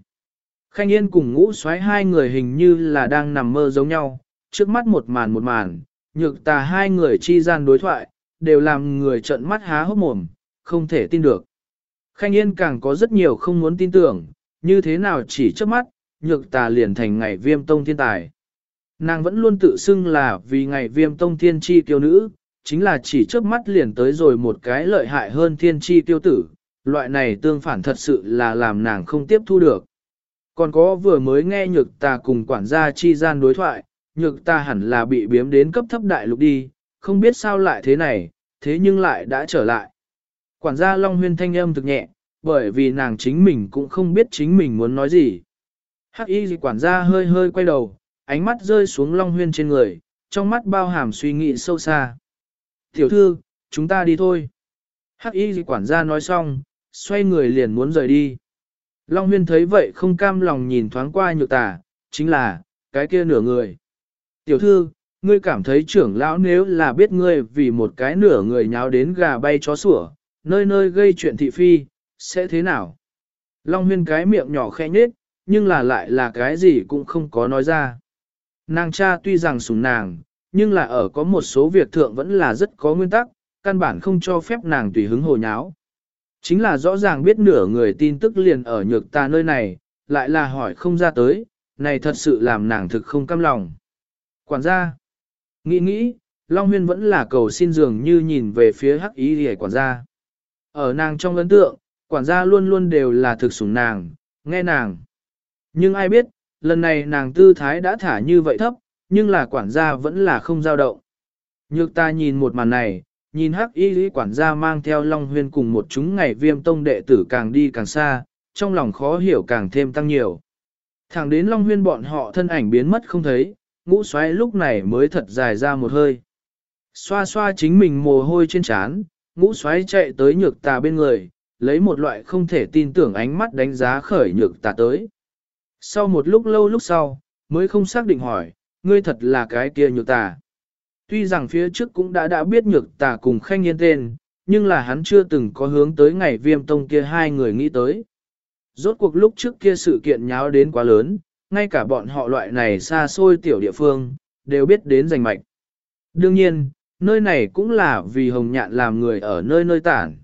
Khanh Yên cùng ngũ xoáy hai người hình như là đang nằm mơ giống nhau, trước mắt một màn một màn, nhược tà hai người chi gian đối thoại, đều làm người trợn mắt há hốc mồm, không thể tin được. Khanh Yên càng có rất nhiều không muốn tin tưởng, như thế nào chỉ trước mắt, nhược tà liền thành ngày viêm tông thiên tài. Nàng vẫn luôn tự xưng là vì ngày viêm tông thiên chi tiêu nữ, chính là chỉ trước mắt liền tới rồi một cái lợi hại hơn thiên chi tiêu tử, loại này tương phản thật sự là làm nàng không tiếp thu được. Còn có vừa mới nghe nhược tà cùng quản gia chi gian đối thoại, nhược tà hẳn là bị biếm đến cấp thấp đại lục đi, không biết sao lại thế này, thế nhưng lại đã trở lại. Quản gia Long Huyên thanh âm thực nhẹ, bởi vì nàng chính mình cũng không biết chính mình muốn nói gì. Hắc y quản gia hơi hơi quay đầu, ánh mắt rơi xuống Long Huyên trên người, trong mắt bao hàm suy nghĩ sâu xa. Tiểu thư, chúng ta đi thôi. Hắc y quản gia nói xong, xoay người liền muốn rời đi. Long Huyên thấy vậy không cam lòng nhìn thoáng qua nhược tà, chính là, cái kia nửa người. Tiểu thư, ngươi cảm thấy trưởng lão nếu là biết ngươi vì một cái nửa người nháo đến gà bay chó sủa, nơi nơi gây chuyện thị phi, sẽ thế nào? Long Huyên cái miệng nhỏ khẽ nhếch, nhưng là lại là cái gì cũng không có nói ra. Nàng cha tuy rằng sủng nàng, nhưng là ở có một số việc thượng vẫn là rất có nguyên tắc, căn bản không cho phép nàng tùy hứng hồ nháo. Chính là rõ ràng biết nửa người tin tức liền ở nhược ta nơi này, lại là hỏi không ra tới, này thật sự làm nàng thực không căm lòng. Quản gia, nghĩ nghĩ, Long Huyên vẫn là cầu xin dường như nhìn về phía hắc ý hề quản gia. Ở nàng trong ấn tượng, quản gia luôn luôn đều là thực sủng nàng, nghe nàng. Nhưng ai biết, lần này nàng tư thái đã thả như vậy thấp, nhưng là quản gia vẫn là không dao động. Nhược ta nhìn một màn này, nhìn hắc y lý quản gia mang theo Long Huyên cùng một chúng ngày viêm tông đệ tử càng đi càng xa, trong lòng khó hiểu càng thêm tăng nhiều. Thẳng đến Long Huyên bọn họ thân ảnh biến mất không thấy, ngũ xoáy lúc này mới thật dài ra một hơi. Xoa xoa chính mình mồ hôi trên trán, ngũ xoáy chạy tới nhược tà bên người, lấy một loại không thể tin tưởng ánh mắt đánh giá khởi nhược tà tới. Sau một lúc lâu lúc sau, mới không xác định hỏi, ngươi thật là cái kia nhược tà. Tuy rằng phía trước cũng đã đã biết nhược tà cùng khanh yên tên, nhưng là hắn chưa từng có hướng tới ngày viêm tông kia hai người nghĩ tới. Rốt cuộc lúc trước kia sự kiện nháo đến quá lớn, ngay cả bọn họ loại này xa xôi tiểu địa phương, đều biết đến giành mạch. Đương nhiên, nơi này cũng là vì hồng nhạn làm người ở nơi nơi tản.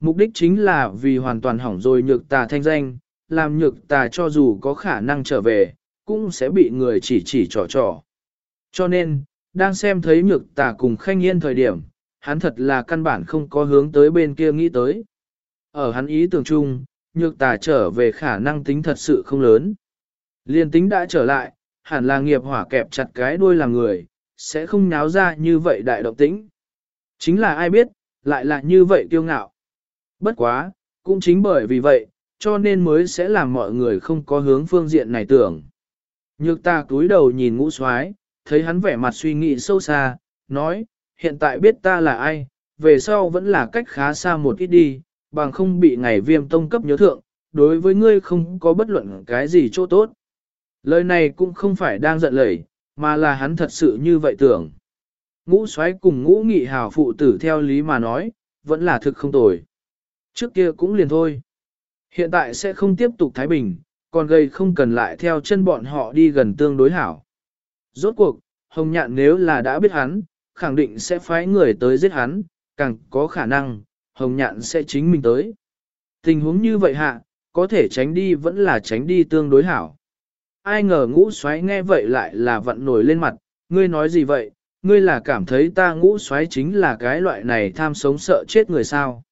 Mục đích chính là vì hoàn toàn hỏng rồi nhược tà thanh danh, làm nhược tà cho dù có khả năng trở về, cũng sẽ bị người chỉ chỉ trò trò. Cho nên, đang xem thấy nhược tà cùng khanh yên thời điểm, hắn thật là căn bản không có hướng tới bên kia nghĩ tới. Ở hắn ý tưởng chung, nhược tà trở về khả năng tính thật sự không lớn. Liên tính đã trở lại, hẳn là nghiệp hỏa kẹp chặt cái đuôi làm người, sẽ không náo ra như vậy đại động tĩnh. Chính là ai biết, lại là như vậy kiêu ngạo. Bất quá, cũng chính bởi vì vậy, cho nên mới sẽ làm mọi người không có hướng phương diện này tưởng. Nhược ta túi đầu nhìn ngũ soái thấy hắn vẻ mặt suy nghĩ sâu xa, nói, hiện tại biết ta là ai, về sau vẫn là cách khá xa một ít đi, bằng không bị ngày viêm tông cấp nhớ thượng, đối với ngươi không có bất luận cái gì chỗ tốt. Lời này cũng không phải đang giận lời, mà là hắn thật sự như vậy tưởng. Ngũ xoáy cùng ngũ nghị hào phụ tử theo lý mà nói, vẫn là thực không tồi. Trước kia cũng liền thôi. Hiện tại sẽ không tiếp tục Thái Bình, còn gây không cần lại theo chân bọn họ đi gần tương đối hảo. Rốt cuộc, Hồng Nhạn nếu là đã biết hắn, khẳng định sẽ phái người tới giết hắn, càng có khả năng, Hồng Nhạn sẽ chính mình tới. Tình huống như vậy hạ, có thể tránh đi vẫn là tránh đi tương đối hảo. Ai ngờ ngũ xoáy nghe vậy lại là vận nổi lên mặt, ngươi nói gì vậy, ngươi là cảm thấy ta ngũ xoáy chính là cái loại này tham sống sợ chết người sao.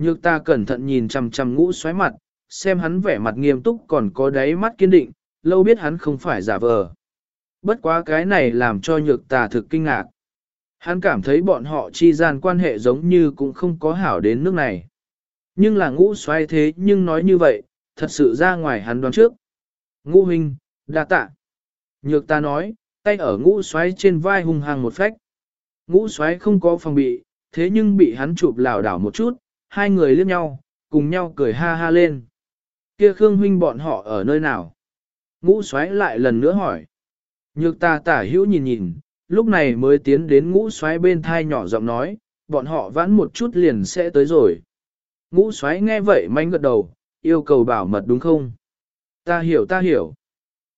Nhược ta cẩn thận nhìn chằm chằm ngũ xoáy mặt, xem hắn vẻ mặt nghiêm túc còn có đáy mắt kiên định, lâu biết hắn không phải giả vờ. Bất quá cái này làm cho nhược tà thực kinh ngạc. Hắn cảm thấy bọn họ chi gian quan hệ giống như cũng không có hảo đến nước này. Nhưng là ngũ xoay thế nhưng nói như vậy, thật sự ra ngoài hắn đoán trước. Ngũ huynh, đa tạ. Nhược ta nói, tay ở ngũ xoáy trên vai hung hăng một phách. Ngũ xoáy không có phòng bị, thế nhưng bị hắn chụp lảo đảo một chút, hai người liếc nhau, cùng nhau cười ha ha lên. Kia Khương huynh bọn họ ở nơi nào? Ngũ xoáy lại lần nữa hỏi. Nhược ta tả hữu nhìn nhìn, lúc này mới tiến đến ngũ xoáy bên thai nhỏ giọng nói, bọn họ vãn một chút liền sẽ tới rồi. Ngũ xoáy nghe vậy manh gật đầu, yêu cầu bảo mật đúng không? Ta hiểu ta hiểu.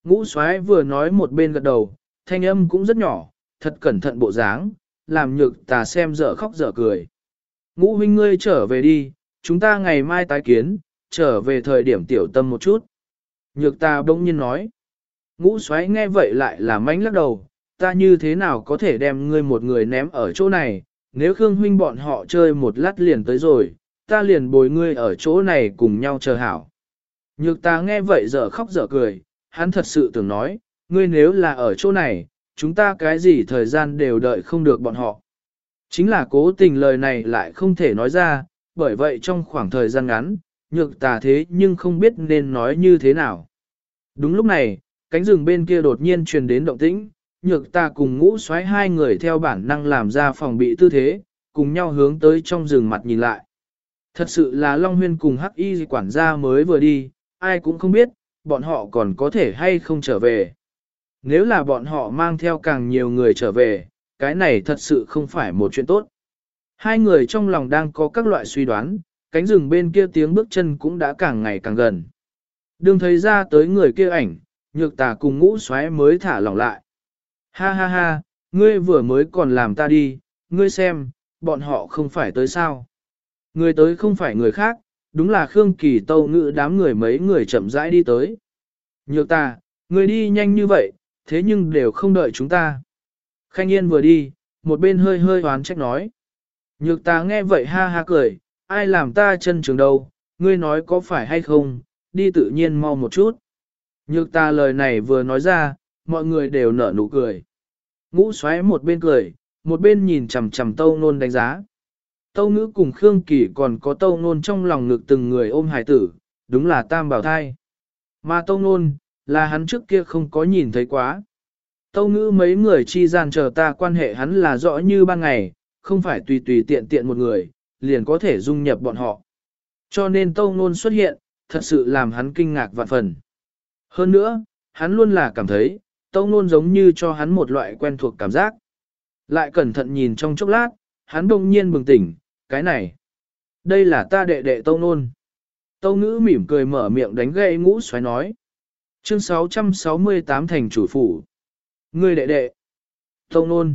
Ngũ xoáy vừa nói một bên gật đầu, thanh âm cũng rất nhỏ, thật cẩn thận bộ dáng, làm nhược ta xem dở khóc dở cười. Ngũ huynh ngươi trở về đi, chúng ta ngày mai tái kiến, trở về thời điểm tiểu tâm một chút. Nhược ta bỗng nhiên nói. Ngũ xoáy nghe vậy lại là mánh lắc đầu, ta như thế nào có thể đem ngươi một người ném ở chỗ này, nếu Khương huynh bọn họ chơi một lát liền tới rồi, ta liền bồi ngươi ở chỗ này cùng nhau chờ hảo. Nhược ta nghe vậy giờ khóc giờ cười, hắn thật sự tưởng nói, ngươi nếu là ở chỗ này, chúng ta cái gì thời gian đều đợi không được bọn họ. Chính là cố tình lời này lại không thể nói ra, bởi vậy trong khoảng thời gian ngắn, nhược tà thế nhưng không biết nên nói như thế nào. Đúng lúc này, cánh rừng bên kia đột nhiên truyền đến động tĩnh, nhược ta cùng ngũ xoáy hai người theo bản năng làm ra phòng bị tư thế, cùng nhau hướng tới trong rừng mặt nhìn lại. Thật sự là Long Huyên cùng Hắc Y quản gia mới vừa đi, ai cũng không biết, bọn họ còn có thể hay không trở về. Nếu là bọn họ mang theo càng nhiều người trở về, cái này thật sự không phải một chuyện tốt. Hai người trong lòng đang có các loại suy đoán, cánh rừng bên kia tiếng bước chân cũng đã càng ngày càng gần. Đường thấy ra tới người kia ảnh, nhược tà cùng ngũ xoáy mới thả lỏng lại. Ha ha ha, ngươi vừa mới còn làm ta đi, ngươi xem, bọn họ không phải tới sao. Người tới không phải người khác, đúng là Khương Kỳ Tâu ngự đám người mấy người chậm rãi đi tới. Nhược ta, người đi nhanh như vậy, thế nhưng đều không đợi chúng ta. Khanh Yên vừa đi, một bên hơi hơi hoán trách nói. Nhược ta nghe vậy ha ha cười, ai làm ta chân trường đâu, ngươi nói có phải hay không, đi tự nhiên mau một chút. Nhược ta lời này vừa nói ra, mọi người đều nở nụ cười. Ngũ xoáy một bên cười, một bên nhìn chằm chằm tâu nôn đánh giá. Tâu ngữ cùng Khương Kỳ còn có tâu nôn trong lòng ngực từng người ôm hải tử, đúng là tam bảo thai. Mà tâu nôn, là hắn trước kia không có nhìn thấy quá. Tâu ngữ mấy người chi gian chờ ta quan hệ hắn là rõ như ban ngày, không phải tùy tùy tiện tiện một người, liền có thể dung nhập bọn họ. Cho nên tâu nôn xuất hiện, thật sự làm hắn kinh ngạc vạn phần. Hơn nữa, hắn luôn là cảm thấy, tâu nôn giống như cho hắn một loại quen thuộc cảm giác. Lại cẩn thận nhìn trong chốc lát, hắn đông nhiên bừng tỉnh, cái này. Đây là ta đệ đệ tâu nôn. Tâu ngữ mỉm cười mở miệng đánh gậy ngũ xoáy nói. Chương 668 thành chủ phủ ngươi đệ đệ. Tâu nôn.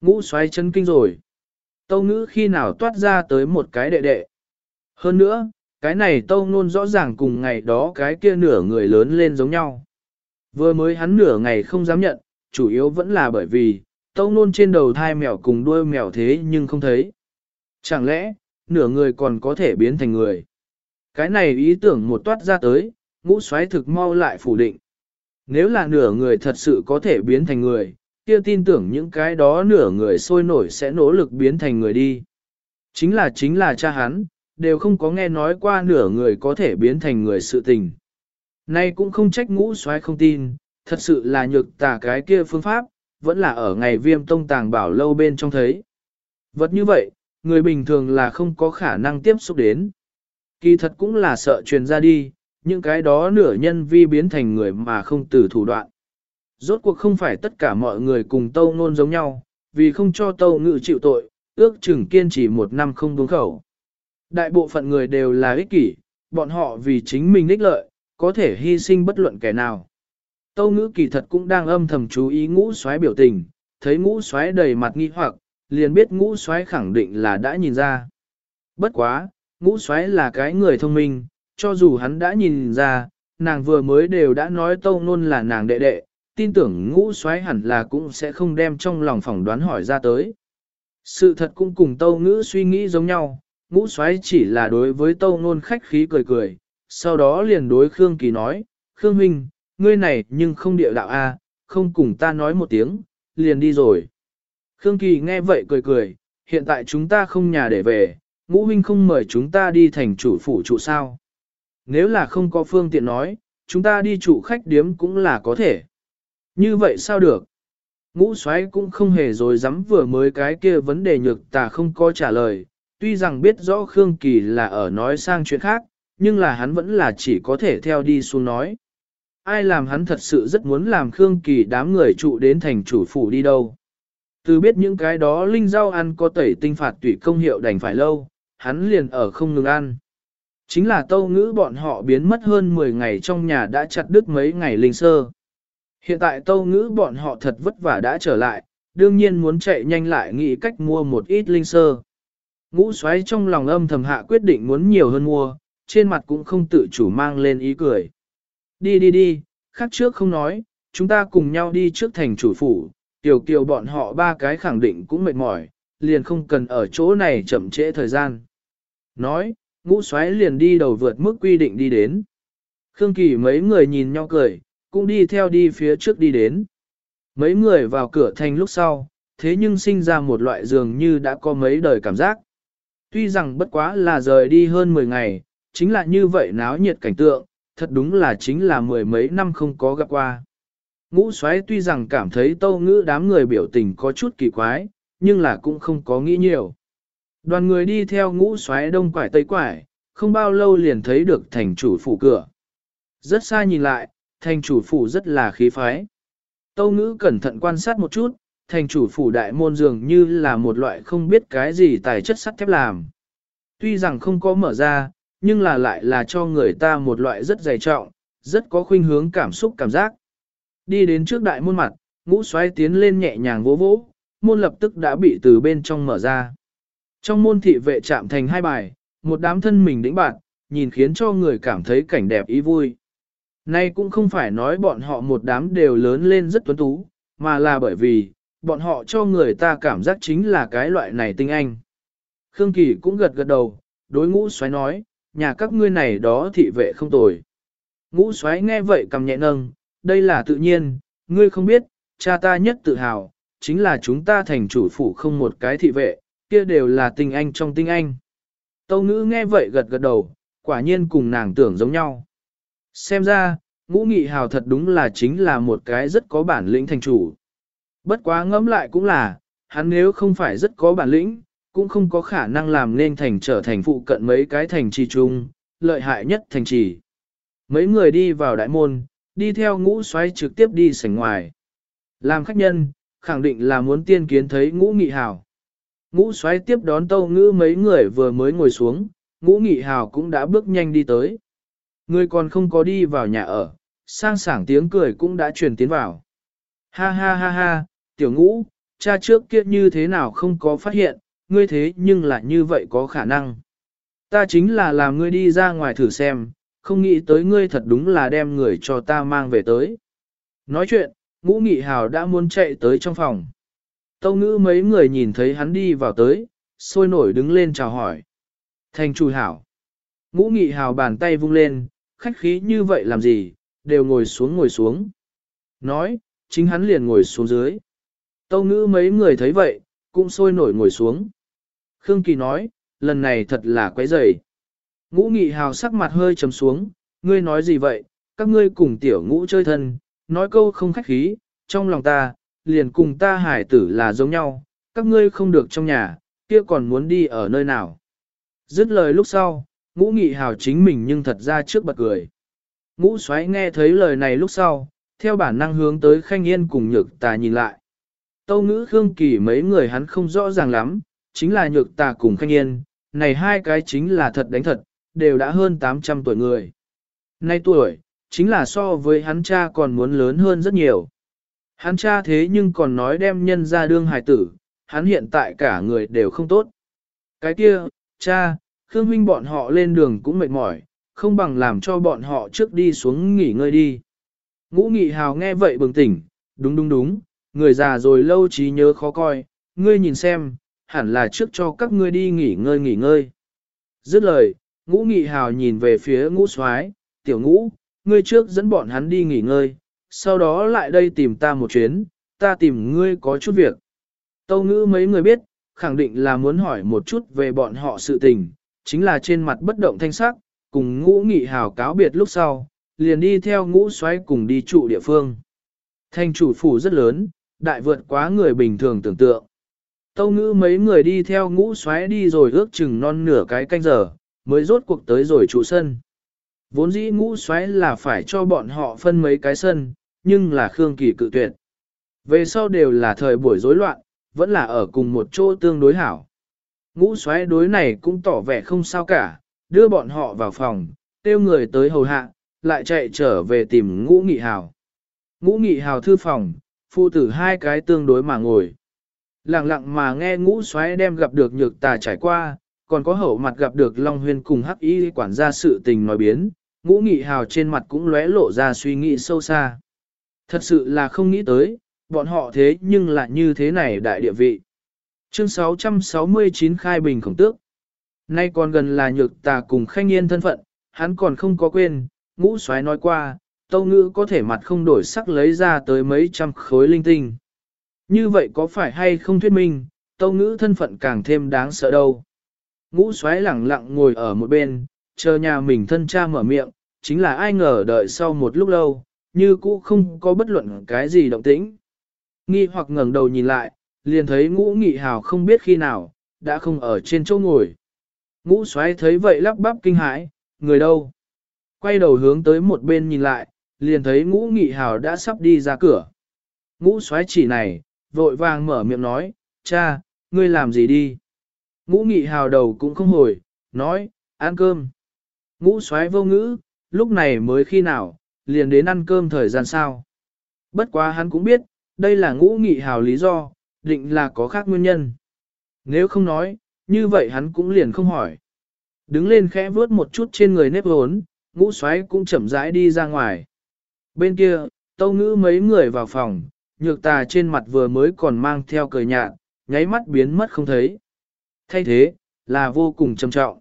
Ngũ xoáy chân kinh rồi. Tâu ngữ khi nào toát ra tới một cái đệ đệ. Hơn nữa, cái này tâu nôn rõ ràng cùng ngày đó cái kia nửa người lớn lên giống nhau. Vừa mới hắn nửa ngày không dám nhận, chủ yếu vẫn là bởi vì, tâu nôn trên đầu thai mèo cùng đuôi mèo thế nhưng không thấy. Chẳng lẽ, nửa người còn có thể biến thành người? Cái này ý tưởng một toát ra tới, ngũ xoáy thực mau lại phủ định. Nếu là nửa người thật sự có thể biến thành người, kia tin tưởng những cái đó nửa người sôi nổi sẽ nỗ lực biến thành người đi. Chính là chính là cha hắn, đều không có nghe nói qua nửa người có thể biến thành người sự tình. Nay cũng không trách ngũ soái không tin, thật sự là nhược tà cái kia phương pháp, vẫn là ở ngày viêm tông tàng bảo lâu bên trong thấy. Vật như vậy, người bình thường là không có khả năng tiếp xúc đến. Kỳ thật cũng là sợ truyền ra đi, những cái đó nửa nhân vi biến thành người mà không từ thủ đoạn. Rốt cuộc không phải tất cả mọi người cùng tâu nôn giống nhau, vì không cho tâu ngự chịu tội, ước chừng kiên trì một năm không đúng khẩu. Đại bộ phận người đều là ích kỷ, bọn họ vì chính mình ích lợi, có thể hy sinh bất luận kẻ nào. Tâu ngữ kỳ thật cũng đang âm thầm chú ý ngũ xoáy biểu tình, thấy ngũ xoáy đầy mặt nghi hoặc, liền biết ngũ xoáy khẳng định là đã nhìn ra. Bất quá, ngũ xoáy là cái người thông minh, cho dù hắn đã nhìn ra, nàng vừa mới đều đã nói tâu nôn là nàng đệ đệ, tin tưởng ngũ xoáy hẳn là cũng sẽ không đem trong lòng phỏng đoán hỏi ra tới. Sự thật cũng cùng tâu ngữ suy nghĩ giống nhau, ngũ xoáy chỉ là đối với tâu nôn khách khí cười cười, sau đó liền đối Khương Kỳ nói, Khương Minh, ngươi này nhưng không địa đạo a, không cùng ta nói một tiếng, liền đi rồi. Khương Kỳ nghe vậy cười cười, hiện tại chúng ta không nhà để về, ngũ huynh không mời chúng ta đi thành chủ phủ trụ sao. Nếu là không có phương tiện nói, chúng ta đi trụ khách điếm cũng là có thể. Như vậy sao được? Ngũ xoáy cũng không hề rồi dám vừa mới cái kia vấn đề nhược tà không có trả lời, tuy rằng biết rõ Khương Kỳ là ở nói sang chuyện khác, nhưng là hắn vẫn là chỉ có thể theo đi xuống nói. Ai làm hắn thật sự rất muốn làm Khương Kỳ đám người trụ đến thành chủ phủ đi đâu. Từ biết những cái đó linh rau ăn có tẩy tinh phạt tùy công hiệu đành phải lâu, hắn liền ở không ngừng ăn. Chính là tâu ngữ bọn họ biến mất hơn 10 ngày trong nhà đã chặt đứt mấy ngày linh sơ. Hiện tại tâu ngữ bọn họ thật vất vả đã trở lại, đương nhiên muốn chạy nhanh lại nghĩ cách mua một ít linh sơ. Ngũ xoáy trong lòng âm thầm hạ quyết định muốn nhiều hơn mua, trên mặt cũng không tự chủ mang lên ý cười. Đi đi đi, khác trước không nói, chúng ta cùng nhau đi trước thành chủ phủ, tiểu kiều bọn họ ba cái khẳng định cũng mệt mỏi, liền không cần ở chỗ này chậm trễ thời gian. Nói, ngũ xoáy liền đi đầu vượt mức quy định đi đến. Khương Kỳ mấy người nhìn nhau cười, cũng đi theo đi phía trước đi đến. Mấy người vào cửa thành lúc sau, thế nhưng sinh ra một loại dường như đã có mấy đời cảm giác. Tuy rằng bất quá là rời đi hơn 10 ngày, chính là như vậy náo nhiệt cảnh tượng, thật đúng là chính là mười mấy năm không có gặp qua. Ngũ xoáy tuy rằng cảm thấy tâu ngữ đám người biểu tình có chút kỳ quái, nhưng là cũng không có nghĩ nhiều. Đoàn người đi theo ngũ xoáy đông quải tây quải, không bao lâu liền thấy được thành chủ phủ cửa. Rất xa nhìn lại, thành chủ phủ rất là khí phái. Tâu ngữ cẩn thận quan sát một chút, thành chủ phủ đại môn dường như là một loại không biết cái gì tài chất sắt thép làm. Tuy rằng không có mở ra, nhưng là lại là cho người ta một loại rất dày trọng, rất có khuynh hướng cảm xúc cảm giác. Đi đến trước đại môn mặt, ngũ xoáy tiến lên nhẹ nhàng vỗ vỗ, môn lập tức đã bị từ bên trong mở ra. Trong môn thị vệ chạm thành hai bài, một đám thân mình đĩnh bạn, nhìn khiến cho người cảm thấy cảnh đẹp ý vui. Nay cũng không phải nói bọn họ một đám đều lớn lên rất tuấn tú, mà là bởi vì, bọn họ cho người ta cảm giác chính là cái loại này tinh anh. Khương Kỳ cũng gật gật đầu, đối ngũ xoáy nói, nhà các ngươi này đó thị vệ không tồi. Ngũ xoáy nghe vậy cầm nhẹ nâng, đây là tự nhiên, ngươi không biết, cha ta nhất tự hào, chính là chúng ta thành chủ phủ không một cái thị vệ, kia đều là tình anh trong tinh anh. Tâu ngữ nghe vậy gật gật đầu, quả nhiên cùng nàng tưởng giống nhau. Xem ra, ngũ nghị hào thật đúng là chính là một cái rất có bản lĩnh thành chủ. Bất quá ngẫm lại cũng là, hắn nếu không phải rất có bản lĩnh, cũng không có khả năng làm nên thành trở thành phụ cận mấy cái thành trì chung, lợi hại nhất thành trì. Mấy người đi vào đại môn, đi theo ngũ xoáy trực tiếp đi sảnh ngoài. Làm khách nhân, khẳng định là muốn tiên kiến thấy ngũ nghị hào. Ngũ xoáy tiếp đón tâu ngữ mấy người vừa mới ngồi xuống, ngũ nghị hào cũng đã bước nhanh đi tới. Người còn không có đi vào nhà ở, sang sảng tiếng cười cũng đã truyền tiến vào. Ha ha ha ha, tiểu ngũ, cha trước kia như thế nào không có phát hiện, ngươi thế nhưng lại như vậy có khả năng. Ta chính là làm ngươi đi ra ngoài thử xem, không nghĩ tới ngươi thật đúng là đem người cho ta mang về tới. Nói chuyện, ngũ nghị hào đã muốn chạy tới trong phòng. Tâu ngữ mấy người nhìn thấy hắn đi vào tới, sôi nổi đứng lên chào hỏi. Thành chủ hảo. Ngũ nghị hào bàn tay vung lên, khách khí như vậy làm gì, đều ngồi xuống ngồi xuống. Nói, chính hắn liền ngồi xuống dưới. Tâu ngữ mấy người thấy vậy, cũng sôi nổi ngồi xuống. Khương Kỳ nói, lần này thật là quấy rầy. Ngũ nghị hào sắc mặt hơi trầm xuống, ngươi nói gì vậy, các ngươi cùng tiểu ngũ chơi thân, nói câu không khách khí, trong lòng ta, liền cùng ta hải tử là giống nhau, các ngươi không được trong nhà, kia còn muốn đi ở nơi nào. Dứt lời lúc sau, ngũ nghị hào chính mình nhưng thật ra trước bật cười. Ngũ xoáy nghe thấy lời này lúc sau, theo bản năng hướng tới khanh yên cùng nhược tà nhìn lại. Tâu ngữ Khương Kỳ mấy người hắn không rõ ràng lắm, chính là nhược tà cùng khanh yên, này hai cái chính là thật đánh thật, đều đã hơn 800 tuổi người. Nay tuổi, chính là so với hắn cha còn muốn lớn hơn rất nhiều. Hắn cha thế nhưng còn nói đem nhân ra đương hài tử, hắn hiện tại cả người đều không tốt. Cái kia, cha, Khương huynh bọn họ lên đường cũng mệt mỏi, không bằng làm cho bọn họ trước đi xuống nghỉ ngơi đi. Ngũ nghị hào nghe vậy bừng tỉnh, đúng đúng đúng, người già rồi lâu trí nhớ khó coi, ngươi nhìn xem, hẳn là trước cho các ngươi đi nghỉ ngơi nghỉ ngơi. Dứt lời, ngũ nghị hào nhìn về phía ngũ soái tiểu ngũ, ngươi trước dẫn bọn hắn đi nghỉ ngơi, sau đó lại đây tìm ta một chuyến, ta tìm ngươi có chút việc. Tâu ngữ mấy người biết, khẳng định là muốn hỏi một chút về bọn họ sự tình, chính là trên mặt bất động thanh sắc, cùng ngũ nghị hào cáo biệt lúc sau, liền đi theo ngũ xoáy cùng đi trụ địa phương. Thanh chủ phủ rất lớn, đại vượt quá người bình thường tưởng tượng. Tâu ngữ mấy người đi theo ngũ xoáy đi rồi ước chừng non nửa cái canh giờ, mới rốt cuộc tới rồi trụ sân. Vốn dĩ ngũ xoáy là phải cho bọn họ phân mấy cái sân, nhưng là Khương Kỳ cự tuyệt. Về sau đều là thời buổi rối loạn, vẫn là ở cùng một chỗ tương đối hảo. Ngũ xoáy đối này cũng tỏ vẻ không sao cả, đưa bọn họ vào phòng, tiêu người tới hầu hạ, lại chạy trở về tìm ngũ nghị hào. Ngũ nghị hào thư phòng, phụ tử hai cái tương đối mà ngồi. Lặng lặng mà nghe ngũ xoáy đem gặp được nhược tà trải qua, còn có hậu mặt gặp được Long Huyên cùng hắc y quản gia sự tình nói biến, ngũ nghị hào trên mặt cũng lóe lộ ra suy nghĩ sâu xa. Thật sự là không nghĩ tới, bọn họ thế nhưng lại như thế này đại địa vị. Chương 669 khai bình khổng tước. Nay còn gần là nhược tà cùng khanh yên thân phận, hắn còn không có quên, ngũ xoáy nói qua, tâu ngữ có thể mặt không đổi sắc lấy ra tới mấy trăm khối linh tinh. Như vậy có phải hay không thuyết minh, tâu ngữ thân phận càng thêm đáng sợ đâu. Ngũ xoáy lẳng lặng ngồi ở một bên, chờ nhà mình thân cha mở miệng, chính là ai ngờ đợi sau một lúc lâu, như cũ không có bất luận cái gì động tĩnh. Nghi hoặc ngẩng đầu nhìn lại, liền thấy ngũ nghị hào không biết khi nào, đã không ở trên chỗ ngồi. Ngũ xoáy thấy vậy lắp bắp kinh hãi, người đâu? Quay đầu hướng tới một bên nhìn lại, liền thấy ngũ nghị hào đã sắp đi ra cửa. Ngũ xoáy chỉ này, vội vàng mở miệng nói, cha, ngươi làm gì đi? Ngũ nghị hào đầu cũng không hồi, nói, ăn cơm. Ngũ xoáy vô ngữ, lúc này mới khi nào, liền đến ăn cơm thời gian sao. Bất quá hắn cũng biết, đây là ngũ nghị hào lý do, định là có khác nguyên nhân. Nếu không nói, như vậy hắn cũng liền không hỏi. Đứng lên khẽ vướt một chút trên người nếp hốn, ngũ xoáy cũng chậm rãi đi ra ngoài. Bên kia, tâu ngữ mấy người vào phòng, nhược tà trên mặt vừa mới còn mang theo cười nhạt, nháy mắt biến mất không thấy. Thay thế, là vô cùng trầm trọng.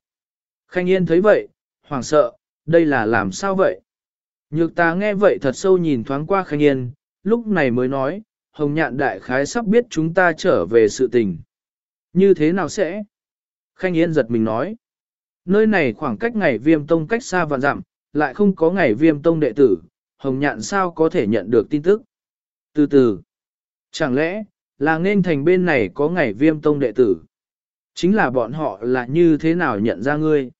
Khanh Yên thấy vậy, hoảng sợ, đây là làm sao vậy? Nhược ta nghe vậy thật sâu nhìn thoáng qua Khanh Yên, lúc này mới nói, Hồng Nhạn Đại Khái sắp biết chúng ta trở về sự tình. Như thế nào sẽ? Khanh Yên giật mình nói. Nơi này khoảng cách ngày viêm tông cách xa và dặm, lại không có ngày viêm tông đệ tử, Hồng Nhạn sao có thể nhận được tin tức? Từ từ, chẳng lẽ, là nên thành bên này có ngày viêm tông đệ tử? Chính là bọn họ là như thế nào nhận ra ngươi?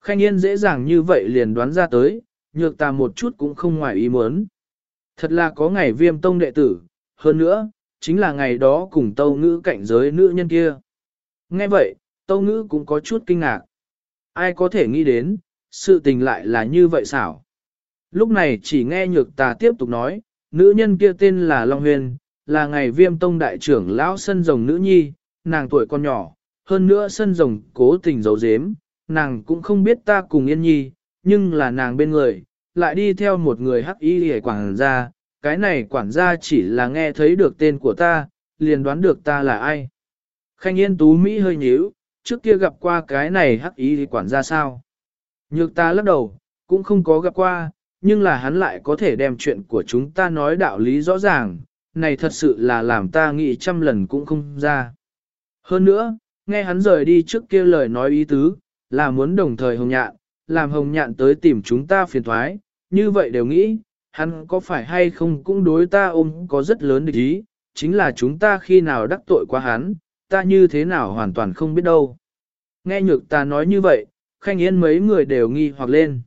Khanh Yên dễ dàng như vậy liền đoán ra tới, nhược ta một chút cũng không ngoài ý muốn. Thật là có ngày viêm tông đệ tử, hơn nữa, chính là ngày đó cùng tâu ngữ cạnh giới nữ nhân kia. Nghe vậy, tâu ngữ cũng có chút kinh ngạc. Ai có thể nghĩ đến, sự tình lại là như vậy xảo. Lúc này chỉ nghe nhược tà tiếp tục nói, nữ nhân kia tên là Long Huyền, là ngày viêm tông đại trưởng lão sân rồng nữ nhi, nàng tuổi con nhỏ, hơn nữa sân rồng cố tình giấu giếm, nàng cũng không biết ta cùng yên nhi, nhưng là nàng bên người, lại đi theo một người hắc y hề quản gia, cái này quản gia chỉ là nghe thấy được tên của ta, liền đoán được ta là ai. Khanh yên tú Mỹ hơi nhíu, trước kia gặp qua cái này hắc y quản gia sao? Nhược ta lắc đầu, cũng không có gặp qua, nhưng là hắn lại có thể đem chuyện của chúng ta nói đạo lý rõ ràng, này thật sự là làm ta nghĩ trăm lần cũng không ra. Hơn nữa, nghe hắn rời đi trước kia lời nói ý tứ, là muốn đồng thời hồng nhạn, làm hồng nhạn tới tìm chúng ta phiền thoái, như vậy đều nghĩ, hắn có phải hay không cũng đối ta ôm có rất lớn địch ý, chính là chúng ta khi nào đắc tội qua hắn, ta như thế nào hoàn toàn không biết đâu. Nghe nhược ta nói như vậy, khanh yên mấy người đều nghi hoặc lên.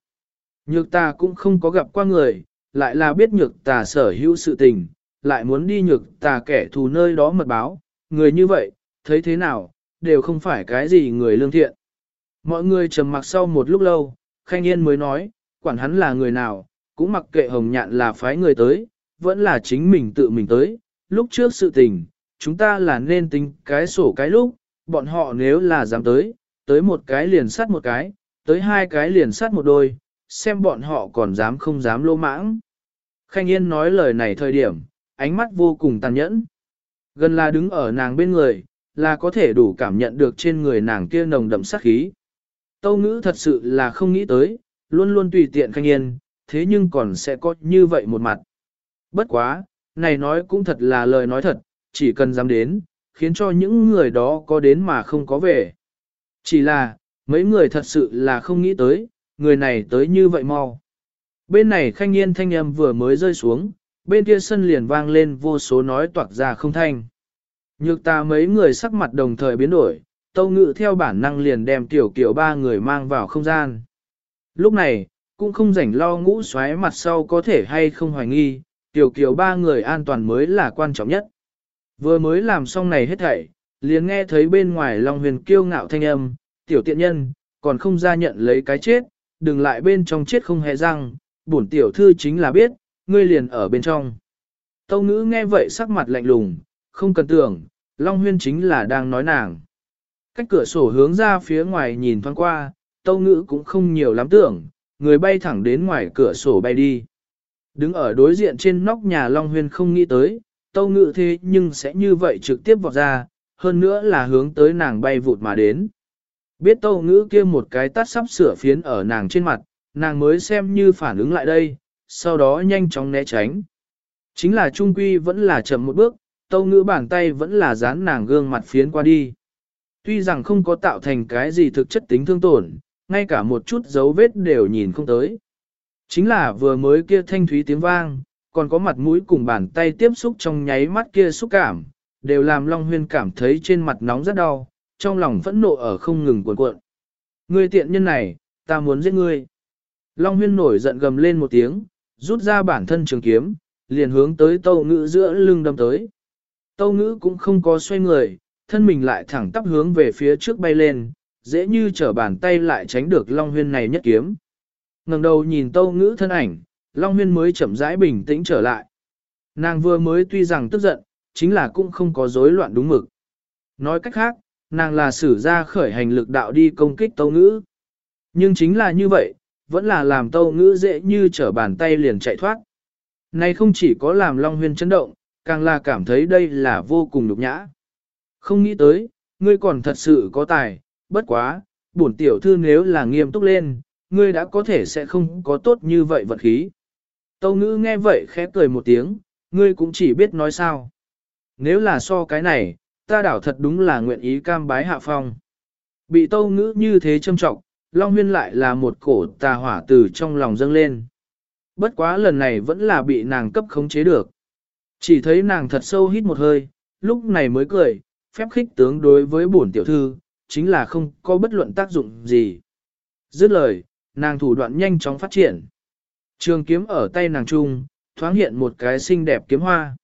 Nhược ta cũng không có gặp qua người, lại là biết nhược ta sở hữu sự tình, lại muốn đi nhược ta kẻ thù nơi đó mật báo, người như vậy, thấy thế nào, đều không phải cái gì người lương thiện. Mọi người trầm mặc sau một lúc lâu, Khanh Yên mới nói, quản hắn là người nào, cũng mặc kệ hồng nhạn là phái người tới, vẫn là chính mình tự mình tới. Lúc trước sự tình, chúng ta là nên tính cái sổ cái lúc, bọn họ nếu là dám tới, tới một cái liền sát một cái, tới hai cái liền sát một đôi, xem bọn họ còn dám không dám lô mãng. Khanh Yên nói lời này thời điểm, ánh mắt vô cùng tàn nhẫn. Gần là đứng ở nàng bên người, là có thể đủ cảm nhận được trên người nàng kia nồng đậm sát khí. Tâu ngữ thật sự là không nghĩ tới, luôn luôn tùy tiện khanh yên, thế nhưng còn sẽ có như vậy một mặt. Bất quá, này nói cũng thật là lời nói thật, chỉ cần dám đến, khiến cho những người đó có đến mà không có về. Chỉ là, mấy người thật sự là không nghĩ tới, người này tới như vậy mau. Bên này khanh yên thanh âm vừa mới rơi xuống, bên kia sân liền vang lên vô số nói toạc ra không thanh. Nhược ta mấy người sắc mặt đồng thời biến đổi, tâu ngự theo bản năng liền đem tiểu kiểu ba người mang vào không gian. Lúc này, cũng không rảnh lo ngũ xoáy mặt sau có thể hay không hoài nghi, tiểu kiểu ba người an toàn mới là quan trọng nhất. Vừa mới làm xong này hết thảy, liền nghe thấy bên ngoài Long Huyền kiêu ngạo thanh âm, tiểu tiện nhân, còn không ra nhận lấy cái chết, đừng lại bên trong chết không hề răng, bổn tiểu thư chính là biết, ngươi liền ở bên trong. Tâu ngữ nghe vậy sắc mặt lạnh lùng, không cần tưởng, Long Huyên chính là đang nói nàng. Cách cửa sổ hướng ra phía ngoài nhìn thoáng qua, tâu ngữ cũng không nhiều lắm tưởng, người bay thẳng đến ngoài cửa sổ bay đi. Đứng ở đối diện trên nóc nhà Long Huyên không nghĩ tới, tâu ngữ thế nhưng sẽ như vậy trực tiếp vọt ra, hơn nữa là hướng tới nàng bay vụt mà đến. Biết tâu ngữ kia một cái tắt sắp sửa phiến ở nàng trên mặt, nàng mới xem như phản ứng lại đây, sau đó nhanh chóng né tránh. Chính là trung quy vẫn là chậm một bước, tâu ngữ bàn tay vẫn là dán nàng gương mặt phiến qua đi. Tuy rằng không có tạo thành cái gì thực chất tính thương tổn, ngay cả một chút dấu vết đều nhìn không tới. Chính là vừa mới kia thanh thúy tiếng vang, còn có mặt mũi cùng bàn tay tiếp xúc trong nháy mắt kia xúc cảm, đều làm Long Huyên cảm thấy trên mặt nóng rất đau, trong lòng phẫn nộ ở không ngừng cuộn cuộn. Ngươi tiện nhân này, ta muốn giết ngươi. Long Huyên nổi giận gầm lên một tiếng, rút ra bản thân trường kiếm, liền hướng tới tâu ngữ giữa lưng đâm tới. Tâu ngữ cũng không có xoay người, thân mình lại thẳng tắp hướng về phía trước bay lên, dễ như trở bàn tay lại tránh được Long Huyên này nhất kiếm. ngẩng đầu nhìn tâu ngữ thân ảnh, Long Huyên mới chậm rãi bình tĩnh trở lại. Nàng vừa mới tuy rằng tức giận, chính là cũng không có rối loạn đúng mực. Nói cách khác, nàng là sử ra khởi hành lực đạo đi công kích tâu ngữ. Nhưng chính là như vậy, vẫn là làm tâu ngữ dễ như trở bàn tay liền chạy thoát. Này không chỉ có làm Long Huyên chấn động, càng là cảm thấy đây là vô cùng nhục nhã. Không nghĩ tới, ngươi còn thật sự có tài, bất quá, bổn tiểu thư nếu là nghiêm túc lên, ngươi đã có thể sẽ không có tốt như vậy vật khí. Tâu ngữ nghe vậy khẽ cười một tiếng, ngươi cũng chỉ biết nói sao. Nếu là so cái này, ta đảo thật đúng là nguyện ý cam bái hạ phong. Bị tâu ngữ như thế châm trọng, Long Huyên lại là một cổ tà hỏa từ trong lòng dâng lên. Bất quá lần này vẫn là bị nàng cấp khống chế được. Chỉ thấy nàng thật sâu hít một hơi, lúc này mới cười, phép khích tướng đối với bổn tiểu thư, chính là không có bất luận tác dụng gì. Dứt lời, nàng thủ đoạn nhanh chóng phát triển. Trường kiếm ở tay nàng trung, thoáng hiện một cái xinh đẹp kiếm hoa.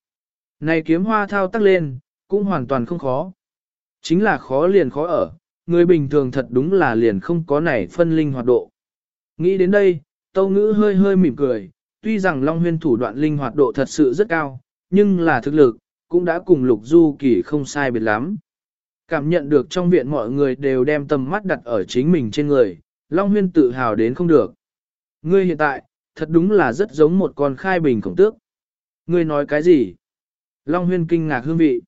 Này kiếm hoa thao tác lên, cũng hoàn toàn không khó. Chính là khó liền khó ở, người bình thường thật đúng là liền không có này phân linh hoạt độ. Nghĩ đến đây, Tâu Ngữ hơi hơi mỉm cười, tuy rằng Long Huyên thủ đoạn linh hoạt độ thật sự rất cao, nhưng là thực lực, cũng đã cùng Lục Du Kỳ không sai biệt lắm. Cảm nhận được trong viện mọi người đều đem tầm mắt đặt ở chính mình trên người, Long Huyên tự hào đến không được. Ngươi hiện tại, thật đúng là rất giống một con khai bình khổng tước. Ngươi nói cái gì? Long Huyên kinh ngạc hương vị.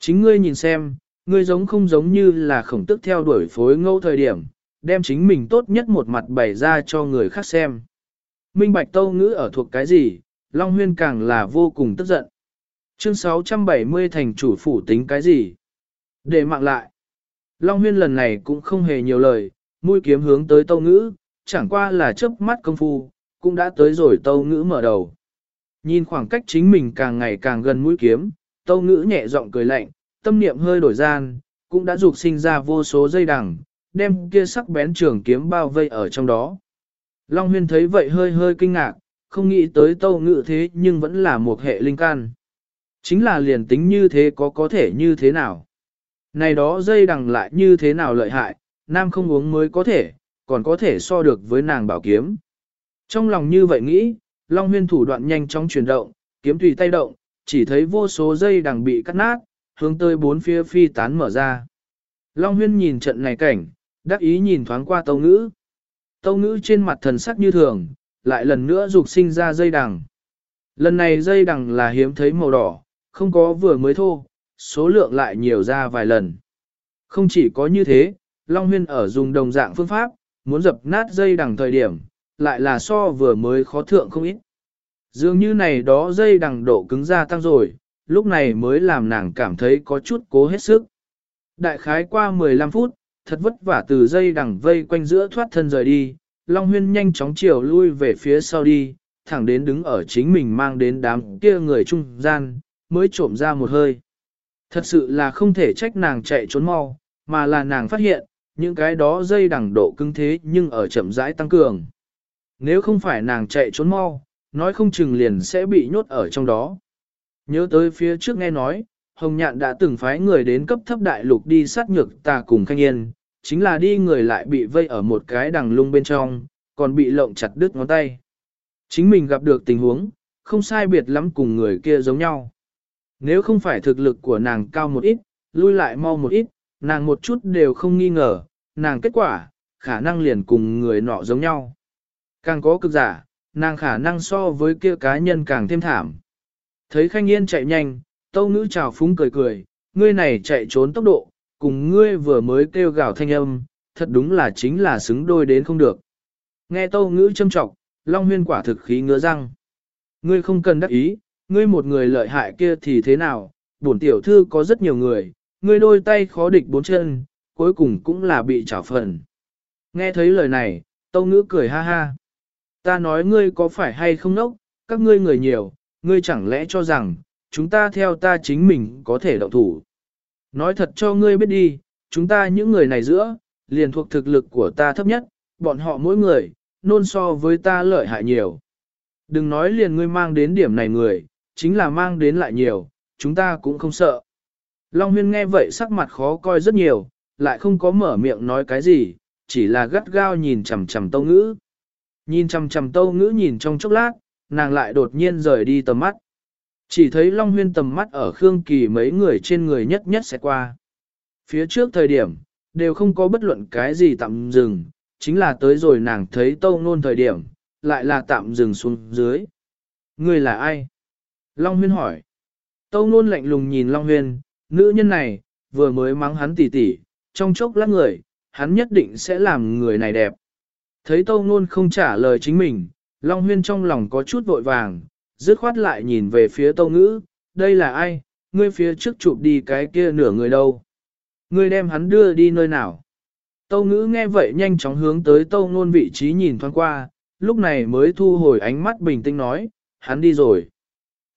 Chính ngươi nhìn xem, ngươi giống không giống như là khổng tước theo đuổi phối ngẫu thời điểm, đem chính mình tốt nhất một mặt bày ra cho người khác xem. Minh Bạch Tâu Ngữ ở thuộc cái gì, Long Huyên càng là vô cùng tức giận. Chương 670 thành chủ phủ tính cái gì? Để mạng lại. Long Huyên lần này cũng không hề nhiều lời, mũi kiếm hướng tới Tâu Ngữ, chẳng qua là chớp mắt công phu, cũng đã tới rồi Tâu Ngữ mở đầu. Nhìn khoảng cách chính mình càng ngày càng gần mũi kiếm, Tâu Ngữ nhẹ giọng cười lạnh, tâm niệm hơi đổi gian, cũng đã dục sinh ra vô số dây đằng, đem kia sắc bén trường kiếm bao vây ở trong đó. Long huyên thấy vậy hơi hơi kinh ngạc, không nghĩ tới tâu ngữ thế nhưng vẫn là một hệ linh can. Chính là liền tính như thế có có thể như thế nào. Này đó dây đằng lại như thế nào lợi hại, nam không uống mới có thể, còn có thể so được với nàng bảo kiếm. Trong lòng như vậy nghĩ, Long huyên thủ đoạn nhanh chóng chuyển động, kiếm tùy tay động, chỉ thấy vô số dây đằng bị cắt nát, hướng tới bốn phía phi tán mở ra. Long huyên nhìn trận này cảnh, đắc ý nhìn thoáng qua tâu ngữ. Tâu ngữ trên mặt thần sắc như thường, lại lần nữa dục sinh ra dây đằng. Lần này dây đằng là hiếm thấy màu đỏ, không có vừa mới thô, số lượng lại nhiều ra vài lần. Không chỉ có như thế, Long Huyên ở dùng đồng dạng phương pháp, muốn dập nát dây đằng thời điểm, lại là so vừa mới khó thượng không ít. Dường như này đó dây đằng độ cứng ra tăng rồi, lúc này mới làm nàng cảm thấy có chút cố hết sức. Đại khái qua 15 phút, thật vất vả từ dây đằng vây quanh giữa thoát thân rời đi, Long Huyên nhanh chóng chiều lui về phía sau đi, thẳng đến đứng ở chính mình mang đến đám kia người trung gian, mới trộm ra một hơi. Thật sự là không thể trách nàng chạy trốn mau, mà là nàng phát hiện, những cái đó dây đẳng độ cứng thế nhưng ở chậm rãi tăng cường. Nếu không phải nàng chạy trốn mau, nói không chừng liền sẽ bị nhốt ở trong đó. Nhớ tới phía trước nghe nói, Hồng Nhạn đã từng phái người đến cấp thấp đại lục đi sát nhược tà cùng Khanh Yên, chính là đi người lại bị vây ở một cái đằng lung bên trong, còn bị lộng chặt đứt ngón tay. Chính mình gặp được tình huống, không sai biệt lắm cùng người kia giống nhau. Nếu không phải thực lực của nàng cao một ít, lui lại mau một ít, nàng một chút đều không nghi ngờ, nàng kết quả, khả năng liền cùng người nọ giống nhau. Càng có cực giả, nàng khả năng so với kia cá nhân càng thêm thảm. Thấy Khanh Yên chạy nhanh, tâu ngữ chào phúng cười cười, ngươi này chạy trốn tốc độ, cùng ngươi vừa mới kêu gào thanh âm, thật đúng là chính là xứng đôi đến không được. Nghe tâu ngữ châm trọng, Long Huyên quả thực khí ngứa răng. Ngươi không cần đắc ý, ngươi một người lợi hại kia thì thế nào, bổn tiểu thư có rất nhiều người, ngươi đôi tay khó địch bốn chân, cuối cùng cũng là bị trả phần. Nghe thấy lời này, tâu ngữ cười ha ha. Ta nói ngươi có phải hay không nốc, các ngươi người nhiều, ngươi chẳng lẽ cho rằng, chúng ta theo ta chính mình có thể động thủ. Nói thật cho ngươi biết đi, chúng ta những người này giữa, liền thuộc thực lực của ta thấp nhất, bọn họ mỗi người, nôn so với ta lợi hại nhiều. Đừng nói liền ngươi mang đến điểm này người, chính là mang đến lại nhiều, chúng ta cũng không sợ. Long huyên nghe vậy sắc mặt khó coi rất nhiều, lại không có mở miệng nói cái gì, chỉ là gắt gao nhìn chằm chằm tâu ngữ. Nhìn chằm chằm tâu ngữ nhìn trong chốc lát, nàng lại đột nhiên rời đi tầm mắt. Chỉ thấy Long Huyên tầm mắt ở Khương Kỳ mấy người trên người nhất nhất sẽ qua. Phía trước thời điểm, đều không có bất luận cái gì tạm dừng, chính là tới rồi nàng thấy tâu nôn thời điểm, lại là tạm dừng xuống dưới. Người là ai? Long Huyên hỏi. Tâu nôn lạnh lùng nhìn Long Huyên, nữ nhân này, vừa mới mắng hắn tỉ tỉ, trong chốc lát người, hắn nhất định sẽ làm người này đẹp. Thấy Tâu nôn không trả lời chính mình, Long Huyên trong lòng có chút vội vàng, dứt khoát lại nhìn về phía Tâu Ngữ, đây là ai, ngươi phía trước chụp đi cái kia nửa người đâu. Ngươi đem hắn đưa đi nơi nào. Tâu Ngữ nghe vậy nhanh chóng hướng tới Tâu Nôn vị trí nhìn thoáng qua, lúc này mới thu hồi ánh mắt bình tĩnh nói, hắn đi rồi.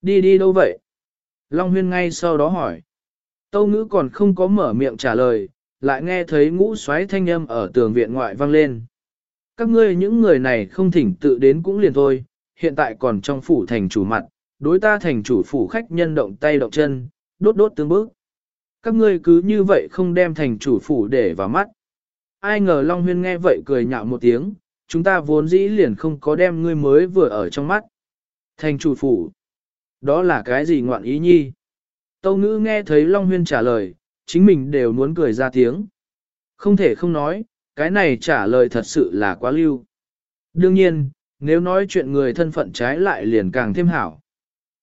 Đi đi đâu vậy? Long Huyên ngay sau đó hỏi. Tâu Ngữ còn không có mở miệng trả lời, lại nghe thấy ngũ xoáy thanh âm ở tường viện ngoại vang lên. Các ngươi những người này không thỉnh tự đến cũng liền thôi, hiện tại còn trong phủ thành chủ mặt, đối ta thành chủ phủ khách nhân động tay động chân, đốt đốt tương bước. Các ngươi cứ như vậy không đem thành chủ phủ để vào mắt. Ai ngờ Long Huyên nghe vậy cười nhạo một tiếng, chúng ta vốn dĩ liền không có đem ngươi mới vừa ở trong mắt. Thành chủ phủ. Đó là cái gì ngoạn ý nhi? Tâu ngữ nghe thấy Long Huyên trả lời, chính mình đều muốn cười ra tiếng. Không thể không nói, cái này trả lời thật sự là quá lưu. Đương nhiên, nếu nói chuyện người thân phận trái lại liền càng thêm hảo.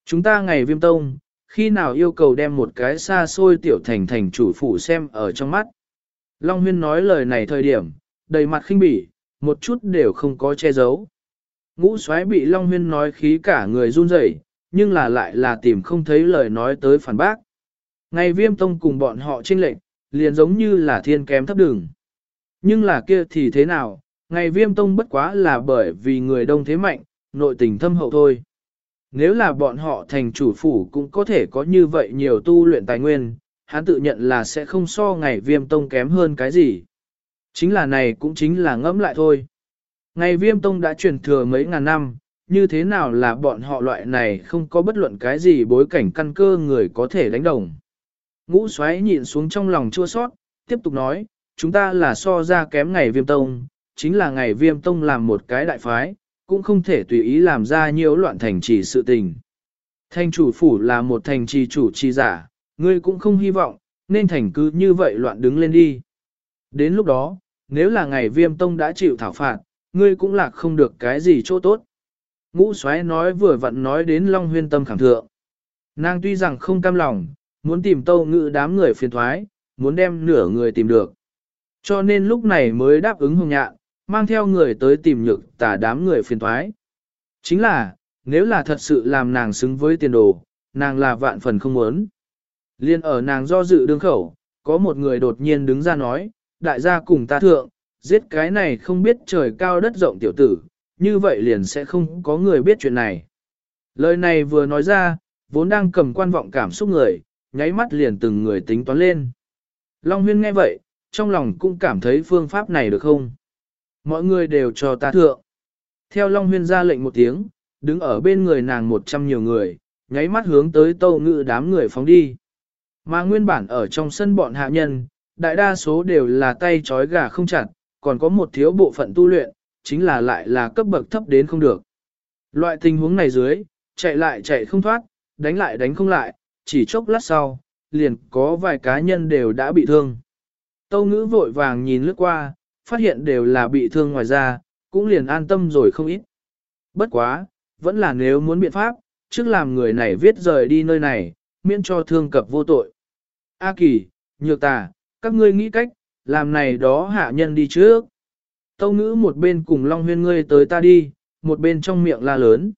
Chúng ta ngày viêm tông, khi nào yêu cầu đem một cái xa xôi tiểu thành thành chủ phủ xem ở trong mắt. Long Huyên nói lời này thời điểm, đầy mặt khinh bỉ, một chút đều không có che giấu. Ngũ xoái bị Long Huyên nói khí cả người run rẩy, nhưng là lại là tìm không thấy lời nói tới phản bác. Ngày viêm tông cùng bọn họ tranh lệnh, liền giống như là thiên kém thấp đường. Nhưng là kia thì thế nào, ngày viêm tông bất quá là bởi vì người đông thế mạnh, nội tình thâm hậu thôi. Nếu là bọn họ thành chủ phủ cũng có thể có như vậy nhiều tu luyện tài nguyên, hắn tự nhận là sẽ không so ngày viêm tông kém hơn cái gì. Chính là này cũng chính là ngẫm lại thôi. Ngày viêm tông đã truyền thừa mấy ngàn năm, như thế nào là bọn họ loại này không có bất luận cái gì bối cảnh căn cơ người có thể đánh đồng. Ngũ xoáy nhìn xuống trong lòng chua sót, tiếp tục nói, chúng ta là so ra kém ngày viêm tông, chính là ngày viêm tông làm một cái đại phái, cũng không thể tùy ý làm ra nhiều loạn thành trì sự tình. Thành chủ phủ là một thành trì chủ trì giả, ngươi cũng không hy vọng, nên thành cứ như vậy loạn đứng lên đi. Đến lúc đó, nếu là ngày viêm tông đã chịu thảo phạt, ngươi cũng lạc không được cái gì chỗ tốt. Ngũ xoáy nói vừa vặn nói đến Long Huyên tâm khẳng thượng. Nàng tuy rằng không cam lòng, muốn tìm tâu ngự đám người phiền thoái, muốn đem nửa người tìm được. Cho nên lúc này mới đáp ứng hồng nhạn, mang theo người tới tìm nhược tả đám người phiền thoái. Chính là, nếu là thật sự làm nàng xứng với tiền đồ, nàng là vạn phần không muốn. Liên ở nàng do dự đương khẩu, có một người đột nhiên đứng ra nói, đại gia cùng ta thượng, giết cái này không biết trời cao đất rộng tiểu tử, như vậy liền sẽ không có người biết chuyện này. Lời này vừa nói ra, vốn đang cầm quan vọng cảm xúc người, nháy mắt liền từng người tính toán lên. Long huyên nghe vậy, trong lòng cũng cảm thấy phương pháp này được không? Mọi người đều cho ta thượng. Theo Long huyên ra lệnh một tiếng, đứng ở bên người nàng một trăm nhiều người, nháy mắt hướng tới tâu ngự đám người phóng đi. Mà nguyên bản ở trong sân bọn hạ nhân, đại đa số đều là tay trói gà không chặt, còn có một thiếu bộ phận tu luyện, chính là lại là cấp bậc thấp đến không được. Loại tình huống này dưới, chạy lại chạy không thoát, đánh lại đánh không lại, chỉ chốc lát sau, liền có vài cá nhân đều đã bị thương. Tâu ngữ vội vàng nhìn lướt qua, phát hiện đều là bị thương ngoài ra, cũng liền an tâm rồi không ít. Bất quá, vẫn là nếu muốn biện pháp, trước làm người này viết rời đi nơi này, miễn cho thương cập vô tội. A kỳ, nhược tà, các ngươi nghĩ cách, làm này đó hạ nhân đi trước. Tâu ngữ một bên cùng Long Huyên ngươi tới ta đi, một bên trong miệng la lớn.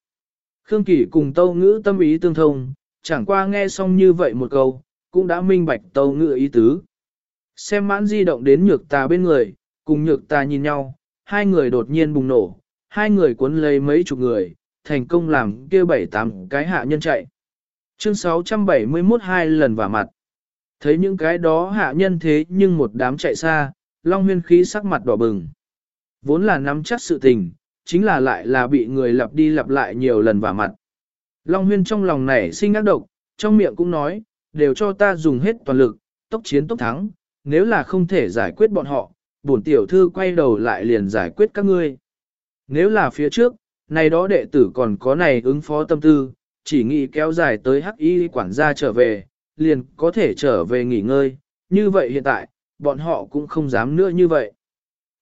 Khương Kỳ cùng Tâu ngữ tâm ý tương thông, chẳng qua nghe xong như vậy một câu, cũng đã minh bạch Tâu ngữ ý tứ. Xem mãn di động đến nhược tà bên người, cùng nhược tà nhìn nhau, hai người đột nhiên bùng nổ, hai người cuốn lấy mấy chục người, thành công làm kia bảy tám cái hạ nhân chạy. Chương 671 hai lần vào mặt. Thấy những cái đó hạ nhân thế nhưng một đám chạy xa, Long Huyên khí sắc mặt đỏ bừng. Vốn là nắm chắc sự tình, chính là lại là bị người lặp đi lặp lại nhiều lần vào mặt. Long Huyên trong lòng này sinh ác độc, trong miệng cũng nói, đều cho ta dùng hết toàn lực, tốc chiến tốc thắng, nếu là không thể giải quyết bọn họ, bổn tiểu thư quay đầu lại liền giải quyết các ngươi. Nếu là phía trước, này đó đệ tử còn có này ứng phó tâm tư, chỉ nghĩ kéo dài tới hắc y quản gia trở về, liền có thể trở về nghỉ ngơi, như vậy hiện tại, bọn họ cũng không dám nữa như vậy.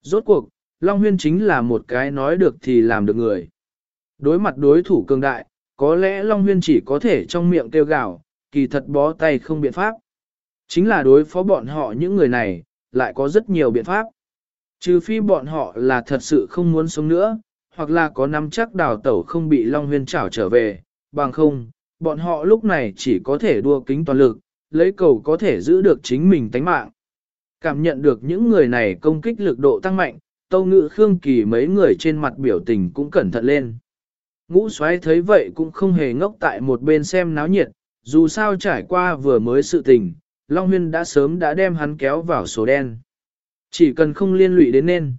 Rốt cuộc, Long Huyên chính là một cái nói được thì làm được người. Đối mặt đối thủ cường đại, có lẽ Long Huyên chỉ có thể trong miệng kêu gào, kỳ thật bó tay không biện pháp. Chính là đối phó bọn họ những người này, lại có rất nhiều biện pháp. Trừ phi bọn họ là thật sự không muốn sống nữa, hoặc là có nắm chắc đào tẩu không bị Long Huyên trảo trở về, bằng không, bọn họ lúc này chỉ có thể đua kính toàn lực, lấy cầu có thể giữ được chính mình tánh mạng. Cảm nhận được những người này công kích lực độ tăng mạnh, Tâu Ngự Khương Kỳ mấy người trên mặt biểu tình cũng cẩn thận lên. Ngũ xoáy thấy vậy cũng không hề ngốc tại một bên xem náo nhiệt, dù sao trải qua vừa mới sự tình, Long Huyên đã sớm đã đem hắn kéo vào số đen. Chỉ cần không liên lụy đến nên.